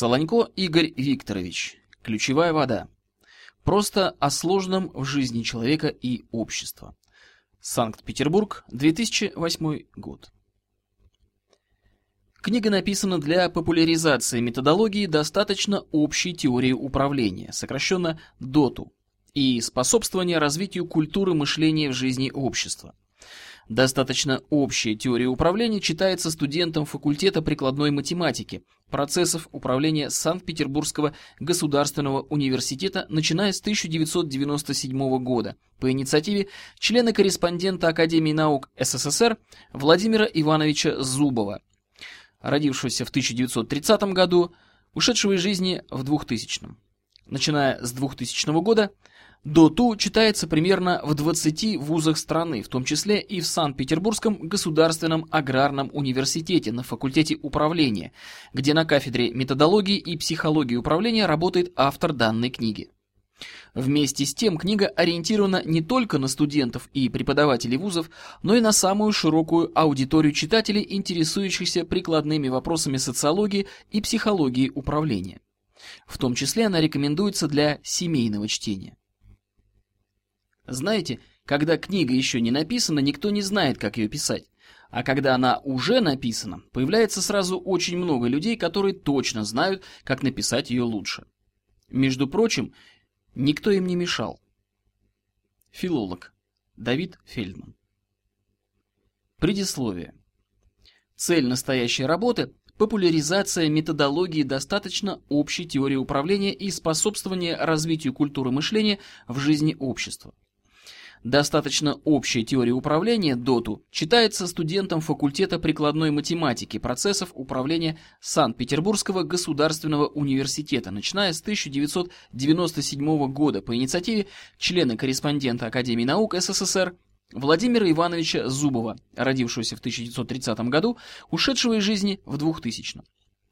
Солонько Игорь Викторович. Ключевая вода. Просто о сложном в жизни человека и общества. Санкт-Петербург, 2008 год. Книга написана для популяризации методологии достаточно общей теории управления, сокращенно ДОТУ, и способствования развитию культуры мышления в жизни общества. Достаточно общая теория управления читается студентам факультета прикладной математики, процессов управления Санкт-Петербургского государственного университета, начиная с 1997 года, по инициативе члена-корреспондента Академии наук СССР Владимира Ивановича Зубова, родившегося в 1930 году, ушедшего из жизни в 2000. Начиная с 2000 года, ДОТУ читается примерно в 20 вузах страны, в том числе и в Санкт-Петербургском государственном аграрном университете на факультете управления, где на кафедре методологии и психологии управления работает автор данной книги. Вместе с тем книга ориентирована не только на студентов и преподавателей вузов, но и на самую широкую аудиторию читателей, интересующихся прикладными вопросами социологии и психологии управления. В том числе она рекомендуется для семейного чтения. Знаете, когда книга еще не написана, никто не знает, как ее писать. А когда она уже написана, появляется сразу очень много людей, которые точно знают, как написать ее лучше. Между прочим, никто им не мешал. Филолог Давид Фельдман Предисловие. Цель настоящей работы – популяризация методологии достаточно общей теории управления и способствование развитию культуры мышления в жизни общества. Достаточно общая теория управления ДОТУ читается студентам факультета прикладной математики процессов управления Санкт-Петербургского государственного университета, начиная с 1997 года. По инициативе члена-корреспондента Академии наук СССР Владимира Ивановича Зубова, родившегося в 1930 году, ушедшего из жизни в 2000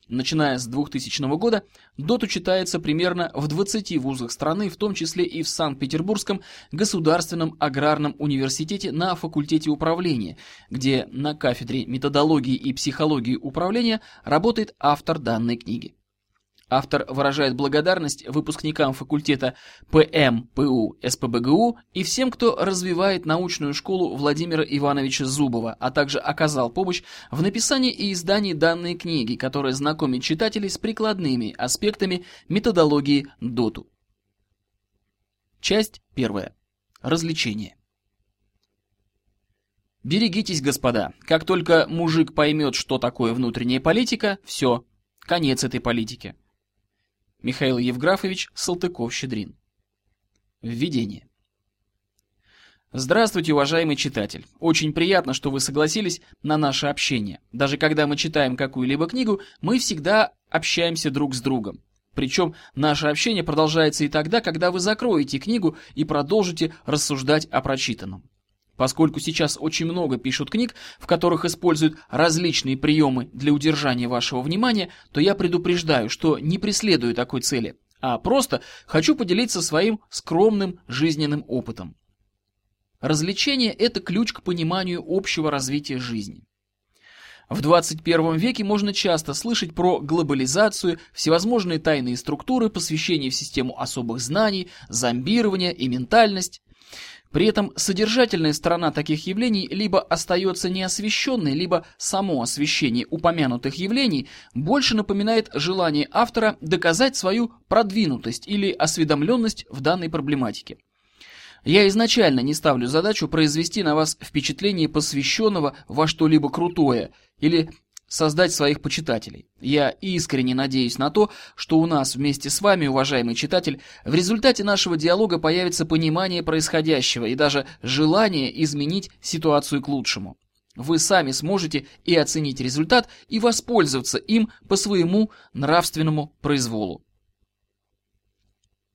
Начиная с 2000 года, ДОТу читается примерно в 20 вузах страны, в том числе и в Санкт-Петербургском государственном аграрном университете на факультете управления, где на кафедре методологии и психологии управления работает автор данной книги. Автор выражает благодарность выпускникам факультета ПМ, ПУ, СПБГУ и всем, кто развивает научную школу Владимира Ивановича Зубова, а также оказал помощь в написании и издании данной книги, которая знакомит читателей с прикладными аспектами методологии ДОТУ. Часть первая. Развлечение. Берегитесь, господа. Как только мужик поймет, что такое внутренняя политика, все, конец этой политики. Михаил Евграфович Салтыков-Щедрин. Введение. Здравствуйте, уважаемый читатель. Очень приятно, что вы согласились на наше общение. Даже когда мы читаем какую-либо книгу, мы всегда общаемся друг с другом. Причем наше общение продолжается и тогда, когда вы закроете книгу и продолжите рассуждать о прочитанном. Поскольку сейчас очень много пишут книг, в которых используют различные приемы для удержания вашего внимания, то я предупреждаю, что не преследую такой цели, а просто хочу поделиться своим скромным жизненным опытом. Развлечение – это ключ к пониманию общего развития жизни. В 21 веке можно часто слышать про глобализацию, всевозможные тайные структуры, посвящение в систему особых знаний, зомбирование и ментальность. При этом содержательная сторона таких явлений либо остается неосвещенной, либо само освещение упомянутых явлений больше напоминает желание автора доказать свою продвинутость или осведомленность в данной проблематике. Я изначально не ставлю задачу произвести на вас впечатление посвященного во что-либо крутое или создать своих почитателей. Я искренне надеюсь на то, что у нас вместе с вами, уважаемый читатель, в результате нашего диалога появится понимание происходящего и даже желание изменить ситуацию к лучшему. Вы сами сможете и оценить результат, и воспользоваться им по своему нравственному произволу.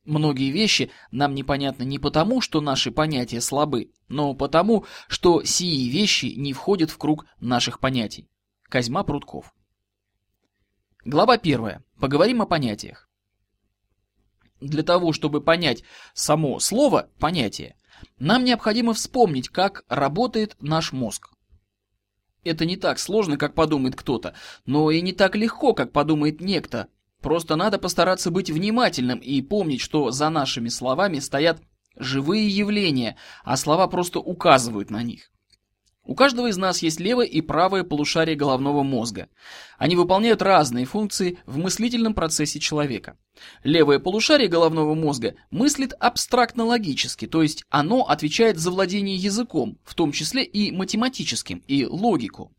Многие вещи нам непонятны не потому, что наши понятия слабы, но потому, что сии вещи не входят в круг наших понятий. Козьма Прутков. Глава первая. Поговорим о понятиях. Для того, чтобы понять само слово «понятие», нам необходимо вспомнить, как работает наш мозг. Это не так сложно, как подумает кто-то, но и не так легко, как подумает некто, Просто надо постараться быть внимательным и помнить, что за нашими словами стоят живые явления, а слова просто указывают на них. У каждого из нас есть левое и правое полушарие головного мозга. Они выполняют разные функции в мыслительном процессе человека. Левое полушарие головного мозга мыслит абстрактно-логически, то есть оно отвечает за владение языком, в том числе и математическим, и логику.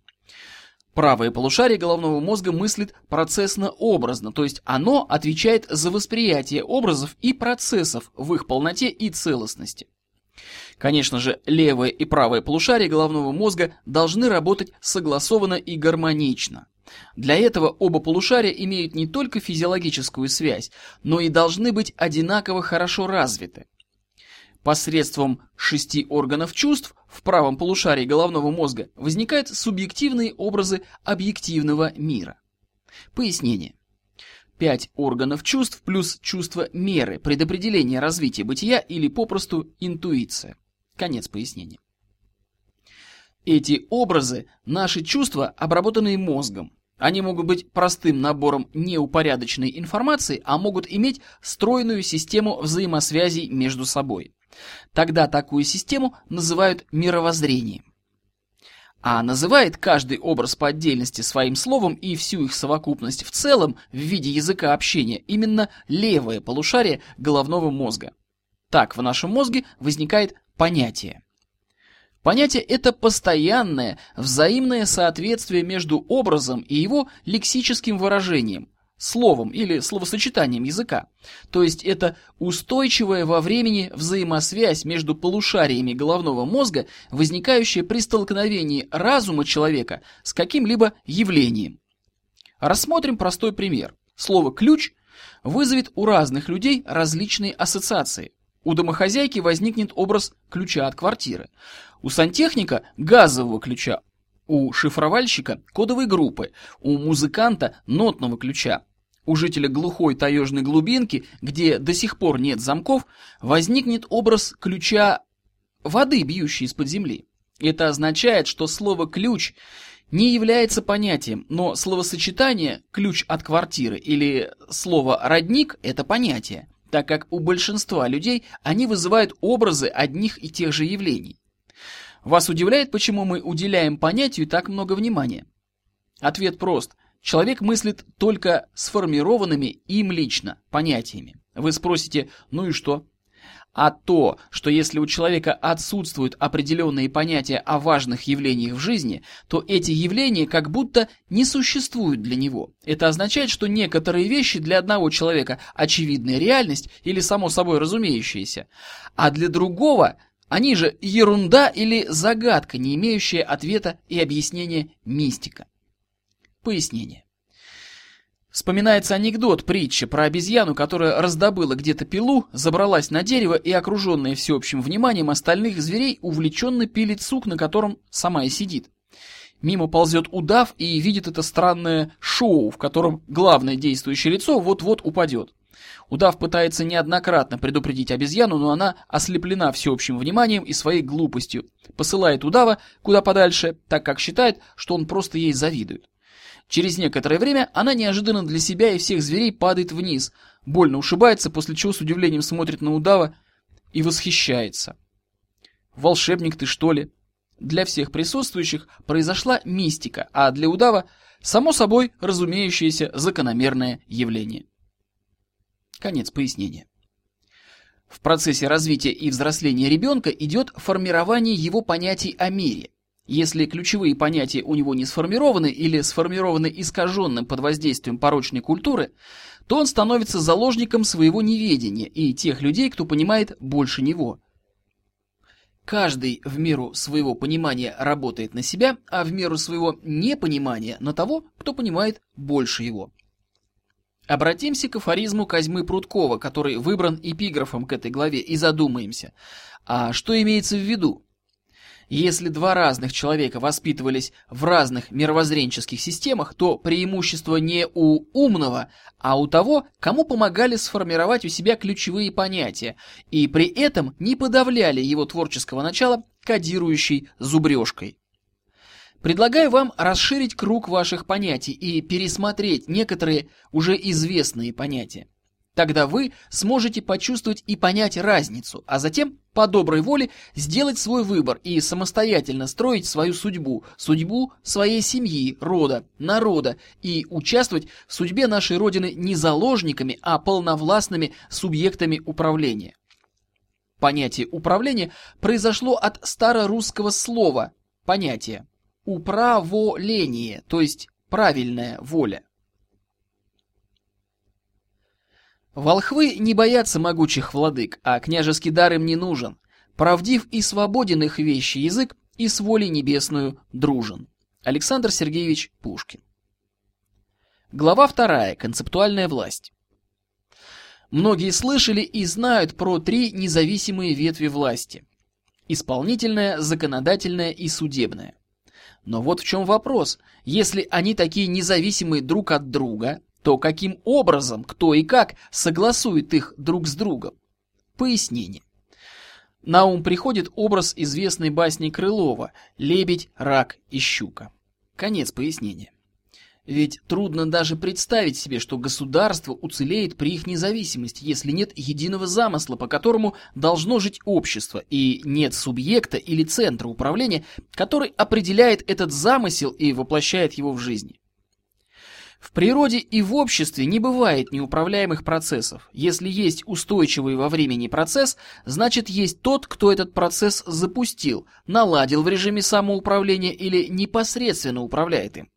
Правое полушарие головного мозга мыслит процессно-образно, то есть оно отвечает за восприятие образов и процессов в их полноте и целостности. Конечно же, левое и правое полушарие головного мозга должны работать согласованно и гармонично. Для этого оба полушария имеют не только физиологическую связь, но и должны быть одинаково хорошо развиты. Посредством шести органов чувств в правом полушарии головного мозга возникают субъективные образы объективного мира. Пояснение. Пять органов чувств плюс чувство меры, предопределение развития бытия или попросту интуиция. Конец пояснения. Эти образы – наши чувства, обработанные мозгом. Они могут быть простым набором неупорядоченной информации, а могут иметь стройную систему взаимосвязей между собой. Тогда такую систему называют мировоззрением. А называет каждый образ по отдельности своим словом и всю их совокупность в целом в виде языка общения именно левое полушарие головного мозга. Так в нашем мозге возникает понятие. Понятие – это постоянное, взаимное соответствие между образом и его лексическим выражением, словом или словосочетанием языка. То есть это устойчивая во времени взаимосвязь между полушариями головного мозга, возникающая при столкновении разума человека с каким-либо явлением. Рассмотрим простой пример. Слово «ключ» вызовет у разных людей различные ассоциации. У домохозяйки возникнет образ ключа от квартиры. У сантехника – газового ключа, у шифровальщика – кодовой группы, у музыканта – нотного ключа. У жителя глухой таежной глубинки, где до сих пор нет замков, возникнет образ ключа воды, бьющей из-под земли. Это означает, что слово «ключ» не является понятием, но словосочетание «ключ от квартиры» или слово «родник» – это понятие, так как у большинства людей они вызывают образы одних и тех же явлений. Вас удивляет, почему мы уделяем понятию так много внимания? Ответ прост. Человек мыслит только сформированными им лично понятиями. Вы спросите, ну и что? А то, что если у человека отсутствуют определенные понятия о важных явлениях в жизни, то эти явления как будто не существуют для него. Это означает, что некоторые вещи для одного человека очевидная реальность или само собой разумеющаяся, а для другого они же ерунда или загадка, не имеющая ответа и объяснения мистика. Пояснение. Вспоминается анекдот, притча про обезьяну, которая раздобыла где-то пилу, забралась на дерево и, окруженная всеобщим вниманием остальных зверей, увлеченно пилит сук, на котором сама и сидит. Мимо ползет удав и видит это странное шоу, в котором главное действующее лицо вот-вот упадет. Удав пытается неоднократно предупредить обезьяну, но она ослеплена всеобщим вниманием и своей глупостью. Посылает удава куда подальше, так как считает, что он просто ей завидует. Через некоторое время она неожиданно для себя и всех зверей падает вниз, больно ушибается, после чего с удивлением смотрит на удава и восхищается. «Волшебник ты, что ли?» Для всех присутствующих произошла мистика, а для удава – само собой разумеющееся закономерное явление. Конец пояснения. В процессе развития и взросления ребенка идет формирование его понятий о мире. Если ключевые понятия у него не сформированы или сформированы искаженным под воздействием порочной культуры, то он становится заложником своего неведения и тех людей, кто понимает больше него. Каждый в меру своего понимания работает на себя, а в меру своего непонимания на того, кто понимает больше его. Обратимся к афоризму Козьмы Прудкова, который выбран эпиграфом к этой главе, и задумаемся. А что имеется в виду? Если два разных человека воспитывались в разных мировоззренческих системах, то преимущество не у умного, а у того, кому помогали сформировать у себя ключевые понятия, и при этом не подавляли его творческого начала кодирующей зубрежкой. Предлагаю вам расширить круг ваших понятий и пересмотреть некоторые уже известные понятия. Тогда вы сможете почувствовать и понять разницу, а затем по доброй воле сделать свой выбор и самостоятельно строить свою судьбу, судьбу своей семьи, рода, народа и участвовать в судьбе нашей Родины не заложниками, а полновластными субъектами управления. Понятие управления произошло от старорусского слова понятие управление, то есть правильная воля. Волхвы не боятся могучих владык, а княжеский дар им не нужен. Правдив и свободен их вещи язык, и с волей небесную дружен. Александр Сергеевич Пушкин. Глава вторая. Концептуальная власть. Многие слышали и знают про три независимые ветви власти. Исполнительная, законодательная и судебная. Но вот в чем вопрос. Если они такие независимые друг от друга, то каким образом, кто и как согласует их друг с другом? Пояснение. На ум приходит образ известной басни Крылова «Лебедь, рак и щука». Конец пояснения. Ведь трудно даже представить себе, что государство уцелеет при их независимости, если нет единого замысла, по которому должно жить общество, и нет субъекта или центра управления, который определяет этот замысел и воплощает его в жизни. В природе и в обществе не бывает неуправляемых процессов. Если есть устойчивый во времени процесс, значит есть тот, кто этот процесс запустил, наладил в режиме самоуправления или непосредственно управляет им.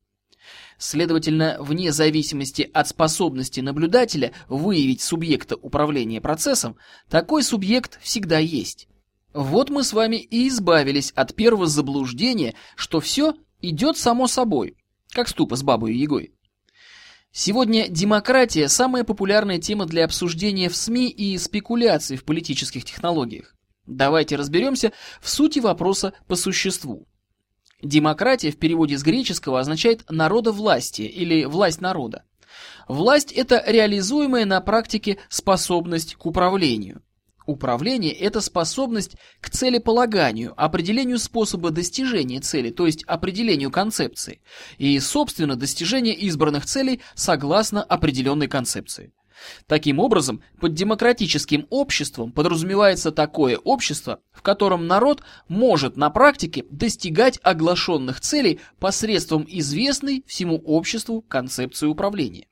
Следовательно, вне зависимости от способности наблюдателя выявить субъекта управления процессом, такой субъект всегда есть. Вот мы с вами и избавились от первого заблуждения, что все идет само собой, как ступа с бабой Егой. Сегодня демократия – самая популярная тема для обсуждения в СМИ и спекуляций в политических технологиях. Давайте разберемся в сути вопроса по существу. Демократия в переводе с греческого означает «народовластие» или «власть народа». Власть – это реализуемая на практике способность к управлению. Управление – это способность к целеполаганию, определению способа достижения цели, то есть определению концепции, и, собственно, достижение избранных целей согласно определенной концепции. Таким образом, под демократическим обществом подразумевается такое общество, в котором народ может на практике достигать оглашенных целей посредством известной всему обществу концепции управления.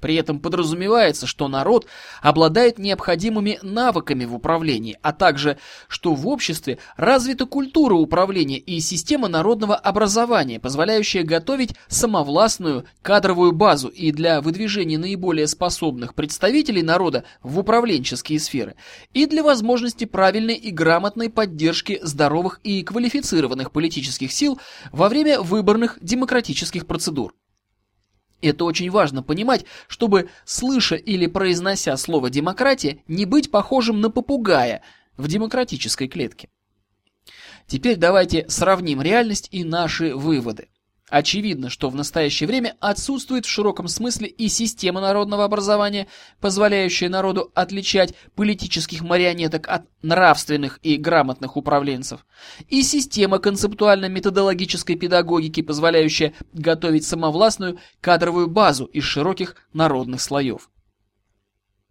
При этом подразумевается, что народ обладает необходимыми навыками в управлении, а также, что в обществе развита культура управления и система народного образования, позволяющая готовить самовластную кадровую базу и для выдвижения наиболее способных представителей народа в управленческие сферы, и для возможности правильной и грамотной поддержки здоровых и квалифицированных политических сил во время выборных демократических процедур. Это очень важно понимать, чтобы, слыша или произнося слово «демократия», не быть похожим на попугая в демократической клетке. Теперь давайте сравним реальность и наши выводы. Очевидно, что в настоящее время отсутствует в широком смысле и система народного образования, позволяющая народу отличать политических марионеток от нравственных и грамотных управленцев, и система концептуально-методологической педагогики, позволяющая готовить самовластную кадровую базу из широких народных слоев.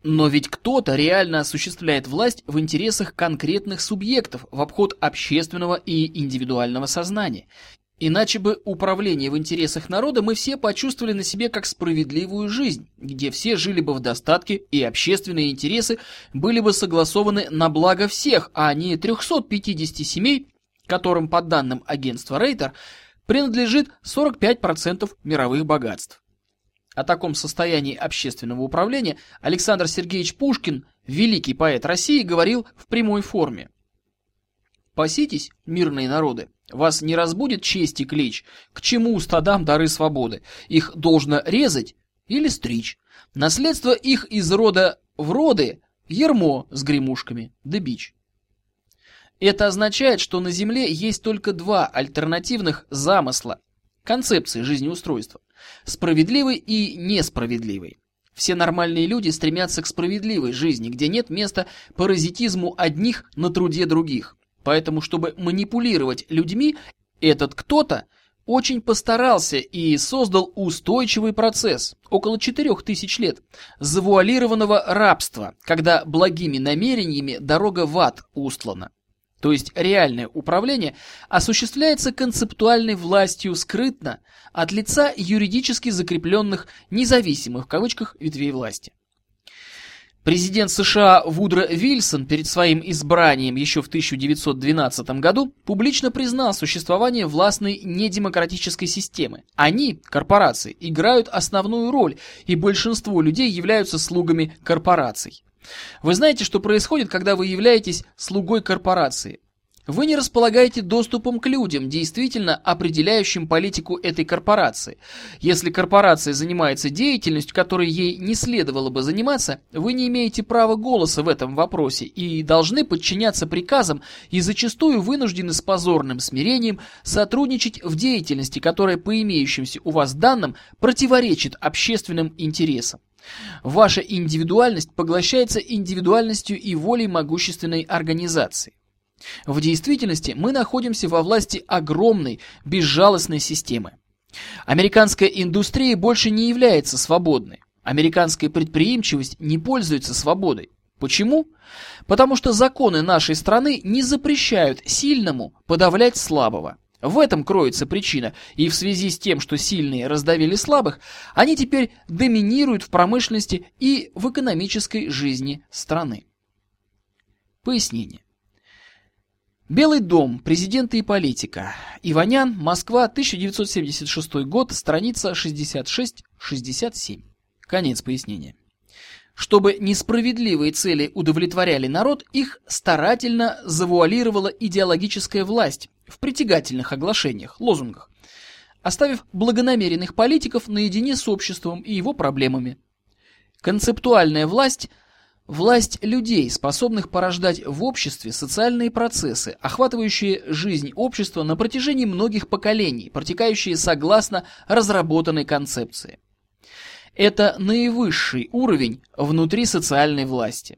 Но ведь кто-то реально осуществляет власть в интересах конкретных субъектов в обход общественного и индивидуального сознания. Иначе бы управление в интересах народа мы все почувствовали на себе как справедливую жизнь, где все жили бы в достатке и общественные интересы были бы согласованы на благо всех, а не 350 семей, которым, по данным агентства Рейтер, принадлежит 45% мировых богатств. О таком состоянии общественного управления Александр Сергеевич Пушкин, великий поэт России, говорил в прямой форме. «Паситесь, мирные народы, вас не разбудит честь и клич? К чему стадам дары свободы? Их должно резать или стричь. Наследство их из рода в роды – ермо с гремушками да бич. Это означает, что на Земле есть только два альтернативных замысла концепции жизнеустройства – справедливый и несправедливый. Все нормальные люди стремятся к справедливой жизни, где нет места паразитизму одних на труде других. Поэтому, чтобы манипулировать людьми, этот кто-то очень постарался и создал устойчивый процесс, около 4000 лет, завуалированного рабства, когда благими намерениями дорога в ад устлана. То есть реальное управление осуществляется концептуальной властью скрытно от лица юридически закрепленных независимых в кавычках ветвей власти. Президент США Вудро Вильсон перед своим избранием еще в 1912 году публично признал существование властной недемократической системы. Они, корпорации, играют основную роль, и большинство людей являются слугами корпораций. Вы знаете, что происходит, когда вы являетесь слугой корпорации? Вы не располагаете доступом к людям, действительно определяющим политику этой корпорации. Если корпорация занимается деятельностью, которой ей не следовало бы заниматься, вы не имеете права голоса в этом вопросе и должны подчиняться приказам и зачастую вынуждены с позорным смирением сотрудничать в деятельности, которая по имеющимся у вас данным противоречит общественным интересам. Ваша индивидуальность поглощается индивидуальностью и волей могущественной организации. В действительности мы находимся во власти огромной, безжалостной системы. Американская индустрия больше не является свободной. Американская предприимчивость не пользуется свободой. Почему? Потому что законы нашей страны не запрещают сильному подавлять слабого. В этом кроется причина, и в связи с тем, что сильные раздавили слабых, они теперь доминируют в промышленности и в экономической жизни страны. Пояснение. Белый дом. Президенты и политика. Иванян. Москва. 1976 год. Страница 66-67. Конец пояснения. Чтобы несправедливые цели удовлетворяли народ, их старательно завуалировала идеологическая власть в притягательных оглашениях, лозунгах, оставив благонамеренных политиков наедине с обществом и его проблемами. Концептуальная власть – Власть людей, способных порождать в обществе социальные процессы, охватывающие жизнь общества на протяжении многих поколений, протекающие согласно разработанной концепции. Это наивысший уровень внутри социальной власти.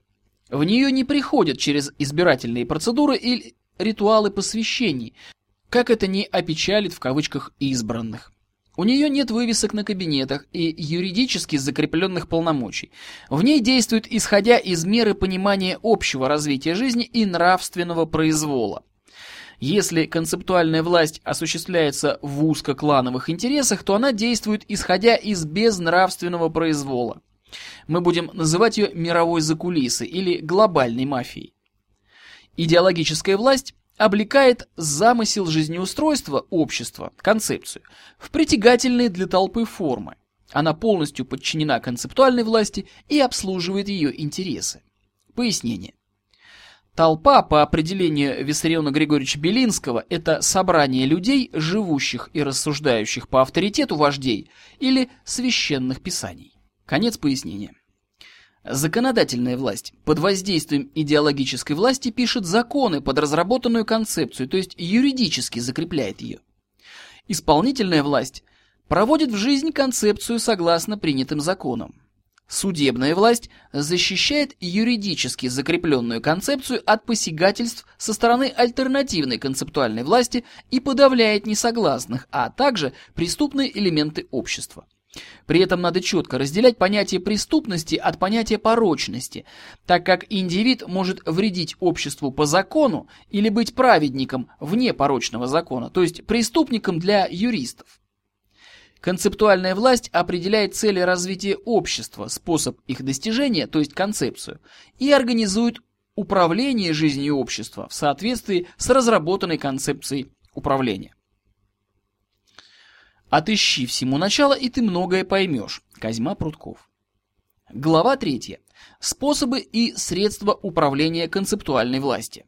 В нее не приходят через избирательные процедуры или ритуалы посвящений, как это не опечалит в кавычках избранных. У нее нет вывесок на кабинетах и юридически закрепленных полномочий. В ней действует исходя из меры понимания общего развития жизни и нравственного произвола. Если концептуальная власть осуществляется в узкоклановых интересах, то она действует исходя из безнравственного произвола. Мы будем называть ее мировой закулисой или глобальной мафией. Идеологическая власть облекает замысел жизнеустройства общества, концепцию, в притягательные для толпы формы. Она полностью подчинена концептуальной власти и обслуживает ее интересы. Пояснение. Толпа, по определению Виссариона Григорьевича Белинского, это собрание людей, живущих и рассуждающих по авторитету вождей или священных писаний. Конец пояснения. Законодательная власть под воздействием идеологической власти пишет законы под разработанную концепцию, то есть юридически закрепляет ее. Исполнительная власть проводит в жизнь концепцию согласно принятым законам. Судебная власть защищает юридически закрепленную концепцию от посягательств со стороны альтернативной концептуальной власти и подавляет несогласных, а также преступные элементы общества. При этом надо четко разделять понятие преступности от понятия порочности, так как индивид может вредить обществу по закону или быть праведником вне порочного закона, то есть преступником для юристов. Концептуальная власть определяет цели развития общества, способ их достижения, то есть концепцию, и организует управление жизнью общества в соответствии с разработанной концепцией управления. Отыщи всему начало, и ты многое поймешь. Козьма Прутков. Глава 3. Способы и средства управления концептуальной власти.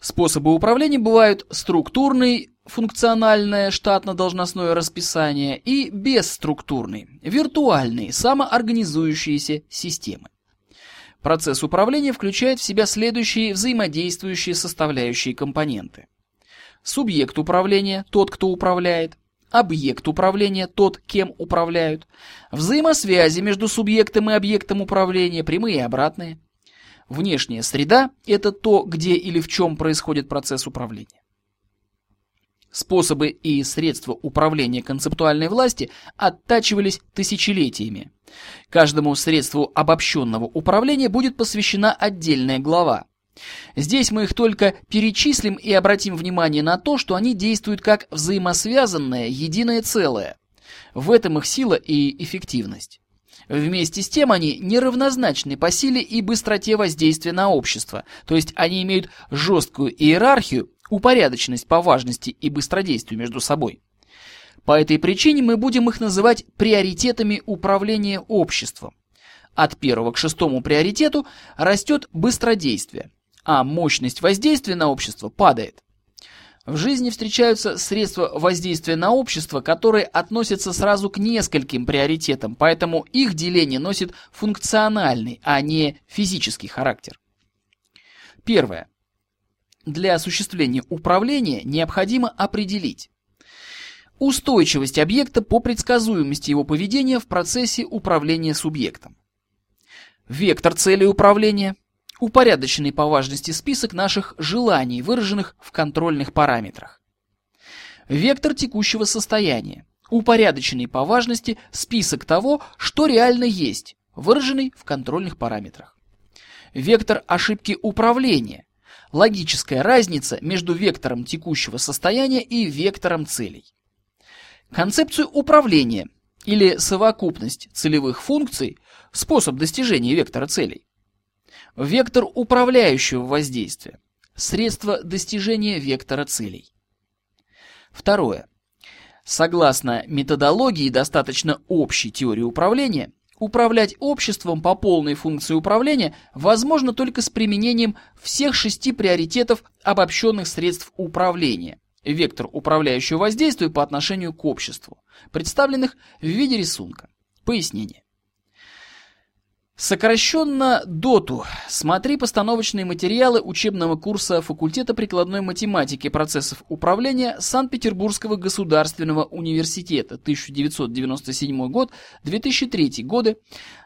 Способы управления бывают структурный, функциональное штатно-должностное расписание и бесструктурный, виртуальные, самоорганизующиеся системы. Процесс управления включает в себя следующие взаимодействующие составляющие компоненты субъект управления, тот, кто управляет, объект управления, тот, кем управляют, взаимосвязи между субъектом и объектом управления, прямые и обратные. Внешняя среда – это то, где или в чем происходит процесс управления. Способы и средства управления концептуальной власти оттачивались тысячелетиями. Каждому средству обобщенного управления будет посвящена отдельная глава. Здесь мы их только перечислим и обратим внимание на то, что они действуют как взаимосвязанное единое целое. В этом их сила и эффективность. Вместе с тем они неравнозначны по силе и быстроте воздействия на общество, то есть они имеют жесткую иерархию упорядоченность по важности и быстродействию между собой. По этой причине мы будем их называть приоритетами управления обществом. От первого к шестому приоритету растет быстродействие, а мощность воздействия на общество падает. В жизни встречаются средства воздействия на общество, которые относятся сразу к нескольким приоритетам, поэтому их деление носит функциональный, а не физический характер. Первое. Для осуществления управления необходимо определить устойчивость объекта по предсказуемости его поведения в процессе управления субъектом, вектор цели управления, упорядоченный по важности список наших желаний, выраженных в контрольных параметрах, вектор текущего состояния, упорядоченный по важности список того, что реально есть, выраженный в контрольных параметрах, вектор ошибки управления, логическая разница между вектором текущего состояния и вектором целей. Концепцию управления или совокупность целевых функций – способ достижения вектора целей. Вектор управляющего воздействия – средство достижения вектора целей. Второе. Согласно методологии достаточно общей теории управления, Управлять обществом по полной функции управления возможно только с применением всех шести приоритетов обобщенных средств управления, вектор управляющего воздействия по отношению к обществу, представленных в виде рисунка. Пояснение. Сокращенно ДОТУ. Смотри постановочные материалы учебного курса факультета прикладной математики процессов управления Санкт-Петербургского государственного университета 1997 год, 2003 годы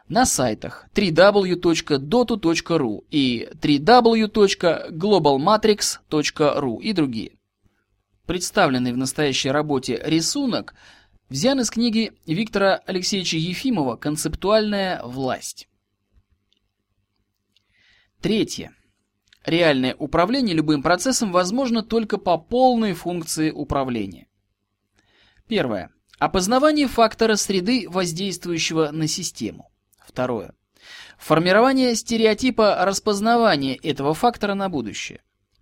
на сайтах www.dotu.ru и www.globalmatrix.ru и другие. Представленный в настоящей работе рисунок взян из книги Виктора Алексеевича Ефимова «Концептуальная власть». Третье. Реальное управление любым процессом возможно только по полной функции управления. Первое. Опознавание фактора среды, воздействующего на систему. Второе. Формирование стереотипа распознавания этого фактора на будущее.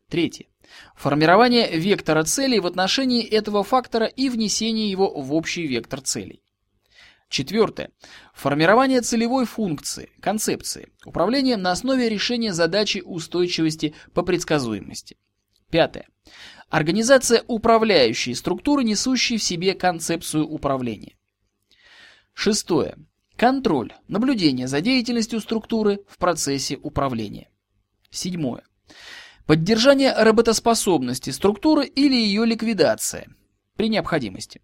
Третье. Формирование вектора целей в отношении этого фактора и внесение его в общий вектор целей. Четвертое. Формирование целевой функции, концепции, управление на основе решения задачи устойчивости по предсказуемости. Пятое. Организация управляющей структуры, несущей в себе концепцию управления. Шестое. Контроль, наблюдение за деятельностью структуры в процессе управления. Седьмое. Поддержание работоспособности структуры или ее ликвидация при необходимости.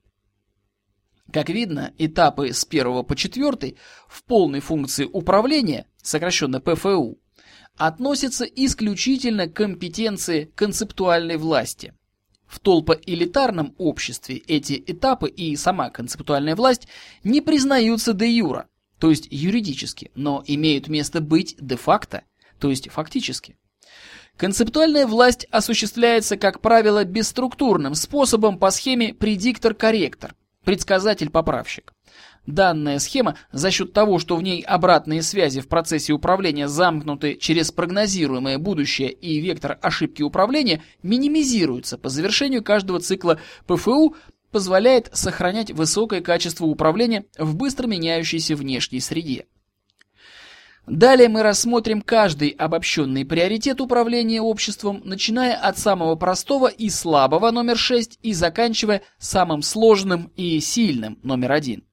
Как видно, этапы с 1 по 4 в полной функции управления, сокращенно ПФУ, относятся исключительно к компетенции концептуальной власти. В толпоэлитарном обществе эти этапы и сама концептуальная власть не признаются де юра, то есть юридически, но имеют место быть де-факто, то есть фактически. Концептуальная власть осуществляется, как правило, бесструктурным способом по схеме предиктор-корректор, предсказатель-поправщик. Данная схема за счет того, что в ней обратные связи в процессе управления замкнуты через прогнозируемое будущее и вектор ошибки управления, минимизируется по завершению каждого цикла ПФУ, позволяет сохранять высокое качество управления в быстро меняющейся внешней среде. Далее мы рассмотрим каждый обобщенный приоритет управления обществом, начиная от самого простого и слабого номер 6 и заканчивая самым сложным и сильным номер 1.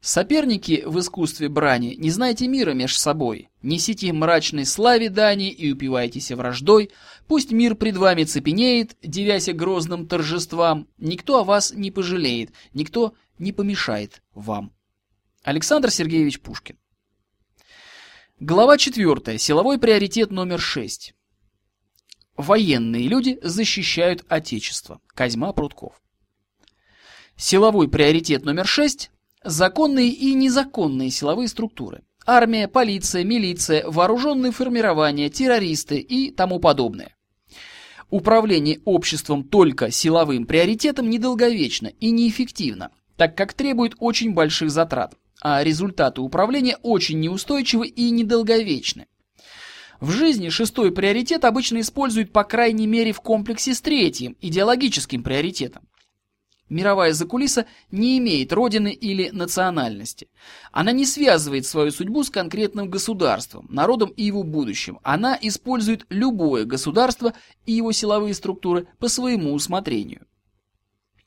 Соперники в искусстве брани, не знайте мира меж собой, несите мрачной славе дани и упивайтесь враждой, пусть мир пред вами цепенеет, девяся грозным торжествам, никто о вас не пожалеет, никто не помешает вам. Александр Сергеевич Пушкин. Глава 4. Силовой приоритет номер 6. Военные люди защищают Отечество. Козьма Прутков. Силовой приоритет номер шесть – законные и незаконные силовые структуры. Армия, полиция, милиция, вооруженные формирования, террористы и тому подобное. Управление обществом только силовым приоритетом недолговечно и неэффективно, так как требует очень больших затрат, а результаты управления очень неустойчивы и недолговечны. В жизни шестой приоритет обычно используют по крайней мере в комплексе с третьим, идеологическим приоритетом. Мировая закулиса не имеет родины или национальности. Она не связывает свою судьбу с конкретным государством, народом и его будущим. Она использует любое государство и его силовые структуры по своему усмотрению.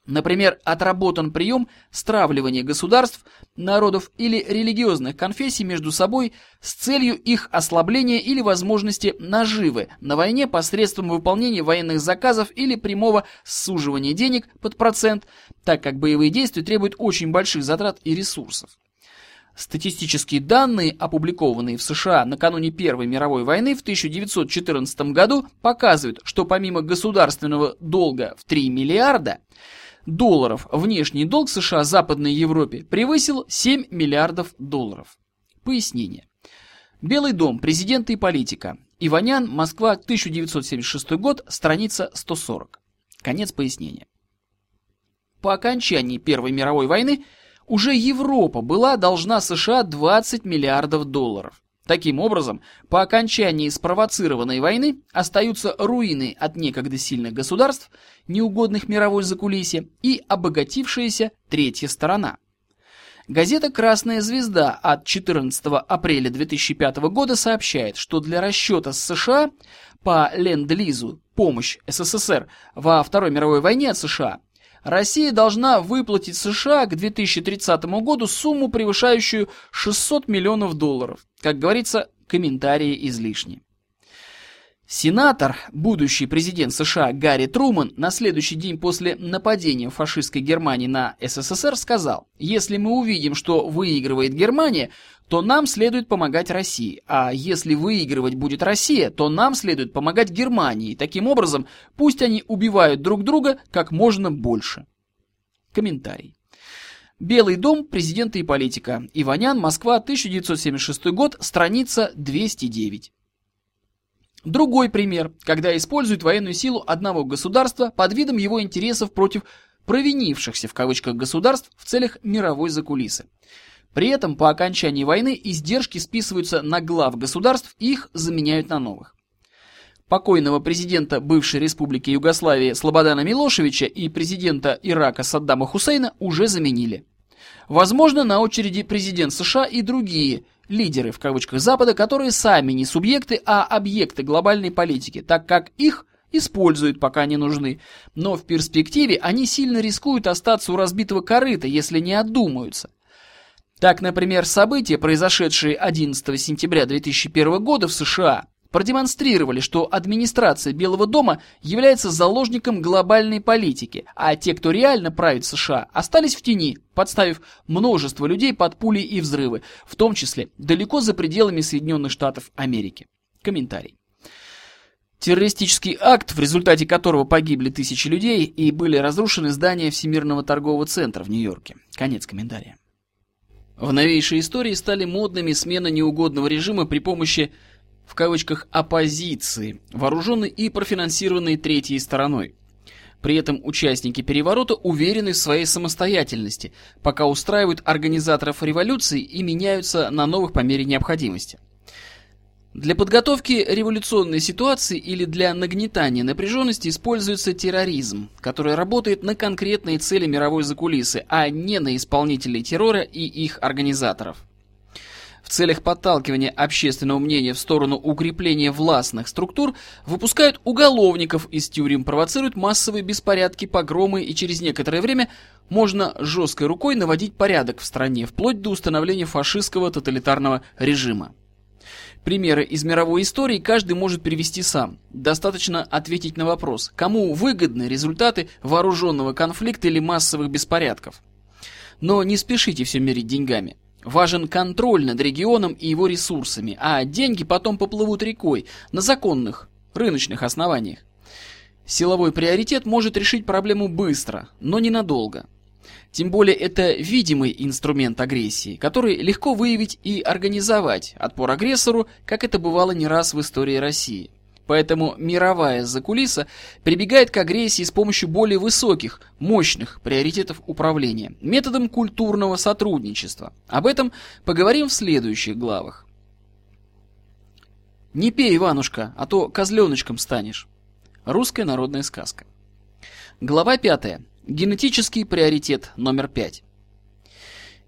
Например, отработан прием стравливания государств, народов или религиозных конфессий между собой с целью их ослабления или возможности наживы на войне посредством выполнения военных заказов или прямого суживания денег под процент, так как боевые действия требуют очень больших затрат и ресурсов. Статистические данные, опубликованные в США накануне Первой мировой войны в 1914 году, показывают, что помимо государственного долга в 3 миллиарда, долларов внешний долг США Западной Европе превысил 7 миллиардов долларов. Пояснение. Белый дом, президенты и политика. Иванян, Москва, 1976 год, страница 140. Конец пояснения. По окончании Первой мировой войны уже Европа была должна США 20 миллиардов долларов. Таким образом, по окончании спровоцированной войны остаются руины от некогда сильных государств, неугодных мировой закулисье, и обогатившаяся третья сторона. Газета «Красная звезда» от 14 апреля 2005 года сообщает, что для расчета с США по Ленд-Лизу помощь СССР во Второй мировой войне от США Россия должна выплатить США к 2030 году сумму, превышающую 600 миллионов долларов. Как говорится, комментарии излишни. Сенатор, будущий президент США Гарри Труман на следующий день после нападения фашистской Германии на СССР сказал, если мы увидим, что выигрывает Германия, то нам следует помогать России, а если выигрывать будет Россия, то нам следует помогать Германии. Таким образом, пусть они убивают друг друга как можно больше. Комментарий. Белый дом, президента и политика. Иванян, Москва, 1976 год, страница 209. Другой пример, когда используют военную силу одного государства под видом его интересов против провинившихся в кавычках государств в целях мировой закулисы. При этом по окончании войны издержки списываются на глав государств и их заменяют на новых. Покойного президента бывшей республики Югославии Слободана Милошевича и президента Ирака Саддама Хусейна уже заменили. Возможно, на очереди президент США и другие лидеры в кавычках Запада, которые сами не субъекты, а объекты глобальной политики, так как их используют, пока не нужны. Но в перспективе они сильно рискуют остаться у разбитого корыта, если не отдумаются. Так, например, события, произошедшие 11 сентября 2001 года в США, продемонстрировали, что администрация Белого дома является заложником глобальной политики, а те, кто реально правит США, остались в тени, подставив множество людей под пули и взрывы, в том числе далеко за пределами Соединенных Штатов Америки. Комментарий. Террористический акт, в результате которого погибли тысячи людей и были разрушены здания Всемирного торгового центра в Нью-Йорке. Конец комментария. В новейшей истории стали модными смена неугодного режима при помощи в кавычках оппозиции, вооруженной и профинансированной третьей стороной. При этом участники переворота уверены в своей самостоятельности, пока устраивают организаторов революции и меняются на новых по мере необходимости. Для подготовки революционной ситуации или для нагнетания напряженности используется терроризм, который работает на конкретные цели мировой закулисы, а не на исполнителей террора и их организаторов целях подталкивания общественного мнения в сторону укрепления властных структур выпускают уголовников из тюрем, провоцируют массовые беспорядки, погромы и через некоторое время можно жесткой рукой наводить порядок в стране, вплоть до установления фашистского тоталитарного режима. Примеры из мировой истории каждый может привести сам. Достаточно ответить на вопрос, кому выгодны результаты вооруженного конфликта или массовых беспорядков. Но не спешите все мерить деньгами. Важен контроль над регионом и его ресурсами, а деньги потом поплывут рекой на законных рыночных основаниях. Силовой приоритет может решить проблему быстро, но ненадолго. Тем более это видимый инструмент агрессии, который легко выявить и организовать отпор агрессору, как это бывало не раз в истории России. Поэтому мировая закулиса прибегает к агрессии с помощью более высоких, мощных приоритетов управления, методом культурного сотрудничества. Об этом поговорим в следующих главах. «Не пей, Иванушка, а то козленочком станешь». Русская народная сказка. Глава пятая. Генетический приоритет номер пять.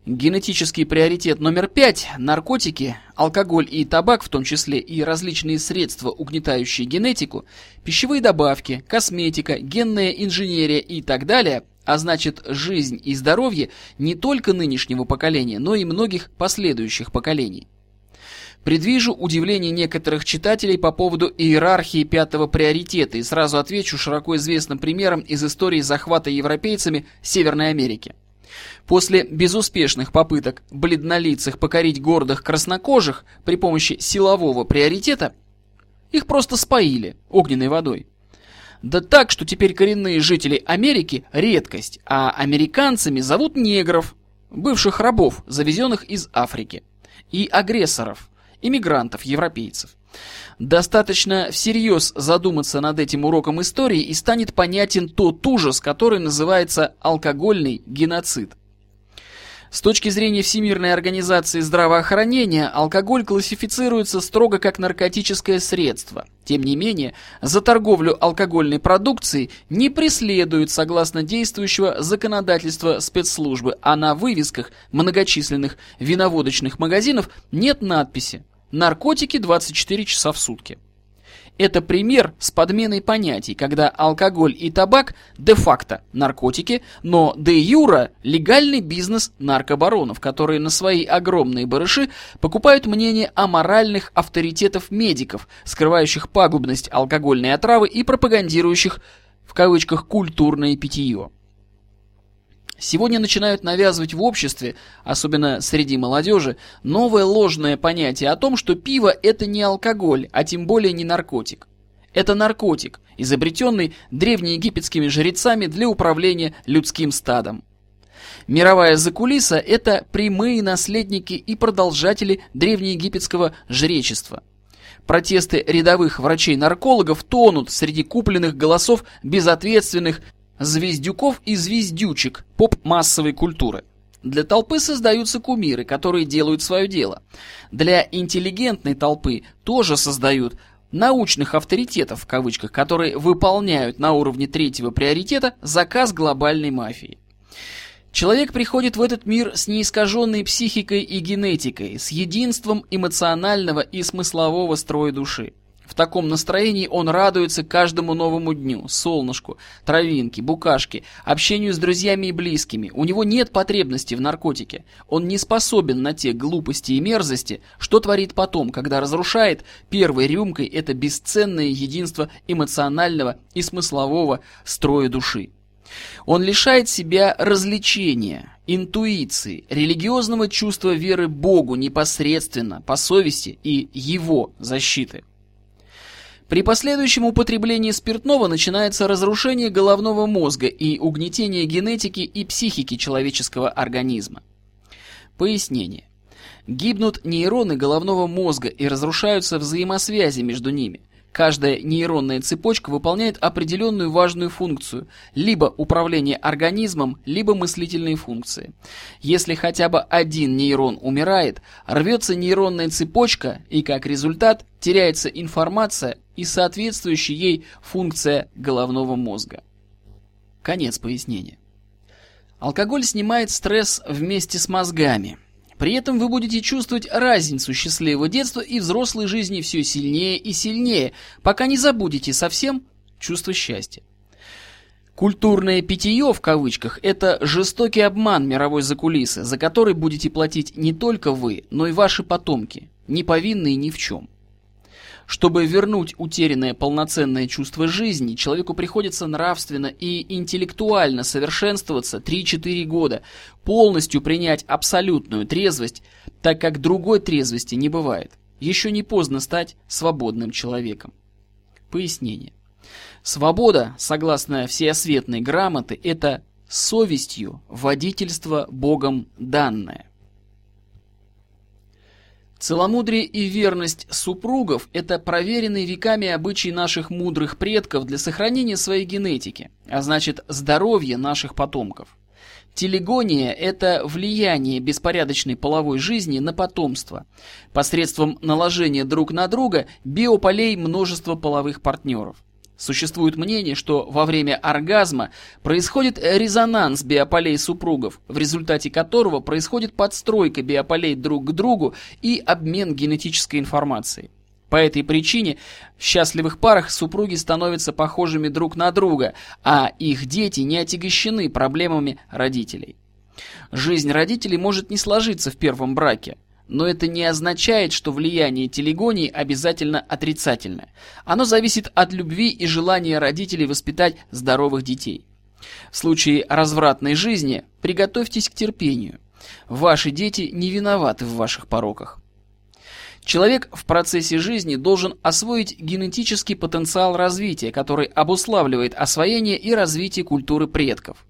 Генетический приоритет номер пять – наркотики, алкоголь и табак, в том числе и различные средства, угнетающие генетику, пищевые добавки, косметика, генная инженерия и так далее, а значит жизнь и здоровье не только нынешнего поколения, но и многих последующих поколений. Предвижу удивление некоторых читателей по поводу иерархии пятого приоритета и сразу отвечу широко известным примером из истории захвата европейцами Северной Америки. После безуспешных попыток бледнолицых покорить гордых краснокожих при помощи силового приоритета, их просто споили огненной водой. Да так, что теперь коренные жители Америки – редкость, а американцами зовут негров, бывших рабов, завезенных из Африки, и агрессоров – иммигрантов, европейцев. Достаточно всерьез задуматься над этим уроком истории и станет понятен тот ужас, который называется алкогольный геноцид. С точки зрения Всемирной организации здравоохранения, алкоголь классифицируется строго как наркотическое средство. Тем не менее, за торговлю алкогольной продукцией не преследуют согласно действующего законодательства спецслужбы, а на вывесках многочисленных виноводочных магазинов нет надписи наркотики 24 часа в сутки. Это пример с подменой понятий, когда алкоголь и табак де-факто наркотики, но де-юра легальный бизнес наркобаронов, которые на свои огромные барыши покупают мнение аморальных авторитетов медиков, скрывающих пагубность алкогольной отравы и пропагандирующих в кавычках культурное питье. Сегодня начинают навязывать в обществе, особенно среди молодежи, новое ложное понятие о том, что пиво – это не алкоголь, а тем более не наркотик. Это наркотик, изобретенный древнеегипетскими жрецами для управления людским стадом. Мировая закулиса – это прямые наследники и продолжатели древнеегипетского жречества. Протесты рядовых врачей-наркологов тонут среди купленных голосов безответственных звездюков и звездючек поп-массовой культуры. Для толпы создаются кумиры, которые делают свое дело. Для интеллигентной толпы тоже создают научных авторитетов, в кавычках, которые выполняют на уровне третьего приоритета заказ глобальной мафии. Человек приходит в этот мир с неискаженной психикой и генетикой, с единством эмоционального и смыслового строя души. В таком настроении он радуется каждому новому дню, солнышку, травинке, букашке, общению с друзьями и близкими. У него нет потребности в наркотике. Он не способен на те глупости и мерзости, что творит потом, когда разрушает первой рюмкой это бесценное единство эмоционального и смыслового строя души. Он лишает себя развлечения, интуиции, религиозного чувства веры Богу непосредственно, по совести и его защиты. При последующем употреблении спиртного начинается разрушение головного мозга и угнетение генетики и психики человеческого организма. Пояснение. Гибнут нейроны головного мозга и разрушаются взаимосвязи между ними – Каждая нейронная цепочка выполняет определенную важную функцию, либо управление организмом, либо мыслительные функции. Если хотя бы один нейрон умирает, рвется нейронная цепочка и как результат теряется информация и соответствующая ей функция головного мозга. Конец пояснения. Алкоголь снимает стресс вместе с мозгами. При этом вы будете чувствовать разницу счастливого детства и взрослой жизни все сильнее и сильнее, пока не забудете совсем чувство счастья. Культурное питье, в кавычках, это жестокий обман мировой закулисы, за который будете платить не только вы, но и ваши потомки, не повинные ни в чем. Чтобы вернуть утерянное полноценное чувство жизни, человеку приходится нравственно и интеллектуально совершенствоваться 3-4 года, полностью принять абсолютную трезвость, так как другой трезвости не бывает. Еще не поздно стать свободным человеком. Пояснение. Свобода, согласно всеосветной грамоты, это совестью водительство Богом данное. Целомудрие и верность супругов – это проверенные веками обычаи наших мудрых предков для сохранения своей генетики, а значит здоровья наших потомков. Телегония – это влияние беспорядочной половой жизни на потомство, посредством наложения друг на друга биополей множества половых партнеров. Существует мнение, что во время оргазма происходит резонанс биополей супругов, в результате которого происходит подстройка биополей друг к другу и обмен генетической информацией. По этой причине в счастливых парах супруги становятся похожими друг на друга, а их дети не отягощены проблемами родителей. Жизнь родителей может не сложиться в первом браке, но это не означает, что влияние телегонии обязательно отрицательное. Оно зависит от любви и желания родителей воспитать здоровых детей. В случае развратной жизни приготовьтесь к терпению. Ваши дети не виноваты в ваших пороках. Человек в процессе жизни должен освоить генетический потенциал развития, который обуславливает освоение и развитие культуры предков.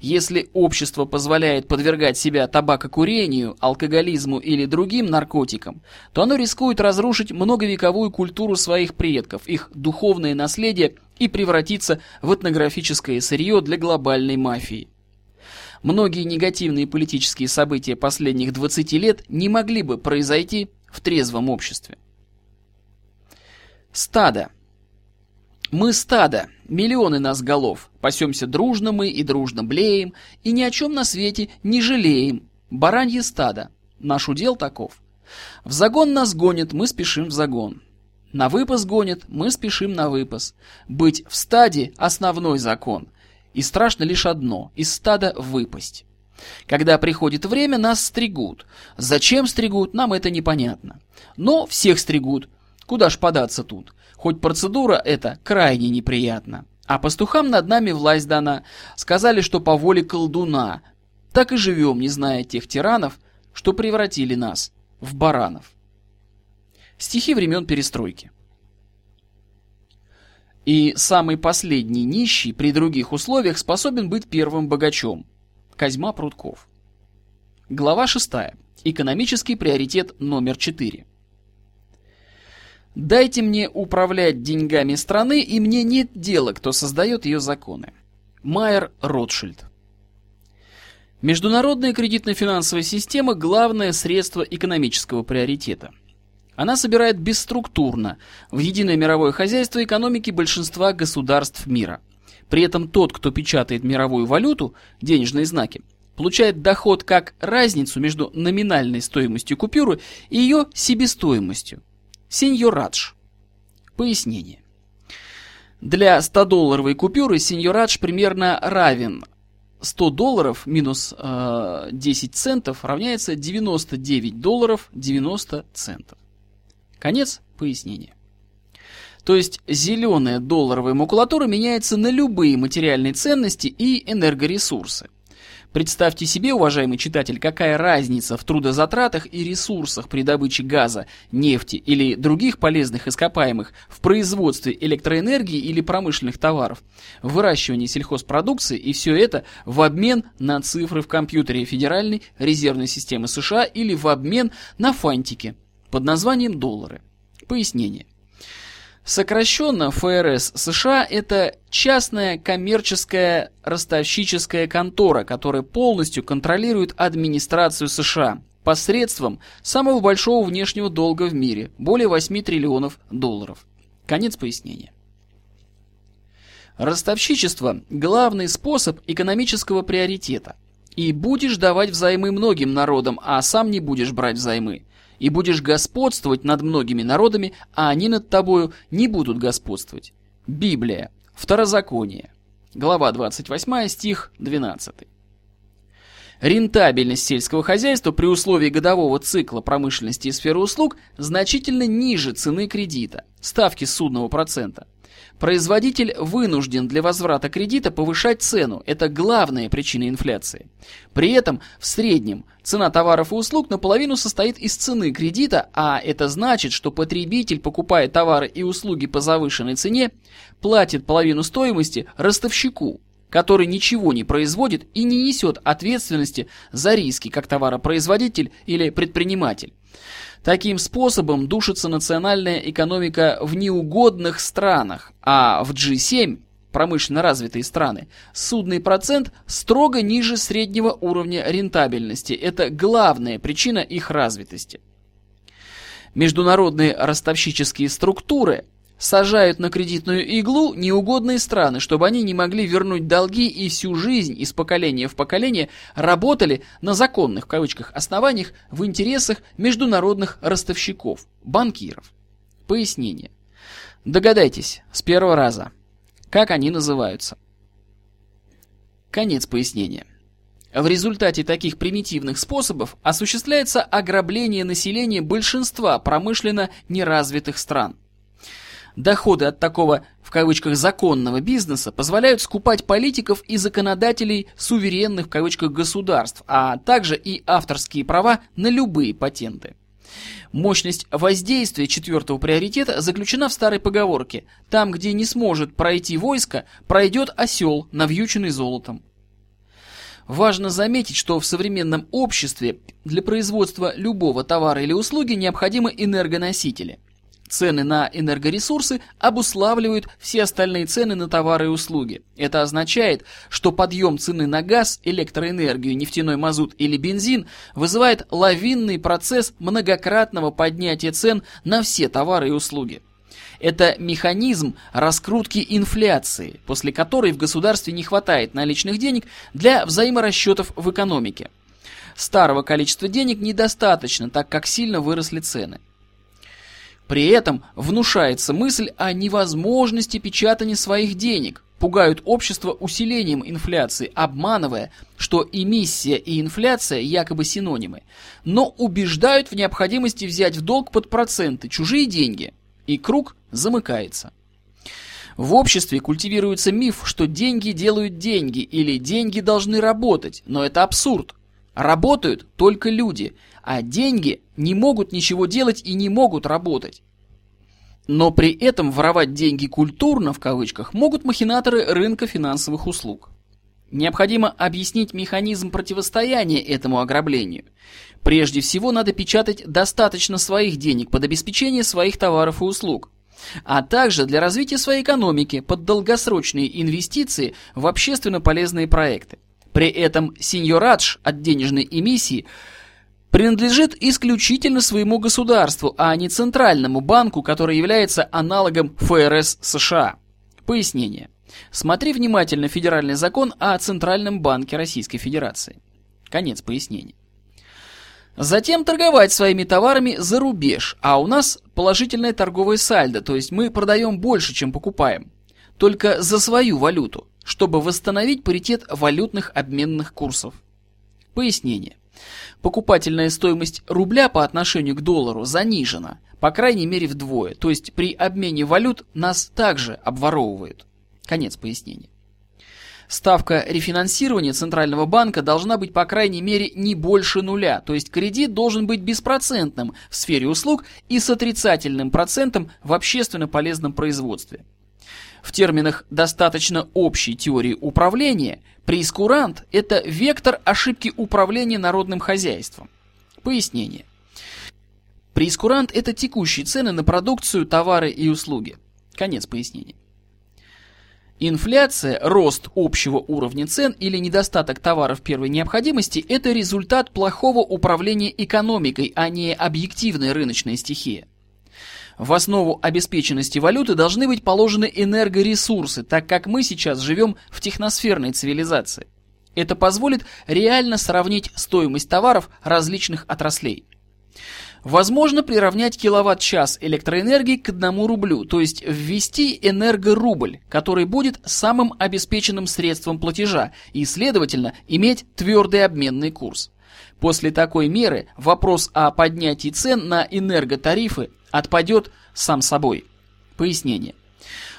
Если общество позволяет подвергать себя табакокурению, алкоголизму или другим наркотикам, то оно рискует разрушить многовековую культуру своих предков, их духовное наследие и превратиться в этнографическое сырье для глобальной мафии. Многие негативные политические события последних 20 лет не могли бы произойти в трезвом обществе. Стадо. Мы стадо, миллионы нас голов, пасемся дружно мы и дружно блеем, и ни о чем на свете не жалеем. Баранье стадо, наш удел таков. В загон нас гонит, мы спешим в загон. На выпас гонит, мы спешим на выпас. Быть в стаде – основной закон. И страшно лишь одно – из стада выпасть. Когда приходит время, нас стригут. Зачем стригут, нам это непонятно. Но всех стригут. Куда ж податься тут? Хоть процедура эта крайне неприятна. А пастухам над нами власть дана. Сказали, что по воле колдуна. Так и живем, не зная тех тиранов, что превратили нас в баранов. Стихи времен перестройки. И самый последний нищий при других условиях способен быть первым богачом. Козьма Прутков. Глава 6. Экономический приоритет номер 4. Дайте мне управлять деньгами страны, и мне нет дела, кто создает ее законы. Майер Ротшильд. Международная кредитно-финансовая система – главное средство экономического приоритета. Она собирает бесструктурно в единое мировое хозяйство экономики большинства государств мира. При этом тот, кто печатает мировую валюту, денежные знаки, получает доход как разницу между номинальной стоимостью купюры и ее себестоимостью. Сеньорадж. Пояснение. Для 100-долларовой купюры сеньорадж примерно равен 100 долларов минус э, 10 центов равняется 99 долларов 90 центов. Конец пояснения. То есть зеленая долларовая макулатура меняется на любые материальные ценности и энергоресурсы. Представьте себе, уважаемый читатель, какая разница в трудозатратах и ресурсах при добыче газа, нефти или других полезных ископаемых в производстве электроэнергии или промышленных товаров, выращивании сельхозпродукции и все это в обмен на цифры в компьютере Федеральной резервной системы США или в обмен на фантики под названием доллары. Пояснение. Сокращенно ФРС США – это частная коммерческая ростовщическая контора, которая полностью контролирует администрацию США посредством самого большого внешнего долга в мире – более 8 триллионов долларов. Конец пояснения. Ростовщичество – главный способ экономического приоритета. И будешь давать взаймы многим народам, а сам не будешь брать взаймы и будешь господствовать над многими народами, а они над тобою не будут господствовать. Библия. Второзаконие. Глава 28, стих 12. Рентабельность сельского хозяйства при условии годового цикла промышленности и сферы услуг значительно ниже цены кредита, ставки судного процента. Производитель вынужден для возврата кредита повышать цену. Это главная причина инфляции. При этом в среднем цена товаров и услуг наполовину состоит из цены кредита, а это значит, что потребитель, покупая товары и услуги по завышенной цене, платит половину стоимости ростовщику, который ничего не производит и не несет ответственности за риски, как товаропроизводитель или предприниматель. Таким способом душится национальная экономика в неугодных странах, а в G7 промышленно развитые страны, судный процент строго ниже среднего уровня рентабельности. Это главная причина их развитости. Международные ростовщические структуры – сажают на кредитную иглу неугодные страны, чтобы они не могли вернуть долги и всю жизнь из поколения в поколение работали на законных в кавычках основаниях в интересах международных ростовщиков, банкиров. Пояснение. Догадайтесь с первого раза, как они называются. Конец пояснения. В результате таких примитивных способов осуществляется ограбление населения большинства промышленно неразвитых стран – Доходы от такого, в кавычках, законного бизнеса позволяют скупать политиков и законодателей суверенных, в кавычках, государств, а также и авторские права на любые патенты. Мощность воздействия четвертого приоритета заключена в старой поговорке «Там, где не сможет пройти войско, пройдет осел, навьюченный золотом». Важно заметить, что в современном обществе для производства любого товара или услуги необходимы энергоносители – Цены на энергоресурсы обуславливают все остальные цены на товары и услуги. Это означает, что подъем цены на газ, электроэнергию, нефтяной мазут или бензин вызывает лавинный процесс многократного поднятия цен на все товары и услуги. Это механизм раскрутки инфляции, после которой в государстве не хватает наличных денег для взаиморасчетов в экономике. Старого количества денег недостаточно, так как сильно выросли цены. При этом внушается мысль о невозможности печатания своих денег, пугают общество усилением инфляции, обманывая, что эмиссия и инфляция якобы синонимы, но убеждают в необходимости взять в долг под проценты чужие деньги, и круг замыкается. В обществе культивируется миф, что деньги делают деньги или деньги должны работать, но это абсурд. Работают только люди, а деньги не могут ничего делать и не могут работать. Но при этом воровать деньги культурно, в кавычках, могут махинаторы рынка финансовых услуг. Необходимо объяснить механизм противостояния этому ограблению. Прежде всего надо печатать достаточно своих денег под обеспечение своих товаров и услуг, а также для развития своей экономики под долгосрочные инвестиции в общественно полезные проекты. При этом сеньорадж от денежной эмиссии – принадлежит исключительно своему государству, а не Центральному банку, который является аналогом ФРС США. Пояснение. Смотри внимательно Федеральный закон о Центральном банке Российской Федерации. Конец пояснения. Затем торговать своими товарами за рубеж, а у нас положительное торговое сальдо, то есть мы продаем больше, чем покупаем. Только за свою валюту, чтобы восстановить паритет валютных обменных курсов. Пояснение. Покупательная стоимость рубля по отношению к доллару занижена, по крайней мере вдвое, то есть при обмене валют нас также обворовывают. Конец пояснения. Ставка рефинансирования Центрального банка должна быть по крайней мере не больше нуля, то есть кредит должен быть беспроцентным в сфере услуг и с отрицательным процентом в общественно полезном производстве. В терминах достаточно общей теории управления, прескурант – это вектор ошибки управления народным хозяйством. Пояснение. Прескурант – это текущие цены на продукцию, товары и услуги. Конец пояснения. Инфляция, рост общего уровня цен или недостаток товаров первой необходимости – это результат плохого управления экономикой, а не объективная рыночная стихия. В основу обеспеченности валюты должны быть положены энергоресурсы, так как мы сейчас живем в техносферной цивилизации. Это позволит реально сравнить стоимость товаров различных отраслей. Возможно приравнять киловатт-час электроэнергии к 1 рублю, то есть ввести энергорубль, который будет самым обеспеченным средством платежа и, следовательно, иметь твердый обменный курс. После такой меры вопрос о поднятии цен на энерготарифы отпадет сам собой. Пояснение.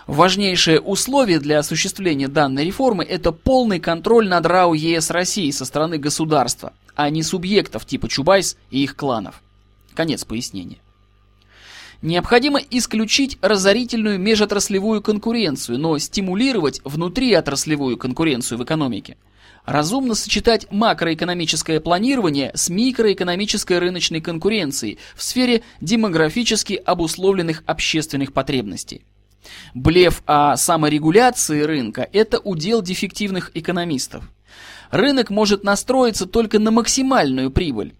Важнейшее условие для осуществления данной реформы – это полный контроль над РАО ЕС России со стороны государства, а не субъектов типа Чубайс и их кланов. Конец пояснения. Необходимо исключить разорительную межотраслевую конкуренцию, но стимулировать внутриотраслевую конкуренцию в экономике. Разумно сочетать макроэкономическое планирование с микроэкономической рыночной конкуренцией в сфере демографически обусловленных общественных потребностей. Блеф о саморегуляции рынка – это удел дефективных экономистов. Рынок может настроиться только на максимальную прибыль.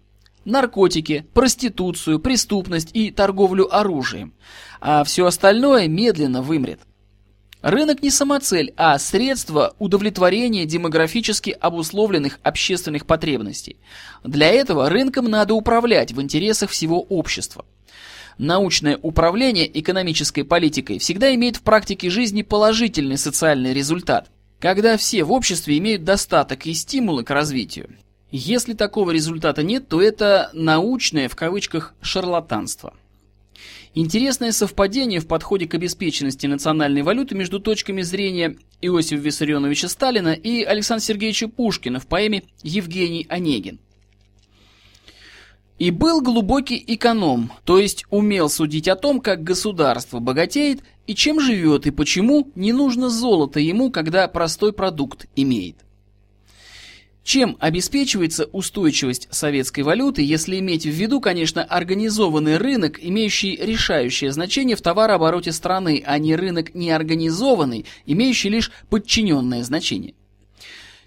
Наркотики, проституцию, преступность и торговлю оружием. А все остальное медленно вымрет. Рынок не самоцель, а средство удовлетворения демографически обусловленных общественных потребностей. Для этого рынком надо управлять в интересах всего общества. Научное управление экономической политикой всегда имеет в практике жизни положительный социальный результат, когда все в обществе имеют достаток и стимулы к развитию. Если такого результата нет, то это научное в кавычках шарлатанство. Интересное совпадение в подходе к обеспеченности национальной валюты между точками зрения Иосифа Виссарионовича Сталина и Александра Сергеевича Пушкина в поэме «Евгений Онегин». И был глубокий эконом, то есть умел судить о том, как государство богатеет и чем живет и почему не нужно золото ему, когда простой продукт имеет. Чем обеспечивается устойчивость советской валюты, если иметь в виду, конечно, организованный рынок, имеющий решающее значение в товарообороте страны, а не рынок неорганизованный, имеющий лишь подчиненное значение?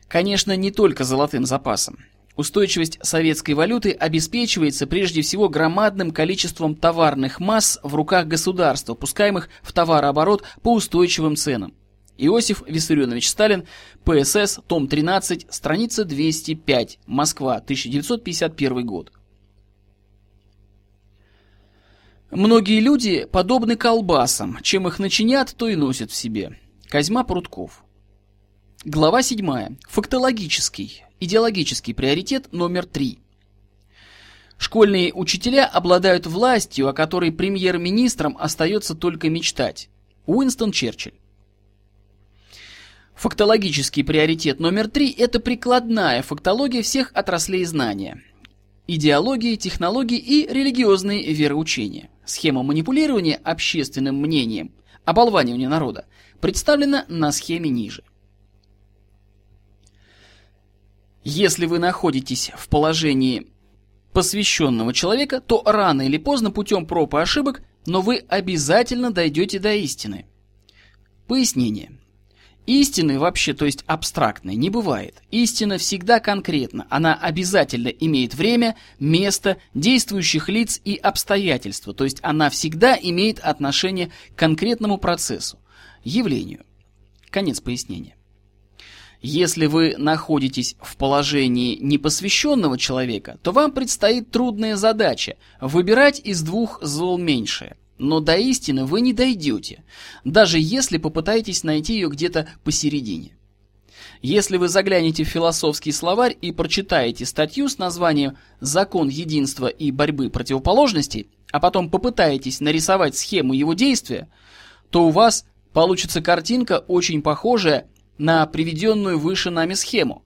Конечно, не только золотым запасом. Устойчивость советской валюты обеспечивается прежде всего громадным количеством товарных масс в руках государства, пускаемых в товарооборот по устойчивым ценам. Иосиф Виссарионович Сталин, ПСС, том 13, страница 205, Москва, 1951 год. Многие люди подобны колбасам, чем их начинят, то и носят в себе. Козьма Прутков. Глава 7. Фактологический. Идеологический приоритет номер три. Школьные учителя обладают властью, о которой премьер-министрам остается только мечтать. Уинстон Черчилль. Фактологический приоритет номер три – это прикладная фактология всех отраслей знания. Идеологии, технологии и религиозные вероучения. Схема манипулирования общественным мнением, оболванивания народа, представлена на схеме ниже. Если вы находитесь в положении посвященного человека, то рано или поздно путем проб и ошибок, но вы обязательно дойдете до истины. Пояснение. Истины вообще, то есть абстрактной, не бывает. Истина всегда конкретна. Она обязательно имеет время, место, действующих лиц и обстоятельства. То есть она всегда имеет отношение к конкретному процессу, явлению. Конец пояснения. Если вы находитесь в положении непосвященного человека, то вам предстоит трудная задача – выбирать из двух зол меньшее. Но до истины вы не дойдете, даже если попытаетесь найти ее где-то посередине. Если вы заглянете в философский словарь и прочитаете статью с названием «Закон единства и борьбы противоположностей», а потом попытаетесь нарисовать схему его действия, то у вас получится картинка, очень похожая на приведенную выше нами схему.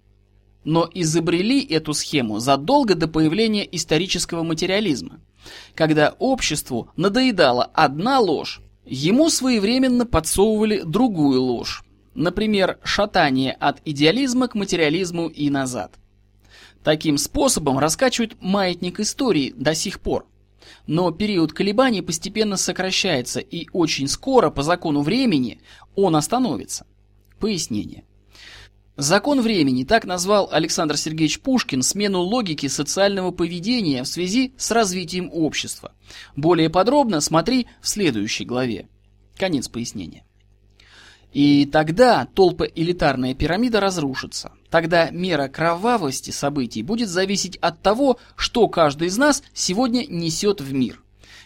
Но изобрели эту схему задолго до появления исторического материализма. Когда обществу надоедала одна ложь, ему своевременно подсовывали другую ложь. Например, шатание от идеализма к материализму и назад. Таким способом раскачивают маятник истории до сих пор. Но период колебаний постепенно сокращается, и очень скоро, по закону времени, он остановится. Пояснение. Закон времени так назвал Александр Сергеевич Пушкин смену логики социального поведения в связи с развитием общества. Более подробно смотри в следующей главе. Конец пояснения. И тогда толпа-элитарная пирамида разрушится. Тогда мера кровавости событий будет зависеть от того, что каждый из нас сегодня несет в мир.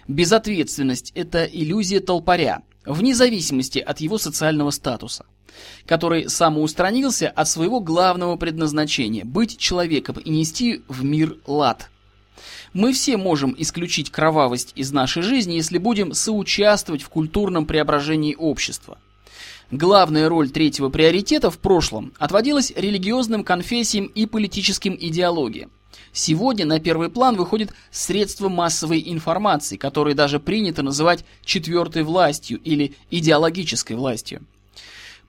Безответственность – это иллюзия толпаря, вне зависимости от его социального статуса, который самоустранился от своего главного предназначения – быть человеком и нести в мир лад. Мы все можем исключить кровавость из нашей жизни, если будем соучаствовать в культурном преображении общества. Главная роль третьего приоритета в прошлом отводилась религиозным конфессиям и политическим идеологиям. Сегодня на первый план выходит средства массовой информации, которые даже принято называть четвертой властью или идеологической властью.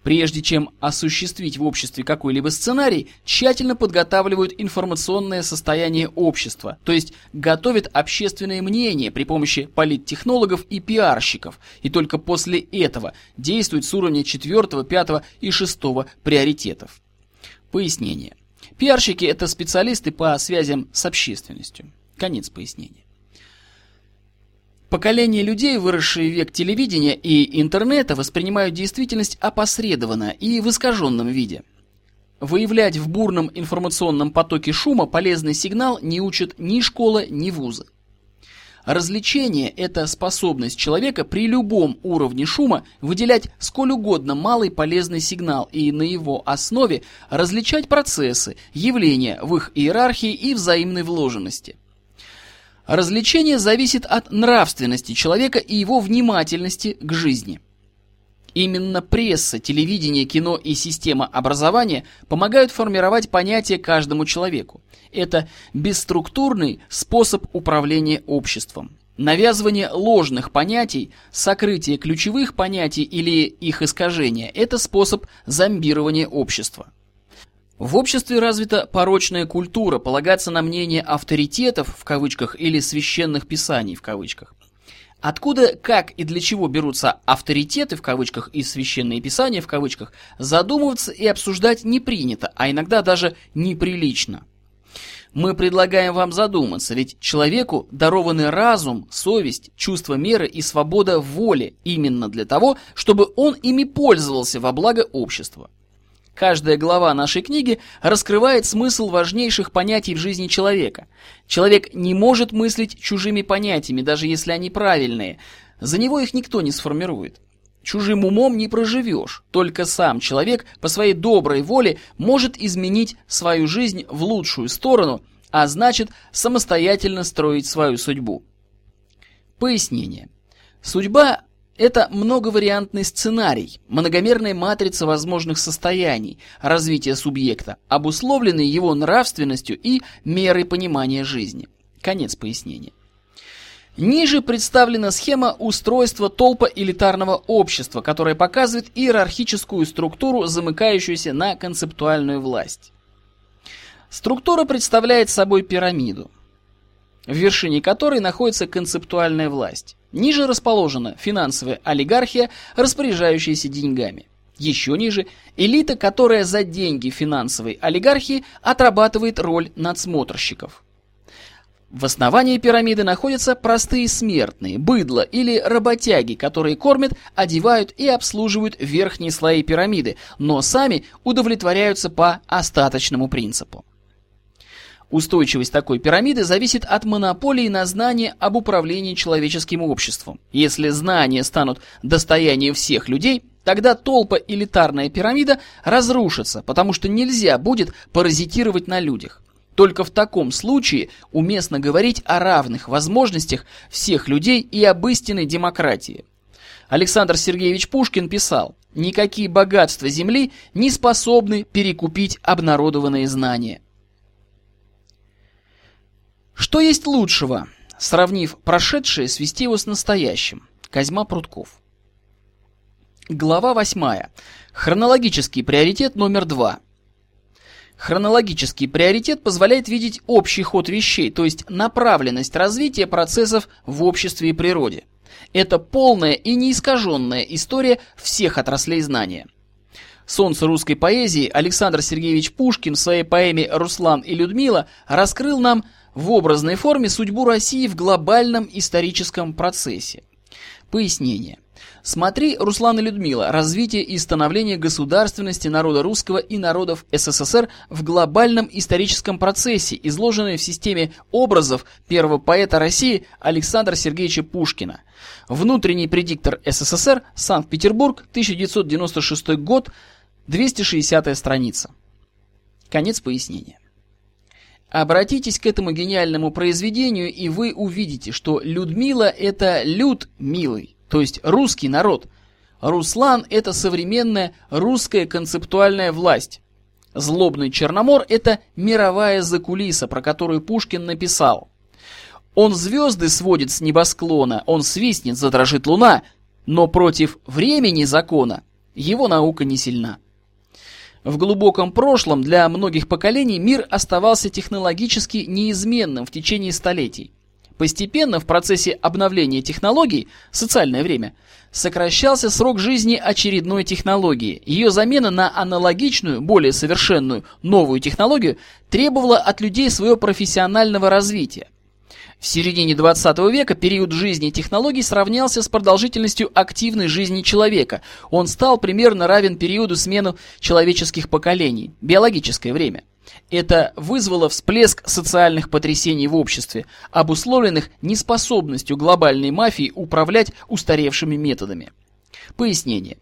Прежде чем осуществить в обществе какой-либо сценарий, тщательно подготавливают информационное состояние общества, то есть готовят общественное мнение при помощи политтехнологов и пиарщиков, и только после этого действуют с уровня 4, 5 и 6 приоритетов. Пояснение. Пиарщики – это специалисты по связям с общественностью. Конец пояснения. Поколение людей, выросшие в век телевидения и интернета, воспринимают действительность опосредованно и в искаженном виде. Выявлять в бурном информационном потоке шума полезный сигнал не учат ни школа, ни вузы. Развлечение – это способность человека при любом уровне шума выделять сколь угодно малый полезный сигнал и на его основе различать процессы, явления в их иерархии и взаимной вложенности. Развлечение зависит от нравственности человека и его внимательности к жизни. Именно пресса, телевидение, кино и система образования помогают формировать понятие каждому человеку. Это бесструктурный способ управления обществом. Навязывание ложных понятий, сокрытие ключевых понятий или их искажение – это способ зомбирования общества. В обществе развита порочная культура полагаться на мнение авторитетов в кавычках или священных писаний в кавычках. Откуда, как и для чего берутся авторитеты в кавычках и священные писания в кавычках, задумываться и обсуждать не принято, а иногда даже неприлично. Мы предлагаем вам задуматься, ведь человеку дарованы разум, совесть, чувство меры и свобода воли именно для того, чтобы он ими пользовался во благо общества. Каждая глава нашей книги раскрывает смысл важнейших понятий в жизни человека. Человек не может мыслить чужими понятиями, даже если они правильные. За него их никто не сформирует. Чужим умом не проживешь, только сам человек по своей доброй воле может изменить свою жизнь в лучшую сторону, а значит самостоятельно строить свою судьбу. Пояснение. Судьба это многовариантный сценарий, многомерная матрица возможных состояний развития субъекта, обусловленный его нравственностью и мерой понимания жизни. Конец пояснения. Ниже представлена схема устройства толпа элитарного общества, которая показывает иерархическую структуру, замыкающуюся на концептуальную власть. Структура представляет собой пирамиду, в вершине которой находится концептуальная власть. Ниже расположена финансовая олигархия, распоряжающаяся деньгами. Еще ниже – элита, которая за деньги финансовой олигархии отрабатывает роль надсмотрщиков. В основании пирамиды находятся простые смертные, быдло или работяги, которые кормят, одевают и обслуживают верхние слои пирамиды, но сами удовлетворяются по остаточному принципу. Устойчивость такой пирамиды зависит от монополии на знания об управлении человеческим обществом. Если знания станут достоянием всех людей, тогда толпа элитарная пирамида разрушится, потому что нельзя будет паразитировать на людях. Только в таком случае уместно говорить о равных возможностях всех людей и об истинной демократии. Александр Сергеевич Пушкин писал, «Никакие богатства Земли не способны перекупить обнародованные знания». Что есть лучшего, сравнив прошедшее, свести его с настоящим? Козьма Прутков. Глава 8. Хронологический приоритет номер 2. Хронологический приоритет позволяет видеть общий ход вещей, то есть направленность развития процессов в обществе и природе. Это полная и неискаженная история всех отраслей знания. Солнце русской поэзии Александр Сергеевич Пушкин в своей поэме «Руслан и Людмила» раскрыл нам в образной форме судьбу России в глобальном историческом процессе. Пояснение. Смотри, Руслан и Людмила, развитие и становление государственности народа русского и народов СССР в глобальном историческом процессе, изложенное в системе образов первого поэта России Александра Сергеевича Пушкина. Внутренний предиктор СССР, Санкт-Петербург, 1996 год, 260 страница. Конец пояснения. Обратитесь к этому гениальному произведению, и вы увидите, что Людмила – это люд милый, то есть русский народ. Руслан – это современная русская концептуальная власть. Злобный Черномор – это мировая закулиса, про которую Пушкин написал. Он звезды сводит с небосклона, он свистнет, задрожит луна, но против времени закона его наука не сильна. В глубоком прошлом для многих поколений мир оставался технологически неизменным в течение столетий. Постепенно в процессе обновления технологий, социальное время, сокращался срок жизни очередной технологии. Ее замена на аналогичную, более совершенную, новую технологию требовала от людей своего профессионального развития. В середине 20 века период жизни технологий сравнялся с продолжительностью активной жизни человека. Он стал примерно равен периоду смены человеческих поколений, биологическое время. Это вызвало всплеск социальных потрясений в обществе, обусловленных неспособностью глобальной мафии управлять устаревшими методами. Пояснение.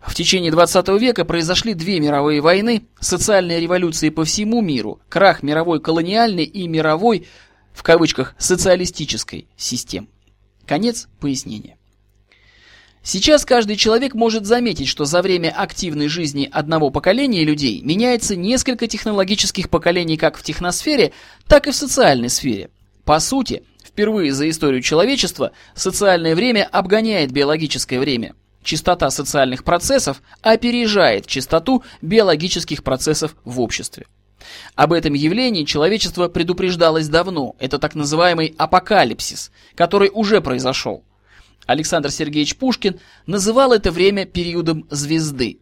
В течение 20 века произошли две мировые войны, социальные революции по всему миру, крах мировой колониальной и мировой в кавычках социалистической системы. Конец пояснения. Сейчас каждый человек может заметить, что за время активной жизни одного поколения людей меняется несколько технологических поколений как в техносфере, так и в социальной сфере. По сути, впервые за историю человечества социальное время обгоняет биологическое время. Частота социальных процессов опережает частоту биологических процессов в обществе. Об этом явлении человечество предупреждалось давно. Это так называемый апокалипсис, который уже произошел. Александр Сергеевич Пушкин называл это время периодом звезды.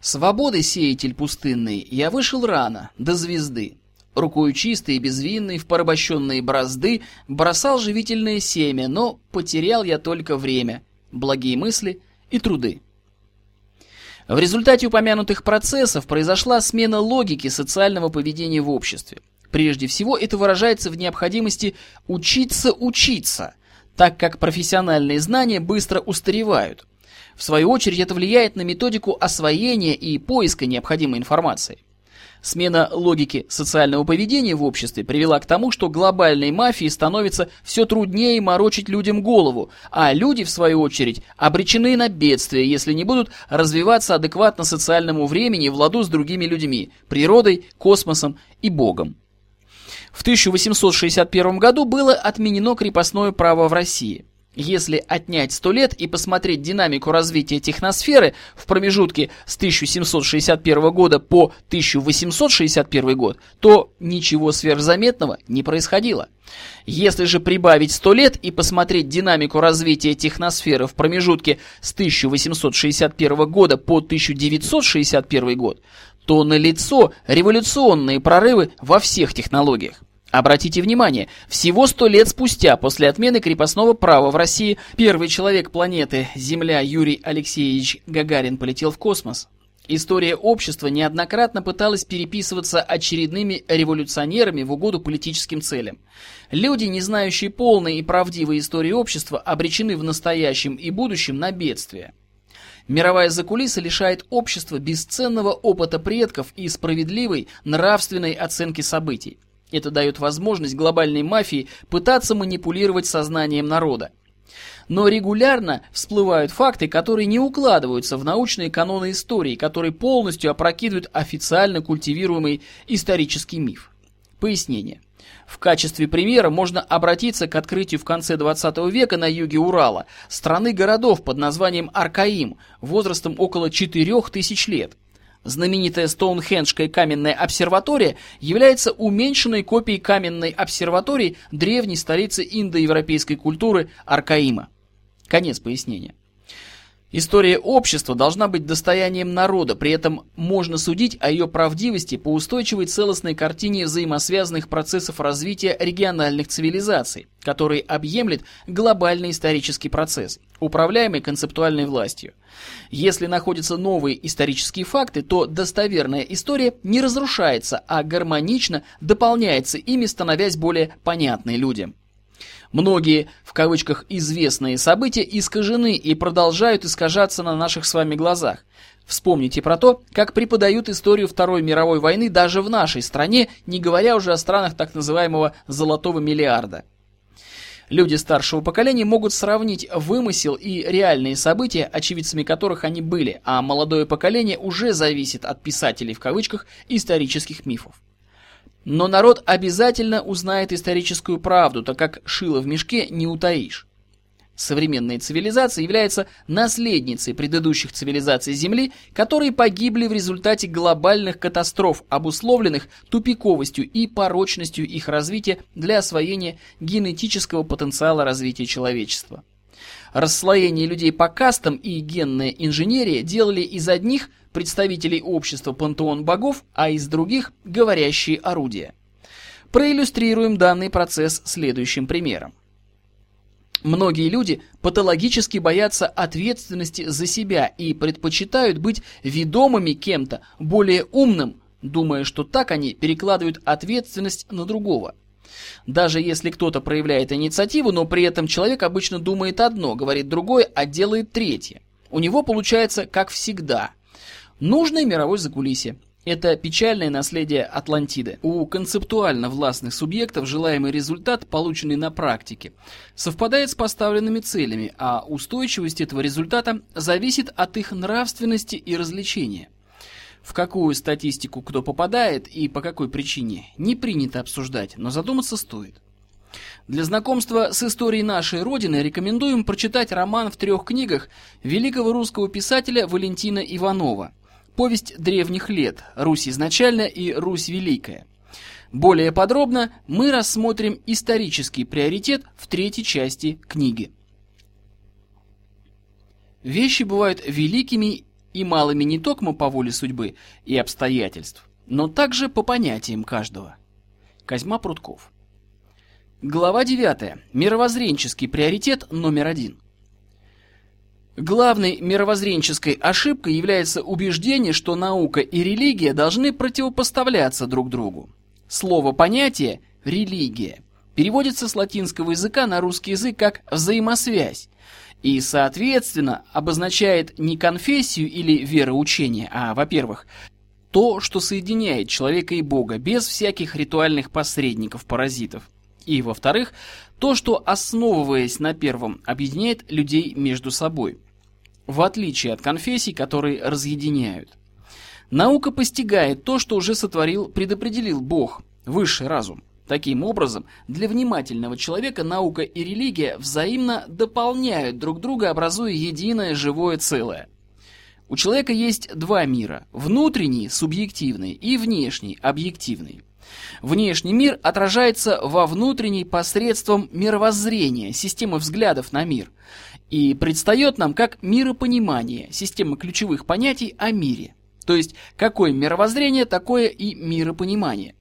«Свободы, сеятель пустынный, я вышел рано, до звезды. Рукою чистой и безвинной в порабощенные бразды бросал живительное семя, но потерял я только время, благие мысли и труды». В результате упомянутых процессов произошла смена логики социального поведения в обществе. Прежде всего, это выражается в необходимости учиться учиться, так как профессиональные знания быстро устаревают. В свою очередь, это влияет на методику освоения и поиска необходимой информации. Смена логики социального поведения в обществе привела к тому, что глобальной мафии становится все труднее морочить людям голову, а люди, в свою очередь, обречены на бедствие, если не будут развиваться адекватно социальному времени в ладу с другими людьми, природой, космосом и Богом. В 1861 году было отменено крепостное право в России – если отнять 100 лет и посмотреть динамику развития техносферы в промежутке с 1761 года по 1861 год, то ничего сверхзаметного не происходило. Если же прибавить 100 лет и посмотреть динамику развития техносферы в промежутке с 1861 года по 1961 год, то налицо революционные прорывы во всех технологиях. Обратите внимание, всего сто лет спустя после отмены крепостного права в России первый человек планеты Земля Юрий Алексеевич Гагарин полетел в космос. История общества неоднократно пыталась переписываться очередными революционерами в угоду политическим целям. Люди, не знающие полной и правдивой истории общества, обречены в настоящем и будущем на бедствие. Мировая закулиса лишает общества бесценного опыта предков и справедливой нравственной оценки событий. Это дает возможность глобальной мафии пытаться манипулировать сознанием народа. Но регулярно всплывают факты, которые не укладываются в научные каноны истории, которые полностью опрокидывают официально культивируемый исторический миф. Пояснение. В качестве примера можно обратиться к открытию в конце 20 века на юге Урала страны городов под названием Аркаим возрастом около 4000 лет – Знаменитая Стоунхенджская каменная обсерватория является уменьшенной копией каменной обсерватории древней столицы индоевропейской культуры Аркаима. Конец пояснения. История общества должна быть достоянием народа, при этом можно судить о ее правдивости по устойчивой целостной картине взаимосвязанных процессов развития региональных цивилизаций, который объемлет глобальный исторический процесс, управляемый концептуальной властью. Если находятся новые исторические факты, то достоверная история не разрушается, а гармонично дополняется ими, становясь более понятной людям. Многие, в кавычках, известные события искажены и продолжают искажаться на наших с вами глазах. Вспомните про то, как преподают историю Второй мировой войны даже в нашей стране, не говоря уже о странах так называемого «золотого миллиарда». Люди старшего поколения могут сравнить вымысел и реальные события, очевидцами которых они были, а молодое поколение уже зависит от писателей в кавычках исторических мифов. Но народ обязательно узнает историческую правду, так как шило в мешке не утаишь. Современная цивилизация является наследницей предыдущих цивилизаций Земли, которые погибли в результате глобальных катастроф, обусловленных тупиковостью и порочностью их развития для освоения генетического потенциала развития человечества. Расслоение людей по кастам и генная инженерия делали из одних – представителей общества пантеон богов, а из других – говорящие орудия. Проиллюстрируем данный процесс следующим примером. Многие люди патологически боятся ответственности за себя и предпочитают быть ведомыми кем-то более умным, думая, что так они перекладывают ответственность на другого. Даже если кто-то проявляет инициативу, но при этом человек обычно думает одно, говорит другое, а делает третье. У него получается как всегда – Нужное мировой закулисье. Это печальное наследие Атлантиды. У концептуально властных субъектов желаемый результат, полученный на практике, совпадает с поставленными целями, а устойчивость этого результата зависит от их нравственности и развлечения. В какую статистику кто попадает и по какой причине, не принято обсуждать, но задуматься стоит. Для знакомства с историей нашей Родины рекомендуем прочитать роман в трех книгах великого русского писателя Валентина Иванова – Повесть древних лет, Русь изначальная и Русь великая. Более подробно мы рассмотрим исторический приоритет в третьей части книги. Вещи бывают великими и малыми не только по воле судьбы и обстоятельств, но также по понятиям каждого. Козьма Прутков. Глава 9. Мировоззренческий приоритет номер один. Главной мировоззренческой ошибкой является убеждение, что наука и религия должны противопоставляться друг другу. Слово понятие «религия» переводится с латинского языка на русский язык как «взаимосвязь» и, соответственно, обозначает не конфессию или вероучение, а, во-первых, то, что соединяет человека и Бога без всяких ритуальных посредников-паразитов, и, во-вторых, то, что, основываясь на первом, объединяет людей между собой в отличие от конфессий, которые разъединяют. Наука постигает то, что уже сотворил, предопределил Бог, высший разум. Таким образом, для внимательного человека наука и религия взаимно дополняют друг друга, образуя единое живое целое. У человека есть два мира – внутренний, субъективный, и внешний, объективный. Внешний мир отражается во внутренней посредством мировоззрения, системы взглядов на мир – и предстает нам как миропонимание, система ключевых понятий о мире. То есть, какое мировоззрение, такое и миропонимание.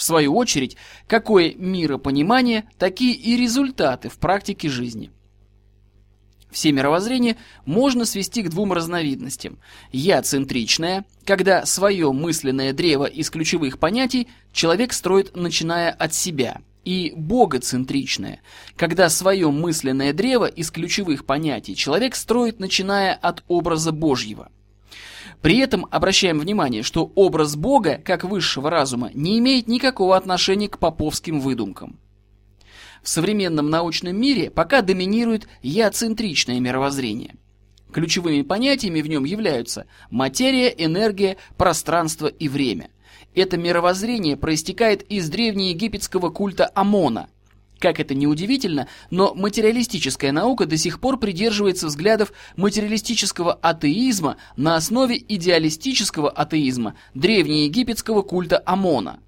В свою очередь, какое миропонимание, такие и результаты в практике жизни. Все мировоззрения можно свести к двум разновидностям. Я-центричное, когда свое мысленное древо из ключевых понятий человек строит, начиная от себя – и богоцентричное, когда свое мысленное древо из ключевых понятий человек строит, начиная от образа Божьего. При этом обращаем внимание, что образ Бога, как высшего разума, не имеет никакого отношения к поповским выдумкам. В современном научном мире пока доминирует яцентричное мировоззрение. Ключевыми понятиями в нем являются материя, энергия, пространство и время – это мировоззрение проистекает из древнеегипетского культа Амона. Как это ни удивительно, но материалистическая наука до сих пор придерживается взглядов материалистического атеизма на основе идеалистического атеизма древнеегипетского культа Амона.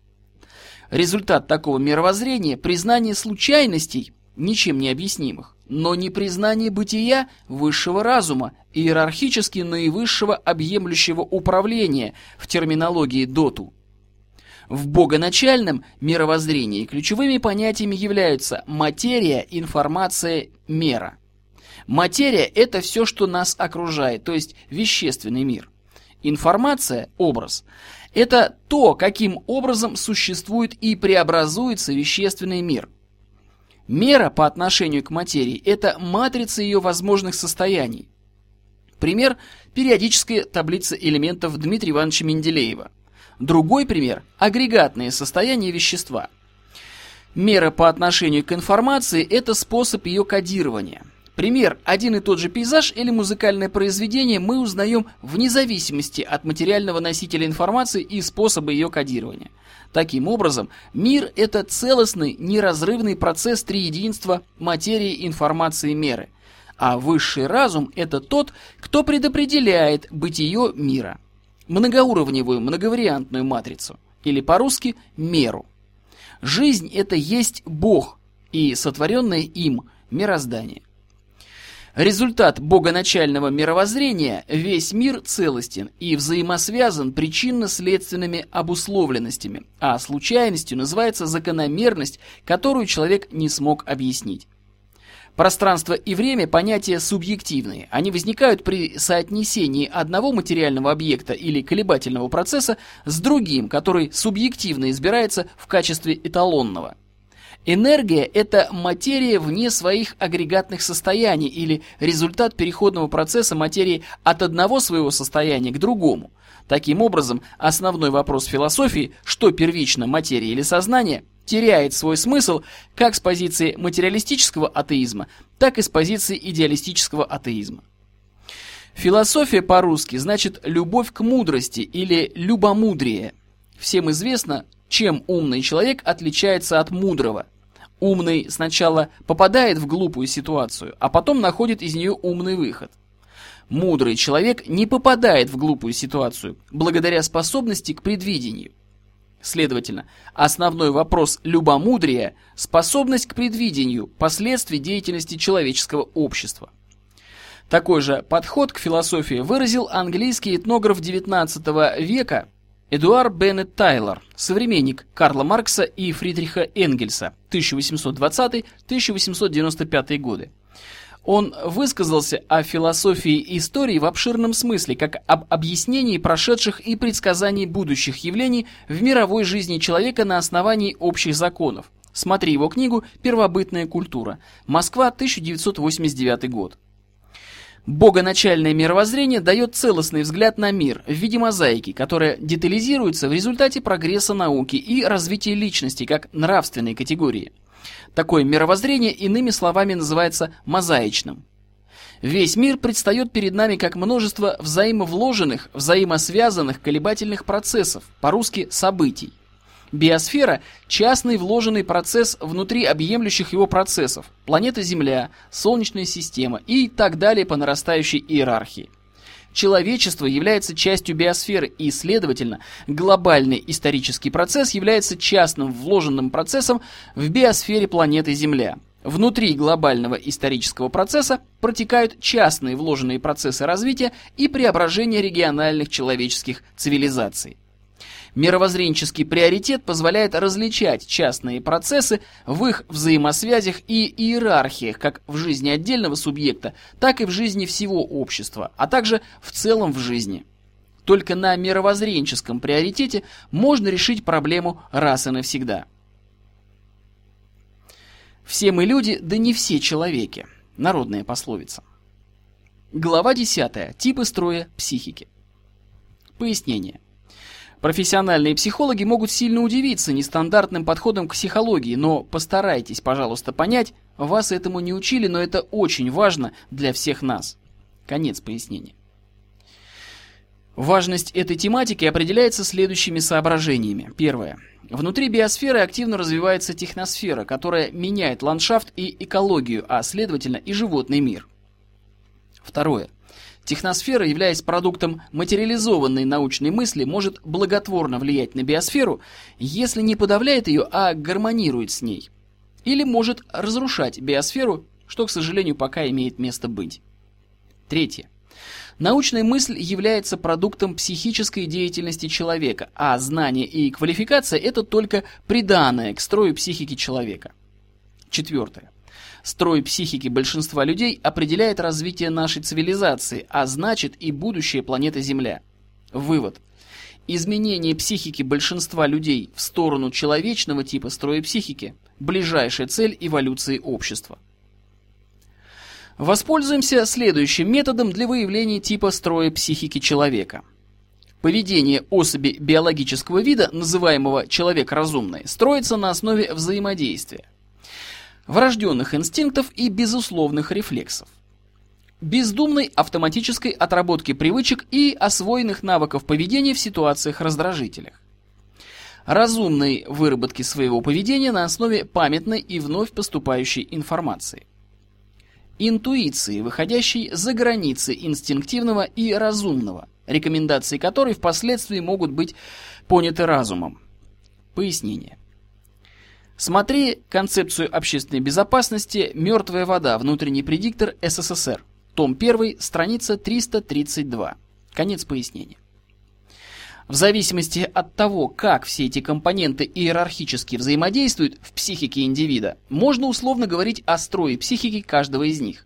Результат такого мировоззрения – признание случайностей, ничем не объяснимых, но не признание бытия высшего разума, иерархически наивысшего объемлющего управления в терминологии доту. В богоначальном мировоззрении ключевыми понятиями являются материя, информация, мера. Материя – это все, что нас окружает, то есть вещественный мир. Информация – образ. Это то, каким образом существует и преобразуется вещественный мир. Мера по отношению к материи – это матрица ее возможных состояний. Пример – периодическая таблица элементов Дмитрия Ивановича Менделеева – Другой пример – агрегатные состояния вещества. Мера по отношению к информации – это способ ее кодирования. Пример – один и тот же пейзаж или музыкальное произведение мы узнаем вне зависимости от материального носителя информации и способа ее кодирования. Таким образом, мир – это целостный, неразрывный процесс триединства материи, информации, меры. А высший разум – это тот, кто предопределяет бытие мира многоуровневую многовариантную матрицу, или по-русски меру. Жизнь – это есть Бог и сотворенное им мироздание. Результат богоначального мировоззрения – весь мир целостен и взаимосвязан причинно-следственными обусловленностями, а случайностью называется закономерность, которую человек не смог объяснить. Пространство и время – понятия субъективные. Они возникают при соотнесении одного материального объекта или колебательного процесса с другим, который субъективно избирается в качестве эталонного. Энергия – это материя вне своих агрегатных состояний или результат переходного процесса материи от одного своего состояния к другому. Таким образом, основной вопрос философии – что первично, материя или сознание – теряет свой смысл как с позиции материалистического атеизма, так и с позиции идеалистического атеизма. Философия по-русски значит «любовь к мудрости» или «любомудрие». Всем известно, чем умный человек отличается от мудрого. Умный сначала попадает в глупую ситуацию, а потом находит из нее умный выход. Мудрый человек не попадает в глупую ситуацию благодаря способности к предвидению. Следовательно, основной вопрос любомудрия – способность к предвидению последствий деятельности человеческого общества. Такой же подход к философии выразил английский этнограф XIX века Эдуард Беннет Тайлор, современник Карла Маркса и Фридриха Энгельса, 1820-1895 годы. Он высказался о философии истории в обширном смысле, как об объяснении прошедших и предсказаний будущих явлений в мировой жизни человека на основании общих законов. Смотри его книгу «Первобытная культура». Москва, 1989 год. Богоначальное мировоззрение дает целостный взгляд на мир в виде мозаики, которая детализируется в результате прогресса науки и развития личности как нравственной категории. Такое мировоззрение иными словами называется мозаичным. Весь мир предстает перед нами как множество взаимовложенных, взаимосвязанных колебательных процессов, по-русски событий. Биосфера – частный вложенный процесс внутри объемлющих его процессов, планета Земля, Солнечная система и так далее по нарастающей иерархии. Человечество является частью биосферы и, следовательно, глобальный исторический процесс является частным вложенным процессом в биосфере планеты Земля. Внутри глобального исторического процесса протекают частные вложенные процессы развития и преображения региональных человеческих цивилизаций. Мировоззренческий приоритет позволяет различать частные процессы в их взаимосвязях и иерархиях как в жизни отдельного субъекта, так и в жизни всего общества, а также в целом в жизни. Только на мировоззренческом приоритете можно решить проблему раз и навсегда. Все мы люди, да не все человеки. Народная пословица. Глава 10. Типы строя психики. Пояснение. Профессиональные психологи могут сильно удивиться нестандартным подходом к психологии, но постарайтесь, пожалуйста, понять, вас этому не учили, но это очень важно для всех нас. Конец пояснения. Важность этой тематики определяется следующими соображениями. Первое. Внутри биосферы активно развивается техносфера, которая меняет ландшафт и экологию, а следовательно и животный мир. Второе. Техносфера, являясь продуктом материализованной научной мысли, может благотворно влиять на биосферу, если не подавляет ее, а гармонирует с ней. Или может разрушать биосферу, что, к сожалению, пока имеет место быть. Третье. Научная мысль является продуктом психической деятельности человека, а знание и квалификация – это только приданное к строю психики человека. Четвертое. Строй психики большинства людей определяет развитие нашей цивилизации, а значит и будущее планеты Земля. Вывод. Изменение психики большинства людей в сторону человечного типа строя психики – ближайшая цель эволюции общества. Воспользуемся следующим методом для выявления типа строя психики человека. Поведение особи биологического вида, называемого человек разумный, строится на основе взаимодействия, врожденных инстинктов и безусловных рефлексов, бездумной автоматической отработки привычек и освоенных навыков поведения в ситуациях-раздражителях, разумной выработки своего поведения на основе памятной и вновь поступающей информации, интуиции, выходящей за границы инстинктивного и разумного, рекомендации которой впоследствии могут быть поняты разумом. Пояснение. Смотри концепцию общественной безопасности «Мертвая вода. Внутренний предиктор СССР». Том 1, страница 332. Конец пояснения. В зависимости от того, как все эти компоненты иерархически взаимодействуют в психике индивида, можно условно говорить о строе психики каждого из них.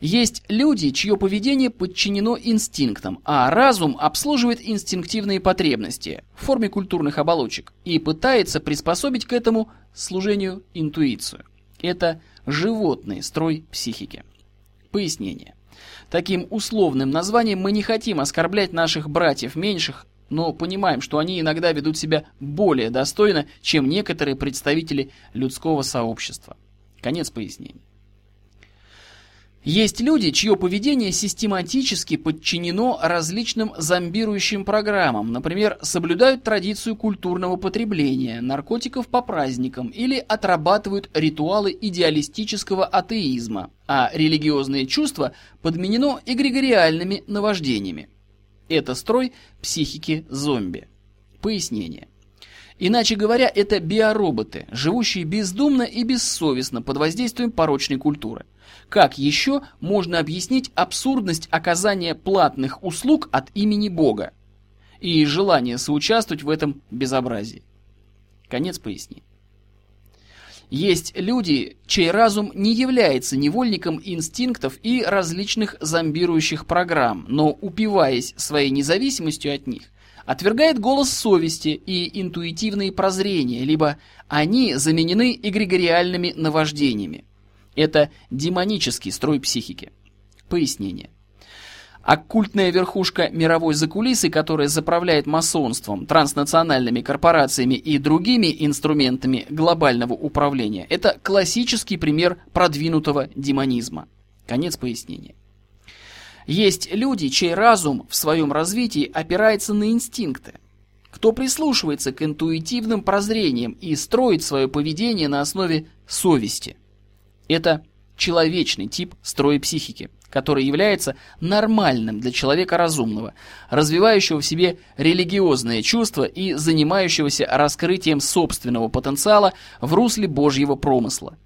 Есть люди, чье поведение подчинено инстинктам, а разум обслуживает инстинктивные потребности в форме культурных оболочек и пытается приспособить к этому служению интуицию. Это животный строй психики. Пояснение. Таким условным названием мы не хотим оскорблять наших братьев меньших, но понимаем, что они иногда ведут себя более достойно, чем некоторые представители людского сообщества. Конец пояснения. Есть люди, чье поведение систематически подчинено различным зомбирующим программам, например, соблюдают традицию культурного потребления, наркотиков по праздникам или отрабатывают ритуалы идеалистического атеизма, а религиозные чувства подменено эгрегориальными наваждениями. Это строй психики зомби. Пояснение. Иначе говоря, это биороботы, живущие бездумно и бессовестно под воздействием порочной культуры. Как еще можно объяснить абсурдность оказания платных услуг от имени Бога и желание соучаствовать в этом безобразии? Конец пояснения. Есть люди, чей разум не является невольником инстинктов и различных зомбирующих программ, но, упиваясь своей независимостью от них, отвергает голос совести и интуитивные прозрения, либо они заменены эгрегориальными наваждениями. Это демонический строй психики. Пояснение. Оккультная верхушка мировой закулисы, которая заправляет масонством, транснациональными корпорациями и другими инструментами глобального управления, это классический пример продвинутого демонизма. Конец пояснения. Есть люди, чей разум в своем развитии опирается на инстинкты. Кто прислушивается к интуитивным прозрениям и строит свое поведение на основе совести. Это человечный тип строя психики, который является нормальным для человека разумного, развивающего в себе религиозные чувства и занимающегося раскрытием собственного потенциала в русле Божьего промысла.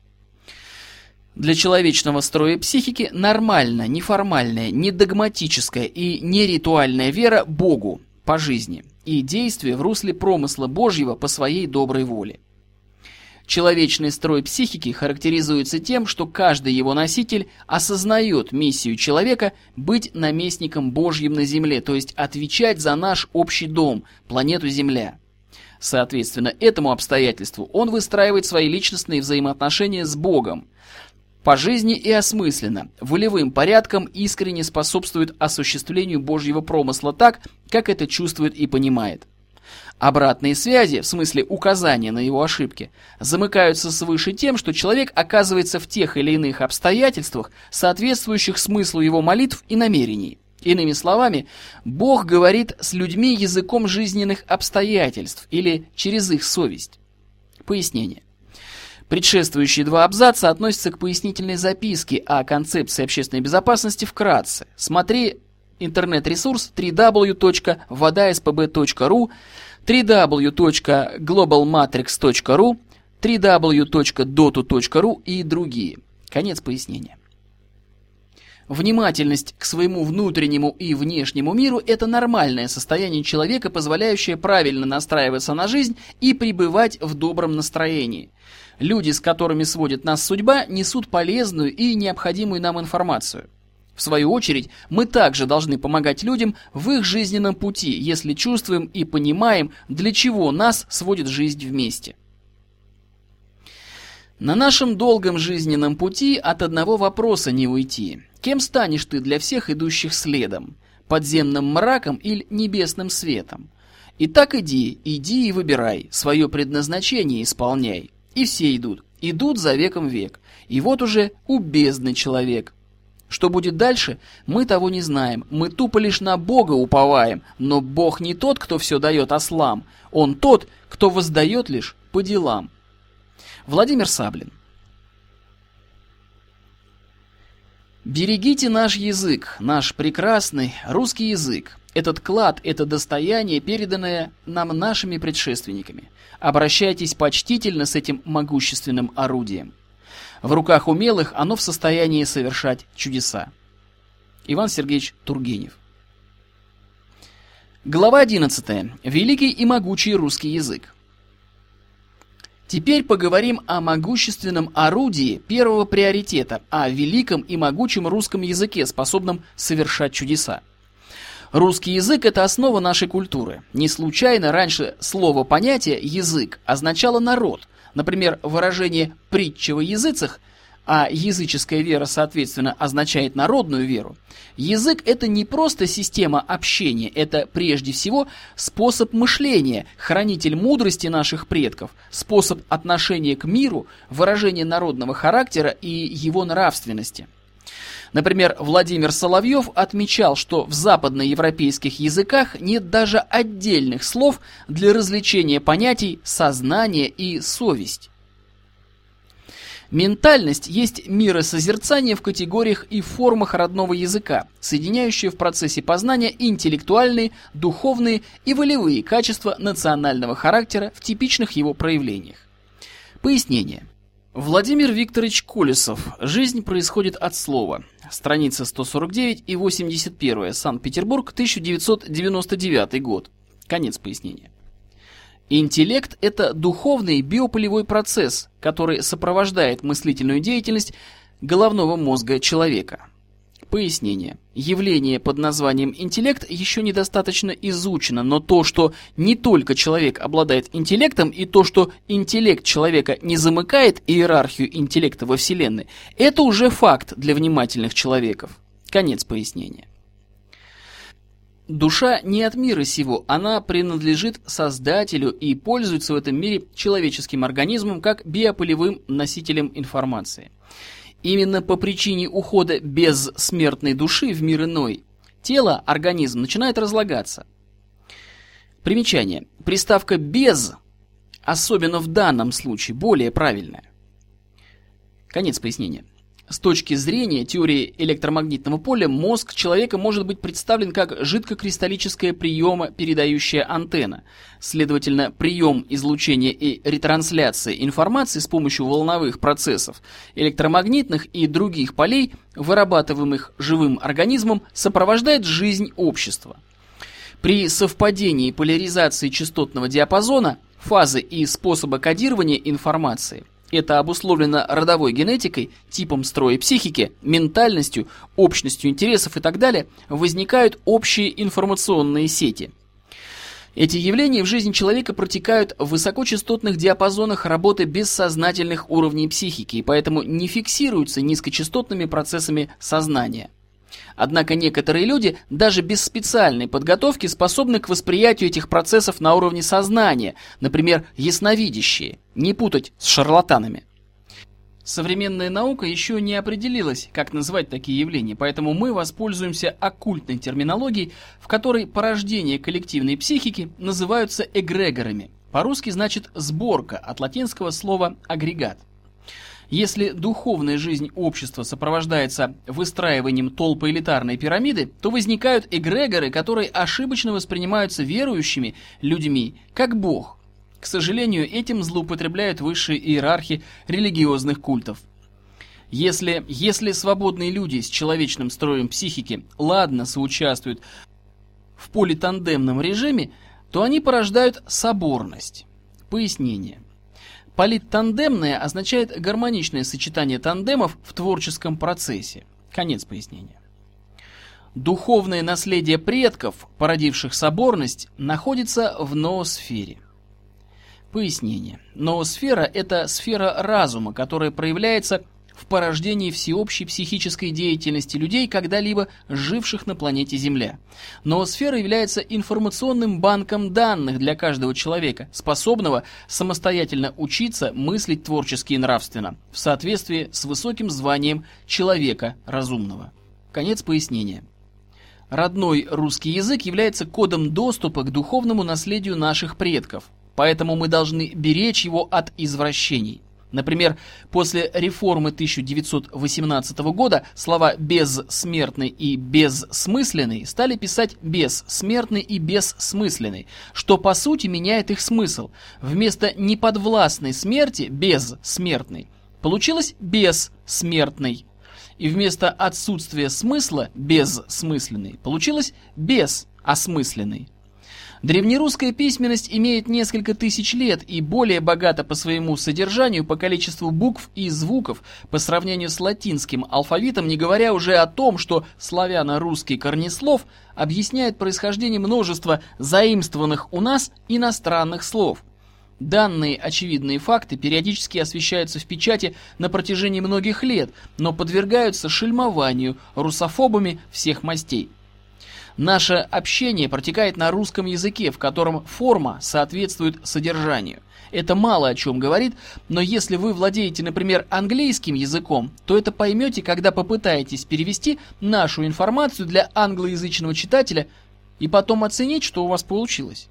Для человечного строя психики нормальная, неформальная, недогматическая и неритуальная вера Богу по жизни и действие в русле промысла Божьего по своей доброй воле. Человечный строй психики характеризуется тем, что каждый его носитель осознает миссию человека быть наместником Божьим на Земле, то есть отвечать за наш общий дом, планету Земля. Соответственно, этому обстоятельству он выстраивает свои личностные взаимоотношения с Богом, по жизни и осмысленно, волевым порядком искренне способствует осуществлению Божьего промысла так, как это чувствует и понимает. Обратные связи, в смысле указания на его ошибки, замыкаются свыше тем, что человек оказывается в тех или иных обстоятельствах, соответствующих смыслу его молитв и намерений. Иными словами, Бог говорит с людьми языком жизненных обстоятельств или через их совесть. Пояснение. Предшествующие два абзаца относятся к пояснительной записке о концепции общественной безопасности вкратце. Смотри интернет-ресурс www.vodaspb.ru, www.globalmatrix.ru, www.dotu.ru и другие. Конец пояснения. Внимательность к своему внутреннему и внешнему миру – это нормальное состояние человека, позволяющее правильно настраиваться на жизнь и пребывать в добром настроении. Люди, с которыми сводит нас судьба, несут полезную и необходимую нам информацию. В свою очередь, мы также должны помогать людям в их жизненном пути, если чувствуем и понимаем, для чего нас сводит жизнь вместе. На нашем долгом жизненном пути от одного вопроса не уйти. Кем станешь ты для всех идущих следом? Подземным мраком или небесным светом? И так иди, иди и выбирай, свое предназначение исполняй. И все идут, идут за веком век. И вот уже у человек. Что будет дальше, мы того не знаем. Мы тупо лишь на Бога уповаем. Но Бог не тот, кто все дает ослам. Он тот, кто воздает лишь по делам. Владимир Саблин. Берегите наш язык, наш прекрасный русский язык. Этот клад, это достояние, переданное нам нашими предшественниками. Обращайтесь почтительно с этим могущественным орудием. В руках умелых оно в состоянии совершать чудеса. Иван Сергеевич Тургенев. Глава 11. Великий и могучий русский язык. Теперь поговорим о могущественном орудии первого приоритета, о великом и могучем русском языке, способном совершать чудеса. Русский язык – это основа нашей культуры. Не случайно раньше слово-понятие «язык» означало «народ». Например, выражение «притча во языцах» а языческая вера, соответственно, означает народную веру, язык – это не просто система общения, это прежде всего способ мышления, хранитель мудрости наших предков, способ отношения к миру, выражение народного характера и его нравственности. Например, Владимир Соловьев отмечал, что в западноевропейских языках нет даже отдельных слов для развлечения понятий «сознание» и «совесть». Ментальность есть миросозерцание в категориях и формах родного языка, соединяющие в процессе познания интеллектуальные, духовные и волевые качества национального характера в типичных его проявлениях. Пояснение. Владимир Викторович Колесов. Жизнь происходит от слова. Страница 149 и 81. Санкт-Петербург, 1999 год. Конец пояснения. Интеллект – это духовный биополевой процесс, который сопровождает мыслительную деятельность головного мозга человека. Пояснение. Явление под названием интеллект еще недостаточно изучено, но то, что не только человек обладает интеллектом, и то, что интеллект человека не замыкает иерархию интеллекта во Вселенной, это уже факт для внимательных человеков. Конец пояснения. Душа не от мира сего, она принадлежит Создателю и пользуется в этом мире человеческим организмом как биополевым носителем информации. Именно по причине ухода бессмертной души в мир иной, тело, организм начинает разлагаться. Примечание. Приставка «без», особенно в данном случае, более правильная. Конец пояснения. С точки зрения теории электромагнитного поля, мозг человека может быть представлен как жидкокристаллическая приема-передающая антенна. Следовательно, прием излучения и ретрансляция информации с помощью волновых процессов, электромагнитных и других полей, вырабатываемых живым организмом, сопровождает жизнь общества. При совпадении поляризации частотного диапазона, фазы и способа кодирования информации – это обусловлено родовой генетикой, типом строя психики, ментальностью, общностью интересов и так далее, возникают общие информационные сети. Эти явления в жизни человека протекают в высокочастотных диапазонах работы бессознательных уровней психики и поэтому не фиксируются низкочастотными процессами сознания. Однако некоторые люди даже без специальной подготовки способны к восприятию этих процессов на уровне сознания, например, ясновидящие, не путать с шарлатанами. Современная наука еще не определилась, как называть такие явления, поэтому мы воспользуемся оккультной терминологией, в которой порождения коллективной психики называются эгрегорами. По-русски значит «сборка» от латинского слова «агрегат». Если духовная жизнь общества сопровождается выстраиванием толпы элитарной пирамиды, то возникают эгрегоры, которые ошибочно воспринимаются верующими людьми как Бог. К сожалению, этим злоупотребляют высшие иерархи религиозных культов. Если, если свободные люди с человечным строем психики ладно соучаствуют в политандемном режиме, то они порождают соборность. Пояснение. Политтандемное означает гармоничное сочетание тандемов в творческом процессе. Конец пояснения. Духовное наследие предков, породивших соборность, находится в ноосфере. Пояснение. Ноосфера – это сфера разума, которая проявляется в порождении всеобщей психической деятельности людей, когда-либо живших на планете Земля. Ноосфера является информационным банком данных для каждого человека, способного самостоятельно учиться мыслить творчески и нравственно, в соответствии с высоким званием человека разумного. Конец пояснения. Родной русский язык является кодом доступа к духовному наследию наших предков, поэтому мы должны беречь его от извращений. Например, после реформы 1918 года слова «бессмертный» и «бессмысленный» стали писать «бессмертный» и «бессмысленный», что по сути меняет их смысл. Вместо неподвластной смерти «бессмертный» получилось «бессмертный». И вместо отсутствия смысла «бессмысленный» получилось «бесосмысленный». Древнерусская письменность имеет несколько тысяч лет и более богата по своему содержанию, по количеству букв и звуков по сравнению с латинским алфавитом, не говоря уже о том, что славяно-русский корнеслов объясняет происхождение множества заимствованных у нас иностранных слов. Данные очевидные факты периодически освещаются в печати на протяжении многих лет, но подвергаются шельмованию русофобами всех мастей. Наше общение протекает на русском языке, в котором форма соответствует содержанию. Это мало о чем говорит, но если вы владеете, например, английским языком, то это поймете, когда попытаетесь перевести нашу информацию для англоязычного читателя и потом оценить, что у вас получилось.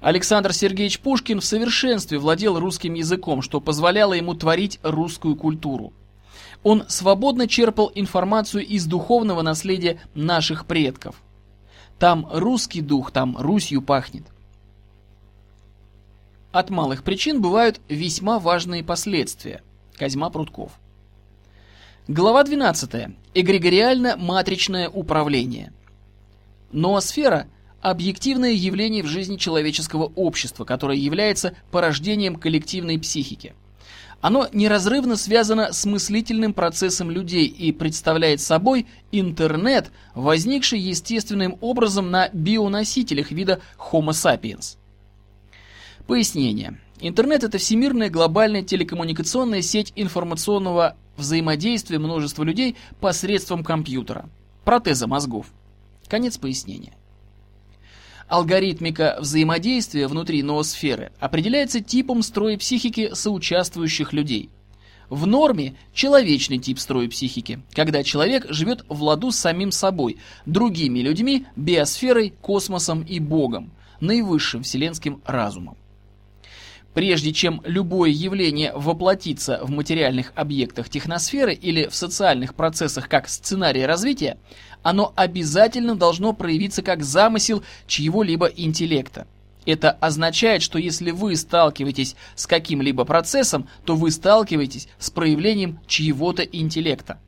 Александр Сергеевич Пушкин в совершенстве владел русским языком, что позволяло ему творить русскую культуру. Он свободно черпал информацию из духовного наследия наших предков. Там русский дух, там Русью пахнет. От малых причин бывают весьма важные последствия. Козьма Прутков. Глава 12. Эгрегориально-матричное управление. Ноосфера – объективное явление в жизни человеческого общества, которое является порождением коллективной психики – оно неразрывно связано с мыслительным процессом людей и представляет собой интернет, возникший естественным образом на бионосителях вида Homo sapiens. Пояснение. Интернет – это всемирная глобальная телекоммуникационная сеть информационного взаимодействия множества людей посредством компьютера, протеза мозгов. Конец пояснения. Алгоритмика взаимодействия внутри ноосферы определяется типом строя психики соучаствующих людей. В норме человечный тип строя психики, когда человек живет в ладу с самим собой, другими людьми, биосферой, космосом и Богом, наивысшим вселенским разумом. Прежде чем любое явление воплотится в материальных объектах техносферы или в социальных процессах как сценарий развития, оно обязательно должно проявиться как замысел чьего-либо интеллекта. Это означает, что если вы сталкиваетесь с каким-либо процессом, то вы сталкиваетесь с проявлением чьего-то интеллекта.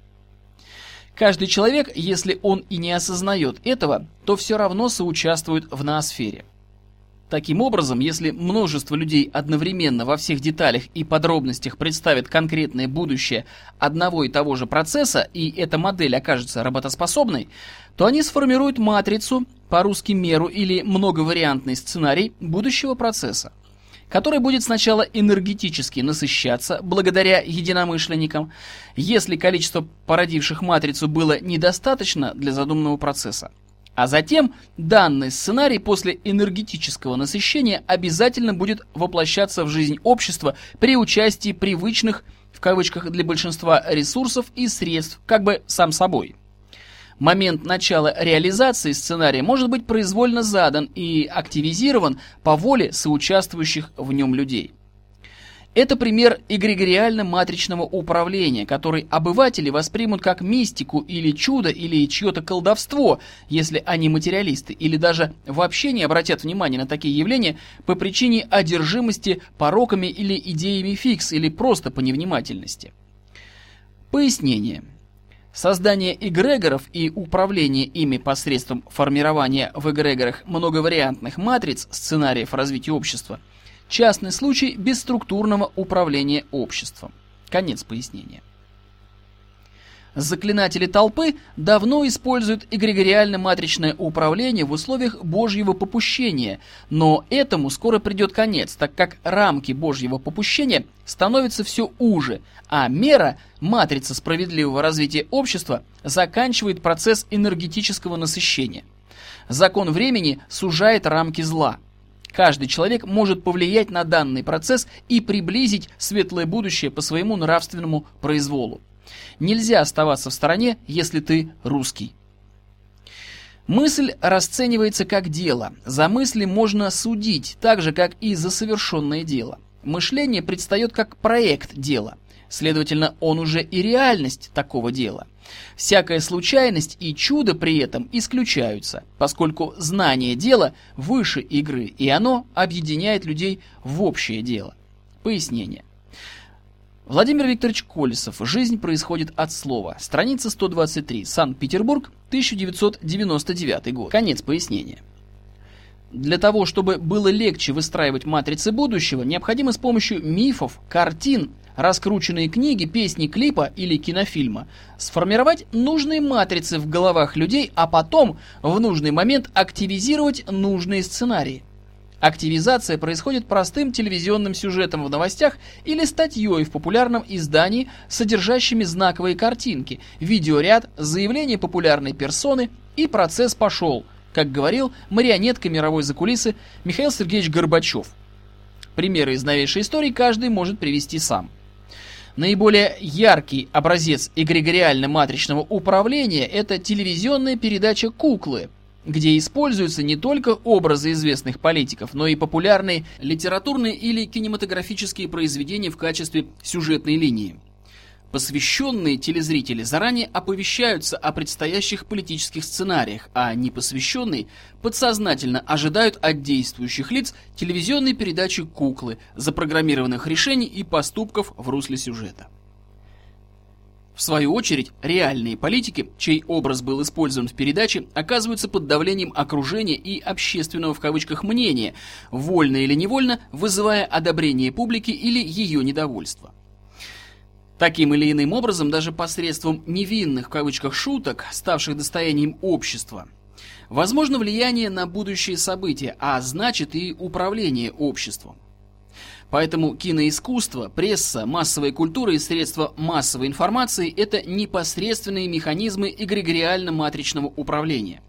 Каждый человек, если он и не осознает этого, то все равно соучаствует в ноосфере. Таким образом, если множество людей одновременно во всех деталях и подробностях представит конкретное будущее одного и того же процесса, и эта модель окажется работоспособной, то они сформируют матрицу, по-русски меру или многовариантный сценарий будущего процесса, который будет сначала энергетически насыщаться благодаря единомышленникам, если количество породивших матрицу было недостаточно для задуманного процесса. А затем данный сценарий после энергетического насыщения обязательно будет воплощаться в жизнь общества при участии привычных, в кавычках для большинства, ресурсов и средств, как бы сам собой. Момент начала реализации сценария может быть произвольно задан и активизирован по воле соучаствующих в нем людей. Это пример эгрегориально-матричного управления, который обыватели воспримут как мистику или чудо, или чье-то колдовство, если они материалисты, или даже вообще не обратят внимания на такие явления по причине одержимости пороками или идеями фикс, или просто по невнимательности. Пояснение. Создание эгрегоров и управление ими посредством формирования в эгрегорах многовариантных матриц сценариев развития общества – частный случай бесструктурного управления обществом. Конец пояснения. Заклинатели толпы давно используют эгрегориально-матричное управление в условиях Божьего попущения, но этому скоро придет конец, так как рамки Божьего попущения становятся все уже, а мера, матрица справедливого развития общества, заканчивает процесс энергетического насыщения. Закон времени сужает рамки зла. Каждый человек может повлиять на данный процесс и приблизить светлое будущее по своему нравственному произволу. Нельзя оставаться в стороне, если ты русский. Мысль расценивается как дело. За мысли можно судить, так же, как и за совершенное дело. Мышление предстает как проект дела. Следовательно, он уже и реальность такого дела. Всякая случайность и чудо при этом исключаются, поскольку знание дела выше игры, и оно объединяет людей в общее дело. Пояснение. Владимир Викторович Колесов. Жизнь происходит от слова. Страница 123. Санкт-Петербург, 1999 год. Конец пояснения. Для того, чтобы было легче выстраивать матрицы будущего, необходимо с помощью мифов, картин, раскрученные книги, песни, клипа или кинофильма сформировать нужные матрицы в головах людей, а потом в нужный момент активизировать нужные сценарии. Активизация происходит простым телевизионным сюжетом в новостях или статьей в популярном издании, содержащими знаковые картинки, видеоряд, заявление популярной персоны и процесс пошел, как говорил марионетка мировой закулисы Михаил Сергеевич Горбачев. Примеры из новейшей истории каждый может привести сам. Наиболее яркий образец эгрегориально-матричного управления – это телевизионная передача «Куклы», где используются не только образы известных политиков, но и популярные литературные или кинематографические произведения в качестве сюжетной линии. Посвященные телезрители заранее оповещаются о предстоящих политических сценариях, а непосвященные подсознательно ожидают от действующих лиц телевизионной передачи «Куклы», запрограммированных решений и поступков в русле сюжета. В свою очередь, реальные политики, чей образ был использован в передаче, оказываются под давлением окружения и общественного в кавычках мнения, вольно или невольно вызывая одобрение публики или ее недовольство. Таким или иным образом, даже посредством невинных в кавычках шуток, ставших достоянием общества, возможно влияние на будущие события, а значит и управление обществом. Поэтому киноискусство, пресса, массовая культура и средства массовой информации – это непосредственные механизмы эгрегориально-матричного управления.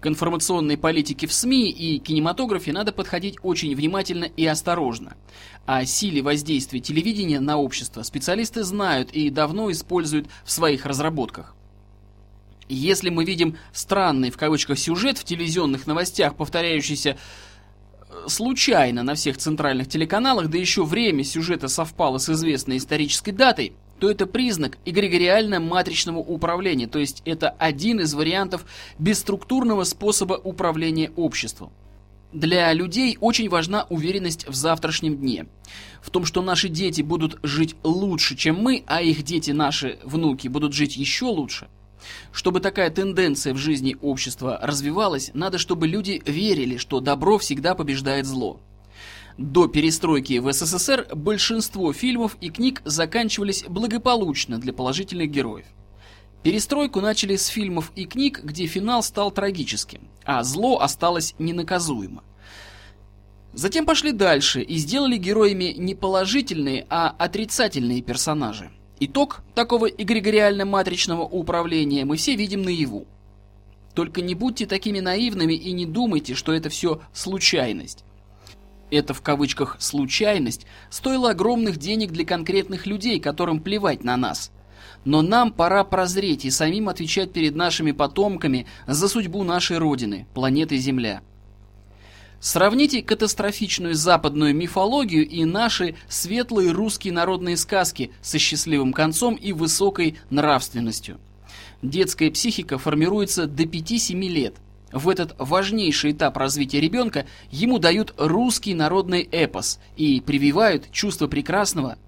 К информационной политике в СМИ и кинематографе надо подходить очень внимательно и осторожно. О силе воздействия телевидения на общество специалисты знают и давно используют в своих разработках. Если мы видим странный в кавычках сюжет в телевизионных новостях, повторяющийся случайно на всех центральных телеканалах, да еще время сюжета совпало с известной исторической датой, то это признак эгрегориально-матричного управления, то есть это один из вариантов бесструктурного способа управления обществом. Для людей очень важна уверенность в завтрашнем дне. В том, что наши дети будут жить лучше, чем мы, а их дети, наши внуки, будут жить еще лучше – чтобы такая тенденция в жизни общества развивалась, надо, чтобы люди верили, что добро всегда побеждает зло. До перестройки в СССР большинство фильмов и книг заканчивались благополучно для положительных героев. Перестройку начали с фильмов и книг, где финал стал трагическим, а зло осталось ненаказуемо. Затем пошли дальше и сделали героями не положительные, а отрицательные персонажи. Итог такого эгрегориально-матричного управления мы все видим наяву. Только не будьте такими наивными и не думайте, что это все случайность. Это в кавычках «случайность» стоило огромных денег для конкретных людей, которым плевать на нас. Но нам пора прозреть и самим отвечать перед нашими потомками за судьбу нашей Родины, планеты Земля. Сравните катастрофичную западную мифологию и наши светлые русские народные сказки со счастливым концом и высокой нравственностью. Детская психика формируется до 5-7 лет. В этот важнейший этап развития ребенка ему дают русский народный эпос и прививают чувство прекрасного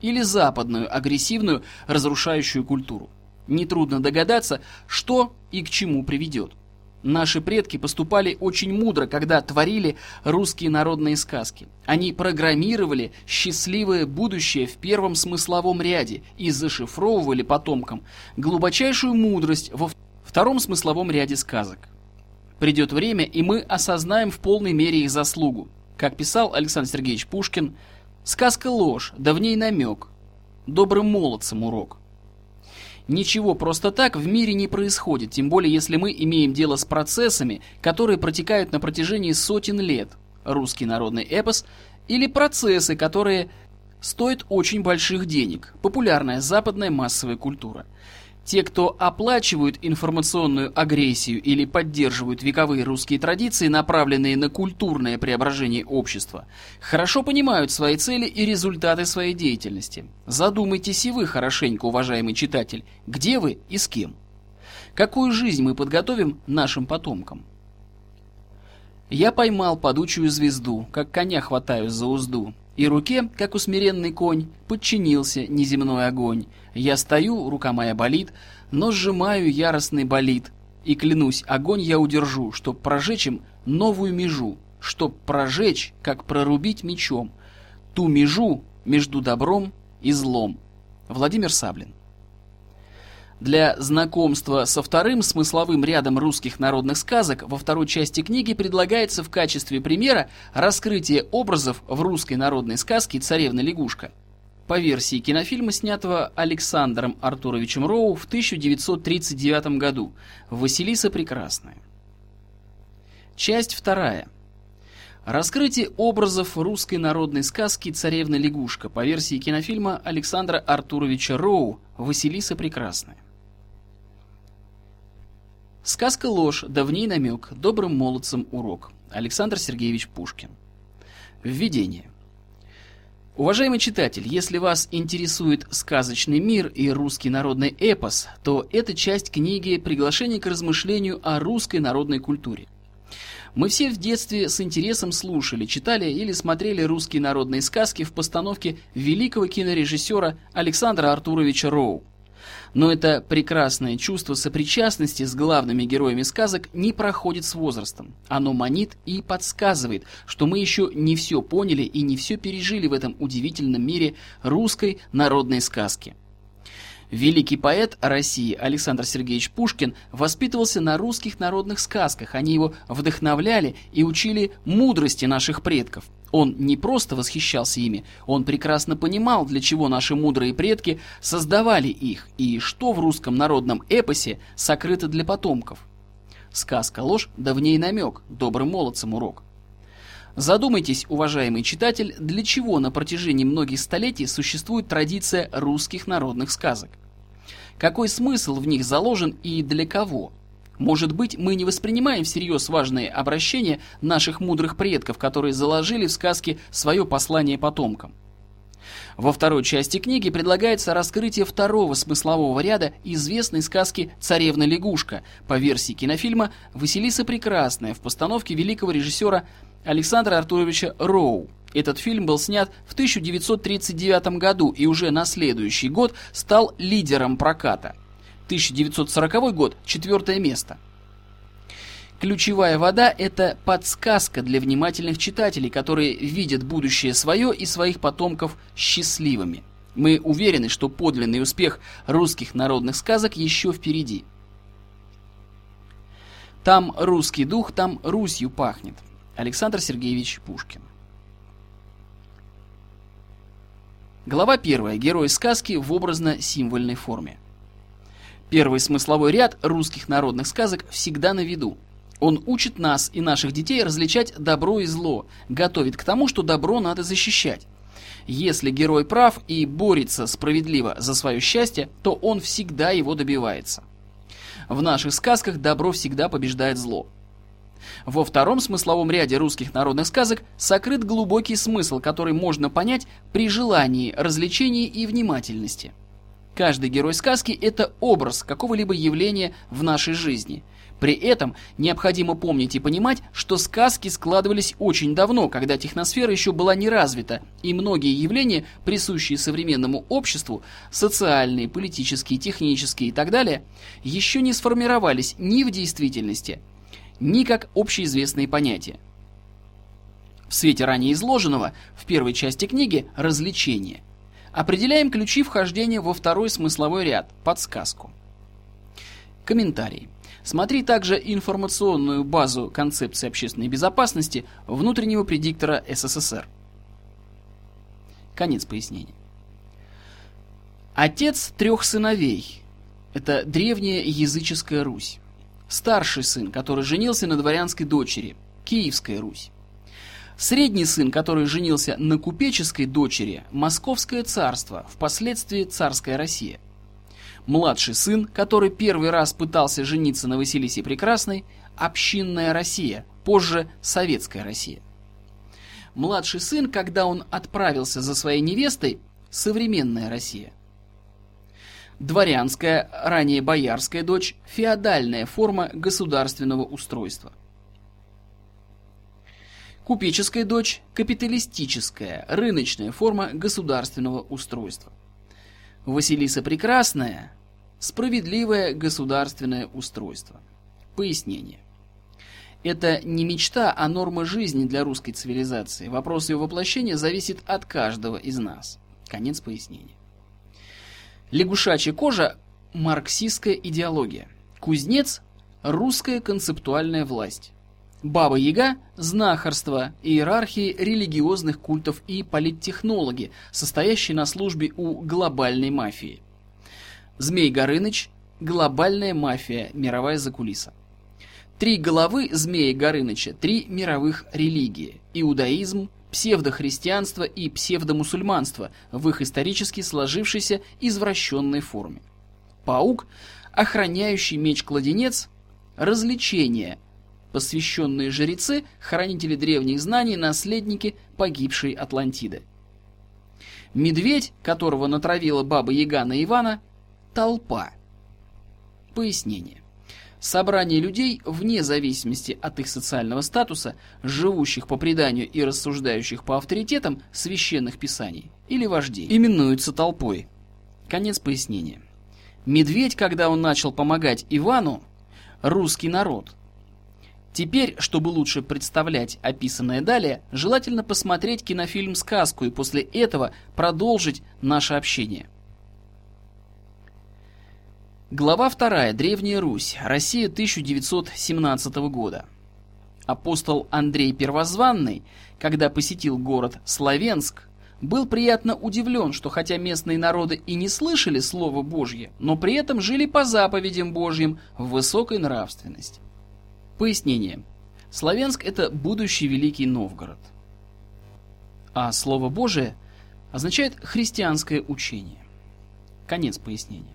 или западную, агрессивную, разрушающую культуру. Нетрудно догадаться, что и к чему приведет. Наши предки поступали очень мудро, когда творили русские народные сказки. Они программировали счастливое будущее в первом смысловом ряде и зашифровывали потомкам глубочайшую мудрость во втором смысловом ряде сказок. Придет время, и мы осознаем в полной мере их заслугу. Как писал Александр Сергеевич Пушкин, «Сказка ложь, да в ней намек, добрым молодцам урок». Ничего просто так в мире не происходит, тем более если мы имеем дело с процессами, которые протекают на протяжении сотен лет. Русский народный эпос или процессы, которые стоят очень больших денег. Популярная западная массовая культура. Те, кто оплачивают информационную агрессию или поддерживают вековые русские традиции, направленные на культурное преображение общества, хорошо понимают свои цели и результаты своей деятельности. Задумайтесь и вы хорошенько, уважаемый читатель, где вы и с кем. Какую жизнь мы подготовим нашим потомкам? Я поймал падучую звезду, как коня хватаю за узду, и руке, как усмиренный конь, подчинился неземной огонь. Я стою, рука моя болит, но сжимаю яростный болит. И клянусь, огонь я удержу, чтоб прожечь им новую межу, чтоб прожечь, как прорубить мечом, ту межу между добром и злом. Владимир Саблин для знакомства со вторым смысловым рядом русских народных сказок во второй части книги предлагается в качестве примера раскрытие образов в русской народной сказке «Царевна-лягушка». По версии кинофильма, снятого Александром Артуровичем Роу в 1939 году «Василиса Прекрасная». Часть вторая. Раскрытие образов русской народной сказки «Царевна-лягушка» по версии кинофильма Александра Артуровича Роу «Василиса Прекрасная». Сказка ложь, да в ней намек, добрым молодцам урок. Александр Сергеевич Пушкин. Введение. Уважаемый читатель, если вас интересует сказочный мир и русский народный эпос, то эта часть книги – приглашение к размышлению о русской народной культуре. Мы все в детстве с интересом слушали, читали или смотрели русские народные сказки в постановке великого кинорежиссера Александра Артуровича Роу. Но это прекрасное чувство сопричастности с главными героями сказок не проходит с возрастом. Оно манит и подсказывает, что мы еще не все поняли и не все пережили в этом удивительном мире русской народной сказки. Великий поэт России Александр Сергеевич Пушкин воспитывался на русских народных сказках. Они его вдохновляли и учили мудрости наших предков – он не просто восхищался ими, он прекрасно понимал, для чего наши мудрые предки создавали их и что в русском народном эпосе сокрыто для потомков. Сказка ложь, да в ней намек, добрым молодцам урок. Задумайтесь, уважаемый читатель, для чего на протяжении многих столетий существует традиция русских народных сказок. Какой смысл в них заложен и для кого? Может быть, мы не воспринимаем всерьез важные обращения наших мудрых предков, которые заложили в сказке свое послание потомкам. Во второй части книги предлагается раскрытие второго смыслового ряда известной сказки «Царевна-лягушка» по версии кинофильма «Василиса Прекрасная» в постановке великого режиссера Александра Артуровича Роу. Этот фильм был снят в 1939 году и уже на следующий год стал лидером проката – 1940 год – четвертое место. Ключевая вода – это подсказка для внимательных читателей, которые видят будущее свое и своих потомков счастливыми. Мы уверены, что подлинный успех русских народных сказок еще впереди. Там русский дух, там Русью пахнет. Александр Сергеевич Пушкин. Глава первая. Герой сказки в образно-символьной форме. Первый смысловой ряд русских народных сказок всегда на виду. Он учит нас и наших детей различать добро и зло, готовит к тому, что добро надо защищать. Если герой прав и борется справедливо за свое счастье, то он всегда его добивается. В наших сказках добро всегда побеждает зло. Во втором смысловом ряде русских народных сказок сокрыт глубокий смысл, который можно понять при желании, развлечении и внимательности – Каждый герой сказки – это образ какого-либо явления в нашей жизни. При этом необходимо помнить и понимать, что сказки складывались очень давно, когда техносфера еще была не развита, и многие явления, присущие современному обществу, социальные, политические, технические и так далее, еще не сформировались ни в действительности, ни как общеизвестные понятия. В свете ранее изложенного, в первой части книги «Развлечение» Определяем ключи вхождения во второй смысловой ряд – подсказку. Комментарий. Смотри также информационную базу концепции общественной безопасности внутреннего предиктора СССР. Конец пояснения. Отец трех сыновей – это древняя языческая Русь. Старший сын, который женился на дворянской дочери – Киевская Русь. Средний сын, который женился на купеческой дочери, Московское царство, впоследствии царская Россия. Младший сын, который первый раз пытался жениться на Василисе Прекрасной, общинная Россия, позже советская Россия. Младший сын, когда он отправился за своей невестой, современная Россия. Дворянская, ранее боярская дочь, феодальная форма государственного устройства. Купеческая дочь – капиталистическая, рыночная форма государственного устройства. Василиса Прекрасная – справедливое государственное устройство. Пояснение. Это не мечта, а норма жизни для русской цивилизации. Вопрос ее воплощения зависит от каждого из нас. Конец пояснения. Лягушачья кожа – марксистская идеология. Кузнец – русская концептуальная власть. Баба-Яга – знахарство, иерархии религиозных культов и политтехнологи, состоящие на службе у глобальной мафии. Змей Горыныч – глобальная мафия, мировая закулиса. Три головы Змея Горыныча – три мировых религии – иудаизм, псевдохристианство и псевдомусульманство в их исторически сложившейся извращенной форме. Паук – охраняющий меч-кладенец – развлечение – посвященные жрецы, хранители древних знаний, наследники погибшей Атлантиды. Медведь, которого натравила баба Яга на Ивана, толпа. Пояснение. Собрание людей, вне зависимости от их социального статуса, живущих по преданию и рассуждающих по авторитетам священных писаний или вождей, именуются толпой. Конец пояснения. Медведь, когда он начал помогать Ивану, русский народ – Теперь, чтобы лучше представлять описанное далее, желательно посмотреть кинофильм «Сказку» и после этого продолжить наше общение. Глава 2. Древняя Русь. Россия 1917 года. Апостол Андрей Первозванный, когда посетил город Славенск, был приятно удивлен, что хотя местные народы и не слышали Слово Божье, но при этом жили по заповедям Божьим в высокой нравственности. Пояснение. Славянск – это будущий Великий Новгород. А Слово Божие означает христианское учение. Конец пояснения.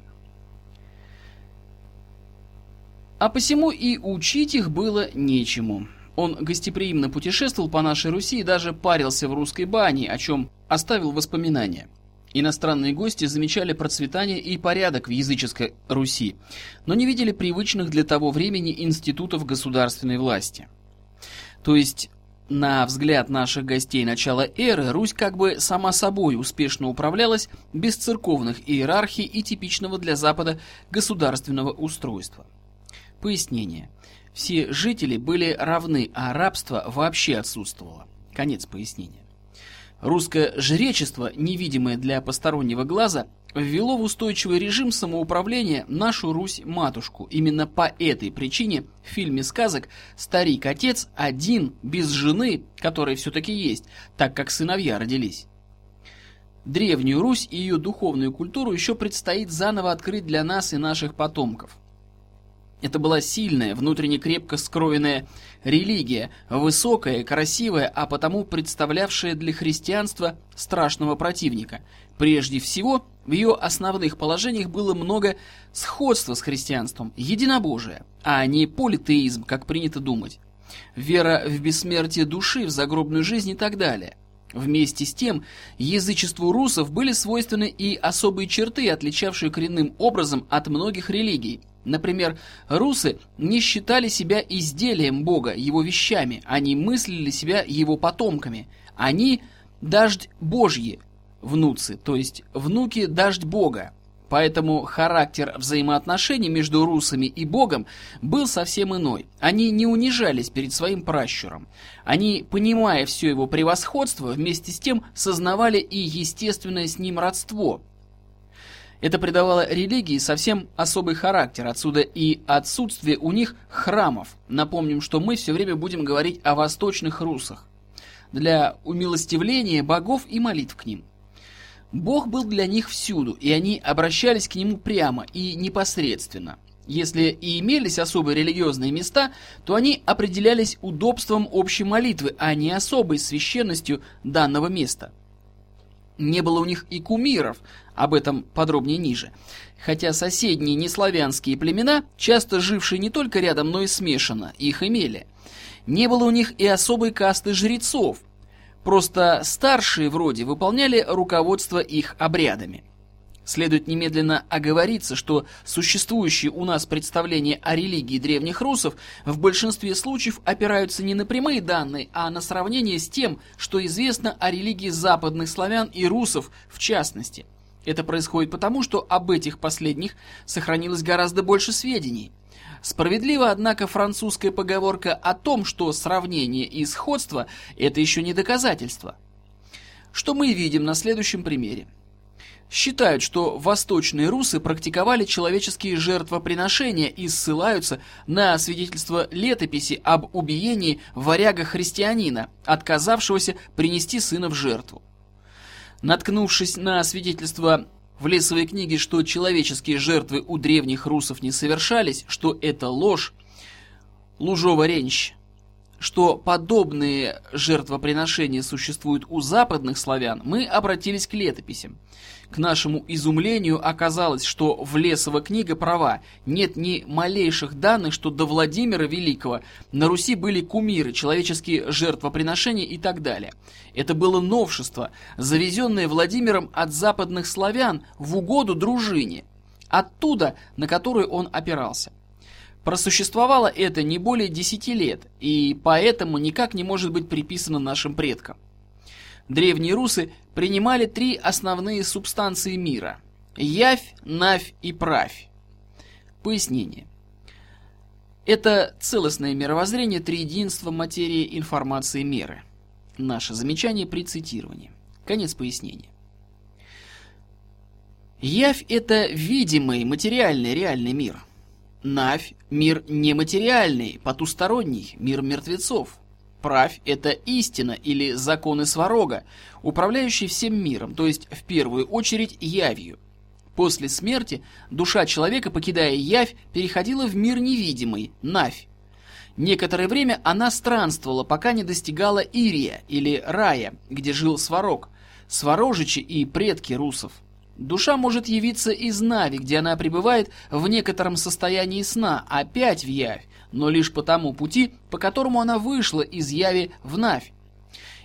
А посему и учить их было нечему. Он гостеприимно путешествовал по нашей Руси и даже парился в русской бане, о чем оставил воспоминания. Иностранные гости замечали процветание и порядок в языческой Руси, но не видели привычных для того времени институтов государственной власти. То есть, на взгляд наших гостей начала эры, Русь как бы сама собой успешно управлялась без церковных иерархий и типичного для Запада государственного устройства. Пояснение. Все жители были равны, а рабство вообще отсутствовало. Конец пояснения. Русское жречество, невидимое для постороннего глаза, ввело в устойчивый режим самоуправления нашу Русь-матушку. Именно по этой причине в фильме сказок старик-отец один, без жены, которая все-таки есть, так как сыновья родились. Древнюю Русь и ее духовную культуру еще предстоит заново открыть для нас и наших потомков. Это была сильная, внутренне крепко скроенная религия, высокая, красивая, а потому представлявшая для христианства страшного противника. Прежде всего, в ее основных положениях было много сходства с христианством, единобожие, а не политеизм, как принято думать. Вера в бессмертие души, в загробную жизнь и так далее. Вместе с тем, язычеству русов были свойственны и особые черты, отличавшие коренным образом от многих религий. Например, русы не считали себя изделием Бога, его вещами, они мыслили себя его потомками. Они – дождь Божьи, внуцы, то есть внуки дождь Бога. Поэтому характер взаимоотношений между русами и Богом был совсем иной. Они не унижались перед своим пращуром. Они, понимая все его превосходство, вместе с тем сознавали и естественное с ним родство. Это придавало религии совсем особый характер, отсюда и отсутствие у них храмов. Напомним, что мы все время будем говорить о восточных русах. Для умилостивления богов и молитв к ним – Бог был для них всюду, и они обращались к Нему прямо и непосредственно. Если и имелись особые религиозные места, то они определялись удобством общей молитвы, а не особой священностью данного места. Не было у них и кумиров, об этом подробнее ниже. Хотя соседние неславянские племена, часто жившие не только рядом, но и смешанно, их имели. Не было у них и особой касты жрецов, Просто старшие вроде выполняли руководство их обрядами. Следует немедленно оговориться, что существующие у нас представления о религии древних русов в большинстве случаев опираются не на прямые данные, а на сравнение с тем, что известно о религии западных славян и русов в частности. Это происходит потому, что об этих последних сохранилось гораздо больше сведений. Справедлива, однако, французская поговорка о том, что сравнение и сходство – это еще не доказательство. Что мы видим на следующем примере. Считают, что восточные русы практиковали человеческие жертвоприношения и ссылаются на свидетельство летописи об убиении варяга-христианина, отказавшегося принести сына в жертву. Наткнувшись на свидетельство в лесовой книге, что человеческие жертвы у древних русов не совершались, что это ложь, лужово ренщ, что подобные жертвоприношения существуют у западных славян, мы обратились к летописям. К нашему изумлению оказалось, что в Лесова книга права, нет ни малейших данных, что до Владимира Великого на Руси были кумиры, человеческие жертвоприношения и так далее. Это было новшество, завезенное Владимиром от западных славян в угоду дружине, оттуда, на которую он опирался. Просуществовало это не более десяти лет, и поэтому никак не может быть приписано нашим предкам. Древние русы принимали три основные субстанции мира – явь, навь и правь. Пояснение. Это целостное мировоззрение триединства материи информации меры. Наше замечание при цитировании. Конец пояснения. Явь – это видимый, материальный, реальный мир. Навь – мир нематериальный, потусторонний, мир мертвецов. Правь – это истина или законы Сварога, управляющий всем миром, то есть в первую очередь явью. После смерти душа человека, покидая явь, переходила в мир невидимый, навь. Некоторое время она странствовала, пока не достигала Ирия или рая, где жил Сварог, Сварожичи и предки русов. Душа может явиться из Нави, где она пребывает в некотором состоянии сна, опять в Явь, но лишь по тому пути, по которому она вышла из Яви в Навь.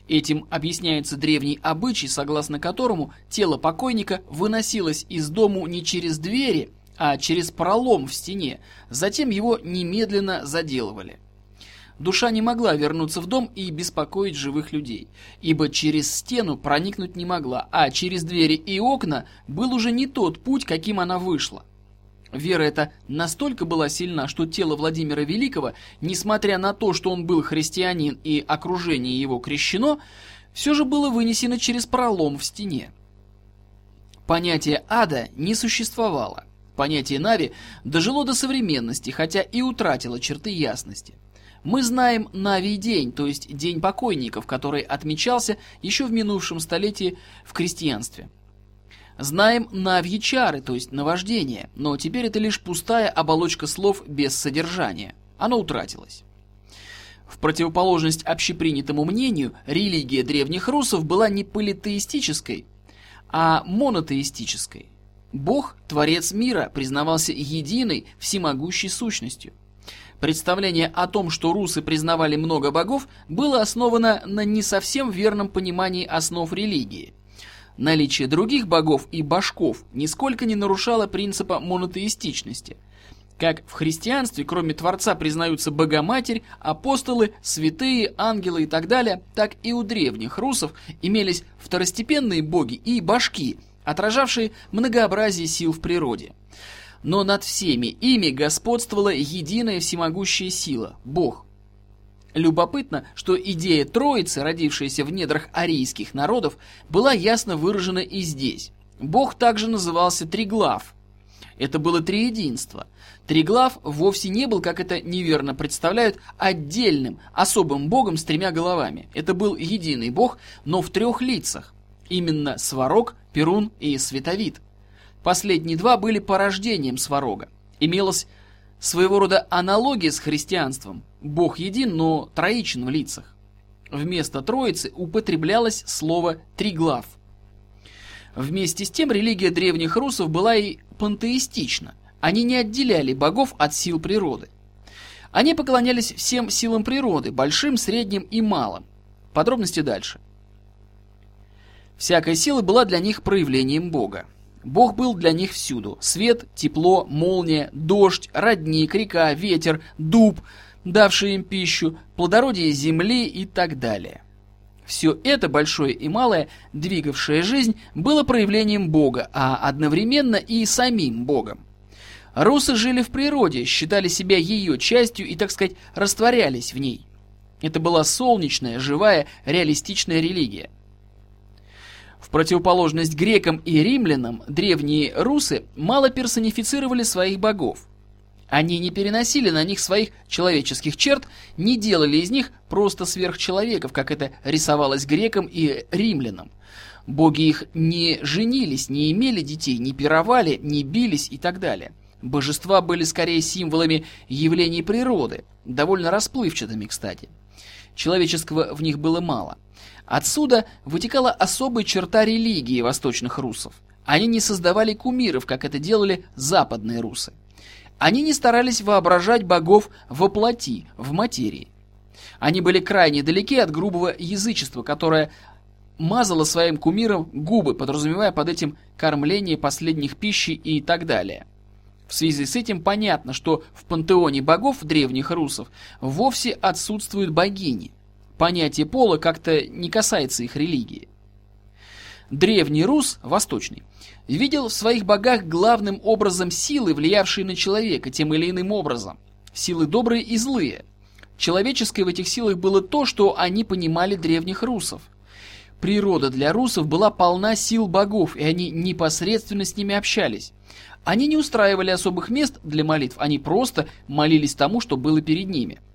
Этим объясняется древний обычай, согласно которому тело покойника выносилось из дому не через двери, а через пролом в стене, затем его немедленно заделывали. Душа не могла вернуться в дом и беспокоить живых людей, ибо через стену проникнуть не могла, а через двери и окна был уже не тот путь, каким она вышла. Вера эта настолько была сильна, что тело Владимира Великого, несмотря на то, что он был христианин и окружение его крещено, все же было вынесено через пролом в стене. Понятие ада не существовало. Понятие Нави дожило до современности, хотя и утратило черты ясности. Мы знаем Навий день, то есть День покойников, который отмечался еще в минувшем столетии в крестьянстве. Знаем Навьи чары, то есть наваждение, но теперь это лишь пустая оболочка слов без содержания. Оно утратилось. В противоположность общепринятому мнению, религия древних русов была не политеистической, а монотеистической. Бог, Творец мира, признавался единой, всемогущей сущностью. Представление о том, что русы признавали много богов, было основано на не совсем верном понимании основ религии. Наличие других богов и башков нисколько не нарушало принципа монотеистичности. Как в христианстве, кроме Творца, признаются Богоматерь, апостолы, святые, ангелы и так далее, так и у древних русов имелись второстепенные боги и башки, отражавшие многообразие сил в природе – но над всеми ими господствовала единая всемогущая сила – Бог. Любопытно, что идея Троицы, родившаяся в недрах арийских народов, была ясно выражена и здесь. Бог также назывался Триглав. Это было триединство. Триглав вовсе не был, как это неверно представляют, отдельным, особым богом с тремя головами. Это был единый бог, но в трех лицах. Именно Сварог, Перун и Световид – Последние два были порождением Сварога. Имелась своего рода аналогия с христианством. Бог един, но троичен в лицах. Вместо Троицы употреблялось слово «триглав». Вместе с тем религия древних русов была и пантеистична. Они не отделяли богов от сил природы. Они поклонялись всем силам природы, большим, средним и малым. Подробности дальше. Всякая сила была для них проявлением Бога. Бог был для них всюду. Свет, тепло, молния, дождь, родник, река, ветер, дуб, давший им пищу, плодородие земли и так далее. Все это, большое и малое, двигавшее жизнь, было проявлением Бога, а одновременно и самим Богом. Русы жили в природе, считали себя ее частью и, так сказать, растворялись в ней. Это была солнечная, живая, реалистичная религия – противоположность грекам и римлянам, древние русы мало персонифицировали своих богов. Они не переносили на них своих человеческих черт, не делали из них просто сверхчеловеков, как это рисовалось грекам и римлянам. Боги их не женились, не имели детей, не пировали, не бились и так далее. Божества были скорее символами явлений природы, довольно расплывчатыми, кстати. Человеческого в них было мало. Отсюда вытекала особая черта религии восточных русов. Они не создавали кумиров, как это делали западные русы. Они не старались воображать богов во плоти, в материи. Они были крайне далеки от грубого язычества, которое мазало своим кумирам губы, подразумевая под этим кормление последних пищи и так далее. В связи с этим понятно, что в пантеоне богов древних русов вовсе отсутствуют богини – понятие пола как-то не касается их религии. Древний рус, восточный, видел в своих богах главным образом силы, влиявшие на человека тем или иным образом. Силы добрые и злые. Человеческое в этих силах было то, что они понимали древних русов. Природа для русов была полна сил богов, и они непосредственно с ними общались. Они не устраивали особых мест для молитв, они просто молились тому, что было перед ними –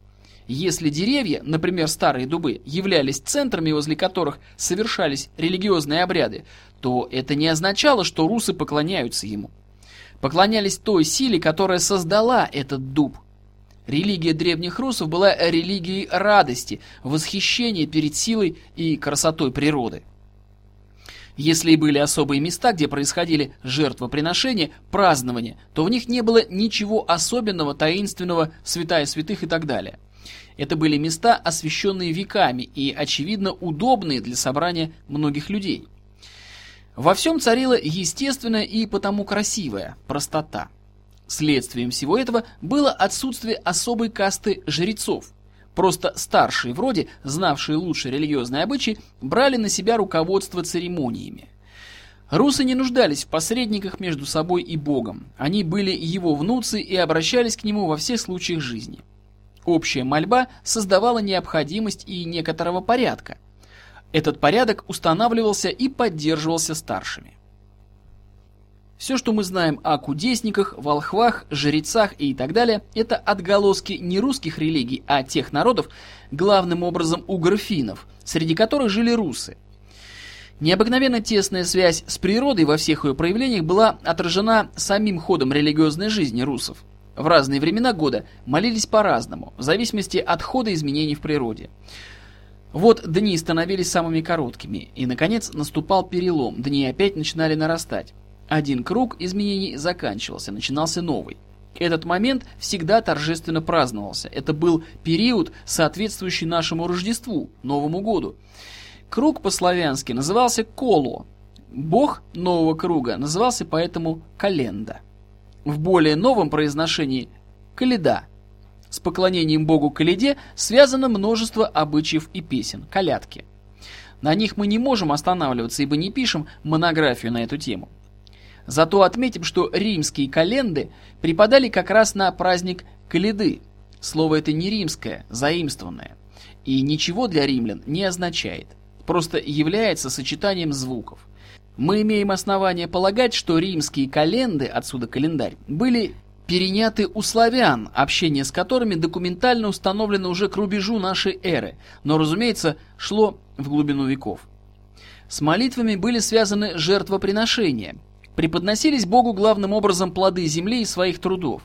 если деревья, например, старые дубы, являлись центрами, возле которых совершались религиозные обряды, то это не означало, что русы поклоняются ему. Поклонялись той силе, которая создала этот дуб. Религия древних русов была религией радости, восхищения перед силой и красотой природы. Если и были особые места, где происходили жертвоприношения, празднования, то в них не было ничего особенного, таинственного, святая святых и так далее. Это были места, освященные веками и, очевидно, удобные для собрания многих людей. Во всем царила естественная и потому красивая простота. Следствием всего этого было отсутствие особой касты жрецов. Просто старшие вроде, знавшие лучше религиозные обычаи, брали на себя руководство церемониями. Русы не нуждались в посредниках между собой и Богом. Они были его внуцы и обращались к нему во всех случаях жизни. Общая мольба создавала необходимость и некоторого порядка. Этот порядок устанавливался и поддерживался старшими. Все, что мы знаем о кудесниках, волхвах, жрецах и так далее, это отголоски не русских религий, а тех народов, главным образом угрофинов, среди которых жили русы. Необыкновенно тесная связь с природой во всех ее проявлениях была отражена самим ходом религиозной жизни русов в разные времена года молились по-разному, в зависимости от хода изменений в природе. Вот дни становились самыми короткими, и, наконец, наступал перелом, дни опять начинали нарастать. Один круг изменений заканчивался, начинался новый. Этот момент всегда торжественно праздновался. Это был период, соответствующий нашему Рождеству, Новому году. Круг по-славянски назывался Коло. Бог нового круга назывался поэтому Календа. В более новом произношении – Каледа. С поклонением Богу Каледе связано множество обычаев и песен – колядки. На них мы не можем останавливаться, ибо не пишем монографию на эту тему. Зато отметим, что римские календы припадали как раз на праздник Каледы. Слово это не римское, заимствованное. И ничего для римлян не означает. Просто является сочетанием звуков. Мы имеем основания полагать, что римские календы, отсюда календарь, были переняты у славян, общение с которыми документально установлено уже к рубежу нашей эры, но, разумеется, шло в глубину веков. С молитвами были связаны жертвоприношения – Преподносились Богу главным образом плоды земли и своих трудов.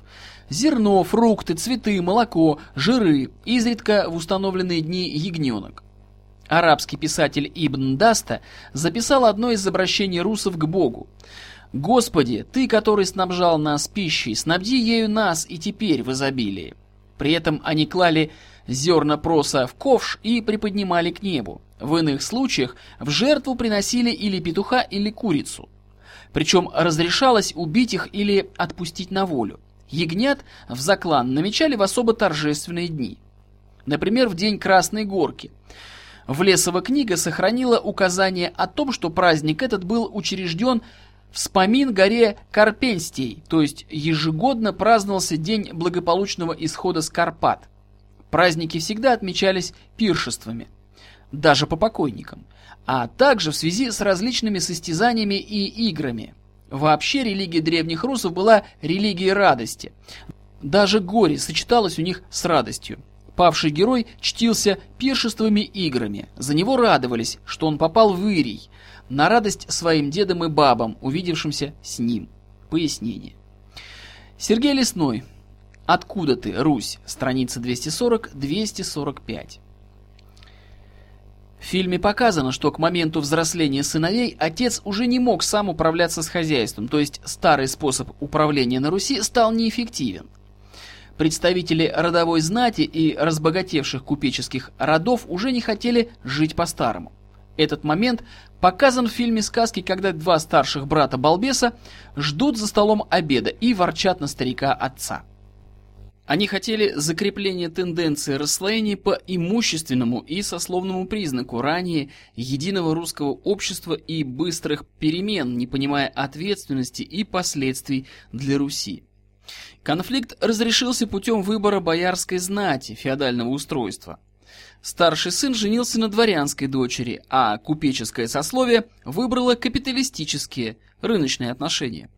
Зерно, фрукты, цветы, молоко, жиры, изредка в установленные дни ягненок. Арабский писатель Ибн Даста записал одно из обращений русов к Богу. «Господи, Ты, который снабжал нас пищей, снабди ею нас и теперь в изобилии». При этом они клали зерна проса в ковш и приподнимали к небу. В иных случаях в жертву приносили или петуха, или курицу. Причем разрешалось убить их или отпустить на волю. Ягнят в заклан намечали в особо торжественные дни. Например, в день Красной Горки. Влесова книга сохранила указание о том, что праздник этот был учрежден в спомин горе Карпенстей, то есть ежегодно праздновался день благополучного исхода с Карпат. Праздники всегда отмечались пиршествами, даже по покойникам а также в связи с различными состязаниями и играми. Вообще религия древних русов была религией радости. Даже горе сочеталось у них с радостью. Павший герой чтился пиршествами играми. За него радовались, что он попал в Ирий, на радость своим дедам и бабам, увидевшимся с ним. Пояснение. Сергей Лесной. Откуда ты, Русь? Страница 240-245. В фильме показано, что к моменту взросления сыновей отец уже не мог сам управляться с хозяйством, то есть старый способ управления на Руси стал неэффективен. Представители родовой знати и разбогатевших купеческих родов уже не хотели жить по-старому. Этот момент показан в фильме сказки, когда два старших брата-балбеса ждут за столом обеда и ворчат на старика отца. Они хотели закрепления тенденции расслоения по имущественному и сословному признаку ранее единого русского общества и быстрых перемен, не понимая ответственности и последствий для Руси. Конфликт разрешился путем выбора боярской знати, феодального устройства. Старший сын женился на дворянской дочери, а купеческое сословие выбрало капиталистические, рыночные отношения.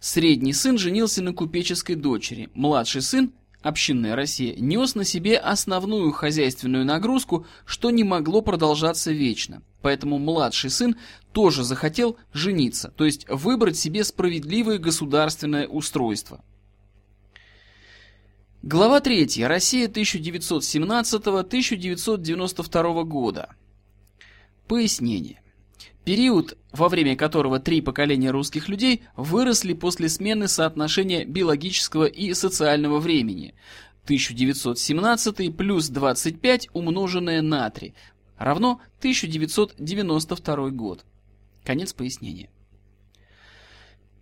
Средний сын женился на купеческой дочери, младший сын, общинная Россия, нес на себе основную хозяйственную нагрузку, что не могло продолжаться вечно. Поэтому младший сын тоже захотел жениться, то есть выбрать себе справедливое государственное устройство. Глава 3. Россия 1917-1992 года. Пояснение. Период, во время которого три поколения русских людей выросли после смены соотношения биологического и социального времени. 1917 плюс 25 умноженное на 3 равно 1992 год. Конец пояснения.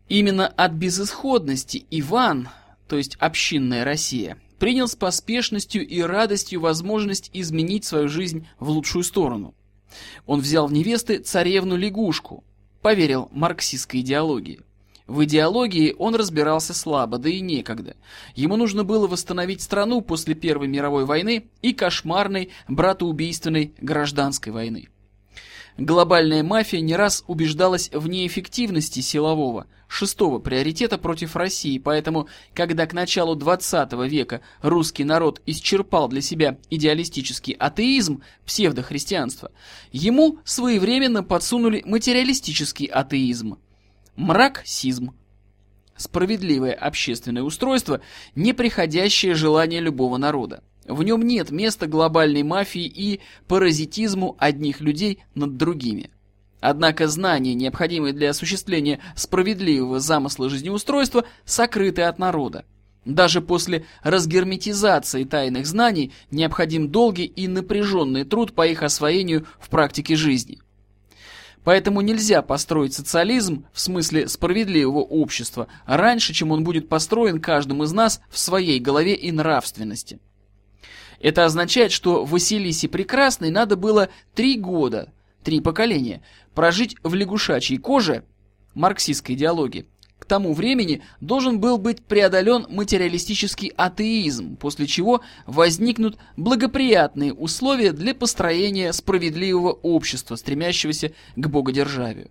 Именно от безысходности Иван, то есть общинная Россия, принял с поспешностью и радостью возможность изменить свою жизнь в лучшую сторону – он взял в невесты царевну-лягушку, поверил марксистской идеологии. В идеологии он разбирался слабо, да и некогда. Ему нужно было восстановить страну после Первой мировой войны и кошмарной братоубийственной гражданской войны. Глобальная мафия не раз убеждалась в неэффективности силового, шестого приоритета против России, поэтому, когда к началу 20 века русский народ исчерпал для себя идеалистический атеизм, псевдохристианство, ему своевременно подсунули материалистический атеизм, мраксизм. Справедливое общественное устройство – неприходящее желание любого народа. В нем нет места глобальной мафии и паразитизму одних людей над другими. Однако знания, необходимые для осуществления справедливого замысла жизнеустройства, сокрыты от народа. Даже после разгерметизации тайных знаний необходим долгий и напряженный труд по их освоению в практике жизни. Поэтому нельзя построить социализм в смысле справедливого общества раньше, чем он будет построен каждым из нас в своей голове и нравственности. Это означает, что Василисе Прекрасной надо было три года, три поколения, прожить в лягушачьей коже марксистской идеологии, к тому времени должен был быть преодолен материалистический атеизм, после чего возникнут благоприятные условия для построения справедливого общества, стремящегося к богодержавию.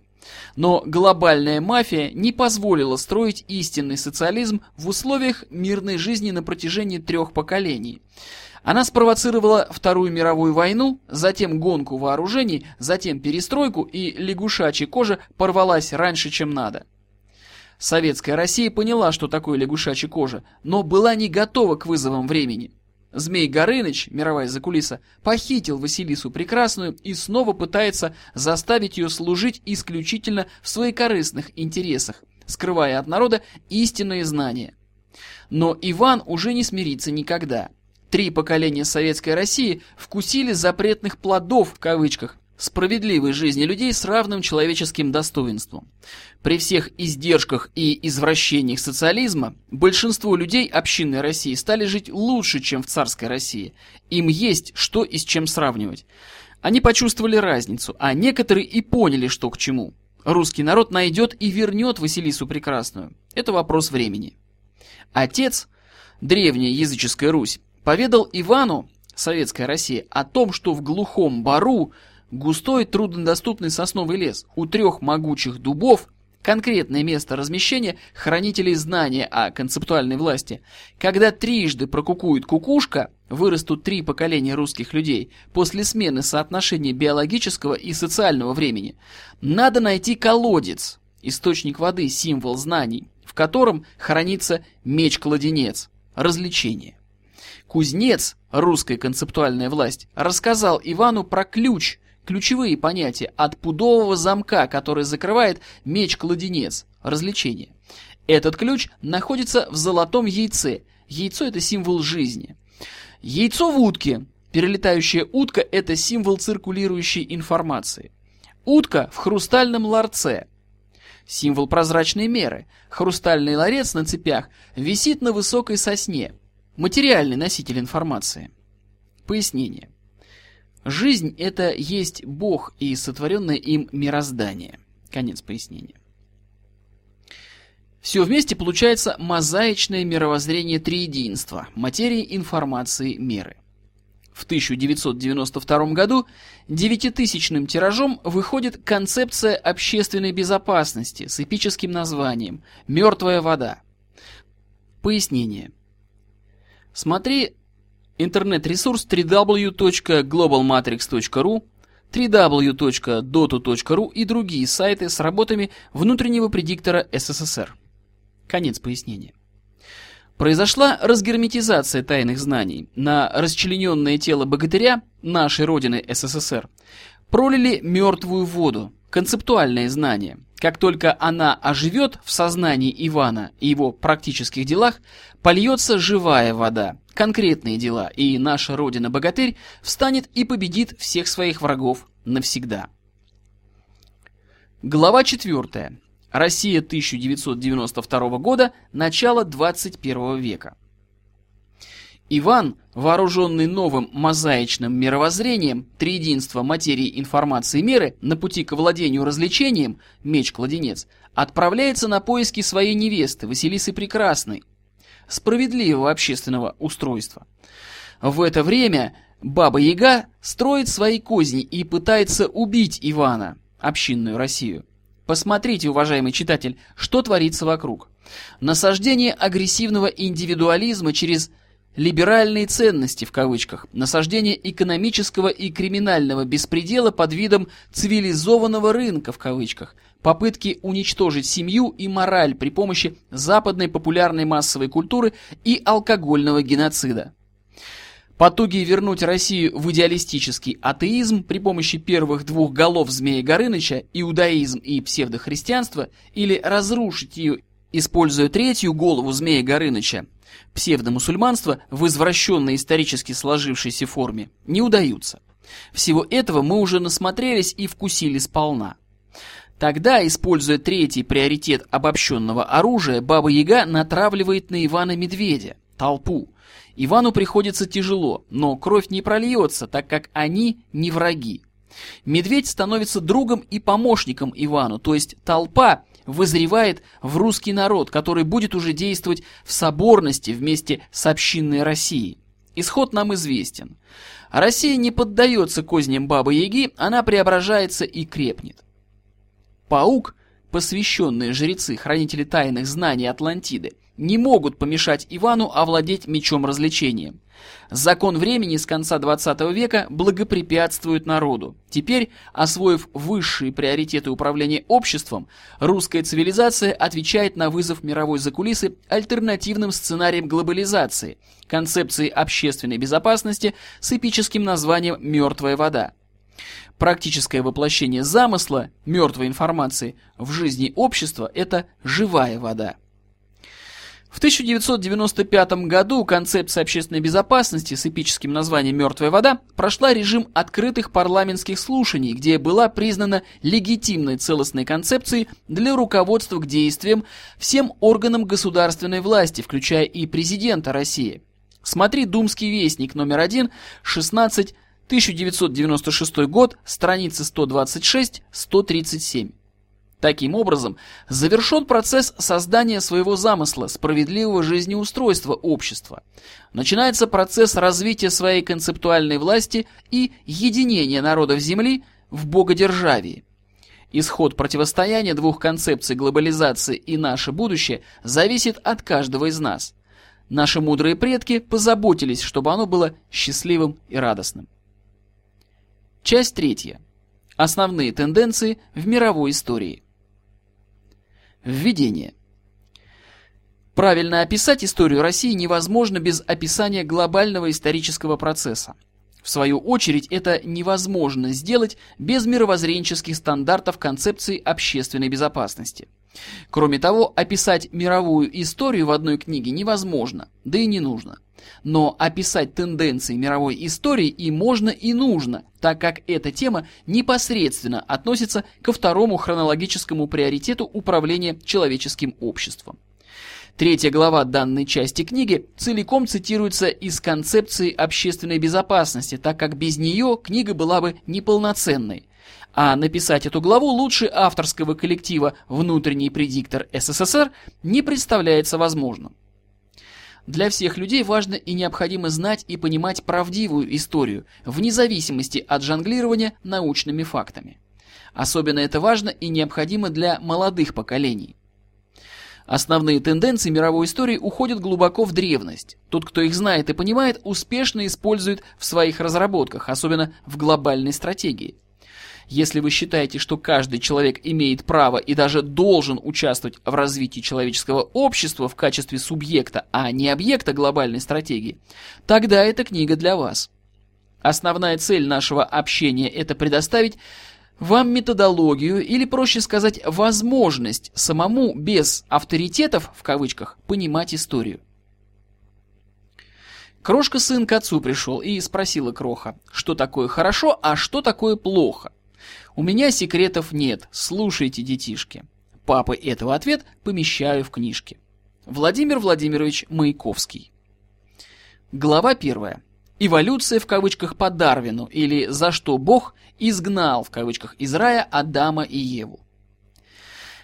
Но глобальная мафия не позволила строить истинный социализм в условиях мирной жизни на протяжении трех поколений. Она спровоцировала Вторую мировую войну, затем гонку вооружений, затем перестройку, и лягушачья кожа порвалась раньше, чем надо. Советская Россия поняла, что такое лягушачья кожа, но была не готова к вызовам времени. Змей Горыныч, мировая закулиса, похитил Василису Прекрасную и снова пытается заставить ее служить исключительно в своих корыстных интересах, скрывая от народа истинные знания. Но Иван уже не смирится никогда. Три поколения советской России вкусили запретных плодов в кавычках справедливой жизни людей с равным человеческим достоинством. При всех издержках и извращениях социализма большинство людей общинной России стали жить лучше, чем в царской России. Им есть что и с чем сравнивать. Они почувствовали разницу, а некоторые и поняли, что к чему. Русский народ найдет и вернет Василису Прекрасную. Это вопрос времени. Отец, древняя языческая Русь, поведал Ивану, советская Россия, о том, что в глухом бару Густой, труднодоступный сосновый лес у трех могучих дубов – конкретное место размещения хранителей знания о концептуальной власти. Когда трижды прокукует кукушка, вырастут три поколения русских людей после смены соотношения биологического и социального времени. Надо найти колодец, источник воды, символ знаний, в котором хранится меч-кладенец, развлечение. Кузнец, русская концептуальная власть, рассказал Ивану про ключ, Ключевые понятия от пудового замка, который закрывает меч-кладенец. Развлечение. Этот ключ находится в золотом яйце. Яйцо – это символ жизни. Яйцо в утке. Перелетающая утка – это символ циркулирующей информации. Утка в хрустальном ларце. Символ прозрачной меры. Хрустальный ларец на цепях висит на высокой сосне. Материальный носитель информации. Пояснение. Жизнь – это есть Бог и сотворенное им мироздание. Конец пояснения. Все вместе получается мозаичное мировоззрение триединства – материи, информации, меры. В 1992 году девятитысячным тиражом выходит концепция общественной безопасности с эпическим названием «Мертвая вода». Пояснение. Смотри интернет-ресурс www.globalmatrix.ru, www.dotu.ru и другие сайты с работами внутреннего предиктора СССР. Конец пояснения. Произошла разгерметизация тайных знаний. На расчлененное тело богатыря нашей родины СССР пролили мертвую воду, концептуальное знание. Как только она оживет в сознании Ивана и его практических делах, польется живая вода, конкретные дела, и наша Родина-богатырь встанет и победит всех своих врагов навсегда. Глава 4. Россия 1992 года, начало 21 века. Иван, вооруженный новым мозаичным мировоззрением, триединство материи, информации, меры на пути к владению развлечением, меч-кладенец, отправляется на поиски своей невесты, Василисы Прекрасной, справедливого общественного устройства. В это время Баба-Яга строит свои козни и пытается убить Ивана, общинную Россию. Посмотрите, уважаемый читатель, что творится вокруг. Насаждение агрессивного индивидуализма через либеральные ценности в кавычках, насаждение экономического и криминального беспредела под видом цивилизованного рынка в кавычках, попытки уничтожить семью и мораль при помощи западной популярной массовой культуры и алкогольного геноцида. Потуги вернуть Россию в идеалистический атеизм при помощи первых двух голов Змея Горыныча, иудаизм и псевдохристианство, или разрушить ее Используя третью голову змея Горыныча, псевдомусульманство в извращенной исторически сложившейся форме не удаются. Всего этого мы уже насмотрелись и вкусили сполна. Тогда, используя третий приоритет обобщенного оружия, Баба Яга натравливает на Ивана Медведя, толпу. Ивану приходится тяжело, но кровь не прольется, так как они не враги. Медведь становится другом и помощником Ивану, то есть толпа вызревает в русский народ, который будет уже действовать в соборности вместе с общинной Россией. Исход нам известен. Россия не поддается козням Бабы-Яги, она преображается и крепнет. Паук, посвященные жрецы, хранители тайных знаний Атлантиды, не могут помешать Ивану овладеть мечом развлечения. Закон времени с конца 20 века благопрепятствует народу. Теперь, освоив высшие приоритеты управления обществом, русская цивилизация отвечает на вызов мировой закулисы альтернативным сценарием глобализации, концепции общественной безопасности с эпическим названием «Мертвая вода». Практическое воплощение замысла мертвой информации в жизни общества – это живая вода. В 1995 году концепция общественной безопасности с эпическим названием «Мертвая вода» прошла режим открытых парламентских слушаний, где была признана легитимной целостной концепцией для руководства к действиям всем органам государственной власти, включая и президента России. Смотри «Думский вестник» номер 1, 16, 1996 год, страницы 126-137. Таким образом, завершен процесс создания своего замысла справедливого жизнеустройства общества. Начинается процесс развития своей концептуальной власти и единения народов Земли в богодержавии. Исход противостояния двух концепций глобализации и наше будущее зависит от каждого из нас. Наши мудрые предки позаботились, чтобы оно было счастливым и радостным. Часть третья. Основные тенденции в мировой истории. Введение. Правильно описать историю России невозможно без описания глобального исторического процесса. В свою очередь, это невозможно сделать без мировоззренческих стандартов концепции общественной безопасности. Кроме того, описать мировую историю в одной книге невозможно, да и не нужно. Но описать тенденции мировой истории и можно, и нужно, так как эта тема непосредственно относится ко второму хронологическому приоритету управления человеческим обществом. Третья глава данной части книги целиком цитируется из концепции общественной безопасности, так как без нее книга была бы неполноценной. А написать эту главу лучше авторского коллектива «Внутренний предиктор СССР» не представляется возможным. Для всех людей важно и необходимо знать и понимать правдивую историю, вне зависимости от жонглирования научными фактами. Особенно это важно и необходимо для молодых поколений. Основные тенденции мировой истории уходят глубоко в древность. Тот, кто их знает и понимает, успешно использует в своих разработках, особенно в глобальной стратегии. Если вы считаете, что каждый человек имеет право и даже должен участвовать в развитии человеческого общества в качестве субъекта, а не объекта глобальной стратегии, тогда эта книга для вас. Основная цель нашего общения – это предоставить вам методологию или, проще сказать, возможность самому без авторитетов, в кавычках, понимать историю. Крошка сын к отцу пришел и спросила Кроха, что такое хорошо, а что такое плохо. У меня секретов нет, слушайте, детишки. Папы этого ответ помещаю в книжке. Владимир Владимирович Маяковский. Глава первая. Эволюция в кавычках по Дарвину или за что Бог изгнал в кавычках из рая Адама и Еву.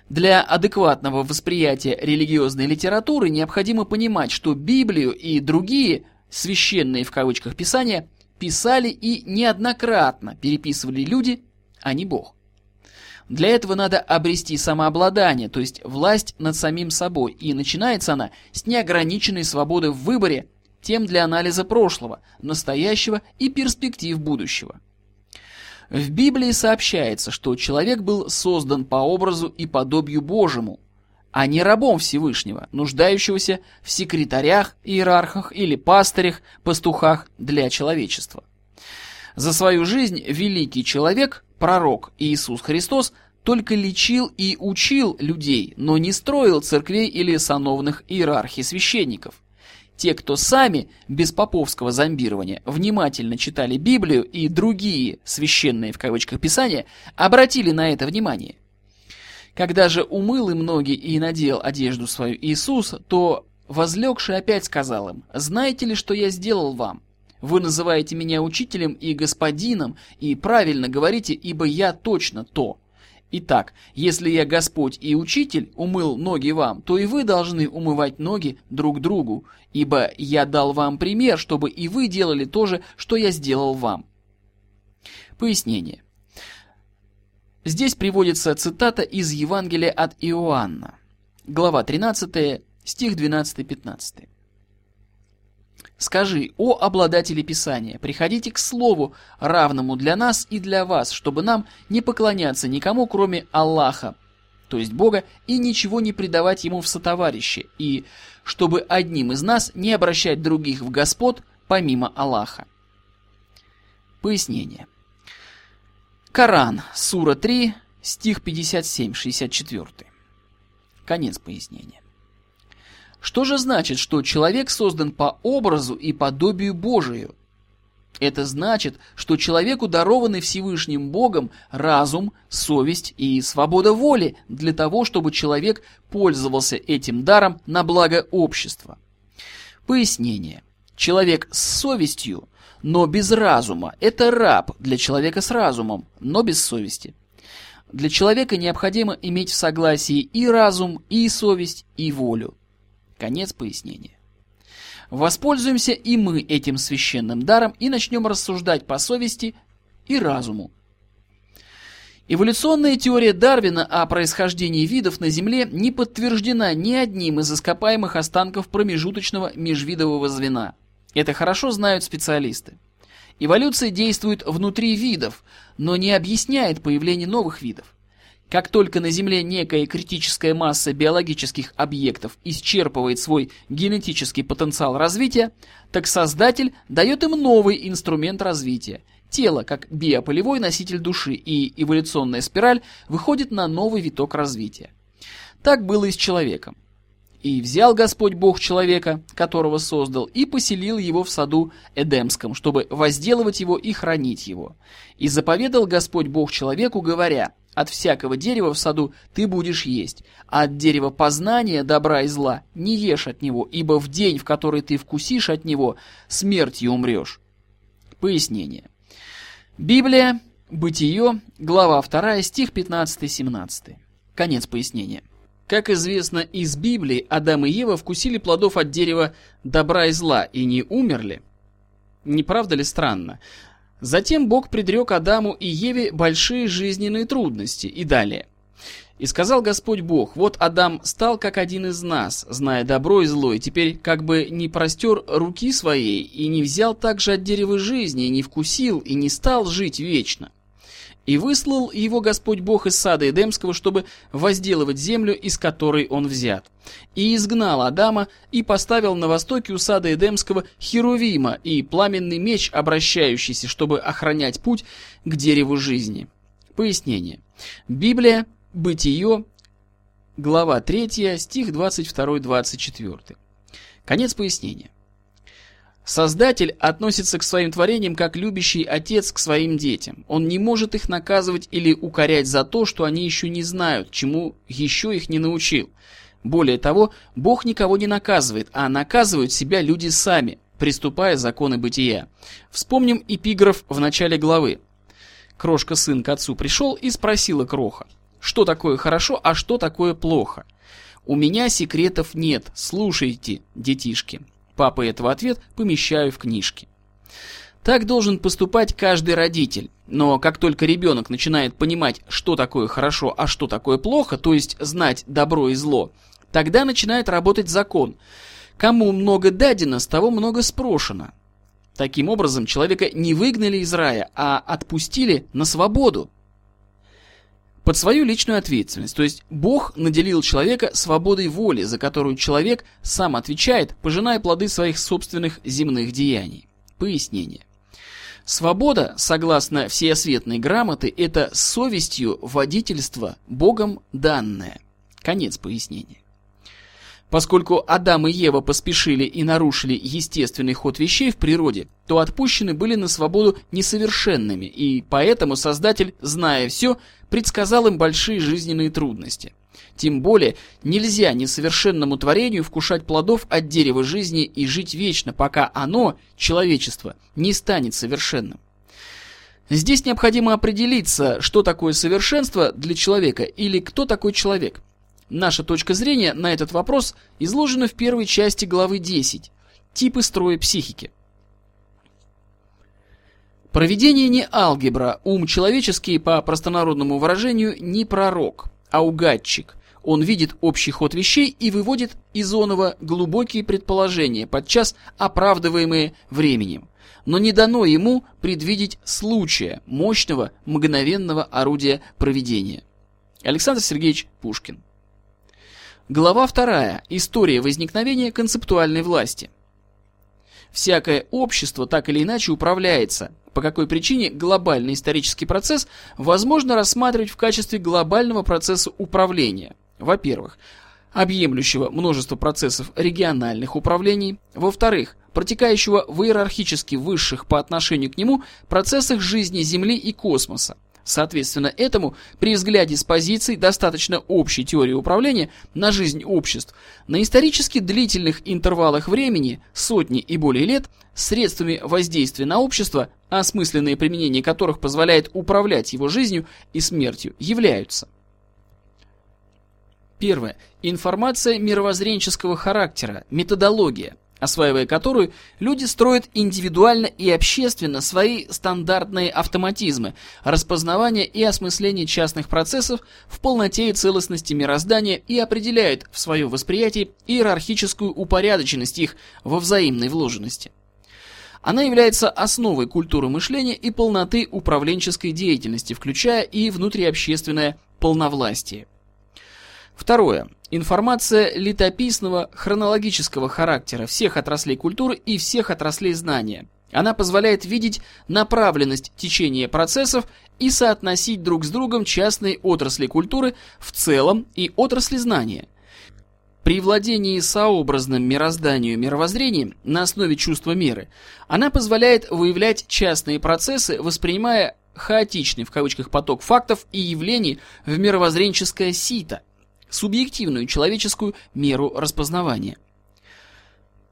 Для адекватного восприятия религиозной литературы необходимо понимать, что Библию и другие священные в кавычках писания писали и неоднократно переписывали люди, а не Бог. Для этого надо обрести самообладание, то есть власть над самим собой, и начинается она с неограниченной свободы в выборе тем для анализа прошлого, настоящего и перспектив будущего. В Библии сообщается, что человек был создан по образу и подобию Божьему, а не рабом Всевышнего, нуждающегося в секретарях, иерархах или пастырях, пастухах для человечества. За свою жизнь великий человек, пророк Иисус Христос, только лечил и учил людей, но не строил церквей или сановных иерархий священников. Те, кто сами, без поповского зомбирования, внимательно читали Библию и другие «священные» в кавычках писания, обратили на это внимание. Когда же умыл им ноги и надел одежду свою Иисус, то возлегший опять сказал им, «Знаете ли, что я сделал вам? Вы называете меня учителем и господином, и правильно говорите, ибо я точно то». Итак, если я Господь и Учитель умыл ноги вам, то и вы должны умывать ноги друг другу, ибо я дал вам пример, чтобы и вы делали то же, что я сделал вам. Пояснение. Здесь приводится цитата из Евангелия от Иоанна, глава 13, стих 12-15. Скажи, о обладатели Писания, приходите к Слову, равному для нас и для вас, чтобы нам не поклоняться никому, кроме Аллаха, то есть Бога, и ничего не предавать Ему в сотоварищи, и чтобы одним из нас не обращать других в Господ, помимо Аллаха. Пояснение. Коран, сура 3, стих 57-64. Конец пояснения. Что же значит, что человек создан по образу и подобию Божию? Это значит, что человеку дарованы Всевышним Богом разум, совесть и свобода воли для того, чтобы человек пользовался этим даром на благо общества. Пояснение. Человек с совестью, но без разума – это раб для человека с разумом, но без совести. Для человека необходимо иметь в согласии и разум, и совесть, и волю. Конец пояснения. Воспользуемся и мы этим священным даром и начнем рассуждать по совести и разуму. Эволюционная теория Дарвина о происхождении видов на Земле не подтверждена ни одним из ископаемых останков промежуточного межвидового звена. Это хорошо знают специалисты. Эволюция действует внутри видов, но не объясняет появление новых видов. Как только на Земле некая критическая масса биологических объектов исчерпывает свой генетический потенциал развития, так Создатель дает им новый инструмент развития. Тело, как биополевой носитель души, и эволюционная спираль выходит на новый виток развития. Так было и с человеком. И взял Господь Бог человека, которого создал, и поселил его в саду Эдемском, чтобы возделывать его и хранить его. И заповедал Господь Бог человеку, говоря, от всякого дерева в саду ты будешь есть, а от дерева познания добра и зла не ешь от него, ибо в день, в который ты вкусишь от него, смертью умрешь. Пояснение. Библия, Бытие, глава 2, стих 15-17. Конец пояснения. Как известно из Библии, Адам и Ева вкусили плодов от дерева добра и зла и не умерли. Не правда ли странно? Затем Бог предрек Адаму и Еве большие жизненные трудности и далее. «И сказал Господь Бог, вот Адам стал как один из нас, зная добро и зло, и теперь как бы не простер руки своей, и не взял также от дерева жизни, и не вкусил, и не стал жить вечно. И выслал его Господь Бог из сада Эдемского, чтобы возделывать землю, из которой он взят. И изгнал Адама, и поставил на востоке у сада Эдемского Херувима и пламенный меч, обращающийся, чтобы охранять путь к дереву жизни. Пояснение. Библия, Бытие, глава 3, стих 22-24. Конец пояснения. Создатель относится к своим творениям как любящий отец к своим детям. Он не может их наказывать или укорять за то, что они еще не знают, чему еще их не научил. Более того, Бог никого не наказывает, а наказывают себя люди сами, приступая законы бытия. Вспомним эпиграф в начале главы. Крошка-сын к отцу пришел и спросила Кроха, что такое хорошо, а что такое плохо. «У меня секретов нет, слушайте, детишки». Папа этого ответ помещаю в книжке. Так должен поступать каждый родитель. Но как только ребенок начинает понимать, что такое хорошо, а что такое плохо, то есть знать добро и зло, тогда начинает работать закон. Кому много дадено, с того много спрошено. Таким образом, человека не выгнали из рая, а отпустили на свободу под свою личную ответственность. То есть Бог наделил человека свободой воли, за которую человек сам отвечает, пожиная плоды своих собственных земных деяний. Пояснение. Свобода, согласно всеосветной грамоты, это совестью водительство Богом данное. Конец пояснения. Поскольку Адам и Ева поспешили и нарушили естественный ход вещей в природе, то отпущены были на свободу несовершенными, и поэтому Создатель, зная все, предсказал им большие жизненные трудности. Тем более нельзя несовершенному творению вкушать плодов от дерева жизни и жить вечно, пока оно, человечество, не станет совершенным. Здесь необходимо определиться, что такое совершенство для человека или кто такой человек. Наша точка зрения на этот вопрос изложена в первой части главы 10 «Типы строя психики». Проведение не алгебра, ум человеческий, по простонародному выражению, не пророк, а угадчик. Он видит общий ход вещей и выводит из оного глубокие предположения, подчас оправдываемые временем. Но не дано ему предвидеть случая, мощного, мгновенного орудия проведения. Александр Сергеевич Пушкин Глава 2. История возникновения концептуальной власти. Всякое общество так или иначе управляется. По какой причине глобальный исторический процесс возможно рассматривать в качестве глобального процесса управления? Во-первых, объемлющего множество процессов региональных управлений. Во-вторых, протекающего в иерархически высших по отношению к нему процессах жизни Земли и космоса. Соответственно этому, при взгляде с позиций достаточно общей теории управления на жизнь обществ, на исторически длительных интервалах времени, сотни и более лет, средствами воздействия на общество, осмысленное применение которых позволяет управлять его жизнью и смертью, являются. Первое. Информация мировоззренческого характера, методология – осваивая которую люди строят индивидуально и общественно свои стандартные автоматизмы, распознавания и осмысления частных процессов в полноте и целостности мироздания и определяют в свое восприятие иерархическую упорядоченность их во взаимной вложенности. Она является основой культуры мышления и полноты управленческой деятельности, включая и внутриобщественное полновластие. Второе. Информация летописного хронологического характера всех отраслей культуры и всех отраслей знания. Она позволяет видеть направленность течения процессов и соотносить друг с другом частные отрасли культуры в целом и отрасли знания. При владении сообразным мирозданию мировоззрением на основе чувства меры, она позволяет выявлять частные процессы, воспринимая хаотичный в кавычках поток фактов и явлений в мировоззренческое сито, субъективную человеческую меру распознавания.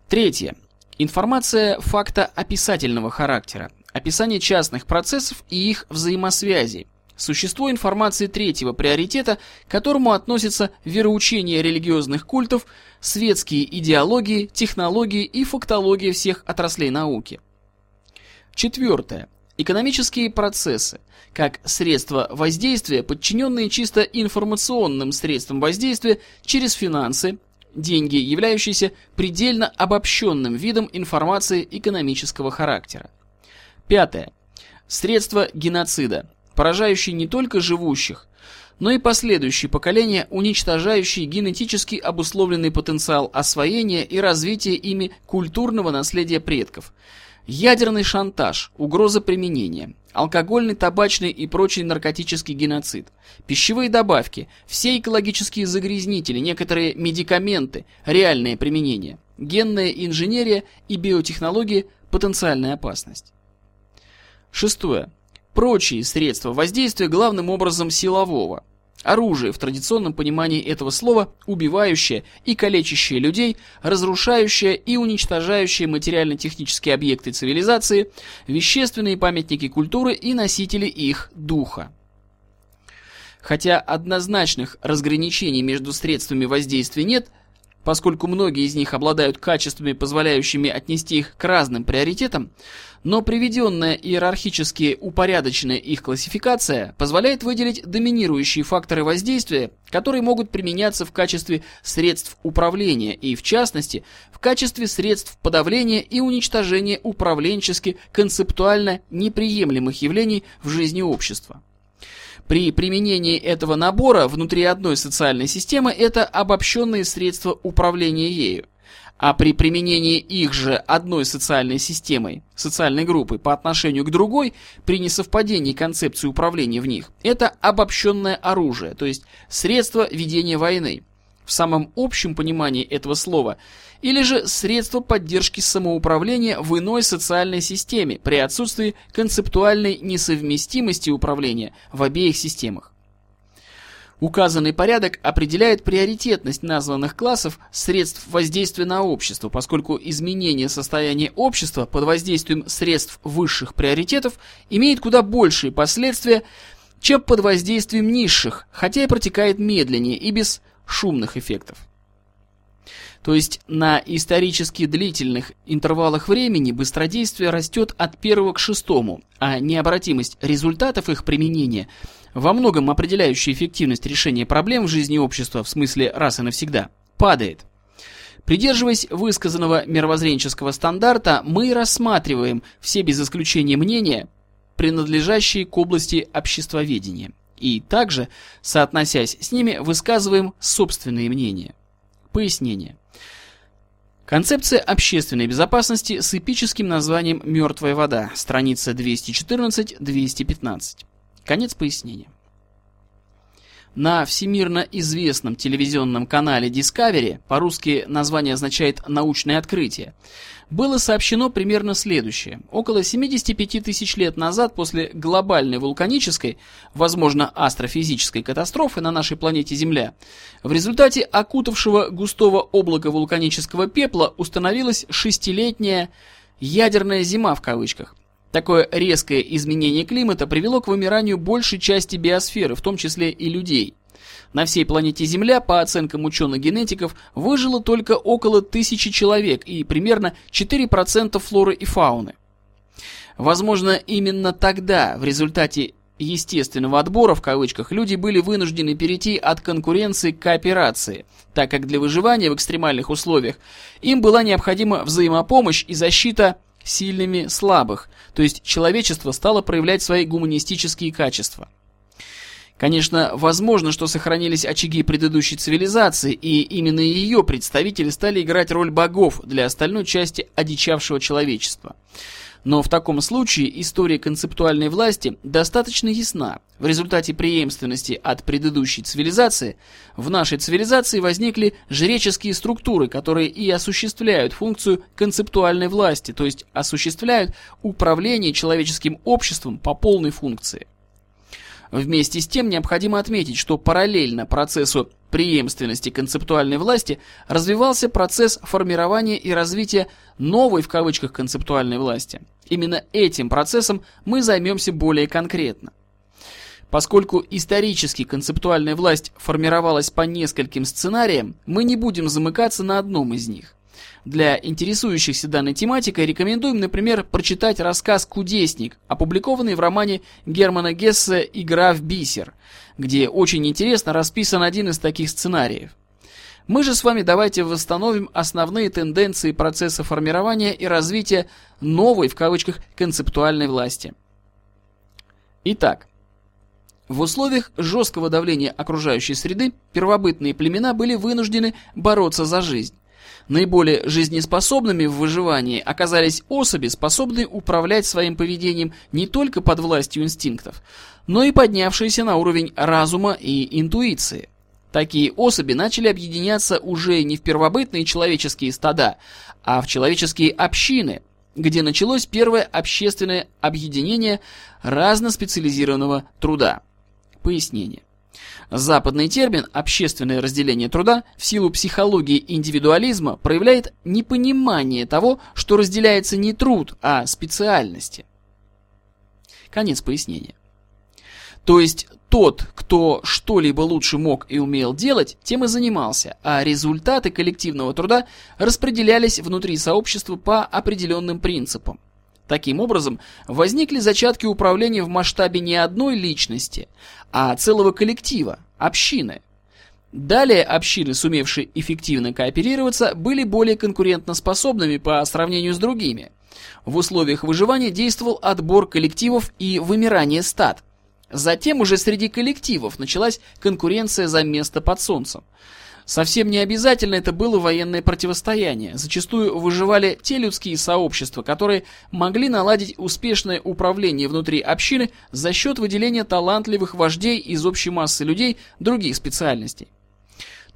Третье. Информация факта описательного характера. Описание частных процессов и их взаимосвязи. Существо информации третьего приоритета, к которому относятся вероучения религиозных культов, светские идеологии, технологии и фактология всех отраслей науки. Четвертое. Экономические процессы, как средства воздействия, подчиненные чисто информационным средствам воздействия через финансы, деньги, являющиеся предельно обобщенным видом информации экономического характера. Пятое. Средства геноцида, поражающие не только живущих, но и последующие поколения, уничтожающие генетически обусловленный потенциал освоения и развития ими культурного наследия предков – Ядерный шантаж, угроза применения, алкогольный, табачный и прочий наркотический геноцид, пищевые добавки, все экологические загрязнители, некоторые медикаменты, реальное применение, генная инженерия и биотехнологии, потенциальная опасность. Шестое. Прочие средства воздействия главным образом силового – Оружие в традиционном понимании этого слова, убивающее и калечащее людей, разрушающее и уничтожающее материально-технические объекты цивилизации, вещественные памятники культуры и носители их духа. Хотя однозначных разграничений между средствами воздействия нет, поскольку многие из них обладают качествами, позволяющими отнести их к разным приоритетам, но приведенная иерархически упорядоченная их классификация позволяет выделить доминирующие факторы воздействия, которые могут применяться в качестве средств управления и, в частности, в качестве средств подавления и уничтожения управленчески концептуально неприемлемых явлений в жизни общества. При применении этого набора внутри одной социальной системы это обобщенные средства управления ею. а при применении их же одной социальной системой, социальной группы по отношению к другой, при несовпадении концепции управления в них, это обобщенное оружие, то есть средство ведения войны, в самом общем понимании этого слова, или же средство поддержки самоуправления в иной социальной системе при отсутствии концептуальной несовместимости управления в обеих системах. Указанный порядок определяет приоритетность названных классов средств воздействия на общество, поскольку изменение состояния общества под воздействием средств высших приоритетов имеет куда большие последствия, чем под воздействием низших, хотя и протекает медленнее и без шумных эффектов. То есть на исторически длительных интервалах времени быстродействие растет от первого к шестому, а необратимость результатов их применения – во многом определяющая эффективность решения проблем в жизни общества в смысле раз и навсегда, падает. Придерживаясь высказанного мировоззренческого стандарта, мы рассматриваем все без исключения мнения, принадлежащие к области обществоведения, и также, соотносясь с ними, высказываем собственные мнения. Пояснение. Концепция общественной безопасности с эпическим названием «Мертвая вода», страница 214-215. Конец пояснения. На всемирно известном телевизионном канале Discovery, по-русски название означает «научное открытие», было сообщено примерно следующее. Около 75 тысяч лет назад, после глобальной вулканической, возможно, астрофизической катастрофы на нашей планете Земля, в результате окутавшего густого облака вулканического пепла установилась шестилетняя «ядерная зима» в кавычках – Такое резкое изменение климата привело к вымиранию большей части биосферы, в том числе и людей. На всей планете Земля, по оценкам ученых-генетиков, выжило только около тысячи человек и примерно 4% флоры и фауны. Возможно, именно тогда, в результате естественного отбора, в кавычках, люди были вынуждены перейти от конкуренции к кооперации, так как для выживания в экстремальных условиях им была необходима взаимопомощь и защита сильными слабых, то есть человечество стало проявлять свои гуманистические качества. Конечно, возможно, что сохранились очаги предыдущей цивилизации, и именно ее представители стали играть роль богов для остальной части одичавшего человечества. Но в таком случае история концептуальной власти достаточно ясна. В результате преемственности от предыдущей цивилизации в нашей цивилизации возникли жреческие структуры, которые и осуществляют функцию концептуальной власти, то есть осуществляют управление человеческим обществом по полной функции. Вместе с тем необходимо отметить, что параллельно процессу преемственности концептуальной власти развивался процесс формирования и развития новой в кавычках концептуальной власти. Именно этим процессом мы займемся более конкретно. Поскольку исторически концептуальная власть формировалась по нескольким сценариям, мы не будем замыкаться на одном из них. Для интересующихся данной тематикой рекомендуем, например, прочитать рассказ «Кудесник», опубликованный в романе Германа Гессе «Игра в бисер», где очень интересно расписан один из таких сценариев. Мы же с вами давайте восстановим основные тенденции процесса формирования и развития новой, в кавычках, концептуальной власти. Итак, в условиях жесткого давления окружающей среды первобытные племена были вынуждены бороться за жизнь. Наиболее жизнеспособными в выживании оказались особи, способные управлять своим поведением не только под властью инстинктов, но и поднявшиеся на уровень разума и интуиции. Такие особи начали объединяться уже не в первобытные человеческие стада, а в человеческие общины, где началось первое общественное объединение разноспециализированного труда. Пояснение. Западный термин «общественное разделение труда» в силу психологии индивидуализма проявляет непонимание того, что разделяется не труд, а специальности. Конец пояснения. То есть тот, кто что-либо лучше мог и умел делать, тем и занимался, а результаты коллективного труда распределялись внутри сообщества по определенным принципам. Таким образом, возникли зачатки управления в масштабе не одной личности, а целого коллектива, общины. Далее общины, сумевшие эффективно кооперироваться, были более конкурентоспособными по сравнению с другими. В условиях выживания действовал отбор коллективов и вымирание стад – Затем уже среди коллективов началась конкуренция за место под солнцем. Совсем не обязательно это было военное противостояние. Зачастую выживали те людские сообщества, которые могли наладить успешное управление внутри общины за счет выделения талантливых вождей из общей массы людей других специальностей.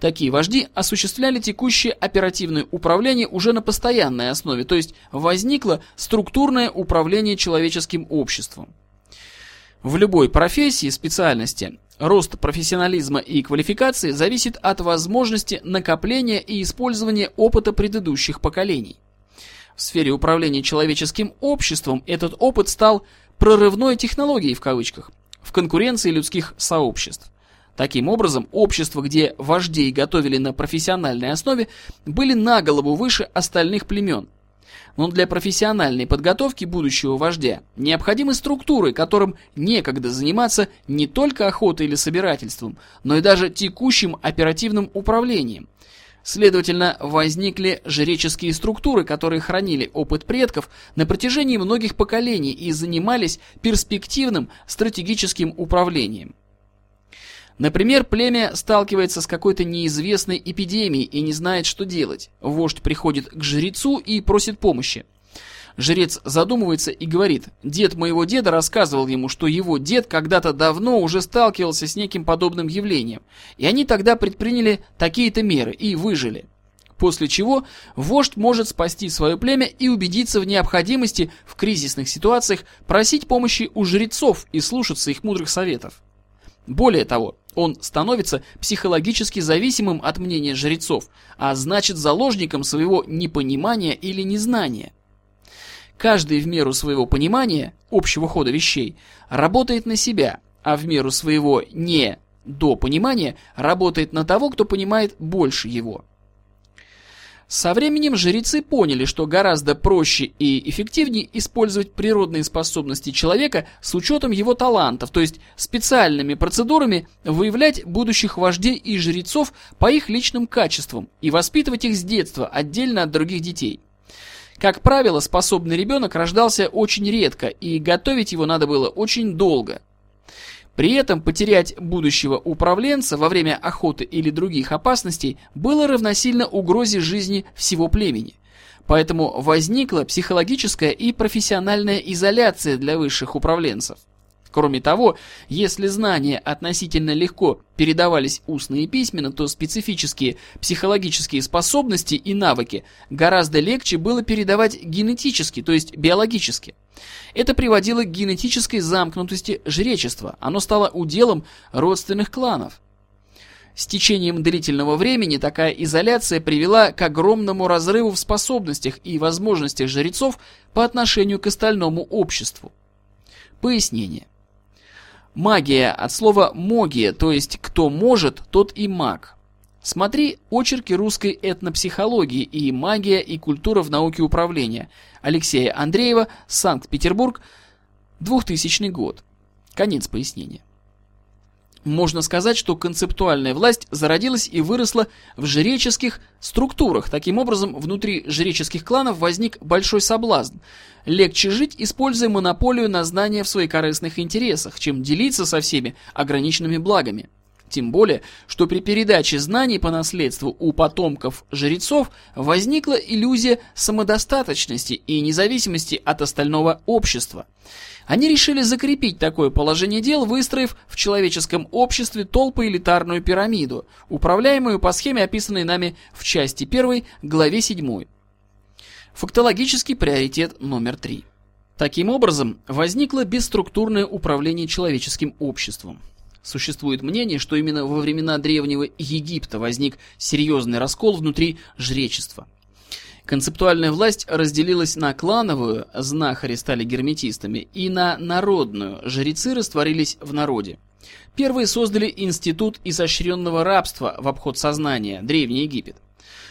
Такие вожди осуществляли текущее оперативное управление уже на постоянной основе, то есть возникло структурное управление человеческим обществом. В любой профессии, специальности Рост профессионализма и квалификации зависит от возможности накопления и использования опыта предыдущих поколений. В сфере управления человеческим обществом этот опыт стал «прорывной технологией» в кавычках в конкуренции людских сообществ. Таким образом, общества, где вождей готовили на профессиональной основе, были на голову выше остальных племен – но для профессиональной подготовки будущего вождя необходимы структуры, которым некогда заниматься не только охотой или собирательством, но и даже текущим оперативным управлением. Следовательно, возникли жреческие структуры, которые хранили опыт предков на протяжении многих поколений и занимались перспективным стратегическим управлением. Например, племя сталкивается с какой-то неизвестной эпидемией и не знает, что делать. Вождь приходит к жрецу и просит помощи. Жрец задумывается и говорит, дед моего деда рассказывал ему, что его дед когда-то давно уже сталкивался с неким подобным явлением, и они тогда предприняли такие-то меры и выжили. После чего вождь может спасти свое племя и убедиться в необходимости в кризисных ситуациях просить помощи у жрецов и слушаться их мудрых советов. Более того, он становится психологически зависимым от мнения жрецов, а значит заложником своего непонимания или незнания. Каждый в меру своего понимания, общего хода вещей, работает на себя, а в меру своего не до понимания работает на того, кто понимает больше его. Со временем жрецы поняли, что гораздо проще и эффективнее использовать природные способности человека с учетом его талантов, то есть специальными процедурами выявлять будущих вождей и жрецов по их личным качествам и воспитывать их с детства отдельно от других детей. Как правило, способный ребенок рождался очень редко, и готовить его надо было очень долго – при этом потерять будущего управленца во время охоты или других опасностей было равносильно угрозе жизни всего племени. Поэтому возникла психологическая и профессиональная изоляция для высших управленцев. Кроме того, если знания относительно легко передавались устно и письменно, то специфические психологические способности и навыки гораздо легче было передавать генетически, то есть биологически. Это приводило к генетической замкнутости жречества, оно стало уделом родственных кланов. С течением длительного времени такая изоляция привела к огромному разрыву в способностях и возможностях жрецов по отношению к остальному обществу. Пояснение. Магия от слова «могия», то есть «кто может, тот и маг». Смотри очерки русской этнопсихологии и магия и культура в науке управления Алексея Андреева, Санкт-Петербург, 2000 год. Конец пояснения. Можно сказать, что концептуальная власть зародилась и выросла в жреческих структурах. Таким образом, внутри жреческих кланов возник большой соблазн. Легче жить, используя монополию на знания в своих корыстных интересах, чем делиться со всеми ограниченными благами. Тем более, что при передаче знаний по наследству у потомков жрецов возникла иллюзия самодостаточности и независимости от остального общества. Они решили закрепить такое положение дел, выстроив в человеческом обществе толпоэлитарную пирамиду, управляемую по схеме, описанной нами в части 1, главе 7. Фактологический приоритет номер 3. Таким образом, возникло бесструктурное управление человеческим обществом. Существует мнение, что именно во времена Древнего Египта возник серьезный раскол внутри жречества. Концептуальная власть разделилась на клановую, знахари стали герметистами, и на народную, жрецы растворились в народе. Первые создали институт изощренного рабства в обход сознания, Древний Египет.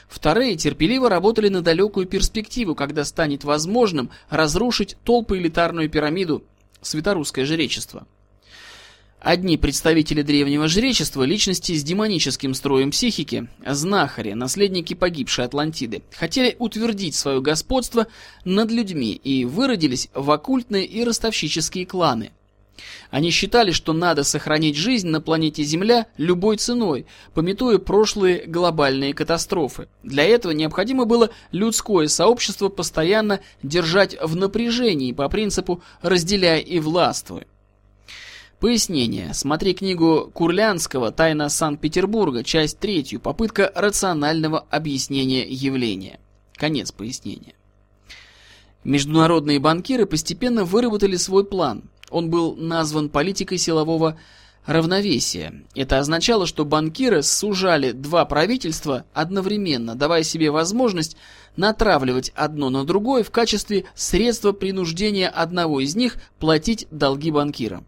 Вторые терпеливо работали на далекую перспективу, когда станет возможным разрушить толпы элитарную пирамиду, светорусское жречество. Одни представители древнего жречества, личности с демоническим строем психики, знахари, наследники погибшей Атлантиды, хотели утвердить свое господство над людьми и выродились в оккультные и ростовщические кланы. Они считали, что надо сохранить жизнь на планете Земля любой ценой, пометуя прошлые глобальные катастрофы. Для этого необходимо было людское сообщество постоянно держать в напряжении по принципу «разделяй и властвуй». Пояснение. Смотри книгу Курлянского «Тайна Санкт-Петербурга», часть третью, попытка рационального объяснения явления. Конец пояснения. Международные банкиры постепенно выработали свой план. Он был назван политикой силового равновесия. Это означало, что банкиры сужали два правительства одновременно, давая себе возможность натравливать одно на другое в качестве средства принуждения одного из них платить долги банкирам.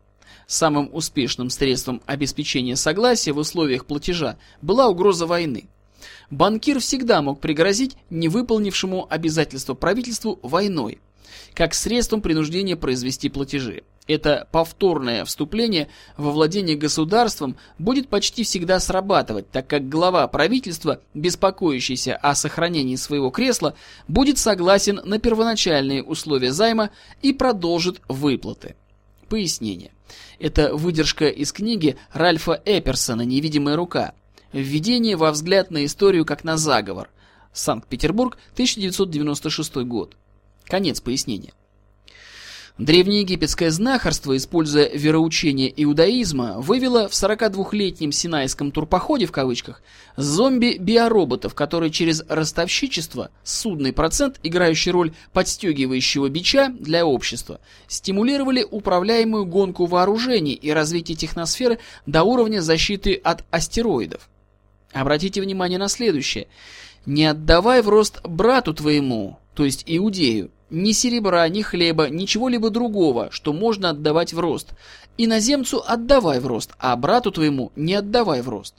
Самым успешным средством обеспечения согласия в условиях платежа была угроза войны. Банкир всегда мог пригрозить невыполнившему обязательство правительству войной, как средством принуждения произвести платежи. Это повторное вступление во владение государством будет почти всегда срабатывать, так как глава правительства, беспокоящийся о сохранении своего кресла, будет согласен на первоначальные условия займа и продолжит выплаты. Пояснение. Это выдержка из книги Ральфа Эперсона «Невидимая рука». Введение во взгляд на историю как на заговор. Санкт-Петербург, 1996 год. Конец пояснения. Древнеегипетское знахарство, используя вероучение иудаизма, вывело в 42-летнем синайском турпоходе в кавычках зомби-биороботов, которые через ростовщичество, судный процент, играющий роль подстегивающего бича для общества, стимулировали управляемую гонку вооружений и развитие техносферы до уровня защиты от астероидов. Обратите внимание на следующее. «Не отдавай в рост брату твоему, то есть иудею, ни серебра, ни хлеба, ничего-либо другого, что можно отдавать в рост. Иноземцу отдавай в рост, а брату твоему не отдавай в рост.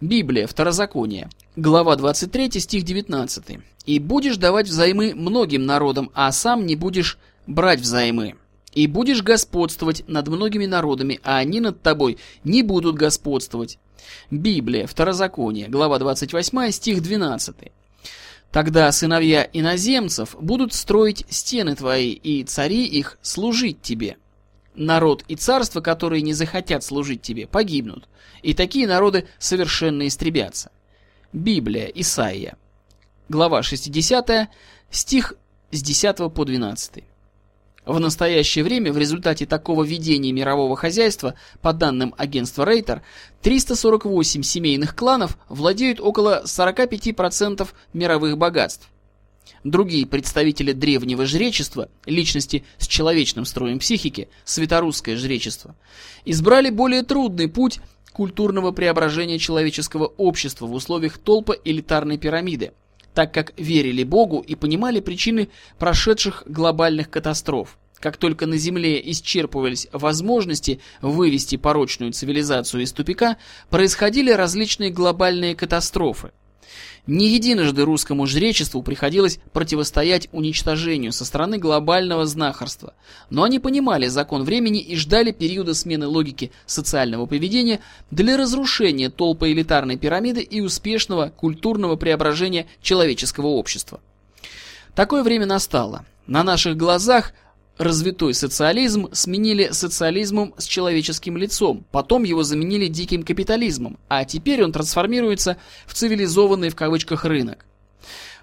Библия, Второзаконие, глава 23, стих 19. «И будешь давать взаймы многим народам, а сам не будешь брать взаймы. И будешь господствовать над многими народами, а они над тобой не будут господствовать». Библия, Второзаконие, глава 28, стих 12. Тогда сыновья иноземцев будут строить стены твои, и цари их служить тебе. Народ и царство, которые не захотят служить тебе, погибнут, и такие народы совершенно истребятся. Библия, Исаия, глава 60, стих с 10 по 12. В настоящее время в результате такого ведения мирового хозяйства, по данным агентства Рейтер, 348 семейных кланов владеют около 45% мировых богатств. Другие представители древнего жречества, личности с человечным строем психики, светорусское жречество, избрали более трудный путь культурного преображения человеческого общества в условиях толпа элитарной пирамиды – так как верили Богу и понимали причины прошедших глобальных катастроф. Как только на Земле исчерпывались возможности вывести порочную цивилизацию из тупика, происходили различные глобальные катастрофы. Не единожды русскому жречеству приходилось противостоять уничтожению со стороны глобального знахарства, но они понимали закон времени и ждали периода смены логики социального поведения для разрушения толпы элитарной пирамиды и успешного культурного преображения человеческого общества. Такое время настало. На наших глазах развитой социализм сменили социализмом с человеческим лицом, потом его заменили диким капитализмом, а теперь он трансформируется в цивилизованный в кавычках рынок.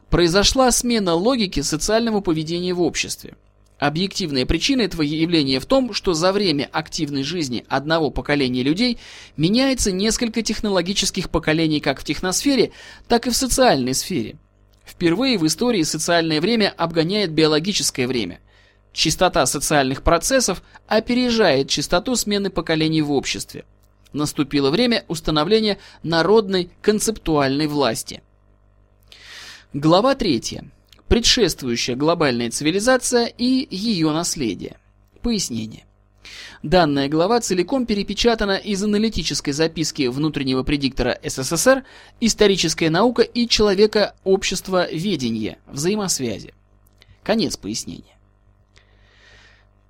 Произошла смена логики социального поведения в обществе. Объективная причина этого явления в том, что за время активной жизни одного поколения людей меняется несколько технологических поколений как в техносфере, так и в социальной сфере. Впервые в истории социальное время обгоняет биологическое время. Частота социальных процессов опережает частоту смены поколений в обществе. Наступило время установления народной концептуальной власти. Глава 3. Предшествующая глобальная цивилизация и ее наследие. Пояснение. Данная глава целиком перепечатана из аналитической записки внутреннего предиктора СССР «Историческая наука и человека общество ведения. Взаимосвязи». Конец пояснения.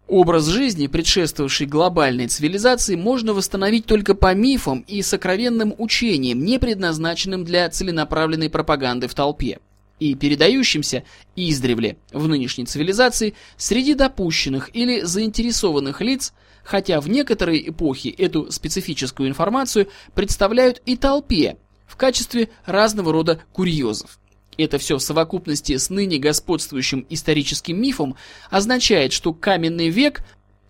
Образ жизни, предшествовавший глобальной цивилизации, можно восстановить только по мифам и сокровенным учениям, не предназначенным для целенаправленной пропаганды в толпе. и передающимся издревле в нынешней цивилизации среди допущенных или заинтересованных лиц, хотя в некоторые эпохи эту специфическую информацию представляют и толпе в качестве разного рода курьезов. Это все в совокупности с ныне господствующим историческим мифом означает, что каменный век,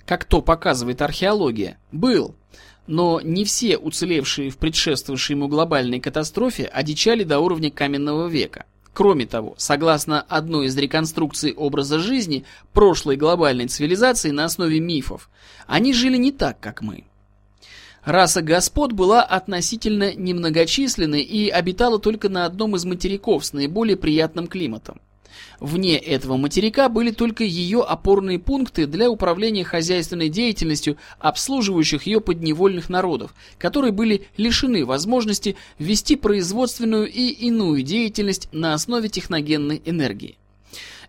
как то показывает археология, был. Но не все уцелевшие в предшествовавшей ему глобальной катастрофе одичали до уровня каменного века. Кроме того, согласно одной из реконструкций образа жизни прошлой глобальной цивилизации на основе мифов, они жили не так, как мы. Раса господ была относительно немногочисленной и обитала только на одном из материков с наиболее приятным климатом. Вне этого материка были только ее опорные пункты для управления хозяйственной деятельностью обслуживающих ее подневольных народов, которые были лишены возможности вести производственную и иную деятельность на основе техногенной энергии.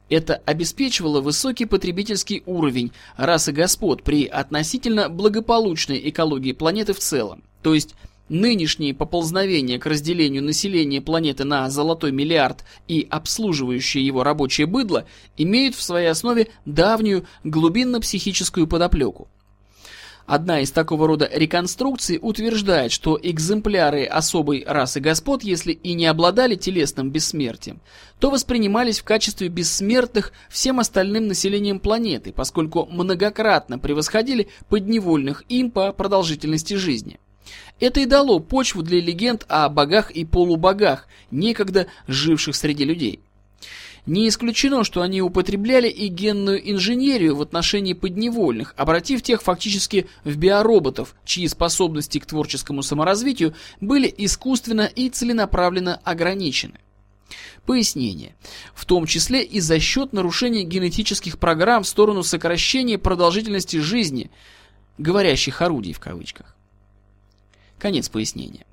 Это обеспечивало высокий потребительский уровень расы господ при относительно благополучной экологии планеты в целом. То есть нынешние поползновения к разделению населения планеты на золотой миллиард и обслуживающее его рабочее быдло имеют в своей основе давнюю глубинно-психическую подоплеку. Одна из такого рода реконструкций утверждает, что экземпляры особой расы господ, если и не обладали телесным бессмертием, то воспринимались в качестве бессмертных всем остальным населением планеты, поскольку многократно превосходили подневольных им по продолжительности жизни. Это и дало почву для легенд о богах и полубогах, некогда живших среди людей. Не исключено, что они употребляли и генную инженерию в отношении подневольных, обратив тех фактически в биороботов, чьи способности к творческому саморазвитию были искусственно и целенаправленно ограничены. Пояснение. В том числе и за счет нарушения генетических программ в сторону сокращения продолжительности жизни, говорящих орудий в кавычках. Конец пояснения.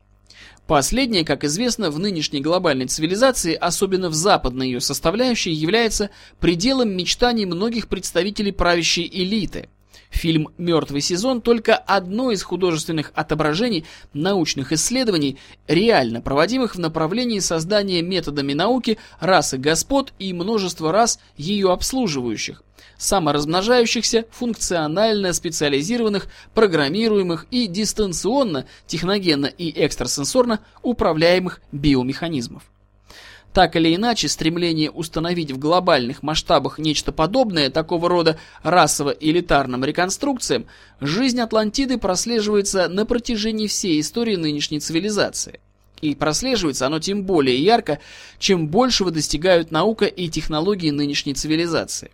Последнее, как известно, в нынешней глобальной цивилизации, особенно в западной ее составляющей, является пределом мечтаний многих представителей правящей элиты. Фильм «Мертвый сезон» только одно из художественных отображений научных исследований, реально проводимых в направлении создания методами науки расы господ и множества рас ее обслуживающих, саморазмножающихся, функционально специализированных, программируемых и дистанционно, техногенно и экстрасенсорно управляемых биомеханизмов. Так или иначе, стремление установить в глобальных масштабах нечто подобное такого рода расово-элитарным реконструкциям, жизнь Атлантиды прослеживается на протяжении всей истории нынешней цивилизации. И прослеживается оно тем более ярко, чем большего достигают наука и технологии нынешней цивилизации.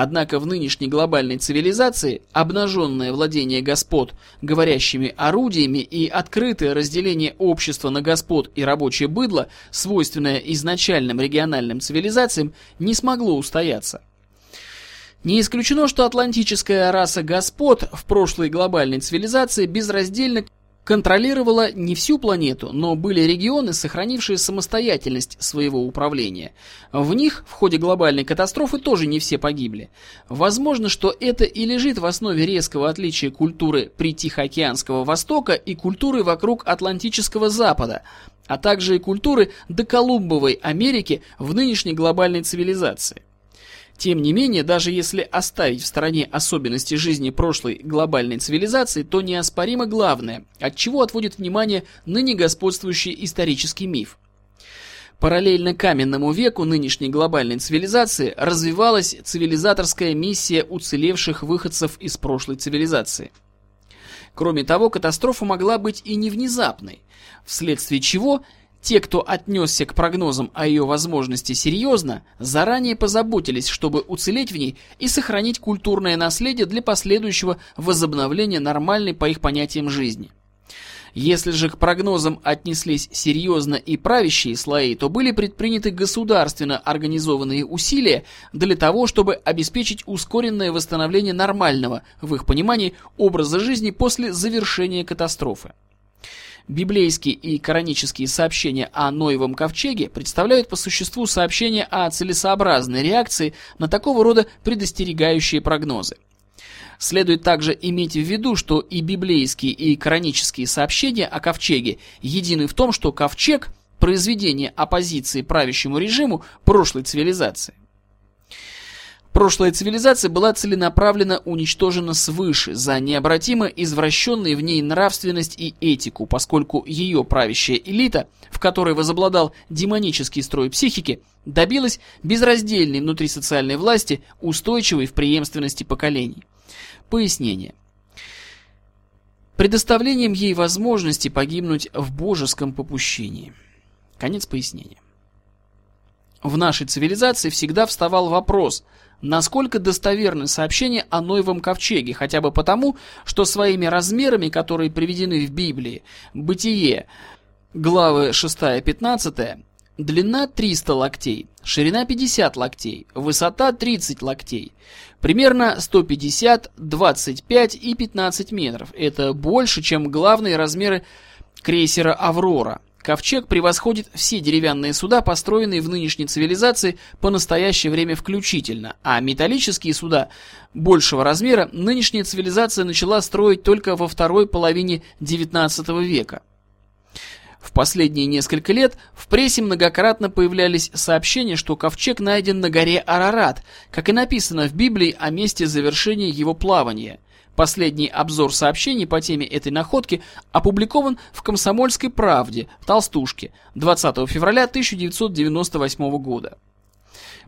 Однако в нынешней глобальной цивилизации обнаженное владение господ говорящими орудиями и открытое разделение общества на господ и рабочее быдло, свойственное изначальным региональным цивилизациям, не смогло устояться. Не исключено, что атлантическая раса господ в прошлой глобальной цивилизации безраздельно контролировала не всю планету, но были регионы, сохранившие самостоятельность своего управления. В них в ходе глобальной катастрофы тоже не все погибли. Возможно, что это и лежит в основе резкого отличия культуры Притихоокеанского Востока и культуры вокруг Атлантического Запада, а также и культуры доколумбовой Америки в нынешней глобальной цивилизации. Тем не менее, даже если оставить в стороне особенности жизни прошлой глобальной цивилизации, то неоспоримо главное, от чего отводит внимание ныне господствующий исторический миф. Параллельно каменному веку нынешней глобальной цивилизации развивалась цивилизаторская миссия уцелевших выходцев из прошлой цивилизации. Кроме того, катастрофа могла быть и не внезапной, вследствие чего те, кто отнесся к прогнозам о ее возможности серьезно, заранее позаботились, чтобы уцелеть в ней и сохранить культурное наследие для последующего возобновления нормальной по их понятиям жизни. Если же к прогнозам отнеслись серьезно и правящие слои, то были предприняты государственно организованные усилия для того, чтобы обеспечить ускоренное восстановление нормального, в их понимании, образа жизни после завершения катастрофы. Библейские и коранические сообщения о Ноевом ковчеге представляют по существу сообщения о целесообразной реакции на такого рода предостерегающие прогнозы. Следует также иметь в виду, что и библейские, и коранические сообщения о ковчеге едины в том, что ковчег произведение оппозиции правящему режиму прошлой цивилизации. Прошлая цивилизация была целенаправленно уничтожена свыше за необратимо извращенные в ней нравственность и этику, поскольку ее правящая элита, в которой возобладал демонический строй психики, добилась безраздельной внутрисоциальной власти, устойчивой в преемственности поколений. Пояснение. Предоставлением ей возможности погибнуть в божеском попущении. Конец пояснения. В нашей цивилизации всегда вставал вопрос, насколько достоверны сообщения о Ноевом ковчеге, хотя бы потому, что своими размерами, которые приведены в Библии, Бытие, главы 6-15, длина 300 локтей, ширина 50 локтей, высота 30 локтей, примерно 150, 25 и 15 метров. Это больше, чем главные размеры крейсера «Аврора». Ковчег превосходит все деревянные суда, построенные в нынешней цивилизации по настоящее время включительно, а металлические суда большего размера нынешняя цивилизация начала строить только во второй половине XIX века. В последние несколько лет в прессе многократно появлялись сообщения, что ковчег найден на горе Арарат, как и написано в Библии о месте завершения его плавания. Последний обзор сообщений по теме этой находки опубликован в «Комсомольской правде» Толстушке 20 февраля 1998 года.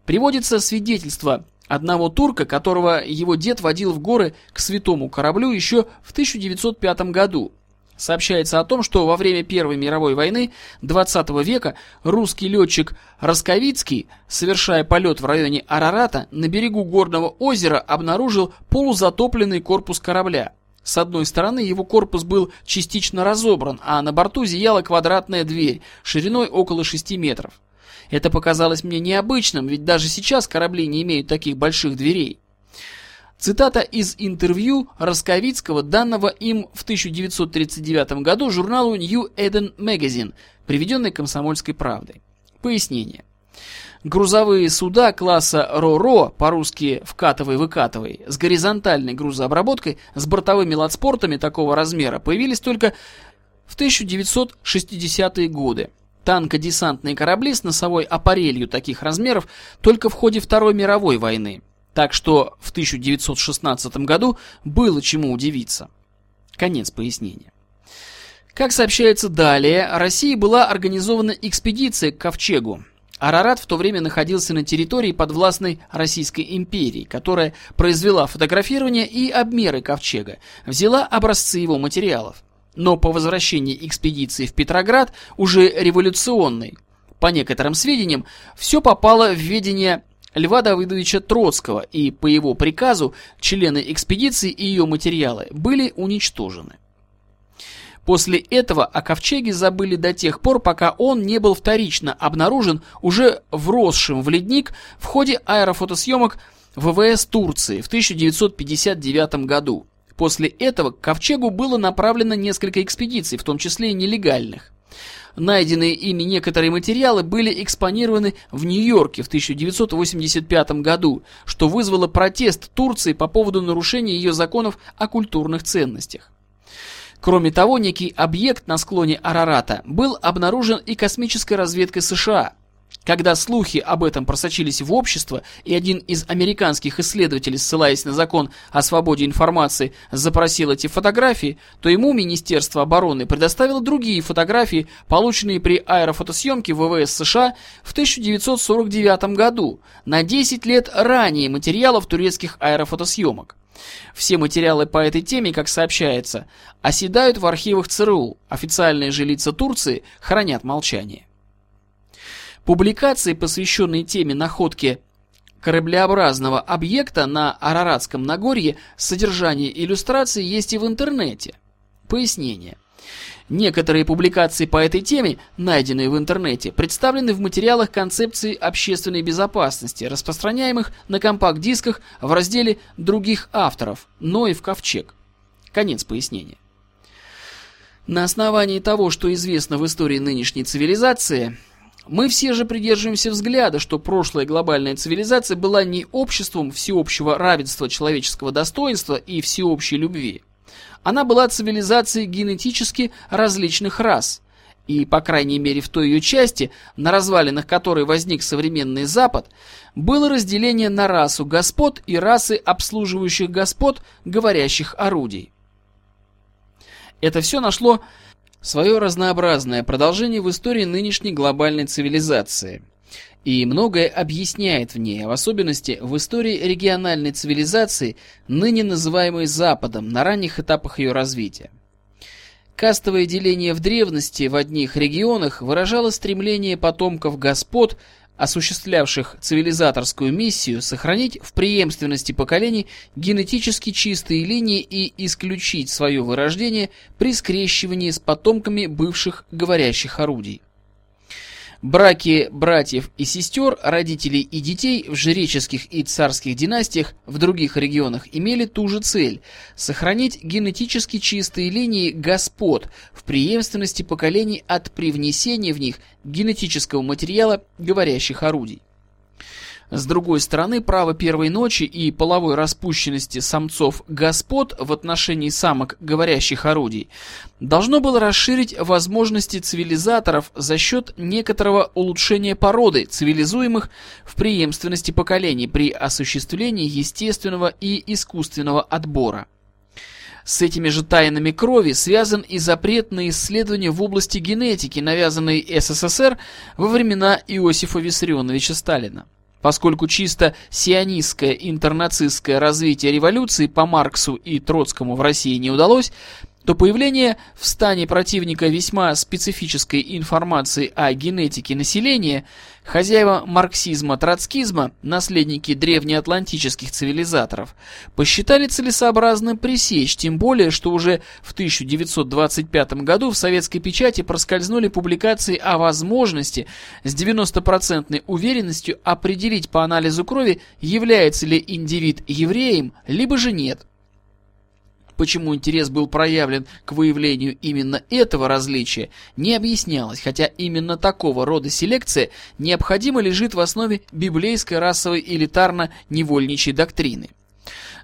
Приводится свидетельство одного турка, которого его дед водил в горы к святому кораблю еще в 1905 году. Сообщается о том, что во время Первой мировой войны 20 века русский летчик Росковицкий, совершая полет в районе Арарата, на берегу горного озера обнаружил полузатопленный корпус корабля. С одной стороны его корпус был частично разобран, а на борту зияла квадратная дверь шириной около 6 метров. Это показалось мне необычным, ведь даже сейчас корабли не имеют таких больших дверей. Цитата из интервью Росковицкого, данного им в 1939 году журналу New Eden Magazine, приведенной комсомольской правдой. Пояснение. Грузовые суда класса РО-РО, по-русски «вкатывай-выкатывай», с горизонтальной грузообработкой, с бортовыми ладспортами такого размера, появились только в 1960-е годы. Танкодесантные корабли с носовой аппарелью таких размеров только в ходе Второй мировой войны. Так что в 1916 году было чему удивиться. Конец пояснения. Как сообщается далее, России была организована экспедиция к Ковчегу. Арарат в то время находился на территории подвластной Российской империи, которая произвела фотографирование и обмеры Ковчега, взяла образцы его материалов. Но по возвращении экспедиции в Петроград, уже революционной, по некоторым сведениям, все попало в ведение Льва Давыдовича Троцкого, и по его приказу члены экспедиции и ее материалы были уничтожены. После этого о ковчеге забыли до тех пор, пока он не был вторично обнаружен уже вросшим в ледник в ходе аэрофотосъемок ВВС Турции в 1959 году. После этого к ковчегу было направлено несколько экспедиций, в том числе и нелегальных. Найденные ими некоторые материалы были экспонированы в Нью-Йорке в 1985 году, что вызвало протест Турции по поводу нарушения ее законов о культурных ценностях. Кроме того, некий объект на склоне Арарата был обнаружен и космической разведкой США – когда слухи об этом просочились в общество, и один из американских исследователей, ссылаясь на закон о свободе информации, запросил эти фотографии, то ему Министерство обороны предоставило другие фотографии, полученные при аэрофотосъемке ВВС США в 1949 году, на 10 лет ранее материалов турецких аэрофотосъемок. Все материалы по этой теме, как сообщается, оседают в архивах ЦРУ. Официальные же лица Турции хранят молчание. Публикации, посвященные теме находки кораблеобразного объекта на Араратском Нагорье, содержание иллюстраций есть и в интернете. Пояснение. Некоторые публикации по этой теме, найденные в интернете, представлены в материалах концепции общественной безопасности, распространяемых на компакт-дисках в разделе других авторов, но и в ковчег. Конец пояснения. На основании того, что известно в истории нынешней цивилизации, мы все же придерживаемся взгляда, что прошлая глобальная цивилизация была не обществом всеобщего равенства человеческого достоинства и всеобщей любви. Она была цивилизацией генетически различных рас. и, по крайней мере, в той ее части, на развалинах которой возник современный Запад, было разделение на расу господ и расы обслуживающих господ, говорящих орудий. Это все нашло свое разнообразное продолжение в истории нынешней глобальной цивилизации и многое объясняет в ней, в особенности в истории региональной цивилизации, ныне называемой Западом, на ранних этапах ее развития. Кастовое деление в древности в одних регионах выражало стремление потомков господ, осуществлявших цивилизаторскую миссию, сохранить в преемственности поколений генетически чистые линии и исключить свое вырождение при скрещивании с потомками бывших говорящих орудий. Браки братьев и сестер, родителей и детей в жреческих и царских династиях в других регионах имели ту же цель – сохранить генетически чистые линии господ в преемственности поколений от привнесения в них генетического материала говорящих орудий. С другой стороны, право первой ночи и половой распущенности самцов господ в отношении самок говорящих орудий должно было расширить возможности цивилизаторов за счет некоторого улучшения породы цивилизуемых в преемственности поколений при осуществлении естественного и искусственного отбора. С этими же тайнами крови связан и запрет на исследования в области генетики, навязанный СССР во времена Иосифа Виссарионовича Сталина. Поскольку чисто сионистское интернацистское развитие революции по Марксу и Троцкому в России не удалось, то появление в стане противника весьма специфической информации о генетике населения, хозяева марксизма-троцкизма, наследники древнеатлантических цивилизаторов, посчитали целесообразным пресечь, тем более, что уже в 1925 году в советской печати проскользнули публикации о возможности с 90% уверенностью определить по анализу крови, является ли индивид евреем, либо же нет почему интерес был проявлен к выявлению именно этого различия, не объяснялось, хотя именно такого рода селекция необходимо лежит в основе библейской расовой элитарно-невольничьей доктрины.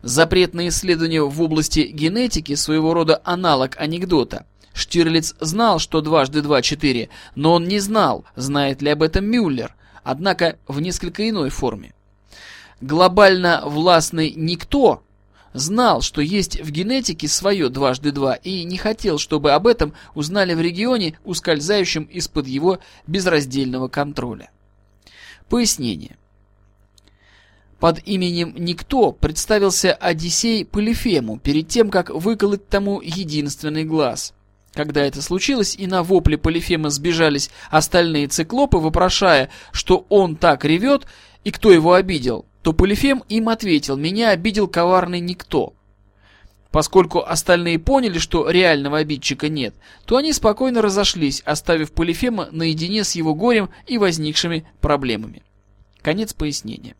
Запрет на исследования в области генетики своего рода аналог анекдота. Штирлиц знал, что дважды два – четыре, но он не знал, знает ли об этом Мюллер, однако в несколько иной форме. Глобально властный никто знал, что есть в генетике свое дважды два и не хотел, чтобы об этом узнали в регионе, ускользающем из-под его безраздельного контроля. Пояснение. Под именем Никто представился Одиссей Полифему перед тем, как выколоть тому единственный глаз. Когда это случилось, и на вопле Полифема сбежались остальные циклопы, вопрошая, что он так ревет и кто его обидел, то Полифем им ответил, меня обидел коварный никто. Поскольку остальные поняли, что реального обидчика нет, то они спокойно разошлись, оставив Полифема наедине с его горем и возникшими проблемами. Конец пояснения.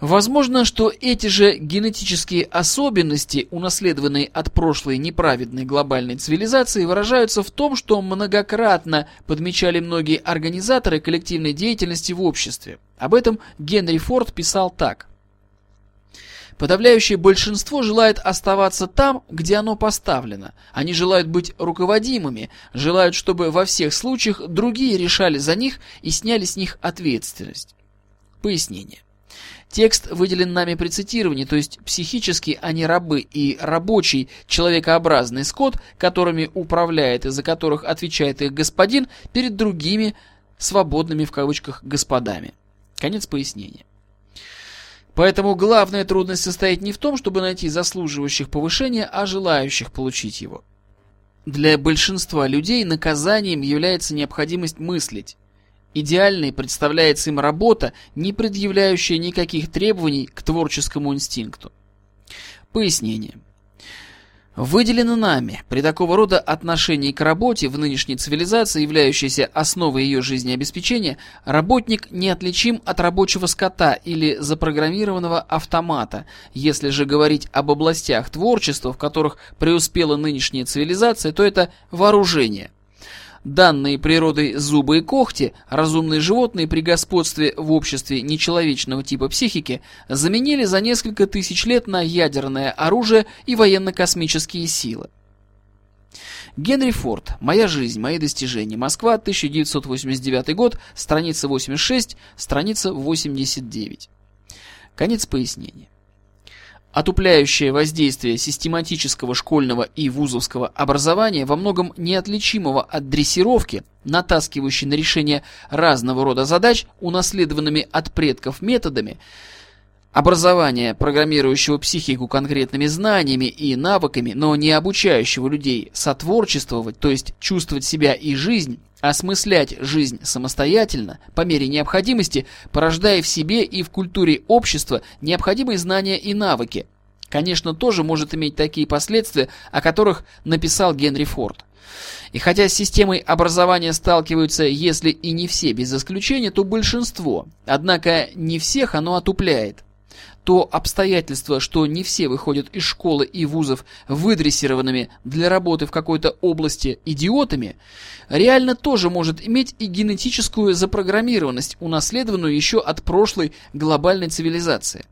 Возможно, что эти же генетические особенности, унаследованные от прошлой неправедной глобальной цивилизации, выражаются в том, что многократно подмечали многие организаторы коллективной деятельности в обществе. Об этом Генри Форд писал так. Подавляющее большинство желает оставаться там, где оно поставлено. Они желают быть руководимыми, желают, чтобы во всех случаях другие решали за них и сняли с них ответственность. Пояснение. Текст выделен нами при цитировании, то есть психически они рабы и рабочий человекообразный скот, которыми управляет и за которых отвечает их господин перед другими свободными в кавычках господами. Конец пояснения. Поэтому главная трудность состоит не в том, чтобы найти заслуживающих повышения, а желающих получить его. Для большинства людей наказанием является необходимость мыслить. Идеальной представляется им работа, не предъявляющая никаких требований к творческому инстинкту. Пояснение. Выделено нами, при такого рода отношении к работе в нынешней цивилизации, являющейся основой ее жизнеобеспечения, работник неотличим от рабочего скота или запрограммированного автомата. Если же говорить об областях творчества, в которых преуспела нынешняя цивилизация, то это вооружение – Данные природой зубы и когти, разумные животные при господстве в обществе нечеловечного типа психики, заменили за несколько тысяч лет на ядерное оружие и военно-космические силы. Генри Форд. Моя жизнь, мои достижения. Москва, 1989 год, страница 86, страница 89. Конец пояснения. Отупляющее воздействие систематического школьного и вузовского образования во многом неотличимого от дрессировки, натаскивающей на решение разного рода задач, унаследованными от предков методами, образования, программирующего психику конкретными знаниями и навыками, но не обучающего людей сотворчествовать, то есть чувствовать себя и жизнь, осмыслять жизнь самостоятельно, по мере необходимости, порождая в себе и в культуре общества необходимые знания и навыки, конечно, тоже может иметь такие последствия, о которых написал Генри Форд. И хотя с системой образования сталкиваются, если и не все без исключения, то большинство. Однако не всех оно отупляет то обстоятельство, что не все выходят из школы и вузов выдрессированными для работы в какой-то области идиотами, реально тоже может иметь и генетическую запрограммированность, унаследованную еще от прошлой глобальной цивилизации.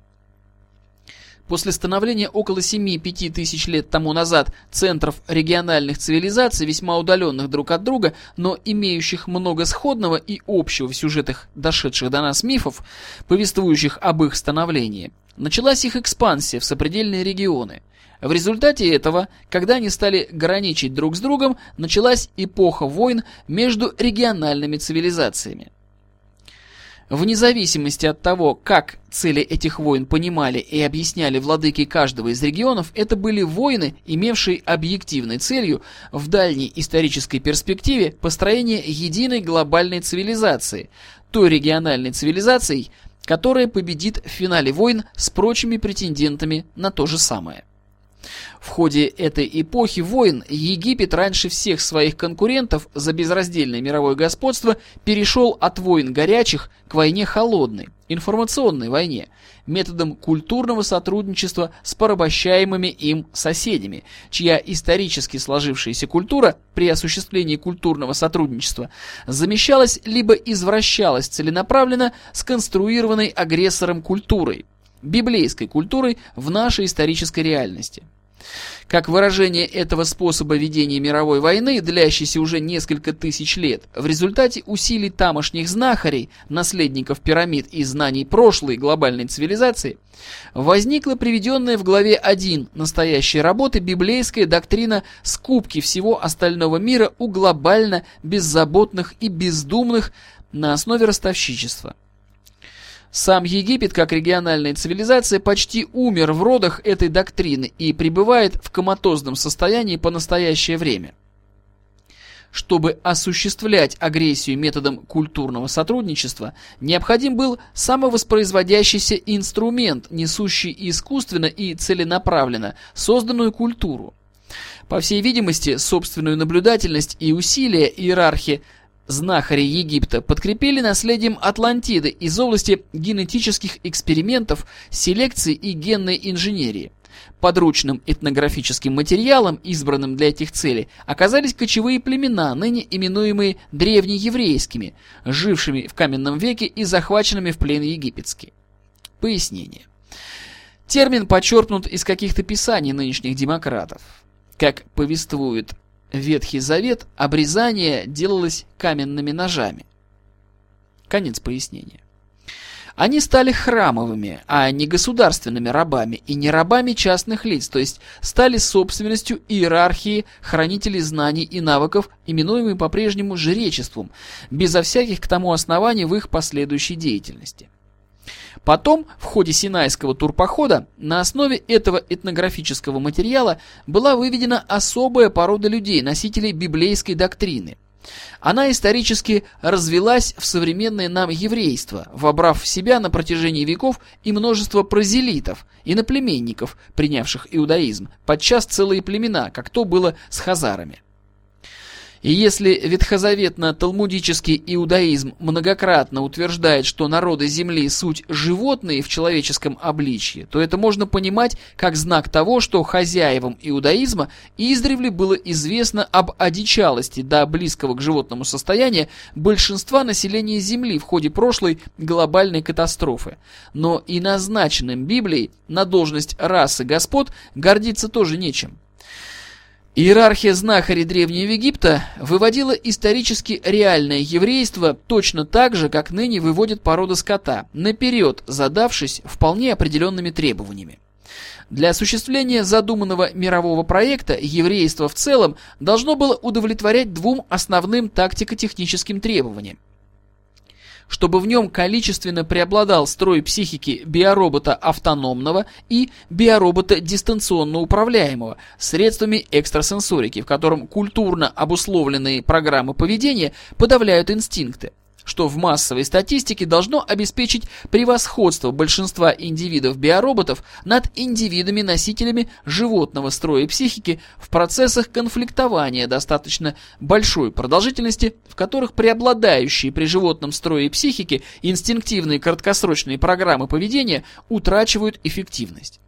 После становления около 7-5 тысяч лет тому назад центров региональных цивилизаций, весьма удаленных друг от друга, но имеющих много сходного и общего в сюжетах дошедших до нас мифов, повествующих об их становлении, началась их экспансия в сопредельные регионы. В результате этого, когда они стали граничить друг с другом, началась эпоха войн между региональными цивилизациями. Вне зависимости от того, как цели этих войн понимали и объясняли владыки каждого из регионов, это были войны, имевшие объективной целью в дальней исторической перспективе построение единой глобальной цивилизации, той региональной цивилизацией, которая победит в финале войн с прочими претендентами на то же самое. В ходе этой эпохи войн Египет раньше всех своих конкурентов за безраздельное мировое господство перешел от войн горячих к войне холодной, информационной войне, методом культурного сотрудничества с порабощаемыми им соседями, чья исторически сложившаяся культура при осуществлении культурного сотрудничества замещалась либо извращалась целенаправленно сконструированной агрессором культурой, библейской культурой в нашей исторической реальности. Как выражение этого способа ведения мировой войны, длящейся уже несколько тысяч лет, в результате усилий тамошних знахарей, наследников пирамид и знаний прошлой глобальной цивилизации, возникла приведенная в главе 1 настоящей работы библейская доктрина скупки всего остального мира у глобально беззаботных и бездумных на основе ростовщичества. Сам Египет, как региональная цивилизация, почти умер в родах этой доктрины и пребывает в коматозном состоянии по настоящее время. Чтобы осуществлять агрессию методом культурного сотрудничества, необходим был самовоспроизводящийся инструмент, несущий искусственно и целенаправленно созданную культуру. По всей видимости, собственную наблюдательность и усилия иерархии – Знахари Египта подкрепили наследием Атлантиды из области генетических экспериментов, селекции и генной инженерии. Подручным этнографическим материалом, избранным для этих целей, оказались кочевые племена, ныне именуемые древнееврейскими, жившими в каменном веке и захваченными в плен египетский. Пояснение. Термин подчеркнут из каких-то писаний нынешних демократов. Как повествует Ветхий Завет обрезание делалось каменными ножами. Конец пояснения. Они стали храмовыми, а не государственными рабами и не рабами частных лиц, то есть стали собственностью иерархии хранителей знаний и навыков, именуемой по-прежнему жречеством, безо всяких к тому оснований в их последующей деятельности. Потом, в ходе Синайского турпохода, на основе этого этнографического материала была выведена особая порода людей, носителей библейской доктрины. Она исторически развелась в современное нам еврейство, вобрав в себя на протяжении веков и множество прозелитов, иноплеменников, принявших иудаизм, подчас целые племена, как то было с хазарами. И если ветхозаветно-талмудический иудаизм многократно утверждает, что народы Земли – суть животные в человеческом обличье, то это можно понимать как знак того, что хозяевам иудаизма издревле было известно об одичалости до близкого к животному состояния большинства населения Земли в ходе прошлой глобальной катастрофы. Но и назначенным Библией на должность расы господ гордиться тоже нечем. Иерархия знахарей Древнего Египта выводила исторически реальное еврейство точно так же, как ныне выводит порода скота, наперед задавшись вполне определенными требованиями. Для осуществления задуманного мирового проекта еврейство в целом должно было удовлетворять двум основным тактико-техническим требованиям чтобы в нем количественно преобладал строй психики биоробота автономного и биоробота дистанционно управляемого средствами экстрасенсорики, в котором культурно обусловленные программы поведения подавляют инстинкты что в массовой статистике должно обеспечить превосходство большинства индивидов-биороботов над индивидами-носителями животного строя психики в процессах конфликтования достаточно большой продолжительности, в которых преобладающие при животном строе психики инстинктивные краткосрочные программы поведения утрачивают эффективность.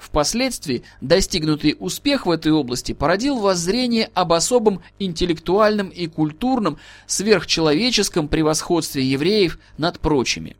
Впоследствии достигнутый успех в этой области породил воззрение об особом интеллектуальном и культурном сверхчеловеческом превосходстве евреев над прочими.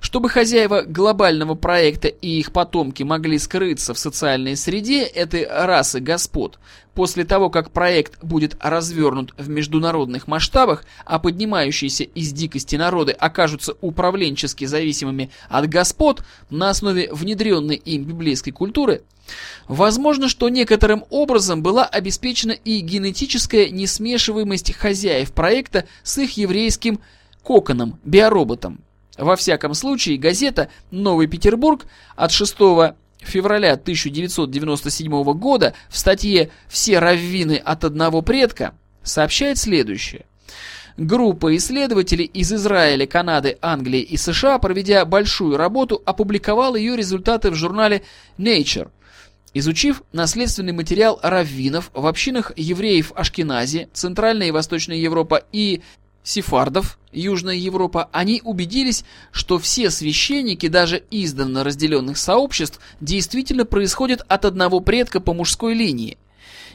Чтобы хозяева глобального проекта и их потомки могли скрыться в социальной среде этой расы господ, после того, как проект будет развернут в международных масштабах, а поднимающиеся из дикости народы окажутся управленчески зависимыми от господ на основе внедренной им библейской культуры, возможно, что некоторым образом была обеспечена и генетическая несмешиваемость хозяев проекта с их еврейским коконом, биороботом. Во всяком случае, газета «Новый Петербург» от 6 февраля 1997 года в статье «Все раввины от одного предка» сообщает следующее. Группа исследователей из Израиля, Канады, Англии и США, проведя большую работу, опубликовала ее результаты в журнале Nature. Изучив наследственный материал раввинов в общинах евреев Ашкенази, Центральная и Восточная Европа и сефардов, Южная Европа, они убедились, что все священники, даже издавна разделенных сообществ, действительно происходят от одного предка по мужской линии.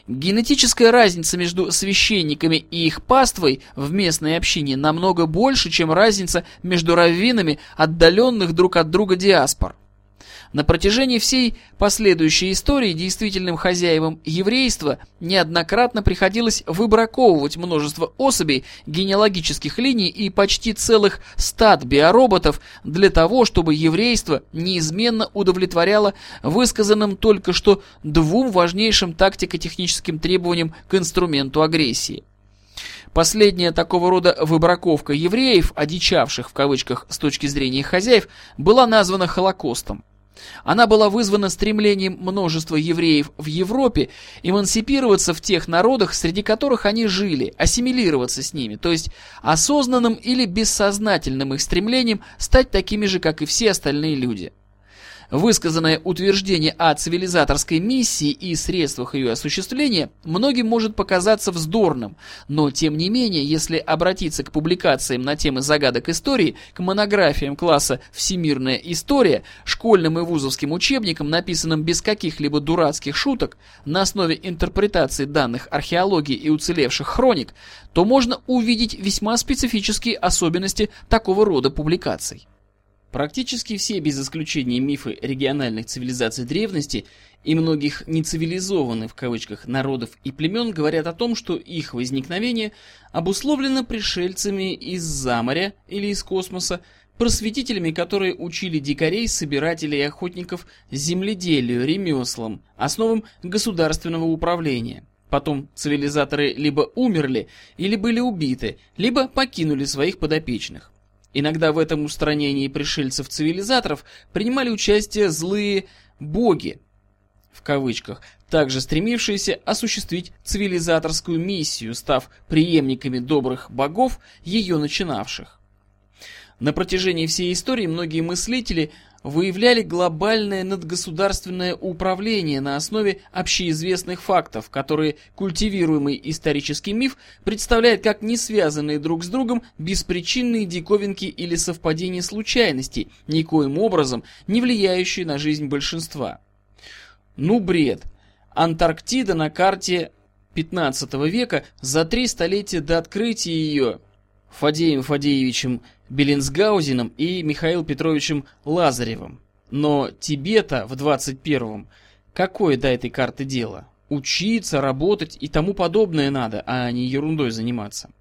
Генетическая разница между священниками и их паствой в местной общине намного больше, чем разница между раввинами отдаленных друг от друга диаспор. На протяжении всей последующей истории действительным хозяевам еврейства неоднократно приходилось выбраковывать множество особей генеалогических линий и почти целых стад биороботов для того, чтобы еврейство неизменно удовлетворяло высказанным только что двум важнейшим тактико-техническим требованиям к инструменту агрессии. Последняя такого рода выбраковка евреев, одичавших в кавычках с точки зрения хозяев, была названа Холокостом. Она была вызвана стремлением множества евреев в Европе эмансипироваться в тех народах, среди которых они жили, ассимилироваться с ними, то есть осознанным или бессознательным их стремлением стать такими же, как и все остальные люди. Высказанное утверждение о цивилизаторской миссии и средствах ее осуществления многим может показаться вздорным, но тем не менее, если обратиться к публикациям на темы загадок истории, к монографиям класса «Всемирная история», школьным и вузовским учебникам, написанным без каких-либо дурацких шуток, на основе интерпретации данных археологии и уцелевших хроник, то можно увидеть весьма специфические особенности такого рода публикаций. Практически все без исключения мифы региональных цивилизаций древности и многих «нецивилизованных» в кавычках народов и племен говорят о том, что их возникновение обусловлено пришельцами из-за моря или из космоса, просветителями, которые учили дикарей, собирателей и охотников земледелию, ремеслам, основам государственного управления. Потом цивилизаторы либо умерли, или были убиты, либо покинули своих подопечных. Иногда в этом устранении пришельцев-цивилизаторов принимали участие злые «боги», в кавычках, также стремившиеся осуществить цивилизаторскую миссию, став преемниками добрых богов, ее начинавших. На протяжении всей истории многие мыслители – выявляли глобальное надгосударственное управление на основе общеизвестных фактов, которые культивируемый исторический миф представляет как не связанные друг с другом беспричинные диковинки или совпадения случайностей, никоим образом не влияющие на жизнь большинства. Ну бред. Антарктида на карте 15 века за три столетия до открытия ее Фадеем Фадеевичем Беллинсгаузеном и Михаилом Петровичем Лазаревым. Но Тибета в 21-м, какое до этой карты дело? учиться, работать и тому подобное надо, а не ерундой заниматься.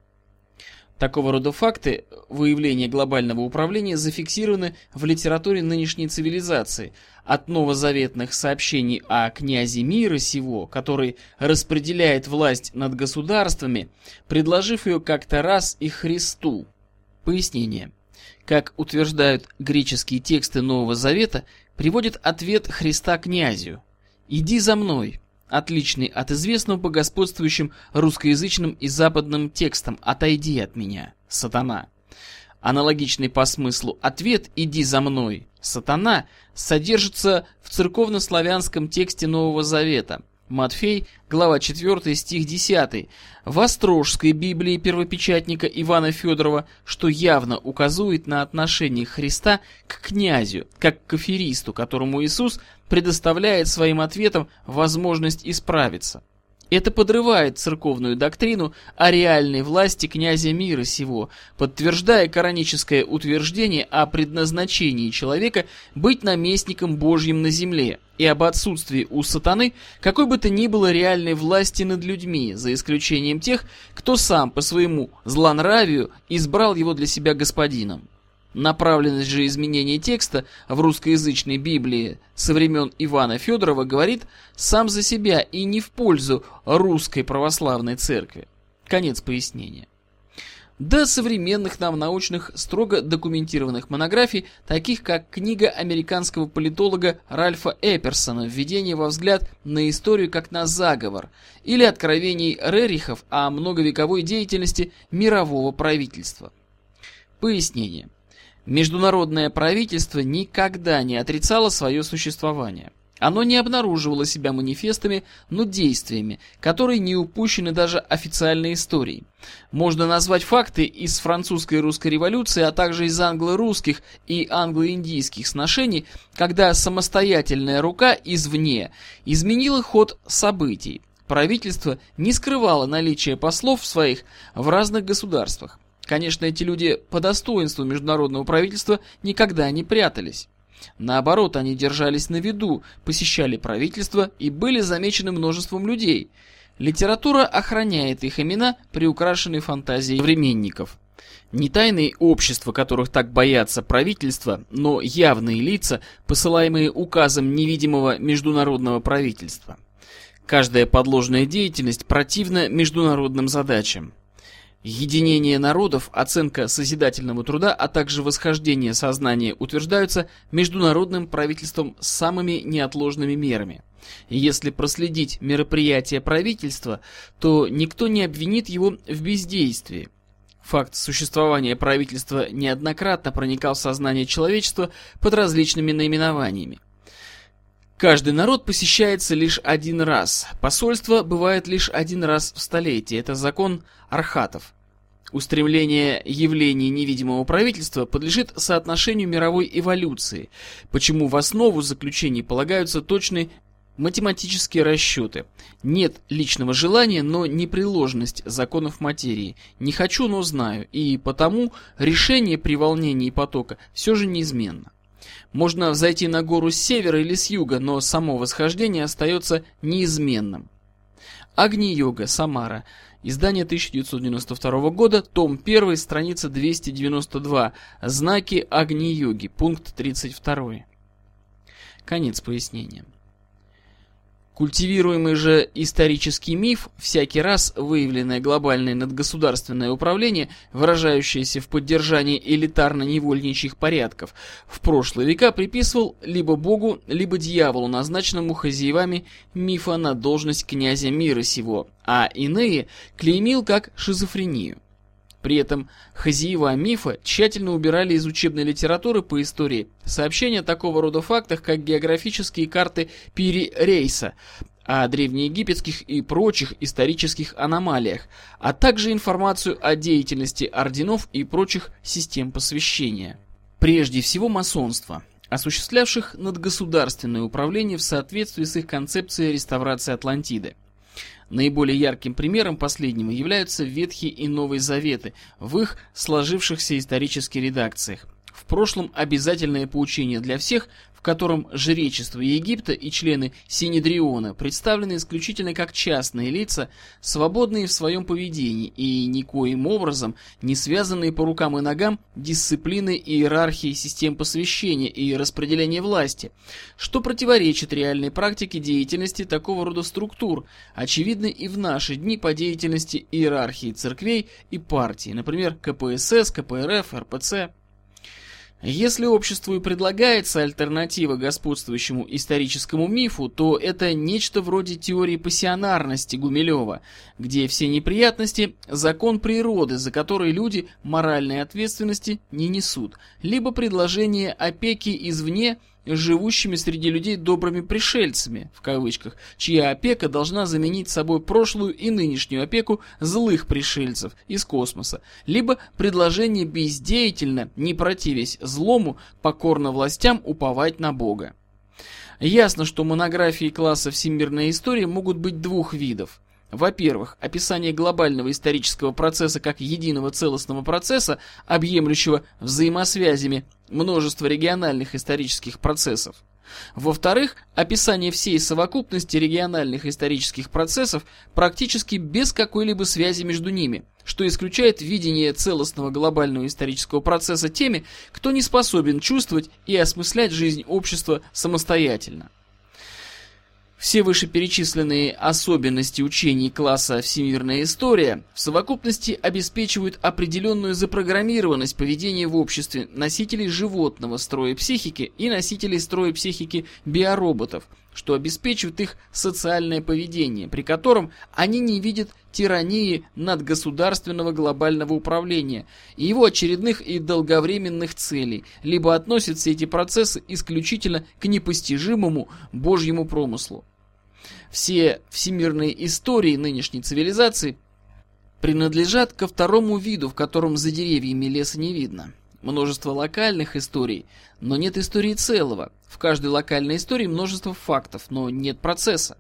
Такого рода факты выявления глобального управления зафиксированы в литературе нынешней цивилизации, от новозаветных сообщений о князе мира сего, который распределяет власть над государствами, предложив ее как-то раз и Христу. Пояснение. Как утверждают греческие тексты Нового Завета, приводит ответ Христа князю «Иди за мной», отличный от известного по господствующим русскоязычным и западным текстам «Отойди от меня, сатана». Аналогичный по смыслу ответ «Иди за мной, сатана» содержится в церковнославянском тексте Нового Завета. Матфей, глава 4, стих 10. В Острожской Библии первопечатника Ивана Федорова, что явно указывает на отношение Христа к князю, как к аферисту, которому Иисус предоставляет своим ответом возможность исправиться. Это подрывает церковную доктрину о реальной власти князя мира сего, подтверждая кораническое утверждение о предназначении человека быть наместником Божьим на земле и об отсутствии у сатаны какой бы то ни было реальной власти над людьми, за исключением тех, кто сам по своему злонравию избрал его для себя господином. Направленность же изменения текста в русскоязычной Библии со времен Ивана Федорова говорит сам за себя и не в пользу русской православной церкви. Конец пояснения. До современных нам научных, строго документированных монографий, таких как книга американского политолога Ральфа Эперсона «Введение во взгляд на историю как на заговор» или откровений Рерихов о многовековой деятельности мирового правительства. Пояснение. Международное правительство никогда не отрицало свое существование. Оно не обнаруживало себя манифестами, но действиями, которые не упущены даже официальной историей. Можно назвать факты из французской и русской революции, а также из англо-русских и англо-индийских сношений, когда самостоятельная рука извне изменила ход событий. Правительство не скрывало наличие послов своих в разных государствах. Конечно, эти люди по достоинству международного правительства никогда не прятались. Наоборот, они держались на виду, посещали правительство и были замечены множеством людей. Литература охраняет их имена, приукрашенные фантазией современников. Не тайные общества, которых так боятся правительства, но явные лица, посылаемые указом невидимого международного правительства. Каждая подложная деятельность противна международным задачам. Единение народов, оценка созидательного труда, а также восхождение сознания утверждаются международным правительством самыми неотложными мерами. Если проследить мероприятия правительства, то никто не обвинит его в бездействии. Факт существования правительства неоднократно проникал в сознание человечества под различными наименованиями. Каждый народ посещается лишь один раз. Посольство бывает лишь один раз в столетие. Это закон архатов. Устремление явлений невидимого правительства подлежит соотношению мировой эволюции, почему в основу заключений полагаются точные математические расчеты. Нет личного желания, но непреложность законов материи. Не хочу, но знаю, и потому решение при волнении потока все же неизменно. Можно взойти на гору с севера или с юга, но само восхождение остается неизменным. Агни-йога, Самара. Издание 1992 года, том 1, страница 292. Знаки Агни-йоги, пункт 32. Конец пояснения. Культивируемый же исторический миф, всякий раз выявленное глобальное надгосударственное управление, выражающееся в поддержании элитарно-невольничьих порядков, в прошлые века приписывал либо Богу, либо дьяволу, назначенному хозяевами мифа на должность князя мира сего, а иные клеймил как шизофрению. При этом хозяева мифа тщательно убирали из учебной литературы по истории сообщения такого рода фактах, как географические карты Пири Рейса, о древнеегипетских и прочих исторических аномалиях, а также информацию о деятельности орденов и прочих систем посвящения. Прежде всего масонство, осуществлявших надгосударственное управление в соответствии с их концепцией реставрации Атлантиды. Наиболее ярким примером последнего являются Ветхий и Новый Заветы в их сложившихся исторических редакциях. В прошлом обязательное поучение для всех, в котором жречество Египта и члены Синедриона представлены исключительно как частные лица, свободные в своем поведении и никоим образом не связанные по рукам и ногам дисциплины и иерархии систем посвящения и распределения власти, что противоречит реальной практике деятельности такого рода структур, очевидно и в наши дни по деятельности иерархии церквей и партий, например, КПСС, КПРФ, РПЦ. Если обществу и предлагается альтернатива господствующему историческому мифу, то это нечто вроде теории пассионарности Гумилева, где все неприятности – закон природы, за который люди моральной ответственности не несут, либо предложение опеки извне – живущими среди людей добрыми пришельцами, в кавычках, чья опека должна заменить собой прошлую и нынешнюю опеку злых пришельцев из космоса, либо предложение бездеятельно, не противясь злому, покорно властям уповать на Бога. Ясно, что монографии класса «Всемирная история» могут быть двух видов. Во-первых, описание глобального исторического процесса как единого целостного процесса, объемлющего взаимосвязями множество региональных исторических процессов. Во-вторых, описание всей совокупности региональных исторических процессов практически без какой-либо связи между ними, что исключает видение целостного глобального исторического процесса теми, кто не способен чувствовать и осмыслять жизнь общества самостоятельно. Все вышеперечисленные особенности учений класса «Всемирная история» в совокупности обеспечивают определенную запрограммированность поведения в обществе носителей животного строя психики и носителей строя психики биороботов, что обеспечивает их социальное поведение, при котором они не видят тирании надгосударственного глобального управления и его очередных и долговременных целей, либо относят все эти процессы исключительно к непостижимому Божьему промыслу. Все всемирные истории нынешней цивилизации принадлежат ко второму виду, в котором за деревьями леса не видно. Множество локальных историй, но нет истории целого. В каждой локальной истории множество фактов, но нет процесса.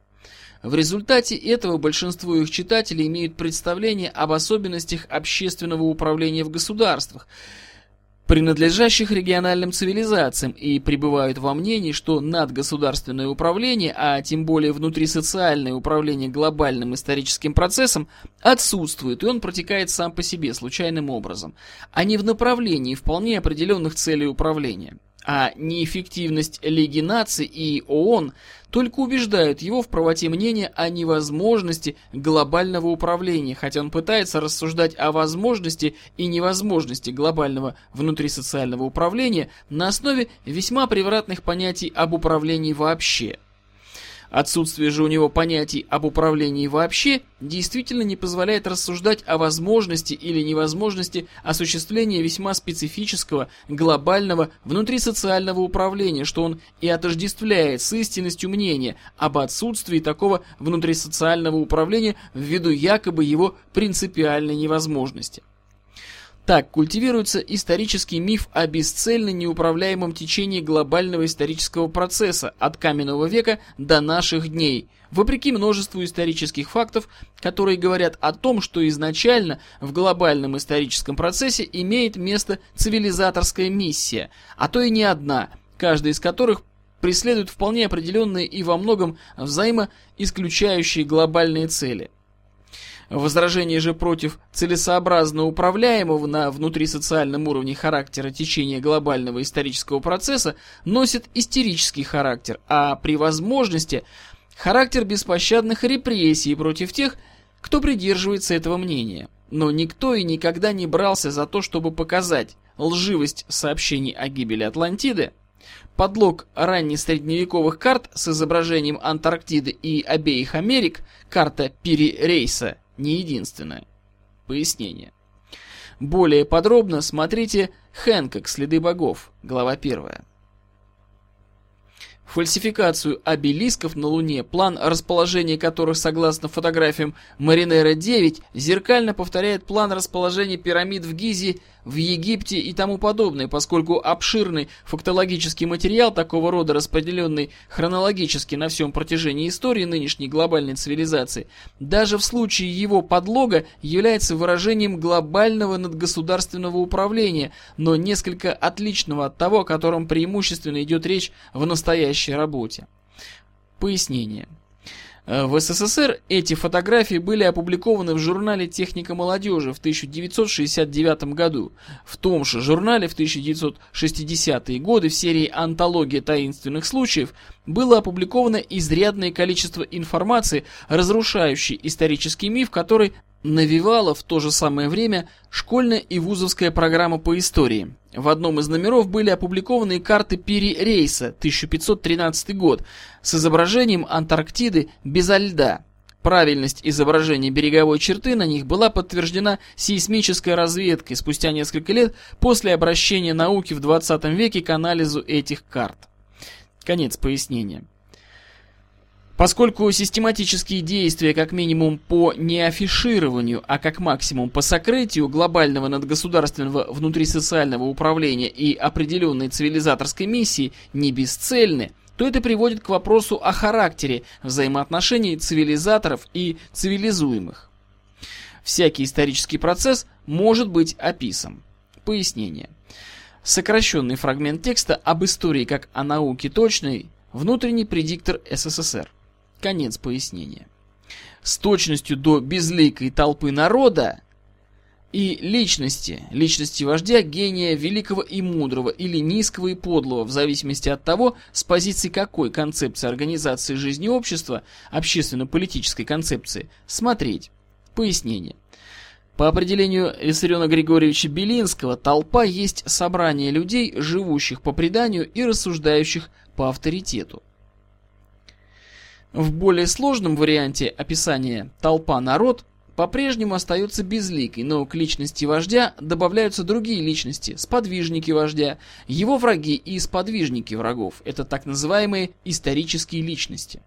В результате этого большинство их читателей имеют представление об особенностях общественного управления в государствах, принадлежащих региональным цивилизациям и пребывают во мнении, что надгосударственное управление, а тем более внутрисоциальное управление глобальным историческим процессом отсутствует, и он протекает сам по себе случайным образом, а не в направлении вполне определенных целей управления а неэффективность Лиги наций и ООН только убеждают его в правоте мнения о невозможности глобального управления, хотя он пытается рассуждать о возможности и невозможности глобального внутрисоциального управления на основе весьма превратных понятий об управлении вообще – Отсутствие же у него понятий об управлении вообще действительно не позволяет рассуждать о возможности или невозможности осуществления весьма специфического, глобального, внутрисоциального управления, что он и отождествляет с истинностью мнения об отсутствии такого внутрисоциального управления ввиду якобы его принципиальной невозможности. Так культивируется исторический миф о бесцельно неуправляемом течении глобального исторического процесса от каменного века до наших дней, вопреки множеству исторических фактов, которые говорят о том, что изначально в глобальном историческом процессе имеет место цивилизаторская миссия, а то и не одна, каждая из которых преследует вполне определенные и во многом взаимоисключающие глобальные цели – Возражение же против целесообразно управляемого на внутрисоциальном уровне характера течения глобального исторического процесса носит истерический характер, а при возможности характер беспощадных репрессий против тех, кто придерживается этого мнения. Но никто и никогда не брался за то, чтобы показать лживость сообщений о гибели Атлантиды, подлог раннесредневековых карт с изображением Антарктиды и обеих Америк, карта Пири Рейса, не единственное. Пояснение. Более подробно смотрите Хэнкок «Следы богов», глава 1. фальсификацию обелисков на Луне, план расположения которых, согласно фотографиям Маринера-9, зеркально повторяет план расположения пирамид в Гизе, в Египте и тому подобное, поскольку обширный фактологический материал такого рода, распределенный хронологически на всем протяжении истории нынешней глобальной цивилизации, даже в случае его подлога является выражением глобального надгосударственного управления, но несколько отличного от того, о котором преимущественно идет речь в настоящей работе. Пояснение. Э, в СССР эти фотографии были опубликованы в журнале «Техника молодежи» в 1969 году. В том же журнале в 1960-е годы в серии «Антология таинственных случаев» было опубликовано изрядное количество информации, разрушающей исторический миф, который навевала в то же самое время школьная и вузовская программа по истории. В одном из номеров были опубликованы карты Пири Рейса 1513 год с изображением Антарктиды безо льда. Правильность изображения береговой черты на них была подтверждена сейсмической разведкой спустя несколько лет после обращения науки в 20 веке к анализу этих карт. Конец пояснения. Поскольку систематические действия как минимум по неафишированию, а как максимум по сокрытию глобального надгосударственного внутрисоциального управления и определенной цивилизаторской миссии не бесцельны, то это приводит к вопросу о характере взаимоотношений цивилизаторов и цивилизуемых. Всякий исторический процесс может быть описан. Пояснение. Сокращенный фрагмент текста об истории как о науке точной, внутренний предиктор СССР. Конец пояснения. С точностью до безликой толпы народа и личности, личности вождя, гения, великого и мудрого, или низкого и подлого, в зависимости от того, с позиции какой концепции организации жизни общества, общественно-политической концепции, смотреть. Пояснение. По определению Виссариона Григорьевича Белинского, толпа есть собрание людей, живущих по преданию и рассуждающих по авторитету. В более сложном варианте описания «толпа-народ» по-прежнему остается безликой, но к личности вождя добавляются другие личности, сподвижники вождя, его враги и сподвижники врагов. Это так называемые исторические личности.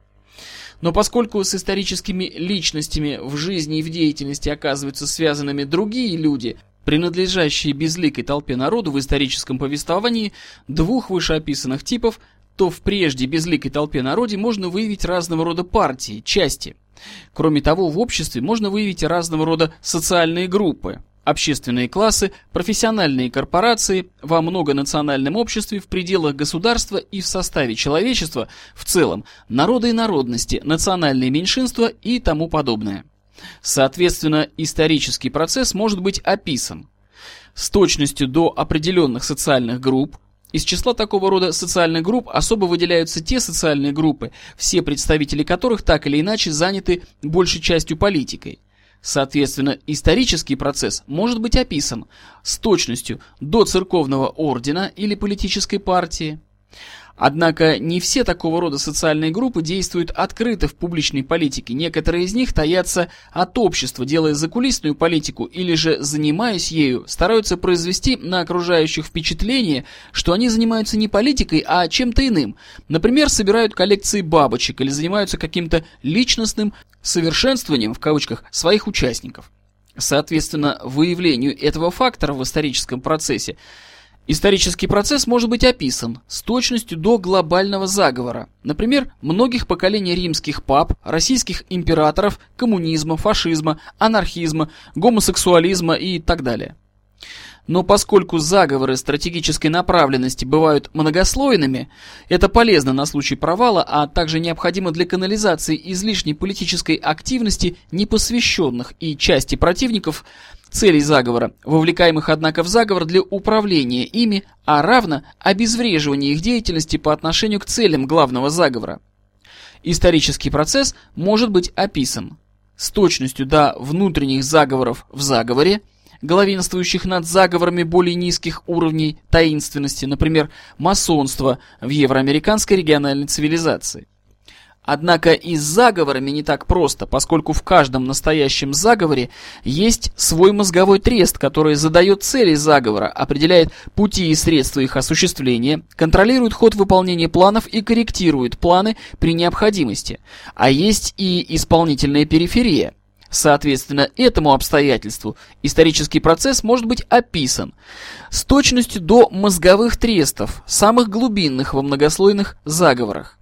Но поскольку с историческими личностями в жизни и в деятельности оказываются связанными другие люди, принадлежащие безликой толпе народу в историческом повествовании, двух вышеописанных типов то в прежде безликой толпе народе можно выявить разного рода партии, части. Кроме того, в обществе можно выявить разного рода социальные группы, общественные классы, профессиональные корпорации во многонациональном обществе в пределах государства и в составе человечества в целом, народы и народности, национальные меньшинства и тому подобное. Соответственно, исторический процесс может быть описан с точностью до определенных социальных групп, из числа такого рода социальных групп особо выделяются те социальные группы, все представители которых так или иначе заняты большей частью политикой. Соответственно, исторический процесс может быть описан с точностью до церковного ордена или политической партии, Однако не все такого рода социальные группы действуют открыто в публичной политике. Некоторые из них таятся от общества, делая закулисную политику или же, занимаясь ею, стараются произвести на окружающих впечатление, что они занимаются не политикой, а чем-то иным. Например, собирают коллекции бабочек или занимаются каким-то личностным совершенствованием, в кавычках, своих участников. Соответственно, выявлению этого фактора в историческом процессе Исторический процесс может быть описан с точностью до глобального заговора, например, многих поколений римских пап, российских императоров, коммунизма, фашизма, анархизма, гомосексуализма и так далее. Но поскольку заговоры стратегической направленности бывают многослойными, это полезно на случай провала, а также необходимо для канализации излишней политической активности непосвященных и части противников – целей заговора, вовлекаемых, однако, в заговор для управления ими, а равно обезвреживания их деятельности по отношению к целям главного заговора. Исторический процесс может быть описан с точностью до внутренних заговоров в заговоре, главенствующих над заговорами более низких уровней таинственности, например, масонство в евроамериканской региональной цивилизации. Однако и с заговорами не так просто, поскольку в каждом настоящем заговоре есть свой мозговой трест, который задает цели заговора, определяет пути и средства их осуществления, контролирует ход выполнения планов и корректирует планы при необходимости. А есть и исполнительная периферия. Соответственно, этому обстоятельству исторический процесс может быть описан с точностью до мозговых трестов, самых глубинных во многослойных заговорах.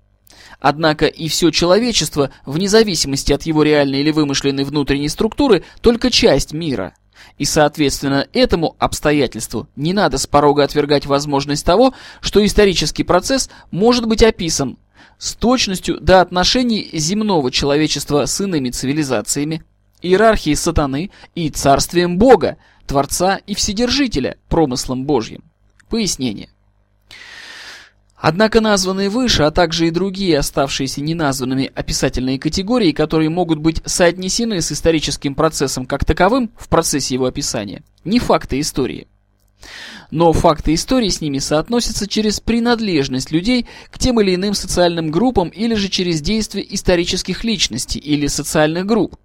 Однако и все человечество, вне зависимости от его реальной или вымышленной внутренней структуры, только часть мира. И, соответственно, этому обстоятельству не надо с порога отвергать возможность того, что исторический процесс может быть описан с точностью до отношений земного человечества с иными цивилизациями, иерархией сатаны и царствием Бога, Творца и Вседержителя, промыслом Божьим. Пояснение. Однако названные выше, а также и другие оставшиеся неназванными описательные категории, которые могут быть соотнесены с историческим процессом как таковым в процессе его описания, не факты истории. Но факты истории с ними соотносятся через принадлежность людей к тем или иным социальным группам или же через действие исторических личностей или социальных групп.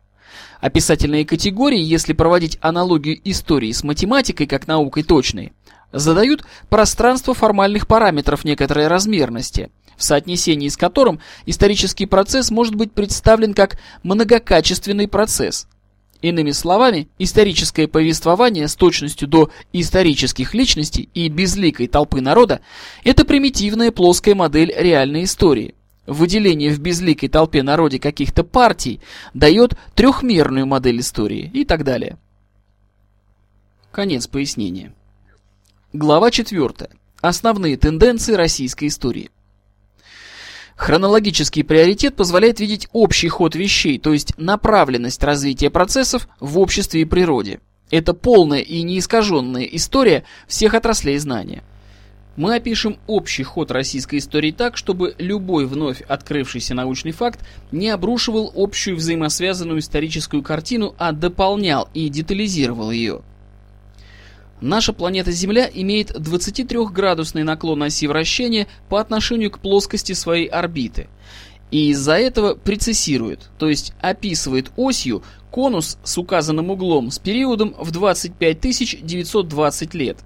Описательные категории, если проводить аналогию истории с математикой как наукой точной, задают пространство формальных параметров некоторой размерности, в соотнесении с которым исторический процесс может быть представлен как многокачественный процесс. Иными словами, историческое повествование с точностью до исторических личностей и безликой толпы народа – это примитивная плоская модель реальной истории. Выделение в безликой толпе народе каких-то партий дает трехмерную модель истории и так далее. Конец пояснения. Глава 4. Основные тенденции российской истории. Хронологический приоритет позволяет видеть общий ход вещей, то есть направленность развития процессов в обществе и природе. Это полная и неискаженная история всех отраслей знания. Мы опишем общий ход российской истории так, чтобы любой вновь открывшийся научный факт не обрушивал общую взаимосвязанную историческую картину, а дополнял и детализировал ее. Наша планета Земля имеет 23-градусный наклон оси вращения по отношению к плоскости своей орбиты. И из-за этого прецессирует, то есть описывает осью конус с указанным углом с периодом в 25 920 лет.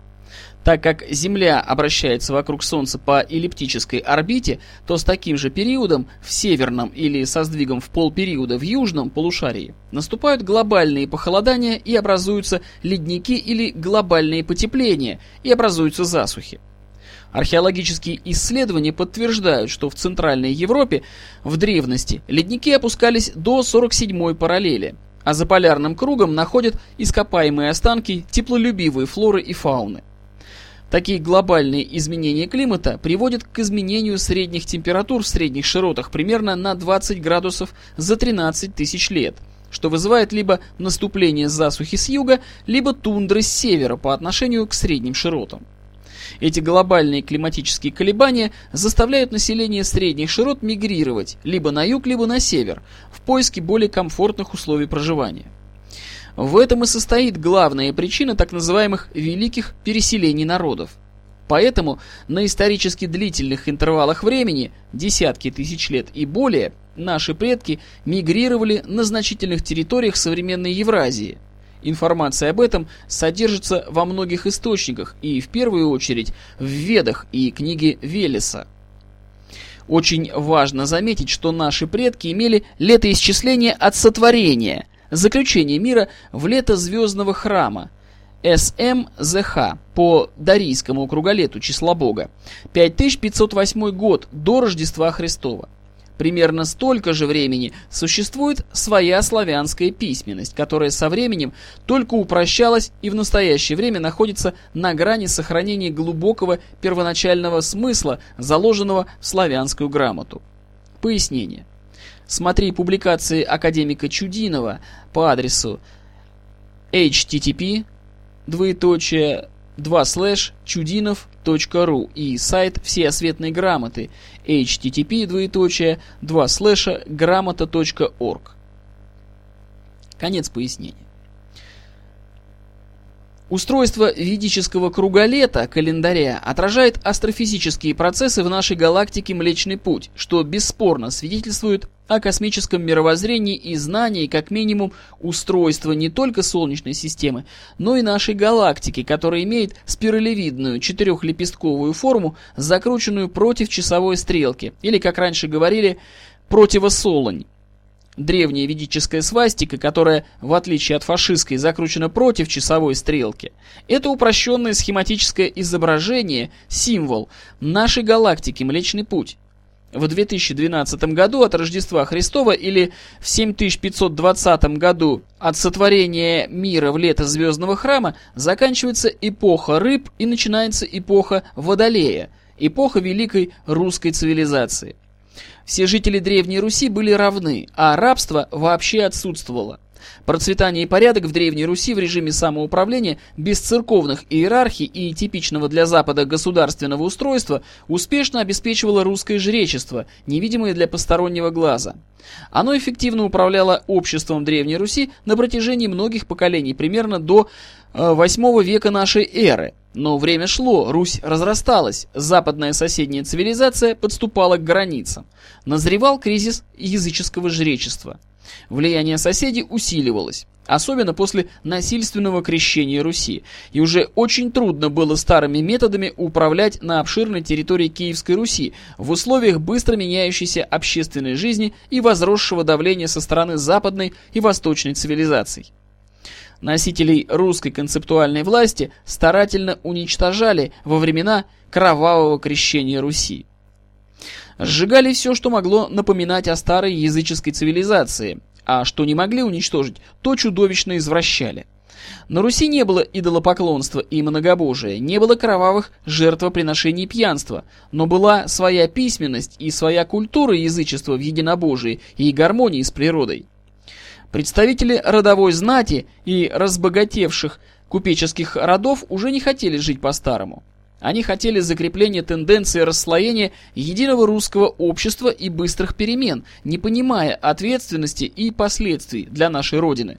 Так как Земля обращается вокруг Солнца по эллиптической орбите, то с таким же периодом в северном или со сдвигом в полпериода в южном полушарии наступают глобальные похолодания и образуются ледники или глобальные потепления и образуются засухи. Археологические исследования подтверждают, что в Центральной Европе в древности ледники опускались до 47-й параллели, а за полярным кругом находят ископаемые останки теплолюбивой флоры и фауны. Такие глобальные изменения климата приводят к изменению средних температур в средних широтах примерно на 20 градусов за 13 тысяч лет, что вызывает либо наступление засухи с юга, либо тундры с севера по отношению к средним широтам. Эти глобальные климатические колебания заставляют население средних широт мигрировать либо на юг, либо на север в поиске более комфортных условий проживания. В этом и состоит главная причина так называемых «великих переселений народов». Поэтому на исторически длительных интервалах времени, десятки тысяч лет и более, наши предки мигрировали на значительных территориях современной Евразии. Информация об этом содержится во многих источниках и в первую очередь в Ведах и книге Велеса. Очень важно заметить, что наши предки имели летоисчисление от сотворения, Заключение мира в лето звездного храма. СМЗХ по Дарийскому круголету числа Бога. 5508 год до Рождества Христова. Примерно столько же времени существует своя славянская письменность, которая со временем только упрощалась и в настоящее время находится на грани сохранения глубокого первоначального смысла, заложенного в славянскую грамоту. Пояснение. Смотри публикации академика Чудинова по адресу http двоеточие 2 слэш чудинов.ру и сайт всеосветной грамоты http двоеточие 2 слэша грамота.орг. Конец пояснения. Устройство ведического круголета, календаря, отражает астрофизические процессы в нашей галактике Млечный Путь, что бесспорно свидетельствует о космическом мировоззрении и знании, как минимум, устройства не только Солнечной системы, но и нашей галактики, которая имеет спиралевидную четырехлепестковую форму, закрученную против часовой стрелки, или, как раньше говорили, противосолонь древняя ведическая свастика, которая, в отличие от фашистской, закручена против часовой стрелки. Это упрощенное схематическое изображение, символ нашей галактики Млечный Путь. В 2012 году от Рождества Христова или в 7520 году от сотворения мира в лето Звездного Храма заканчивается эпоха рыб и начинается эпоха Водолея, эпоха великой русской цивилизации. Все жители Древней Руси были равны, а рабство вообще отсутствовало. Процветание и порядок в Древней Руси в режиме самоуправления без церковных иерархий и типичного для Запада государственного устройства успешно обеспечивало русское жречество, невидимое для постороннего глаза. Оно эффективно управляло обществом Древней Руси на протяжении многих поколений, примерно до 8 э, века нашей эры. Но время шло, Русь разрасталась, западная соседняя цивилизация подступала к границам. Назревал кризис языческого жречества. Влияние соседей усиливалось, особенно после насильственного крещения Руси, и уже очень трудно было старыми методами управлять на обширной территории Киевской Руси в условиях быстро меняющейся общественной жизни и возросшего давления со стороны западной и восточной цивилизаций носителей русской концептуальной власти старательно уничтожали во времена кровавого крещения Руси. Сжигали все, что могло напоминать о старой языческой цивилизации, а что не могли уничтожить, то чудовищно извращали. На Руси не было идолопоклонства и многобожия, не было кровавых жертвоприношений пьянства, но была своя письменность и своя культура язычества в единобожии и гармонии с природой. Представители родовой знати и разбогатевших купеческих родов уже не хотели жить по-старому. Они хотели закрепления тенденции расслоения единого русского общества и быстрых перемен, не понимая ответственности и последствий для нашей Родины.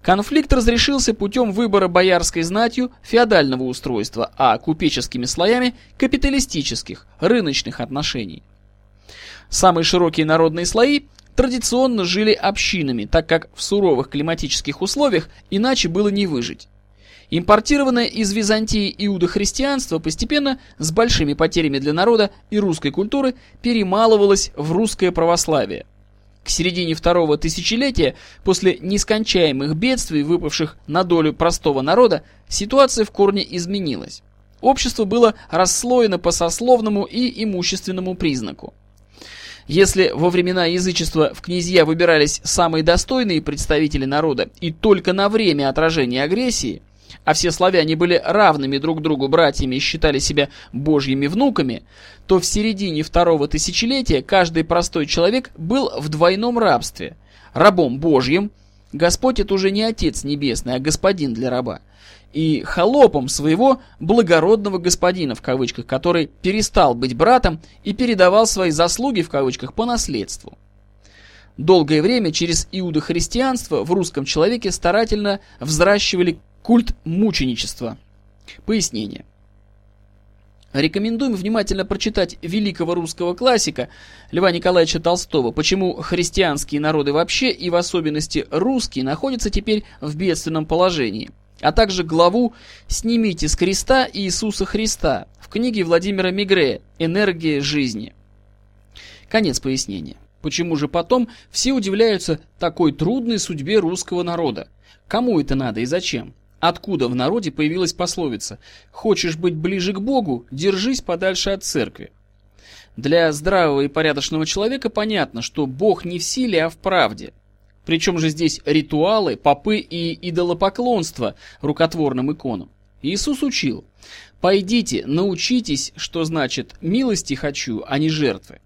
Конфликт разрешился путем выбора боярской знатью феодального устройства, а купеческими слоями капиталистических, рыночных отношений. Самые широкие народные слои традиционно жили общинами, так как в суровых климатических условиях иначе было не выжить. Импортированное из Византии иудохристианство постепенно с большими потерями для народа и русской культуры перемалывалось в русское православие. К середине второго тысячелетия, после нескончаемых бедствий, выпавших на долю простого народа, ситуация в корне изменилась. Общество было расслоено по сословному и имущественному признаку. Если во времена язычества в князья выбирались самые достойные представители народа и только на время отражения агрессии, а все славяне были равными друг другу братьями и считали себя божьими внуками, то в середине второго тысячелетия каждый простой человек был в двойном рабстве. Рабом божьим, Господь это уже не Отец Небесный, а Господин для раба, и холопом своего благородного господина, в кавычках, который перестал быть братом и передавал свои заслуги, в кавычках, по наследству. Долгое время через иудохристианство в русском человеке старательно взращивали культ мученичества. Пояснение. Рекомендуем внимательно прочитать великого русского классика Льва Николаевича Толстого, почему христианские народы вообще и в особенности русские находятся теперь в бедственном положении – а также главу «Снимите с креста Иисуса Христа» в книге Владимира Мигре «Энергия жизни». Конец пояснения. Почему же потом все удивляются такой трудной судьбе русского народа? Кому это надо и зачем? Откуда в народе появилась пословица «Хочешь быть ближе к Богу? Держись подальше от церкви». Для здравого и порядочного человека понятно, что Бог не в силе, а в правде – причем же здесь ритуалы, попы и идолопоклонство рукотворным иконам. Иисус учил, «Пойдите, научитесь, что значит «милости хочу, а не жертвы».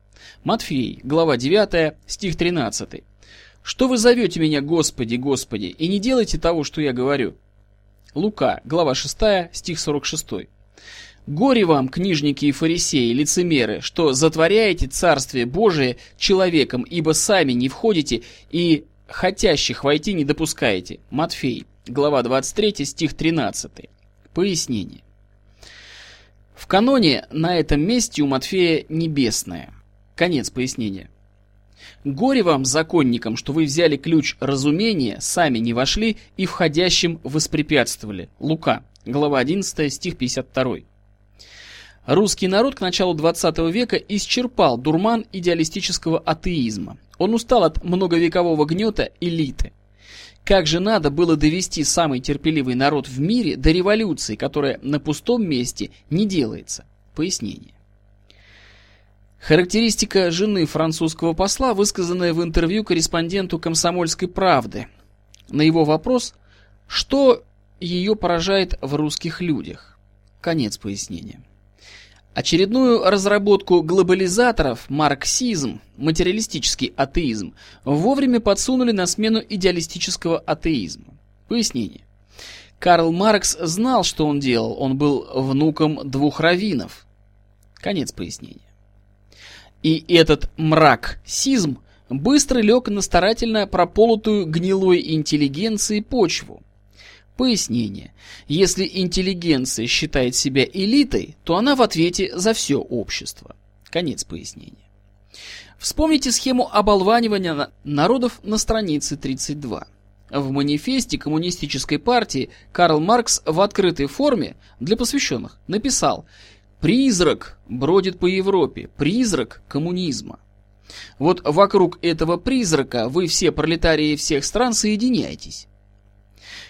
Матфей, глава 9, стих 13. «Что вы зовете меня, Господи, Господи, и не делайте того, что я говорю?» Лука, глава 6, стих 46. «Горе вам, книжники и фарисеи, лицемеры, что затворяете Царствие Божие человеком, ибо сами не входите и хотящих войти не допускаете. Матфей, глава 23, стих 13. Пояснение. В каноне на этом месте у Матфея небесное. Конец пояснения. Горе вам, законникам, что вы взяли ключ разумения, сами не вошли и входящим воспрепятствовали. Лука, глава 11, стих 52. Русский народ к началу 20 века исчерпал дурман идеалистического атеизма. Он устал от многовекового гнета элиты. Как же надо было довести самый терпеливый народ в мире до революции, которая на пустом месте не делается? Пояснение. Характеристика жены французского посла, высказанная в интервью корреспонденту «Комсомольской правды». На его вопрос, что ее поражает в русских людях. Конец пояснения. Очередную разработку глобализаторов, марксизм, материалистический атеизм, вовремя подсунули на смену идеалистического атеизма. Пояснение. Карл Маркс знал, что он делал, он был внуком двух раввинов. Конец пояснения. И этот мрак-сизм быстро лег на старательно прополутую гнилой интеллигенции почву. Пояснение. Если интеллигенция считает себя элитой, то она в ответе за все общество. Конец пояснения. Вспомните схему оболванивания народов на странице 32. В манифесте коммунистической партии Карл Маркс в открытой форме для посвященных написал Призрак бродит по Европе, призрак коммунизма. Вот вокруг этого призрака вы все пролетарии всех стран соединяетесь.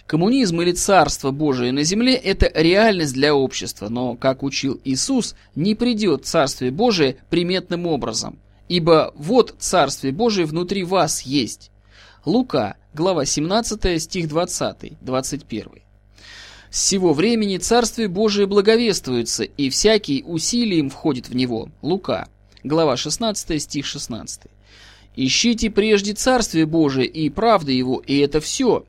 Коммунизм или Царство Божие на земле – это реальность для общества, но, как учил Иисус, не придет Царствие Божие приметным образом, ибо вот Царствие Божие внутри вас есть. Лука, глава 17, стих 20, 21. С сего времени Царствие Божие благовествуется, и всякий усилием входит в него. Лука, глава 16, стих 16. Ищите прежде Царствие Божие и правды Его, и это все.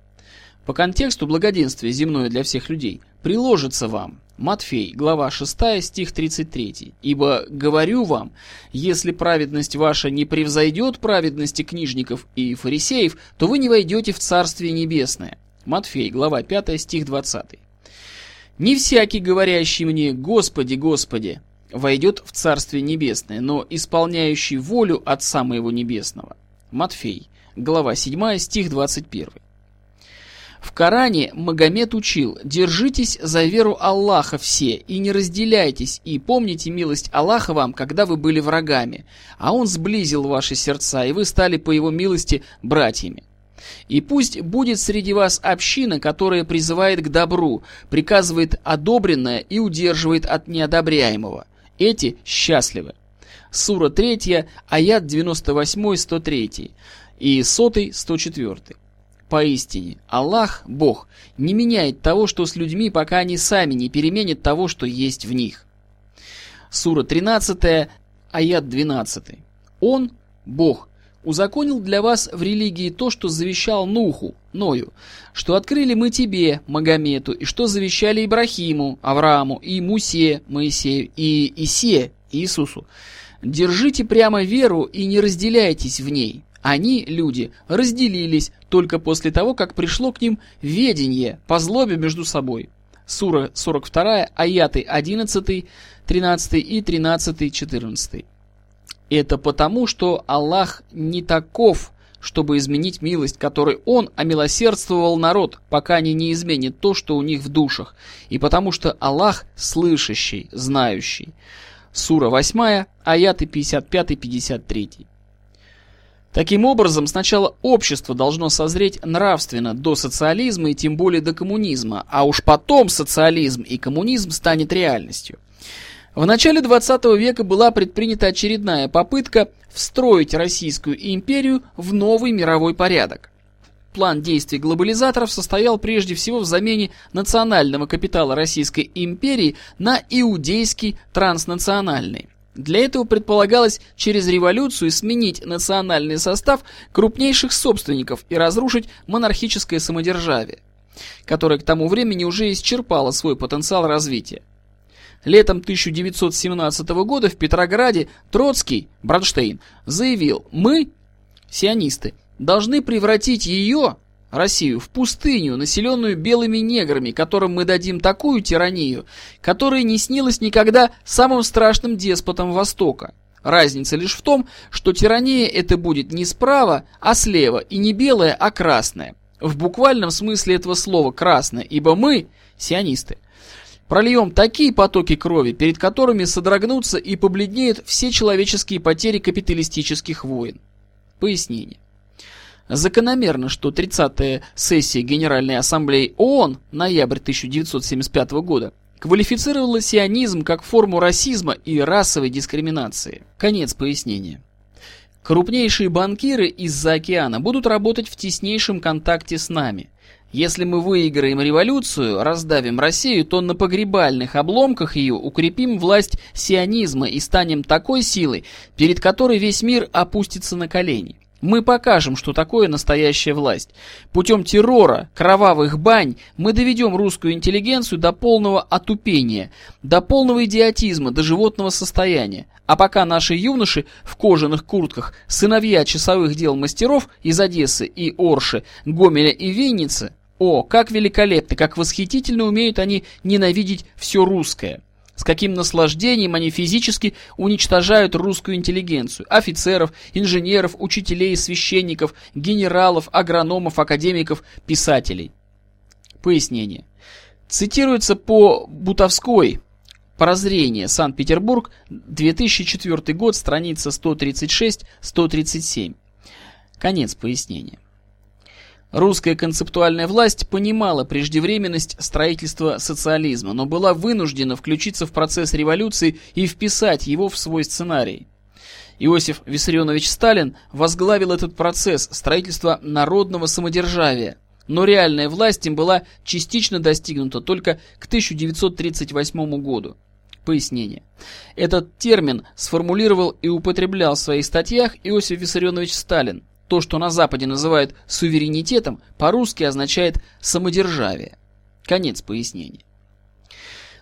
По контексту благоденствия земное для всех людей приложится вам. Матфей, глава 6, стих 33. «Ибо говорю вам, если праведность ваша не превзойдет праведности книжников и фарисеев, то вы не войдете в Царствие Небесное». Матфей, глава 5, стих 20. Не всякий, говорящий мне «Господи, Господи», войдет в Царствие Небесное, но исполняющий волю Отца Моего Небесного. Матфей, глава 7, стих 21. В Коране Магомед учил «Держитесь за веру Аллаха все, и не разделяйтесь, и помните милость Аллаха вам, когда вы были врагами, а Он сблизил ваши сердца, и вы стали по Его милости братьями». И пусть будет среди вас община, которая призывает к добру, приказывает одобренное и удерживает от неодобряемого. Эти счастливы. Сура 3, аят 98-103 и 100-104. Поистине, Аллах, Бог, не меняет того, что с людьми, пока они сами не переменят того, что есть в них. Сура 13, аят 12. Он, Бог, узаконил для вас в религии то, что завещал Нуху, Ною, что открыли мы тебе, Магомету, и что завещали Ибрахиму, Аврааму, и Мусе, Моисею, и Исе, Иисусу. Держите прямо веру и не разделяйтесь в ней. Они, люди, разделились только после того, как пришло к ним ведение по злобе между собой. Сура 42, аяты 11, 13 и 13, 14. Это потому, что Аллах не таков, чтобы изменить милость, которой Он омилосердствовал народ, пока они не изменят то, что у них в душах, и потому что Аллах слышащий, знающий. Сура 8, аяты 55-53. Таким образом, сначала общество должно созреть нравственно до социализма и тем более до коммунизма, а уж потом социализм и коммунизм станет реальностью. В начале 20 века была предпринята очередная попытка встроить Российскую империю в новый мировой порядок. План действий глобализаторов состоял прежде всего в замене национального капитала Российской империи на иудейский транснациональный. Для этого предполагалось через революцию сменить национальный состав крупнейших собственников и разрушить монархическое самодержавие, которое к тому времени уже исчерпало свой потенциал развития. Летом 1917 года в Петрограде Троцкий, Бронштейн, заявил «Мы, сионисты, должны превратить ее, Россию, в пустыню, населенную белыми неграми, которым мы дадим такую тиранию, которая не снилась никогда самым страшным деспотом Востока. Разница лишь в том, что тирания это будет не справа, а слева, и не белая, а красная. В буквальном смысле этого слова «красное», ибо мы, сионисты, прольем такие потоки крови, перед которыми содрогнутся и побледнеют все человеческие потери капиталистических войн. Пояснение. Закономерно, что 30-я сессия Генеральной Ассамблеи ООН, ноябрь 1975 года, квалифицировала сионизм как форму расизма и расовой дискриминации. Конец пояснения. Крупнейшие банкиры из-за океана будут работать в теснейшем контакте с нами. Если мы выиграем революцию, раздавим Россию, то на погребальных обломках ее укрепим власть сионизма и станем такой силой, перед которой весь мир опустится на колени. Мы покажем, что такое настоящая власть. Путем террора, кровавых бань мы доведем русскую интеллигенцию до полного отупения, до полного идиотизма, до животного состояния. А пока наши юноши в кожаных куртках, сыновья часовых дел мастеров из Одессы и Орши, Гомеля и Винницы, о, как великолепно, как восхитительно умеют они ненавидеть все русское. С каким наслаждением они физически уничтожают русскую интеллигенцию, офицеров, инженеров, учителей, священников, генералов, агрономов, академиков, писателей. Пояснение. Цитируется по Бутовской Прозрение. Санкт-Петербург. 2004 год. Страница 136-137. Конец пояснения. Русская концептуальная власть понимала преждевременность строительства социализма, но была вынуждена включиться в процесс революции и вписать его в свой сценарий. Иосиф Виссарионович Сталин возглавил этот процесс строительства народного самодержавия, но реальная власть им была частично достигнута только к 1938 году. Пояснение. Этот термин сформулировал и употреблял в своих статьях Иосиф Виссарионович Сталин. То, что на Западе называют суверенитетом, по-русски означает самодержавие. Конец пояснения.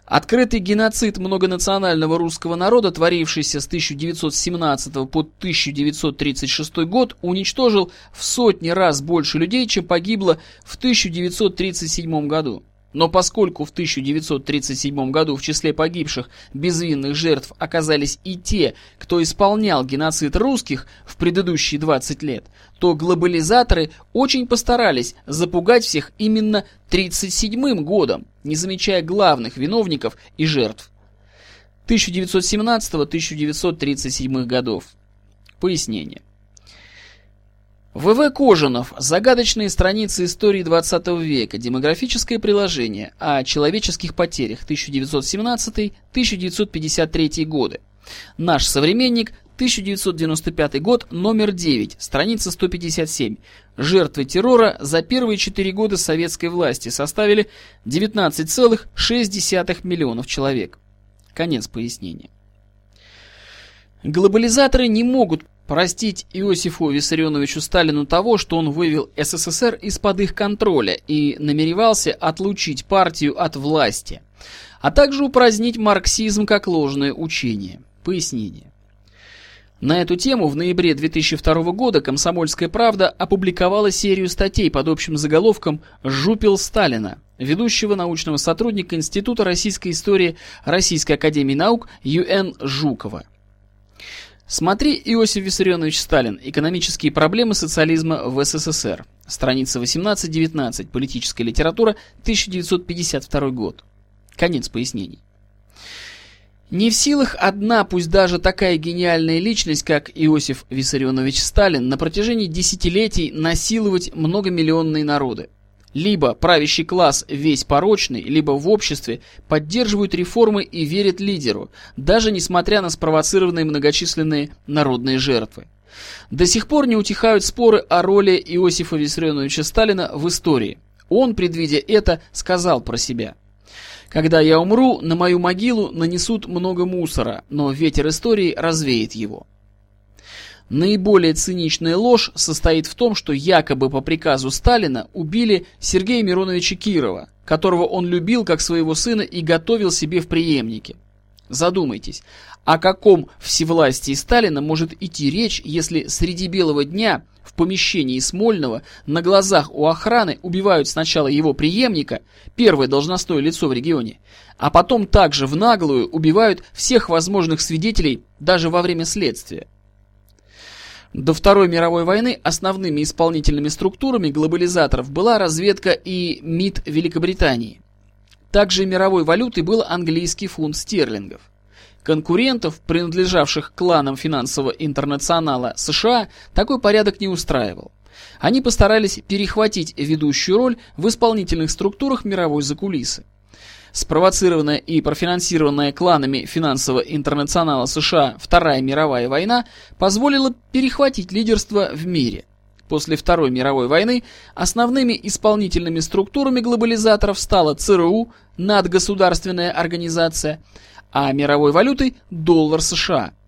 Открытый геноцид многонационального русского народа, творившийся с 1917 по 1936 год, уничтожил в сотни раз больше людей, чем погибло в 1937 году. Но поскольку в 1937 году в числе погибших безвинных жертв оказались и те, кто исполнял геноцид русских в предыдущие 20 лет, то глобализаторы очень постарались запугать всех именно 1937 годом, не замечая главных виновников и жертв. 1917-1937 годов. Пояснение. В.В. Кожанов. Загадочные страницы истории 20 века. Демографическое приложение о человеческих потерях 1917-1953 годы. Наш современник 1995 год, номер 9, страница 157. Жертвы террора за первые 4 года советской власти составили 19,6 миллионов человек. Конец пояснения. Глобализаторы не могут простить Иосифу Виссарионовичу Сталину того, что он вывел СССР из-под их контроля и намеревался отлучить партию от власти, а также упразднить марксизм как ложное учение. Пояснение. На эту тему в ноябре 2002 года «Комсомольская правда» опубликовала серию статей под общим заголовком «Жупил Сталина», ведущего научного сотрудника Института российской истории Российской академии наук Ю.Н. Жукова. Смотри Иосиф Виссарионович Сталин. Экономические проблемы социализма в СССР. Страница 18-19. Политическая литература. 1952 год. Конец пояснений. Не в силах одна, пусть даже такая гениальная личность, как Иосиф Виссарионович Сталин, на протяжении десятилетий насиловать многомиллионные народы. Либо правящий класс весь порочный, либо в обществе поддерживают реформы и верят лидеру, даже несмотря на спровоцированные многочисленные народные жертвы. До сих пор не утихают споры о роли Иосифа Виссарионовича Сталина в истории. Он, предвидя это, сказал про себя. «Когда я умру, на мою могилу нанесут много мусора, но ветер истории развеет его». Наиболее циничная ложь состоит в том, что якобы по приказу Сталина убили Сергея Мироновича Кирова, которого он любил как своего сына и готовил себе в преемнике. Задумайтесь, о каком всевластии Сталина может идти речь, если среди белого дня в помещении Смольного на глазах у охраны убивают сначала его преемника, первое должностное лицо в регионе, а потом также в наглую убивают всех возможных свидетелей даже во время следствия. До Второй мировой войны основными исполнительными структурами глобализаторов была разведка и МИД Великобритании. Также мировой валютой был английский фунт стерлингов. Конкурентов, принадлежавших кланам финансового интернационала США, такой порядок не устраивал. Они постарались перехватить ведущую роль в исполнительных структурах мировой закулисы. Спровоцированная и профинансированная кланами финансового интернационала США Вторая мировая война позволила перехватить лидерство в мире. После Второй мировой войны основными исполнительными структурами глобализаторов стала ЦРУ, надгосударственная организация, а мировой валютой – доллар США –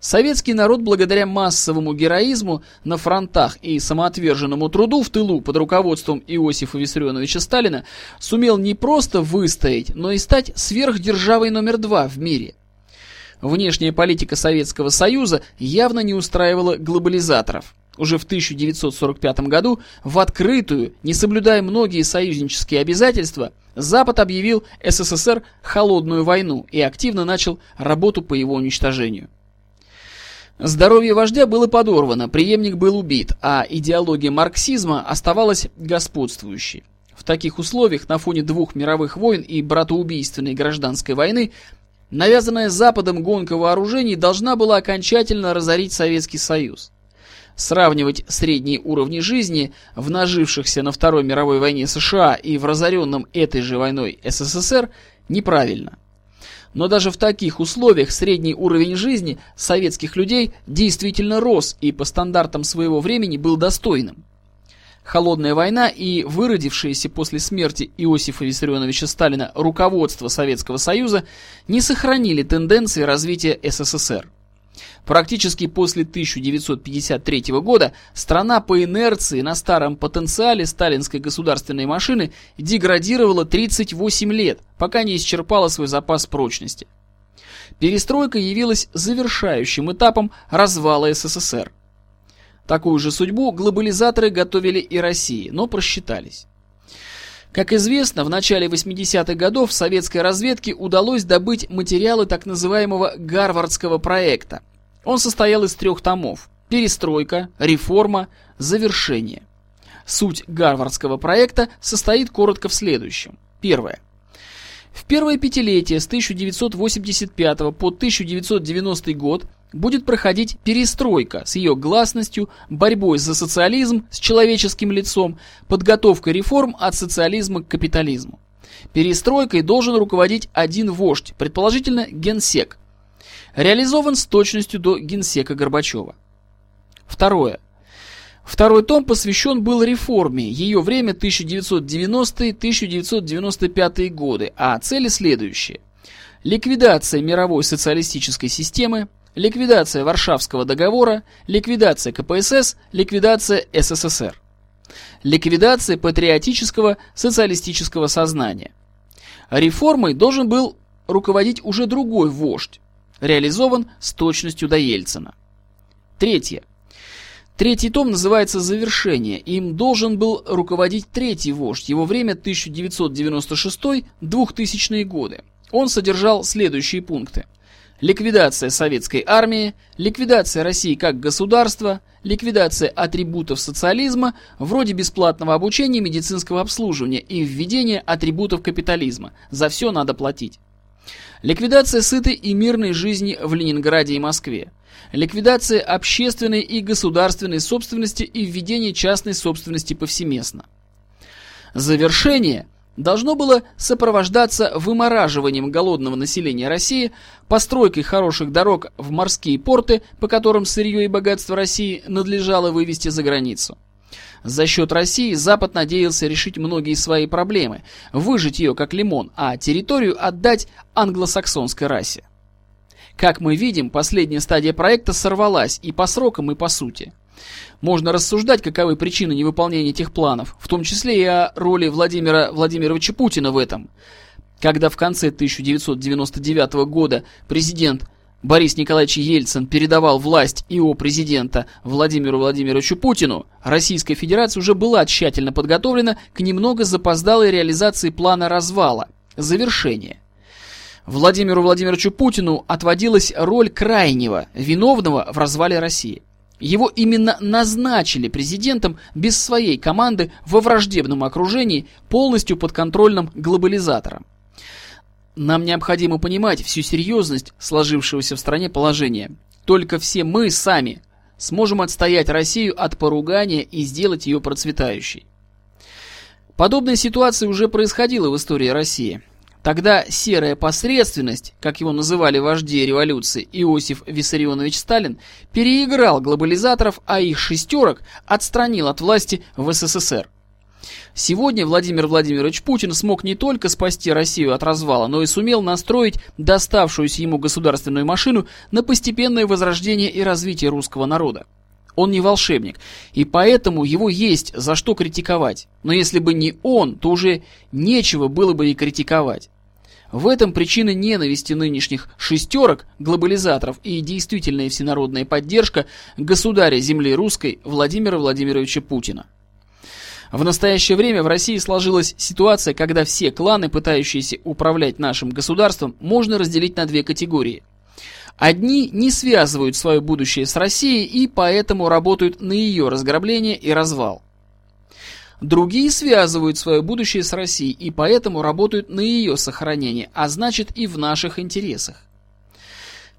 Советский народ благодаря массовому героизму на фронтах и самоотверженному труду в тылу под руководством Иосифа Виссарионовича Сталина сумел не просто выстоять, но и стать сверхдержавой номер два в мире. Внешняя политика Советского Союза явно не устраивала глобализаторов. Уже в 1945 году в открытую, не соблюдая многие союзнические обязательства, Запад объявил СССР холодную войну и активно начал работу по его уничтожению. Здоровье вождя было подорвано, преемник был убит, а идеология марксизма оставалась господствующей. В таких условиях, на фоне двух мировых войн и братоубийственной гражданской войны, навязанная Западом гонка вооружений должна была окончательно разорить Советский Союз. Сравнивать средние уровни жизни в нажившихся на Второй мировой войне США и в разоренном этой же войной СССР неправильно. Но даже в таких условиях средний уровень жизни советских людей действительно рос и по стандартам своего времени был достойным. Холодная война и выродившееся после смерти Иосифа Виссарионовича Сталина руководство Советского Союза не сохранили тенденции развития СССР. Практически после 1953 года страна по инерции на старом потенциале сталинской государственной машины деградировала 38 лет, пока не исчерпала свой запас прочности. Перестройка явилась завершающим этапом развала СССР. Такую же судьбу глобализаторы готовили и России, но просчитались. Как известно, в начале 80-х годов советской разведке удалось добыть материалы так называемого Гарвардского проекта, он состоял из трех томов – перестройка, реформа, завершение. Суть гарвардского проекта состоит коротко в следующем. Первое. В первое пятилетие с 1985 по 1990 год будет проходить перестройка с ее гласностью, борьбой за социализм с человеческим лицом, подготовкой реформ от социализма к капитализму. Перестройкой должен руководить один вождь, предположительно генсек, реализован с точностью до генсека Горбачева. Второе. Второй том посвящен был реформе, ее время 1990-1995 годы, а цели следующие. Ликвидация мировой социалистической системы, ликвидация Варшавского договора, ликвидация КПСС, ликвидация СССР. Ликвидация патриотического социалистического сознания. Реформой должен был руководить уже другой вождь, реализован с точностью до Ельцина. Третье. Третий том называется «Завершение». Им должен был руководить третий вождь, его время 1996-2000 годы. Он содержал следующие пункты. Ликвидация советской армии, ликвидация России как государства, ликвидация атрибутов социализма, вроде бесплатного обучения медицинского обслуживания и введение атрибутов капитализма. За все надо платить. Ликвидация сытой и мирной жизни в Ленинграде и Москве. Ликвидация общественной и государственной собственности и введение частной собственности повсеместно. Завершение должно было сопровождаться вымораживанием голодного населения России, постройкой хороших дорог в морские порты, по которым сырье и богатство России надлежало вывести за границу. За счет России Запад надеялся решить многие свои проблемы, выжить ее как лимон, а территорию отдать англосаксонской расе. Как мы видим, последняя стадия проекта сорвалась и по срокам, и по сути. Можно рассуждать, каковы причины невыполнения этих планов, в том числе и о роли Владимира Владимировича Путина в этом. Когда в конце 1999 года президент Борис Николаевич Ельцин передавал власть ИО президента Владимиру Владимировичу Путину, Российская Федерация уже была тщательно подготовлена к немного запоздалой реализации плана развала, завершения. Владимиру Владимировичу Путину отводилась роль крайнего, виновного в развале России. Его именно назначили президентом без своей команды во враждебном окружении, полностью подконтрольным глобализатором. Нам необходимо понимать всю серьезность сложившегося в стране положения. Только все мы сами сможем отстоять Россию от поругания и сделать ее процветающей. Подобная ситуация уже происходила в истории России. Тогда серая посредственность, как его называли вожди революции Иосиф Виссарионович Сталин, переиграл глобализаторов, а их шестерок отстранил от власти в СССР. Сегодня Владимир Владимирович Путин смог не только спасти Россию от развала, но и сумел настроить доставшуюся ему государственную машину на постепенное возрождение и развитие русского народа. Он не волшебник, и поэтому его есть за что критиковать. Но если бы не он, то уже нечего было бы и критиковать. В этом причина ненависти нынешних шестерок, глобализаторов и действительная всенародная поддержка государя земли русской Владимира Владимировича Путина. В настоящее время в России сложилась ситуация, когда все кланы, пытающиеся управлять нашим государством, можно разделить на две категории. Одни не связывают свое будущее с Россией и поэтому работают на ее разграбление и развал. Другие связывают свое будущее с Россией и поэтому работают на ее сохранение, а значит и в наших интересах.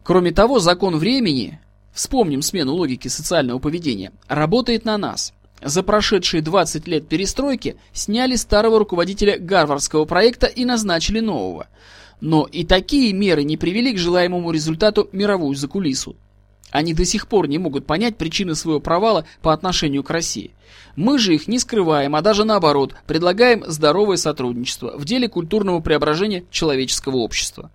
Кроме того, закон времени, вспомним смену логики социального поведения, работает на нас – за прошедшие 20 лет перестройки сняли старого руководителя Гарвардского проекта и назначили нового. Но и такие меры не привели к желаемому результату мировую закулису. Они до сих пор не могут понять причины своего провала по отношению к России. Мы же их не скрываем, а даже наоборот, предлагаем здоровое сотрудничество в деле культурного преображения человеческого общества.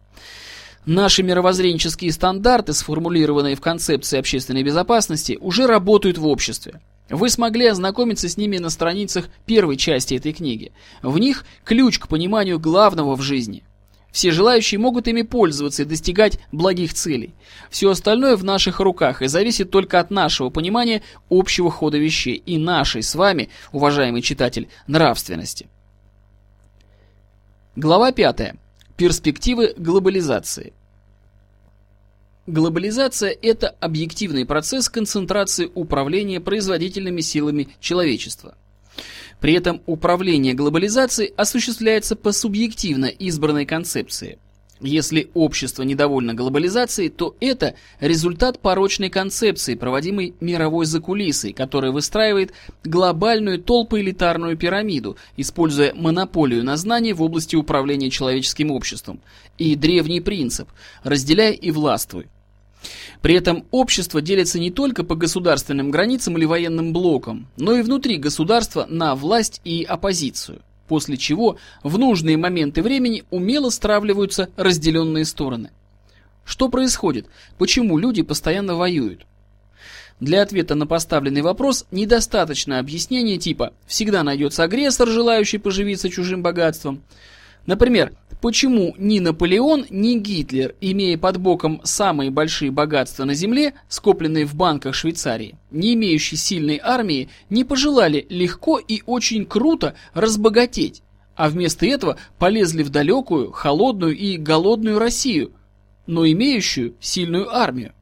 Наши мировоззренческие стандарты, сформулированные в концепции общественной безопасности, уже работают в обществе. Вы смогли ознакомиться с ними на страницах первой части этой книги. В них ключ к пониманию главного в жизни. Все желающие могут ими пользоваться и достигать благих целей. Все остальное в наших руках и зависит только от нашего понимания общего хода вещей и нашей с вами, уважаемый читатель, нравственности. Глава 5. Перспективы глобализации. Глобализация – это объективный процесс концентрации управления производительными силами человечества. При этом управление глобализацией осуществляется по субъективно избранной концепции. Если общество недовольно глобализацией, то это результат порочной концепции, проводимой мировой закулисой, которая выстраивает глобальную толпоэлитарную пирамиду, используя монополию на знания в области управления человеческим обществом, и древний принцип «разделяй и властвуй». При этом общество делится не только по государственным границам или военным блокам, но и внутри государства на власть и оппозицию, после чего в нужные моменты времени умело стравливаются разделенные стороны. Что происходит? Почему люди постоянно воюют? Для ответа на поставленный вопрос недостаточно объяснения типа «всегда найдется агрессор, желающий поживиться чужим богатством», Например, почему ни Наполеон, ни Гитлер, имея под боком самые большие богатства на земле, скопленные в банках Швейцарии, не имеющие сильной армии, не пожелали легко и очень круто разбогатеть, а вместо этого полезли в далекую, холодную и голодную Россию, но имеющую сильную армию.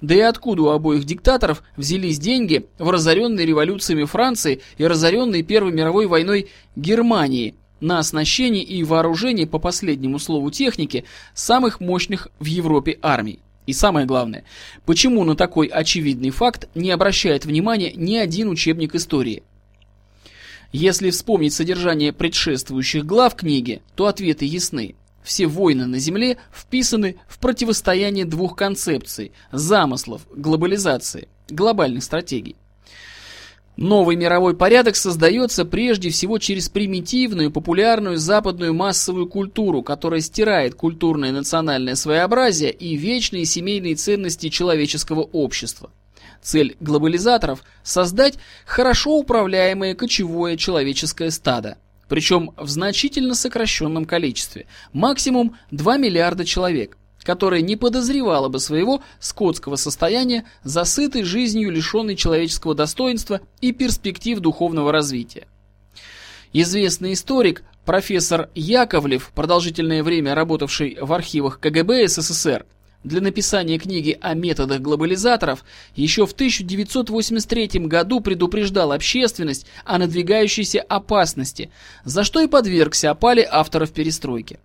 Да и откуда у обоих диктаторов взялись деньги в разоренной революциями Франции и разоренной Первой мировой войной Германии – на оснащение и вооружение по последнему слову техники самых мощных в Европе армий. И самое главное, почему на такой очевидный факт не обращает внимания ни один учебник истории? Если вспомнить содержание предшествующих глав книги, то ответы ясны. Все войны на Земле вписаны в противостояние двух концепций – замыслов, глобализации, глобальных стратегий. Новый мировой порядок создается прежде всего через примитивную, популярную западную массовую культуру, которая стирает культурное национальное своеобразие и вечные семейные ценности человеческого общества. Цель глобализаторов – создать хорошо управляемое кочевое человеческое стадо, причем в значительно сокращенном количестве, максимум 2 миллиарда человек, которая не подозревала бы своего скотского состояния за сытой жизнью, лишенной человеческого достоинства и перспектив духовного развития. Известный историк профессор Яковлев, продолжительное время работавший в архивах КГБ СССР, для написания книги о методах глобализаторов еще в 1983 году предупреждал общественность о надвигающейся опасности, за что и подвергся опале авторов перестройки.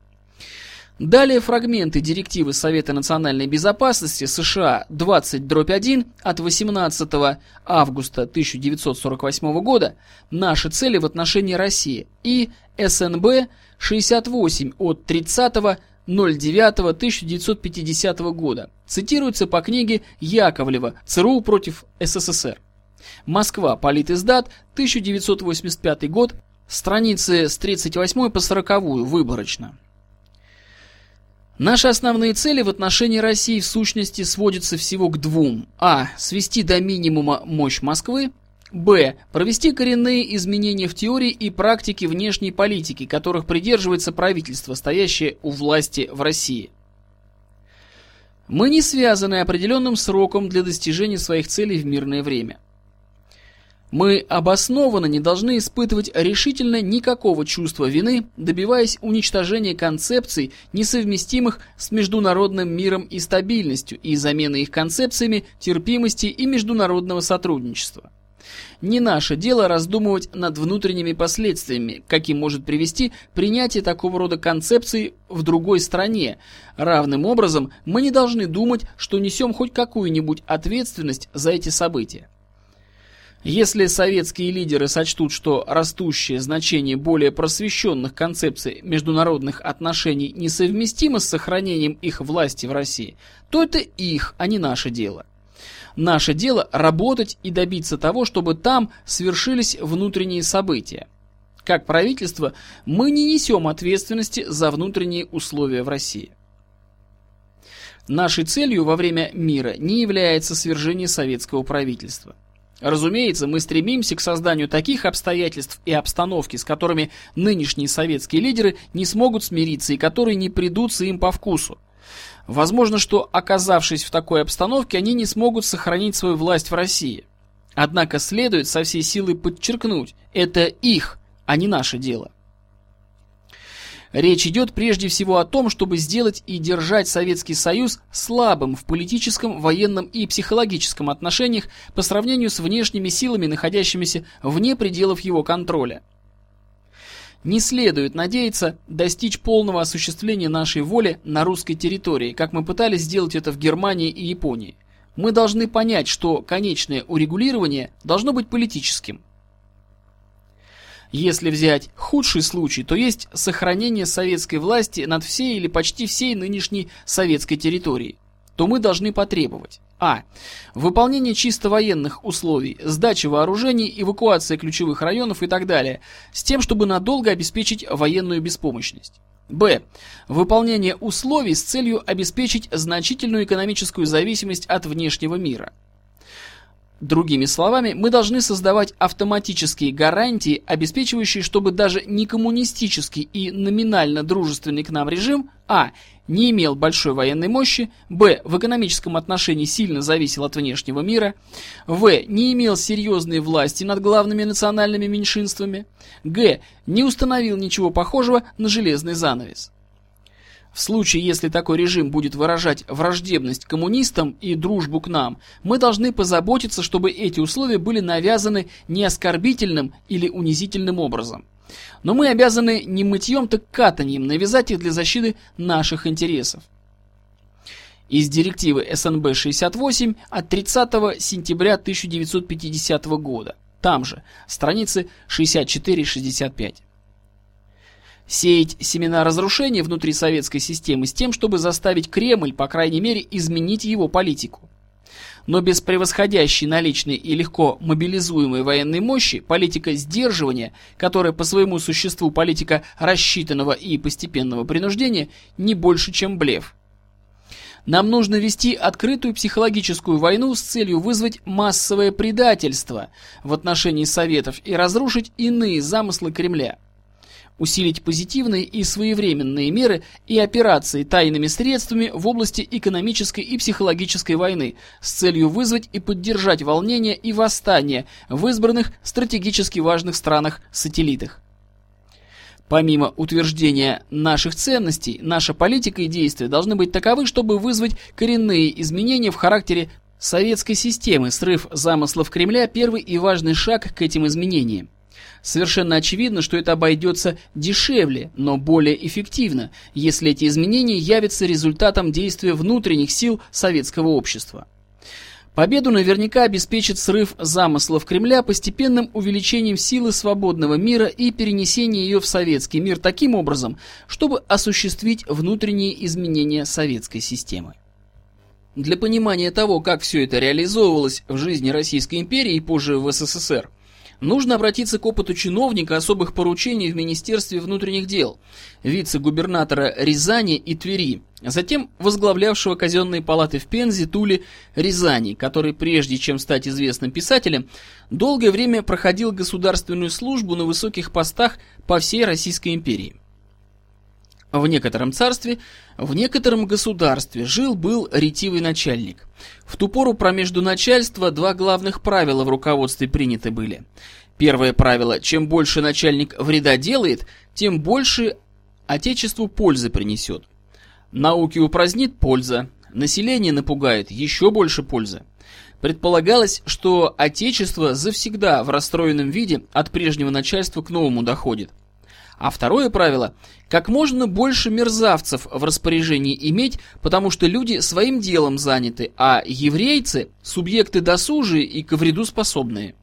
Далее фрагменты директивы Совета национальной безопасности США 20-1 от 18 августа 1948 года «Наши цели в отношении России» и СНБ 68 от 30 09-1950 года. Цитируется по книге Яковлева «ЦРУ против СССР». Москва, Политиздат, 1985 год, страницы с 38 по 40 выборочно. Наши основные цели в отношении России в сущности сводятся всего к двум. А. Свести до минимума мощь Москвы. Б. Провести коренные изменения в теории и практике внешней политики, которых придерживается правительство, стоящее у власти в России. Мы не связаны определенным сроком для достижения своих целей в мирное время. Мы обоснованно не должны испытывать решительно никакого чувства вины, добиваясь уничтожения концепций, несовместимых с международным миром и стабильностью, и замены их концепциями терпимости и международного сотрудничества. Не наше дело раздумывать над внутренними последствиями, каким может привести принятие такого рода концепций в другой стране. Равным образом мы не должны думать, что несем хоть какую-нибудь ответственность за эти события. Если советские лидеры сочтут, что растущее значение более просвещенных концепций международных отношений несовместимо с сохранением их власти в России, то это их, а не наше дело. Наше дело работать и добиться того, чтобы там свершились внутренние события. Как правительство, мы не несем ответственности за внутренние условия в России. Нашей целью во время мира не является свержение советского правительства. Разумеется, мы стремимся к созданию таких обстоятельств и обстановки, с которыми нынешние советские лидеры не смогут смириться и которые не придутся им по вкусу. Возможно, что оказавшись в такой обстановке, они не смогут сохранить свою власть в России. Однако следует со всей силы подчеркнуть, это их, а не наше дело. Речь идет прежде всего о том, чтобы сделать и держать Советский Союз слабым в политическом, военном и психологическом отношениях по сравнению с внешними силами, находящимися вне пределов его контроля. Не следует надеяться достичь полного осуществления нашей воли на русской территории, как мы пытались сделать это в Германии и Японии. Мы должны понять, что конечное урегулирование должно быть политическим. Если взять худший случай, то есть сохранение советской власти над всей или почти всей нынешней советской территорией, то мы должны потребовать а. Выполнение чисто военных условий, сдача вооружений, эвакуация ключевых районов и так далее, с тем, чтобы надолго обеспечить военную беспомощность. Б. Выполнение условий с целью обеспечить значительную экономическую зависимость от внешнего мира. Другими словами, мы должны создавать автоматические гарантии, обеспечивающие, чтобы даже не коммунистический и номинально дружественный к нам режим а. не имел большой военной мощи, б. в экономическом отношении сильно зависел от внешнего мира, в. не имел серьезной власти над главными национальными меньшинствами, г. не установил ничего похожего на железный занавес. В случае, если такой режим будет выражать враждебность коммунистам и дружбу к нам, мы должны позаботиться, чтобы эти условия были навязаны не оскорбительным или унизительным образом. Но мы обязаны не мытьем, так катанием навязать их для защиты наших интересов. Из директивы СНБ 68 от 30 сентября 1950 года. Там же, страницы 64-65 сеять семена разрушения внутри советской системы с тем, чтобы заставить Кремль, по крайней мере, изменить его политику. Но без превосходящей наличной и легко мобилизуемой военной мощи политика сдерживания, которая по своему существу политика рассчитанного и постепенного принуждения, не больше, чем блеф. Нам нужно вести открытую психологическую войну с целью вызвать массовое предательство в отношении Советов и разрушить иные замыслы Кремля. Усилить позитивные и своевременные меры и операции тайными средствами в области экономической и психологической войны с целью вызвать и поддержать волнения и восстания в избранных стратегически важных странах-сателлитах. Помимо утверждения наших ценностей, наша политика и действия должны быть таковы, чтобы вызвать коренные изменения в характере советской системы. Срыв замыслов Кремля – первый и важный шаг к этим изменениям. Совершенно очевидно, что это обойдется дешевле, но более эффективно, если эти изменения явятся результатом действия внутренних сил советского общества. Победу наверняка обеспечит срыв замыслов Кремля постепенным увеличением силы свободного мира и перенесение ее в советский мир таким образом, чтобы осуществить внутренние изменения советской системы. Для понимания того, как все это реализовывалось в жизни Российской империи и позже в СССР, Нужно обратиться к опыту чиновника особых поручений в Министерстве внутренних дел, вице-губернатора Рязани и Твери, затем возглавлявшего казенные палаты в Пензе, Туле, Рязани, который, прежде чем стать известным писателем, долгое время проходил государственную службу на высоких постах по всей Российской империи. В некотором царстве, в некотором государстве жил-был ретивый начальник. В ту пору про междуначальство два главных правила в руководстве приняты были. Первое правило – чем больше начальник вреда делает, тем больше отечеству пользы принесет. Науки упразднит – польза, население напугает – еще больше пользы. Предполагалось, что отечество завсегда в расстроенном виде от прежнего начальства к новому доходит. А второе правило – как можно больше мерзавцев в распоряжении иметь, потому что люди своим делом заняты, а еврейцы – субъекты досужие и ко вреду способные.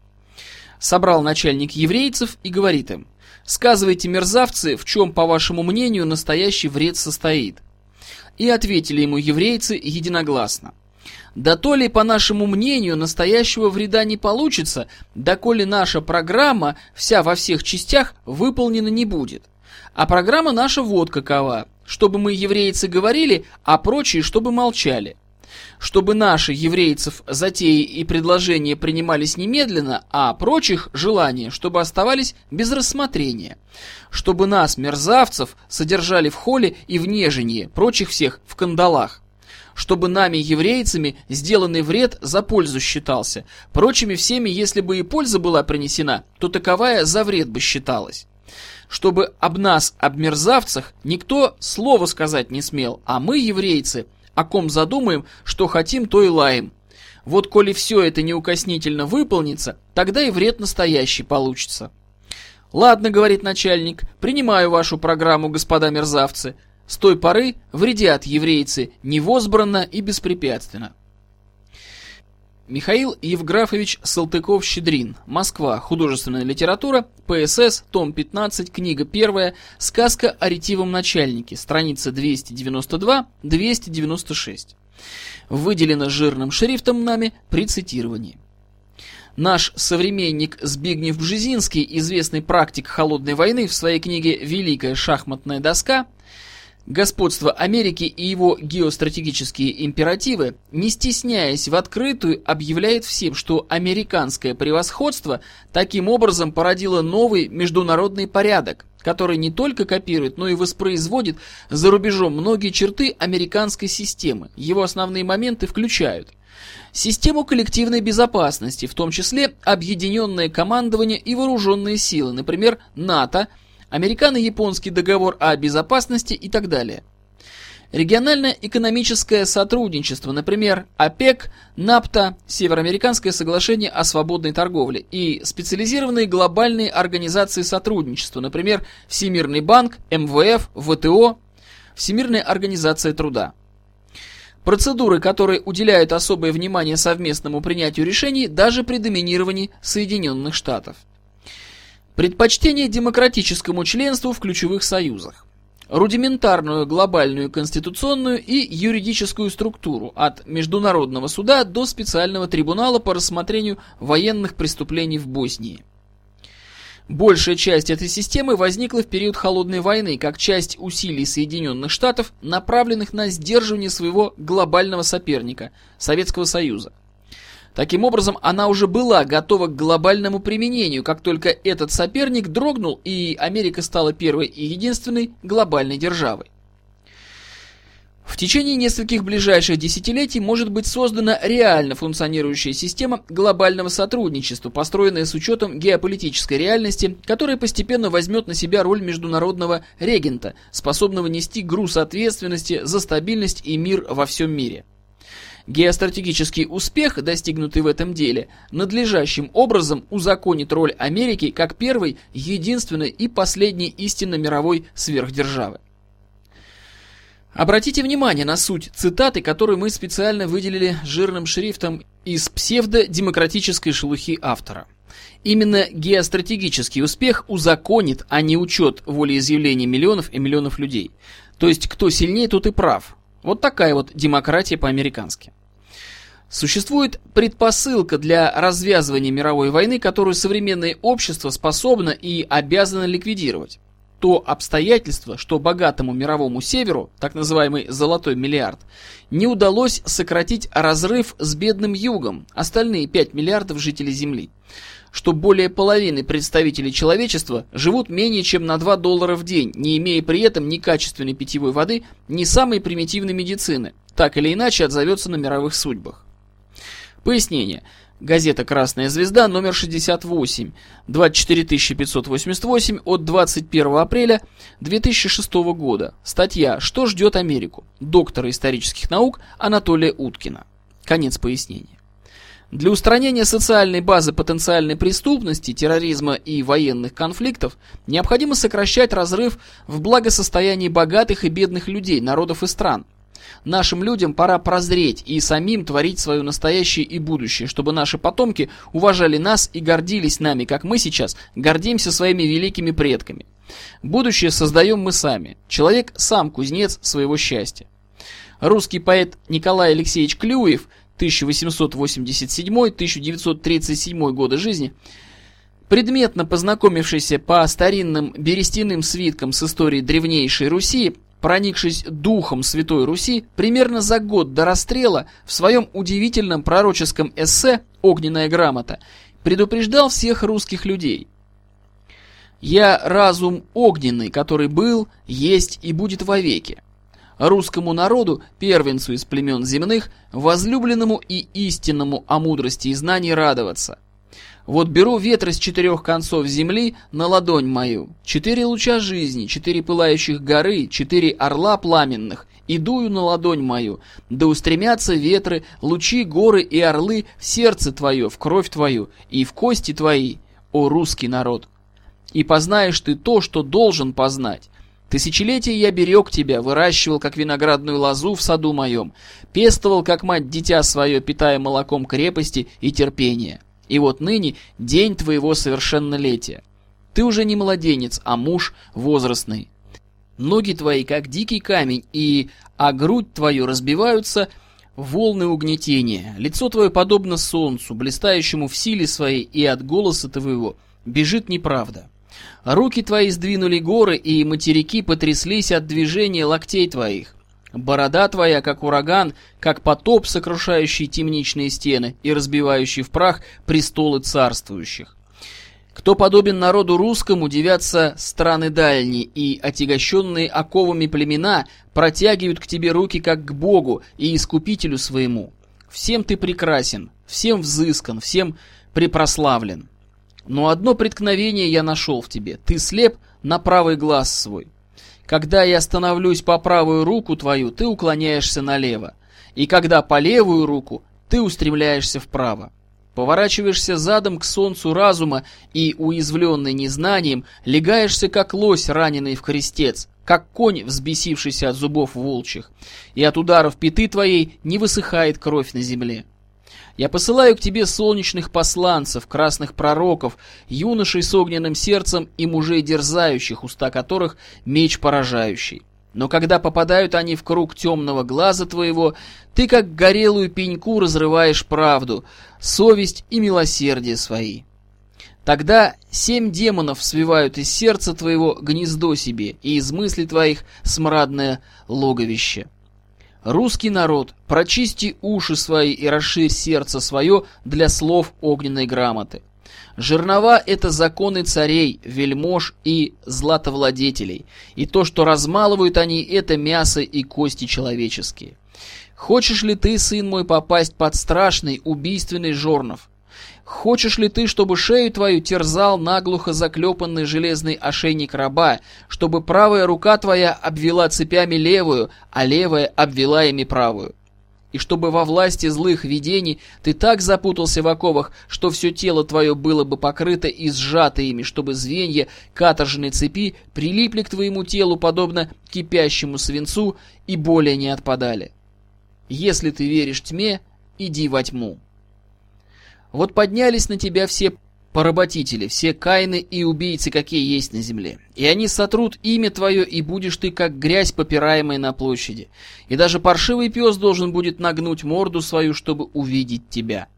Собрал начальник еврейцев и говорит им, «Сказывайте, мерзавцы, в чем, по вашему мнению, настоящий вред состоит?» И ответили ему еврейцы единогласно – да то ли, по нашему мнению, настоящего вреда не получится, доколе наша программа вся во всех частях выполнена не будет. А программа наша вот какова, чтобы мы, еврейцы, говорили, а прочие, чтобы молчали. Чтобы наши, еврейцев, затеи и предложения принимались немедленно, а прочих желания, чтобы оставались без рассмотрения. Чтобы нас, мерзавцев, содержали в холе и в нежении, прочих всех в кандалах чтобы нами, еврейцами, сделанный вред за пользу считался. Прочими всеми, если бы и польза была принесена, то таковая за вред бы считалась. Чтобы об нас, об мерзавцах, никто слова сказать не смел, а мы, еврейцы, о ком задумаем, что хотим, то и лаем. Вот коли все это неукоснительно выполнится, тогда и вред настоящий получится. «Ладно», — говорит начальник, — «принимаю вашу программу, господа мерзавцы. С той поры вредят еврейцы невозбранно и беспрепятственно. Михаил Евграфович Салтыков-Щедрин. Москва. Художественная литература. ПСС. Том 15. Книга 1. Сказка о ретивом начальнике. Страница 292-296. Выделено жирным шрифтом нами при цитировании. Наш современник Збигнев Бжезинский, известный практик холодной войны, в своей книге «Великая шахматная доска» Господство Америки и его геостратегические императивы, не стесняясь в открытую, объявляет всем, что американское превосходство таким образом породило новый международный порядок, который не только копирует, но и воспроизводит за рубежом многие черты американской системы. Его основные моменты включают Систему коллективной безопасности, в том числе объединенное командование и вооруженные силы, например, НАТО – Американо-японский договор о безопасности и так далее. Региональное экономическое сотрудничество, например, ОПЕК, НАПТО, Североамериканское соглашение о свободной торговле и специализированные глобальные организации сотрудничества, например, Всемирный банк, МВФ, ВТО, Всемирная организация труда. Процедуры, которые уделяют особое внимание совместному принятию решений даже при доминировании Соединенных Штатов. Предпочтение демократическому членству в ключевых союзах. Рудиментарную глобальную конституционную и юридическую структуру от Международного суда до специального трибунала по рассмотрению военных преступлений в Боснии. Большая часть этой системы возникла в период Холодной войны как часть усилий Соединенных Штатов, направленных на сдерживание своего глобального соперника – Советского Союза. Таким образом, она уже была готова к глобальному применению, как только этот соперник дрогнул и Америка стала первой и единственной глобальной державой. В течение нескольких ближайших десятилетий может быть создана реально функционирующая система глобального сотрудничества, построенная с учетом геополитической реальности, которая постепенно возьмет на себя роль международного регента, способного нести груз ответственности за стабильность и мир во всем мире. Геостратегический успех, достигнутый в этом деле, надлежащим образом узаконит роль Америки как первой, единственной и последней истинно мировой сверхдержавы. Обратите внимание на суть цитаты, которую мы специально выделили жирным шрифтом из псевдодемократической шелухи автора. Именно геостратегический успех узаконит, а не учет волеизъявлений миллионов и миллионов людей. То есть, кто сильнее, тот и прав. Вот такая вот демократия по-американски. Существует предпосылка для развязывания мировой войны, которую современное общество способно и обязано ликвидировать то обстоятельство, что богатому мировому северу, так называемый «золотой миллиард», не удалось сократить разрыв с бедным югом, остальные 5 миллиардов жителей Земли, что более половины представителей человечества живут менее чем на 2 доллара в день, не имея при этом ни качественной питьевой воды, ни самой примитивной медицины, так или иначе отзовется на мировых судьбах. Пояснение – Газета «Красная звезда», номер 68, 24588 от 21 апреля 2006 года. Статья «Что ждет Америку?» доктора исторических наук Анатолия Уткина. Конец пояснения. Для устранения социальной базы потенциальной преступности, терроризма и военных конфликтов необходимо сокращать разрыв в благосостоянии богатых и бедных людей, народов и стран – Нашим людям пора прозреть и самим творить свое настоящее и будущее, чтобы наши потомки уважали нас и гордились нами, как мы сейчас гордимся своими великими предками. Будущее создаем мы сами. Человек сам кузнец своего счастья. Русский поэт Николай Алексеевич Клюев 1887-1937 годы жизни предметно познакомившийся по старинным берестяным свиткам с историей древнейшей Руси, проникшись духом Святой Руси, примерно за год до расстрела в своем удивительном пророческом эссе «Огненная грамота» предупреждал всех русских людей. «Я разум огненный, который был, есть и будет вовеки. Русскому народу, первенцу из племен земных, возлюбленному и истинному о мудрости и знании радоваться, вот беру ветры с четырех концов земли на ладонь мою, четыре луча жизни, четыре пылающих горы, четыре орла пламенных, и дую на ладонь мою, да устремятся ветры, лучи, горы и орлы в сердце твое, в кровь твою и в кости твои, о русский народ. И познаешь ты то, что должен познать. Тысячелетия я берег тебя, выращивал, как виноградную лозу в саду моем, пестовал, как мать дитя свое, питая молоком крепости и терпения. И вот ныне день твоего совершеннолетия. Ты уже не младенец, а муж возрастный. Ноги твои, как дикий камень, и а грудь твою разбиваются волны угнетения. Лицо твое подобно солнцу, блистающему в силе своей, и от голоса твоего бежит неправда. Руки твои сдвинули горы, и материки потряслись от движения локтей твоих. Борода твоя, как ураган, как потоп, сокрушающий темничные стены и разбивающий в прах престолы царствующих. Кто подобен народу русскому, девятся страны дальние, и отягощенные оковами племена протягивают к тебе руки, как к Богу и Искупителю своему. Всем ты прекрасен, всем взыскан, всем препрославлен. Но одно преткновение я нашел в тебе. Ты слеп на правый глаз свой. Когда я становлюсь по правую руку твою, ты уклоняешься налево. И когда по левую руку, ты устремляешься вправо. Поворачиваешься задом к солнцу разума и, уязвленный незнанием, легаешься, как лось, раненый в крестец, как конь, взбесившийся от зубов волчьих, и от ударов пяты твоей не высыхает кровь на земле. Я посылаю к тебе солнечных посланцев, красных пророков, юношей с огненным сердцем и мужей дерзающих, уста которых меч поражающий. Но когда попадают они в круг темного глаза твоего, ты как горелую пеньку разрываешь правду, совесть и милосердие свои. Тогда семь демонов свивают из сердца твоего гнездо себе, и из мыслей твоих смрадное логовище. Русский народ, прочисти уши свои и расширь сердце свое для слов огненной грамоты. Жернова — это законы царей, вельмож и златовладетелей, и то, что размалывают они, это мясо и кости человеческие. Хочешь ли ты, сын мой, попасть под страшный, убийственный жорнов? Хочешь ли ты, чтобы шею твою терзал наглухо заклепанный железный ошейник раба, чтобы правая рука твоя обвела цепями левую, а левая обвела ими правую? И чтобы во власти злых видений ты так запутался в оковах, что все тело твое было бы покрыто и сжато ими, чтобы звенья каторжной цепи прилипли к твоему телу, подобно кипящему свинцу, и более не отпадали. Если ты веришь тьме, иди во тьму. Вот поднялись на тебя все поработители, все кайны и убийцы, какие есть на земле. И они сотрут имя твое, и будешь ты, как грязь, попираемая на площади. И даже паршивый пес должен будет нагнуть морду свою, чтобы увидеть тебя.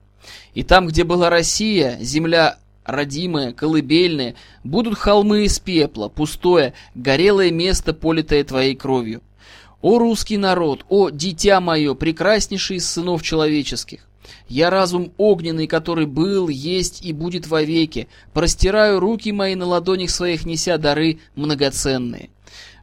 И там, где была Россия, земля родимая, колыбельная, будут холмы из пепла, пустое, горелое место, политое твоей кровью. О русский народ, о дитя мое, прекраснейший из сынов человеческих! Я разум огненный, который был, есть и будет вовеки. Простираю руки мои на ладонях своих, неся дары многоценные.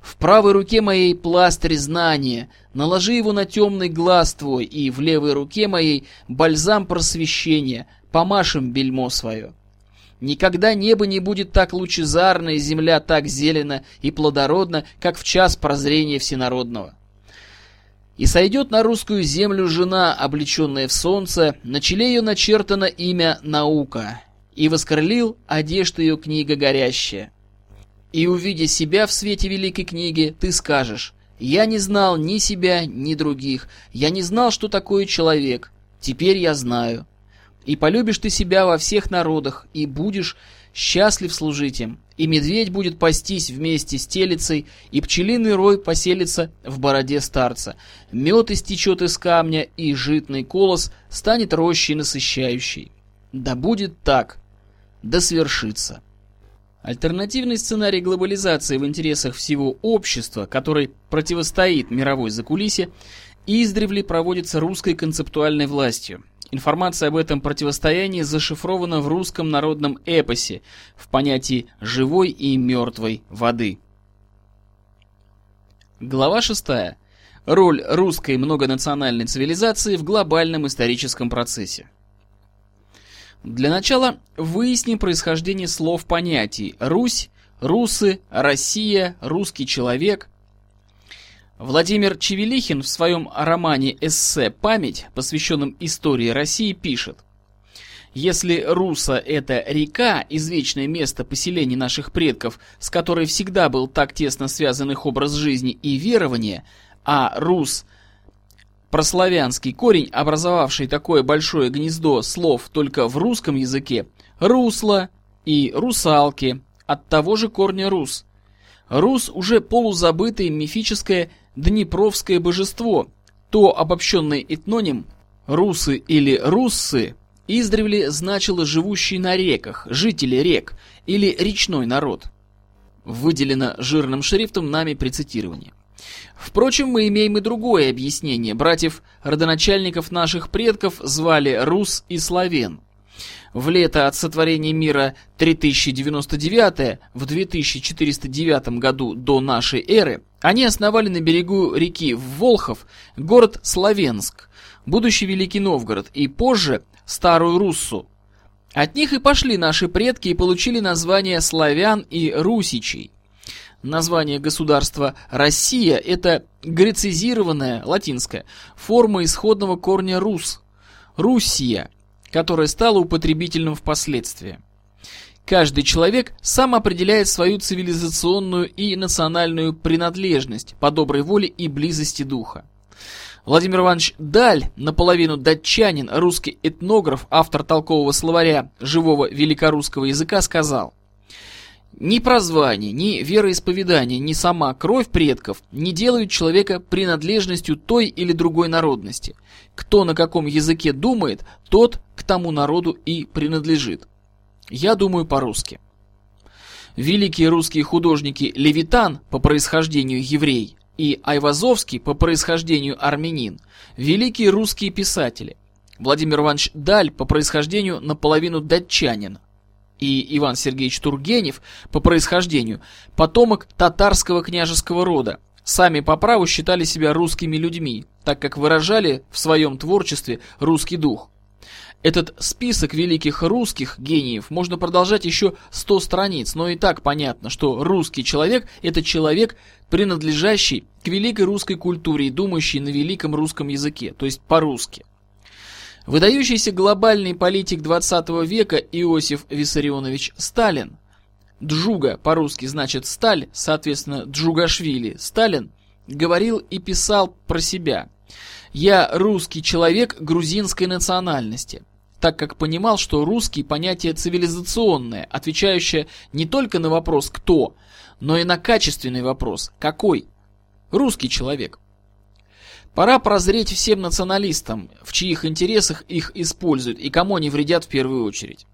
В правой руке моей пластырь знания, наложи его на темный глаз твой, и в левой руке моей бальзам просвещения, помашем бельмо свое. Никогда небо не будет так лучезарно и земля так зелена и плодородна, как в час прозрения всенародного. И сойдет на русскую землю жена, облеченная в солнце, на челе ее начертано имя «Наука», и воскрылил одежда ее книга горящая. И увидя себя в свете великой книги, ты скажешь, «Я не знал ни себя, ни других, я не знал, что такое человек, теперь я знаю». И полюбишь ты себя во всех народах, и будешь счастлив служить им. И медведь будет пастись вместе с телицей, и пчелиный рой поселится в бороде старца. Мед истечет из камня, и житный колос станет рощей насыщающей. Да будет так, да свершится. Альтернативный сценарий глобализации в интересах всего общества, который противостоит мировой закулисе, издревле проводится русской концептуальной властью – Информация об этом противостоянии зашифрована в русском народном эпосе в понятии «живой и мертвой воды». Глава 6. Роль русской многонациональной цивилизации в глобальном историческом процессе. Для начала выясним происхождение слов понятий «Русь», «Русы», «Россия», «Русский человек», Владимир Чевелихин в своем романе «Эссе. Память», посвященном истории России, пишет если Руса – это река, извечное место поселений наших предков, с которой всегда был так тесно связан их образ жизни и верования, а Рус – прославянский корень, образовавший такое большое гнездо слов только в русском языке, русло и русалки от того же корня рус. Рус уже полузабытое мифическое Днепровское божество, то обобщенный этноним «русы» или «руссы» издревле значило «живущий на реках», «жители рек» или «речной народ». Выделено жирным шрифтом нами при цитировании. Впрочем, мы имеем и другое объяснение. Братьев-родоначальников наших предков звали Рус и Славен. В лето от сотворения мира 3099 в 2409 году до нашей эры они основали на берегу реки Волхов город Славенск, будущий Великий Новгород, и позже Старую Руссу. От них и пошли наши предки и получили название славян и русичей. Название государства Россия – это грецизированная, латинская, форма исходного корня «рус» – «Руссия», которая стала употребительным впоследствии. Каждый человек сам определяет свою цивилизационную и национальную принадлежность по доброй воле и близости духа. Владимир Иванович Даль, наполовину датчанин, русский этнограф, автор толкового словаря живого великорусского языка, сказал «Ни прозвание, ни вероисповедание, ни сама кровь предков не делают человека принадлежностью той или другой народности. Кто на каком языке думает, тот к тому народу и принадлежит». Я думаю по-русски. Великие русские художники Левитан, по происхождению еврей, и Айвазовский по происхождению армянин – великие русские писатели. Владимир Иванович Даль по происхождению наполовину датчанин. И Иван Сергеевич Тургенев по происхождению – потомок татарского княжеского рода. Сами по праву считали себя русскими людьми, так как выражали в своем творчестве русский дух. Этот список великих русских гениев можно продолжать еще 100 страниц, но и так понятно, что русский человек – это человек, принадлежащий к великой русской культуре и думающий на великом русском языке, то есть по-русски. Выдающийся глобальный политик 20 века Иосиф Виссарионович Сталин, Джуга по-русски значит сталь, соответственно Джугашвили, Сталин, говорил и писал про себя «Я русский человек грузинской национальности» так как понимал, что русский – понятие цивилизационное, отвечающее не только на вопрос «кто», но и на качественный вопрос «какой?». Русский человек. Пора прозреть всем националистам, в чьих интересах их используют и кому они вредят в первую очередь.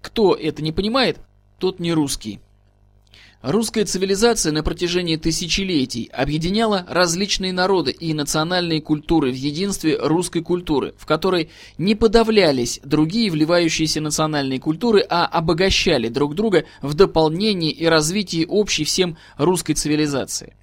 Кто это не понимает, тот не русский. Русская цивилизация на протяжении тысячелетий объединяла различные народы и национальные культуры в единстве русской культуры, в которой не подавлялись другие вливающиеся национальные культуры, а обогащали друг друга в дополнении и развитии общей всем русской цивилизации.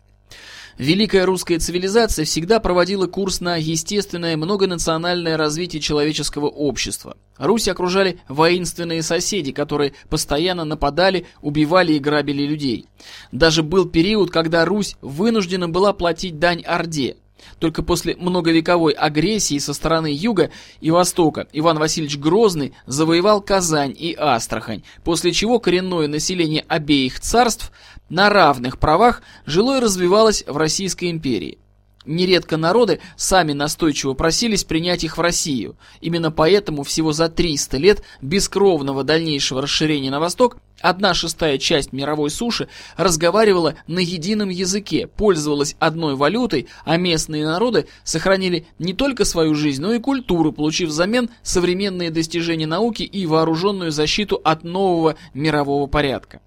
Великая русская цивилизация всегда проводила курс на естественное многонациональное развитие человеческого общества. Русь окружали воинственные соседи, которые постоянно нападали, убивали и грабили людей. Даже был период, когда Русь вынуждена была платить дань Орде. Только после многовековой агрессии со стороны юга и востока Иван Васильевич Грозный завоевал Казань и Астрахань, после чего коренное население обеих царств на равных правах жило и развивалось в Российской империи. Нередко народы сами настойчиво просились принять их в Россию. Именно поэтому всего за 300 лет бескровного дальнейшего расширения на восток одна шестая часть мировой суши разговаривала на едином языке, пользовалась одной валютой, а местные народы сохранили не только свою жизнь, но и культуру, получив взамен современные достижения науки и вооруженную защиту от нового мирового порядка.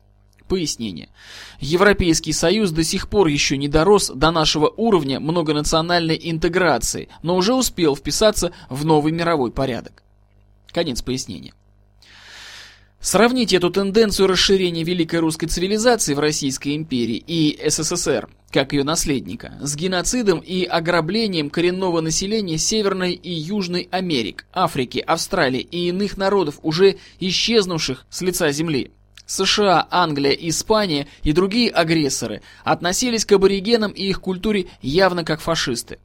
Пояснение. Европейский Союз до сих пор еще не дорос до нашего уровня многонациональной интеграции, но уже успел вписаться в новый мировой порядок. Конец пояснения. Сравните эту тенденцию расширения великой русской цивилизации в Российской империи и СССР, как ее наследника, с геноцидом и ограблением коренного населения Северной и Южной Америк, Африки, Австралии и иных народов, уже исчезнувших с лица Земли. США, Англия, Испания и другие агрессоры относились к аборигенам и их культуре явно как фашисты.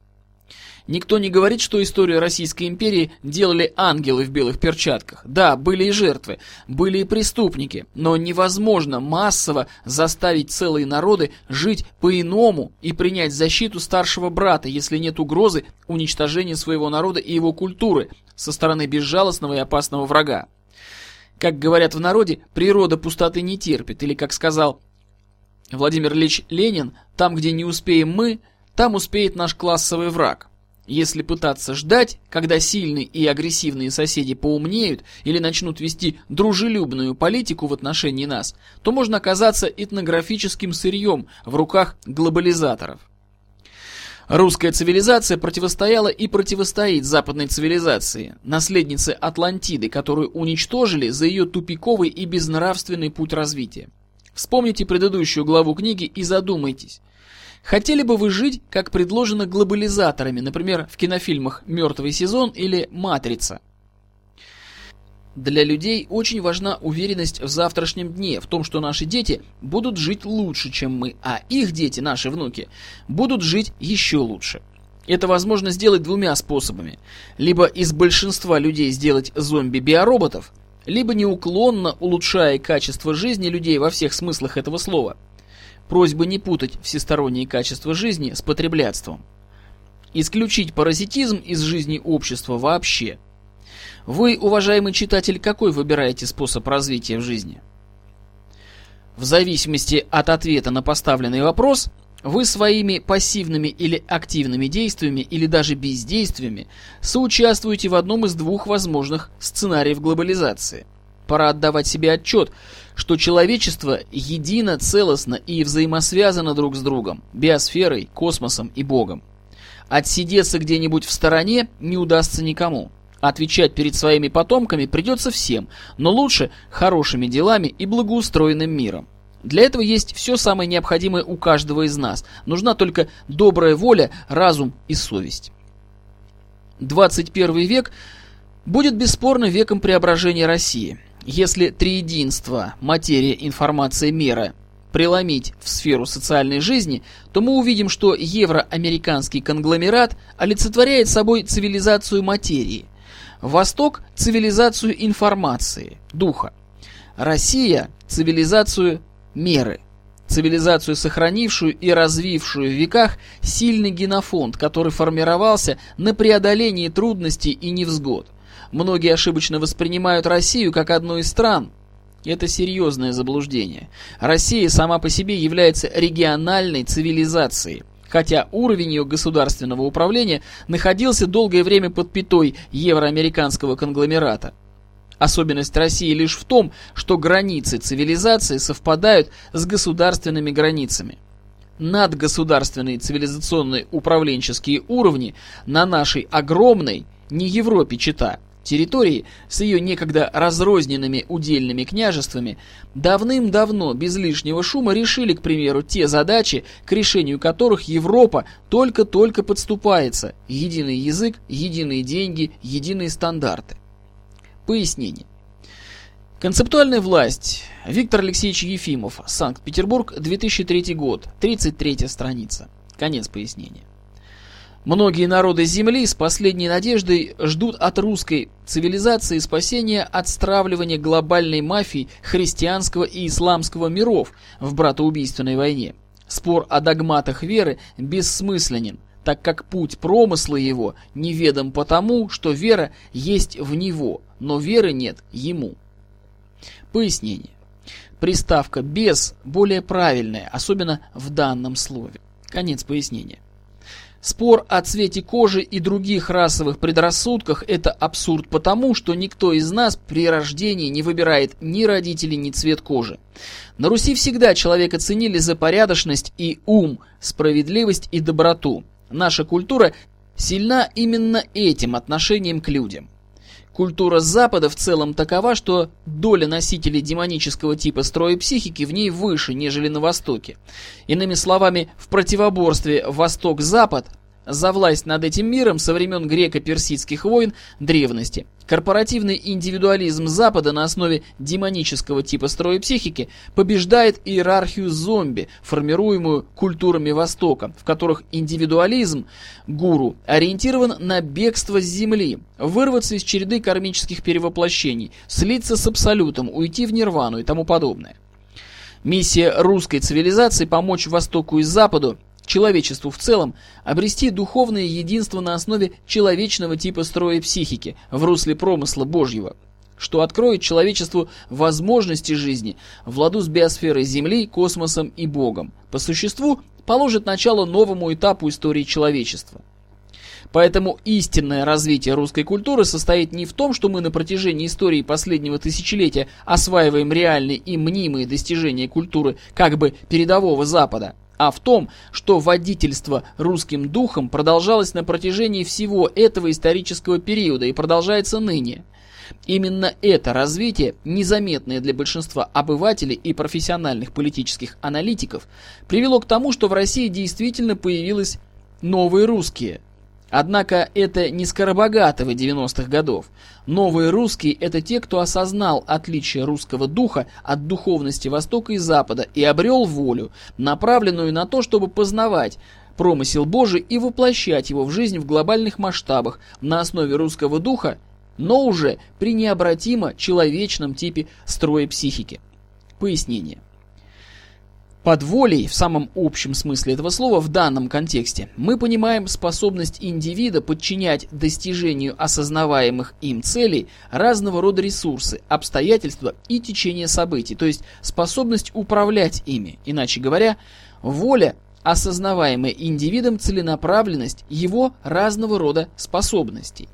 Никто не говорит, что историю Российской империи делали ангелы в белых перчатках. Да, были и жертвы, были и преступники, но невозможно массово заставить целые народы жить по-иному и принять защиту старшего брата, если нет угрозы уничтожения своего народа и его культуры со стороны безжалостного и опасного врага. Как говорят в народе, природа пустоты не терпит, или, как сказал Владимир Ильич Ленин, там, где не успеем мы, там успеет наш классовый враг. Если пытаться ждать, когда сильные и агрессивные соседи поумнеют или начнут вести дружелюбную политику в отношении нас, то можно оказаться этнографическим сырьем в руках глобализаторов. Русская цивилизация противостояла и противостоит западной цивилизации, наследнице Атлантиды, которую уничтожили за ее тупиковый и безнравственный путь развития. Вспомните предыдущую главу книги и задумайтесь. Хотели бы вы жить, как предложено глобализаторами, например, в кинофильмах «Мертвый сезон» или «Матрица»? Для людей очень важна уверенность в завтрашнем дне, в том, что наши дети будут жить лучше, чем мы, а их дети, наши внуки, будут жить еще лучше. Это возможно сделать двумя способами. Либо из большинства людей сделать зомби-биороботов, либо неуклонно улучшая качество жизни людей во всех смыслах этого слова. Просьба не путать всесторонние качества жизни с потреблятством. Исключить паразитизм из жизни общества вообще – вы, уважаемый читатель, какой выбираете способ развития в жизни? В зависимости от ответа на поставленный вопрос, вы своими пассивными или активными действиями или даже бездействиями соучаствуете в одном из двух возможных сценариев глобализации. Пора отдавать себе отчет, что человечество едино, целостно и взаимосвязано друг с другом, биосферой, космосом и Богом. Отсидеться где-нибудь в стороне не удастся никому. Отвечать перед своими потомками придется всем, но лучше хорошими делами и благоустроенным миром. Для этого есть все самое необходимое у каждого из нас. Нужна только добрая воля, разум и совесть. 21 век будет бесспорно веком преображения России. Если триединство, материя, информация, мера преломить в сферу социальной жизни, то мы увидим, что евроамериканский конгломерат олицетворяет собой цивилизацию материи, Восток – цивилизацию информации, духа, Россия – цивилизацию меры, цивилизацию, сохранившую и развившую в веках сильный генофонд, который формировался на преодолении трудностей и невзгод. Многие ошибочно воспринимают Россию как одну из стран. Это серьезное заблуждение. Россия сама по себе является региональной цивилизацией хотя уровень ее государственного управления находился долгое время под пятой евроамериканского конгломерата. Особенность России лишь в том, что границы цивилизации совпадают с государственными границами. Надгосударственные цивилизационные управленческие уровни на нашей огромной, не Европе чита, территории с ее некогда разрозненными удельными княжествами давным-давно без лишнего шума решили, к примеру, те задачи, к решению которых Европа только-только подступается. Единый язык, единые деньги, единые стандарты. Пояснение. Концептуальная власть. Виктор Алексеевич Ефимов. Санкт-Петербург, 2003 год. 33 страница. Конец пояснения. Многие народы Земли с последней надеждой ждут от русской цивилизации спасения от стравливания глобальной мафии христианского и исламского миров в братоубийственной войне. Спор о догматах веры бессмысленен, так как путь промысла его неведом потому, что вера есть в него, но веры нет ему. Пояснение. Приставка «без» более правильная, особенно в данном слове. Конец пояснения. Спор о цвете кожи и других расовых предрассудках – это абсурд потому, что никто из нас при рождении не выбирает ни родителей, ни цвет кожи. На Руси всегда человека ценили за порядочность и ум, справедливость и доброту. Наша культура сильна именно этим отношением к людям. Культура Запада в целом такова, что доля носителей демонического типа строя психики в ней выше, нежели на Востоке. Иными словами, в противоборстве Восток-Запад за власть над этим миром со времен греко-персидских войн древности. Корпоративный индивидуализм Запада на основе демонического типа строя психики побеждает иерархию зомби, формируемую культурами Востока, в которых индивидуализм, гуру, ориентирован на бегство с Земли, вырваться из череды кармических перевоплощений, слиться с Абсолютом, уйти в нирвану и тому подобное. Миссия русской цивилизации – помочь Востоку и Западу человечеству в целом обрести духовное единство на основе человечного типа строя психики в русле промысла Божьего, что откроет человечеству возможности жизни в ладу с биосферой Земли, космосом и Богом. По существу положит начало новому этапу истории человечества. Поэтому истинное развитие русской культуры состоит не в том, что мы на протяжении истории последнего тысячелетия осваиваем реальные и мнимые достижения культуры как бы передового Запада, а в том, что водительство русским духом продолжалось на протяжении всего этого исторического периода и продолжается ныне. Именно это развитие, незаметное для большинства обывателей и профессиональных политических аналитиков, привело к тому, что в России действительно появились новые русские – Однако это не скоробогатого 90-х годов. Новые русские – это те, кто осознал отличие русского духа от духовности Востока и Запада и обрел волю, направленную на то, чтобы познавать промысел Божий и воплощать его в жизнь в глобальных масштабах на основе русского духа, но уже при необратимо человечном типе строя психики. Пояснение. Под волей, в самом общем смысле этого слова, в данном контексте, мы понимаем способность индивида подчинять достижению осознаваемых им целей разного рода ресурсы, обстоятельства и течение событий, то есть способность управлять ими, иначе говоря, воля, осознаваемая индивидом целенаправленность его разного рода способностей.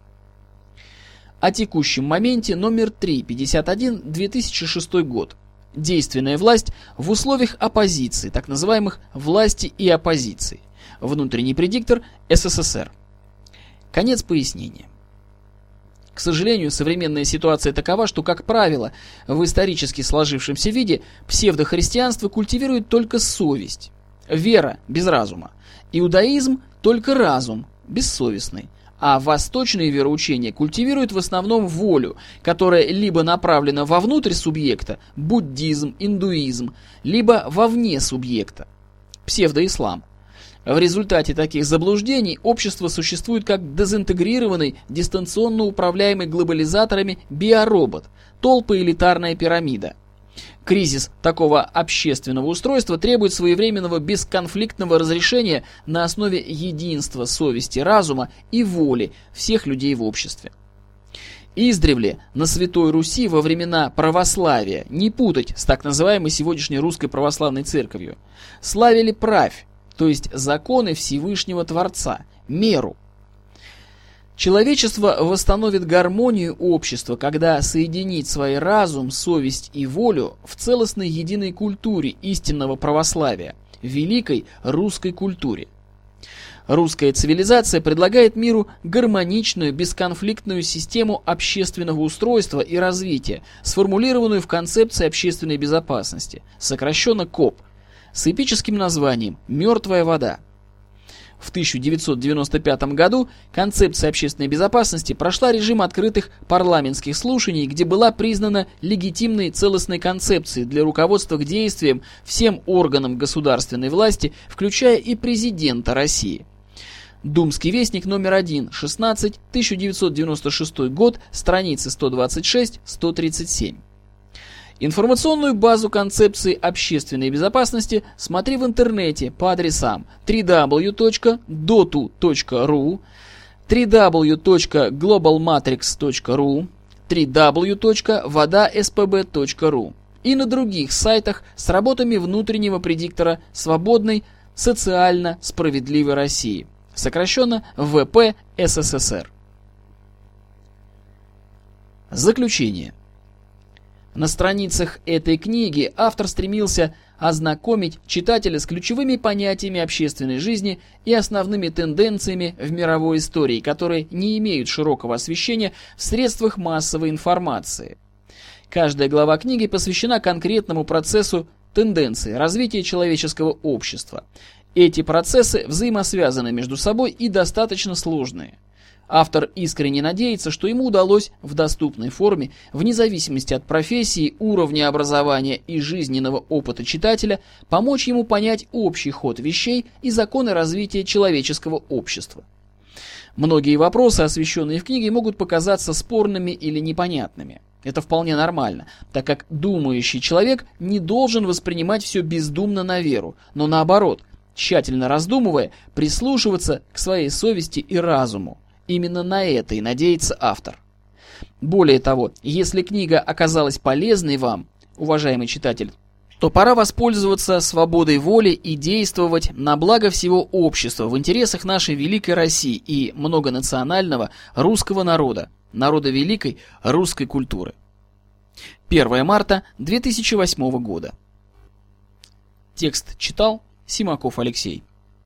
о текущем моменте номер 351 2006 год. Действенная власть в условиях оппозиции, так называемых власти и оппозиции. Внутренний предиктор СССР. Конец пояснения. К сожалению, современная ситуация такова, что, как правило, в исторически сложившемся виде псевдохристианство культивирует только совесть. Вера без разума. Иудаизм только разум, бессовестный а восточные вероучения культивируют в основном волю, которая либо направлена вовнутрь субъекта, буддизм, индуизм, либо вовне субъекта, псевдоислам. В результате таких заблуждений общество существует как дезинтегрированный, дистанционно управляемый глобализаторами биоробот, толпа элитарная пирамида. Кризис такого общественного устройства требует своевременного бесконфликтного разрешения на основе единства совести, разума и воли всех людей в обществе. Издревле на Святой Руси во времена православия, не путать с так называемой сегодняшней русской православной церковью, славили правь, то есть законы Всевышнего Творца, меру, Человечество восстановит гармонию общества, когда соединит свой разум, совесть и волю в целостной единой культуре истинного православия, великой русской культуре. Русская цивилизация предлагает миру гармоничную, бесконфликтную систему общественного устройства и развития, сформулированную в концепции общественной безопасности, сокращенно КОП, с эпическим названием «Мертвая вода». В 1995 году концепция общественной безопасности прошла режим открытых парламентских слушаний, где была признана легитимной целостной концепцией для руководства к действиям всем органам государственной власти, включая и президента России. Думский вестник номер 1, 16, 1996 год, страницы 126-137. Информационную базу концепции общественной безопасности смотри в интернете по адресам www.dotu.ru, www.globalmatrix.ru, www.vodaspb.ru и на других сайтах с работами внутреннего предиктора свободной, социально справедливой России, сокращенно ВП СССР. Заключение. На страницах этой книги автор стремился ознакомить читателя с ключевыми понятиями общественной жизни и основными тенденциями в мировой истории, которые не имеют широкого освещения в средствах массовой информации. Каждая глава книги посвящена конкретному процессу тенденции развития человеческого общества. Эти процессы взаимосвязаны между собой и достаточно сложные. Автор искренне надеется, что ему удалось в доступной форме, вне зависимости от профессии, уровня образования и жизненного опыта читателя, помочь ему понять общий ход вещей и законы развития человеческого общества. Многие вопросы, освещенные в книге, могут показаться спорными или непонятными. Это вполне нормально, так как думающий человек не должен воспринимать все бездумно на веру, но наоборот, тщательно раздумывая, прислушиваться к своей совести и разуму. Именно на это и надеется автор. Более того, если книга оказалась полезной вам, уважаемый читатель, то пора воспользоваться свободой воли и действовать на благо всего общества в интересах нашей великой России и многонационального русского народа, народа великой русской культуры. 1 марта 2008 года. Текст читал Симаков Алексей.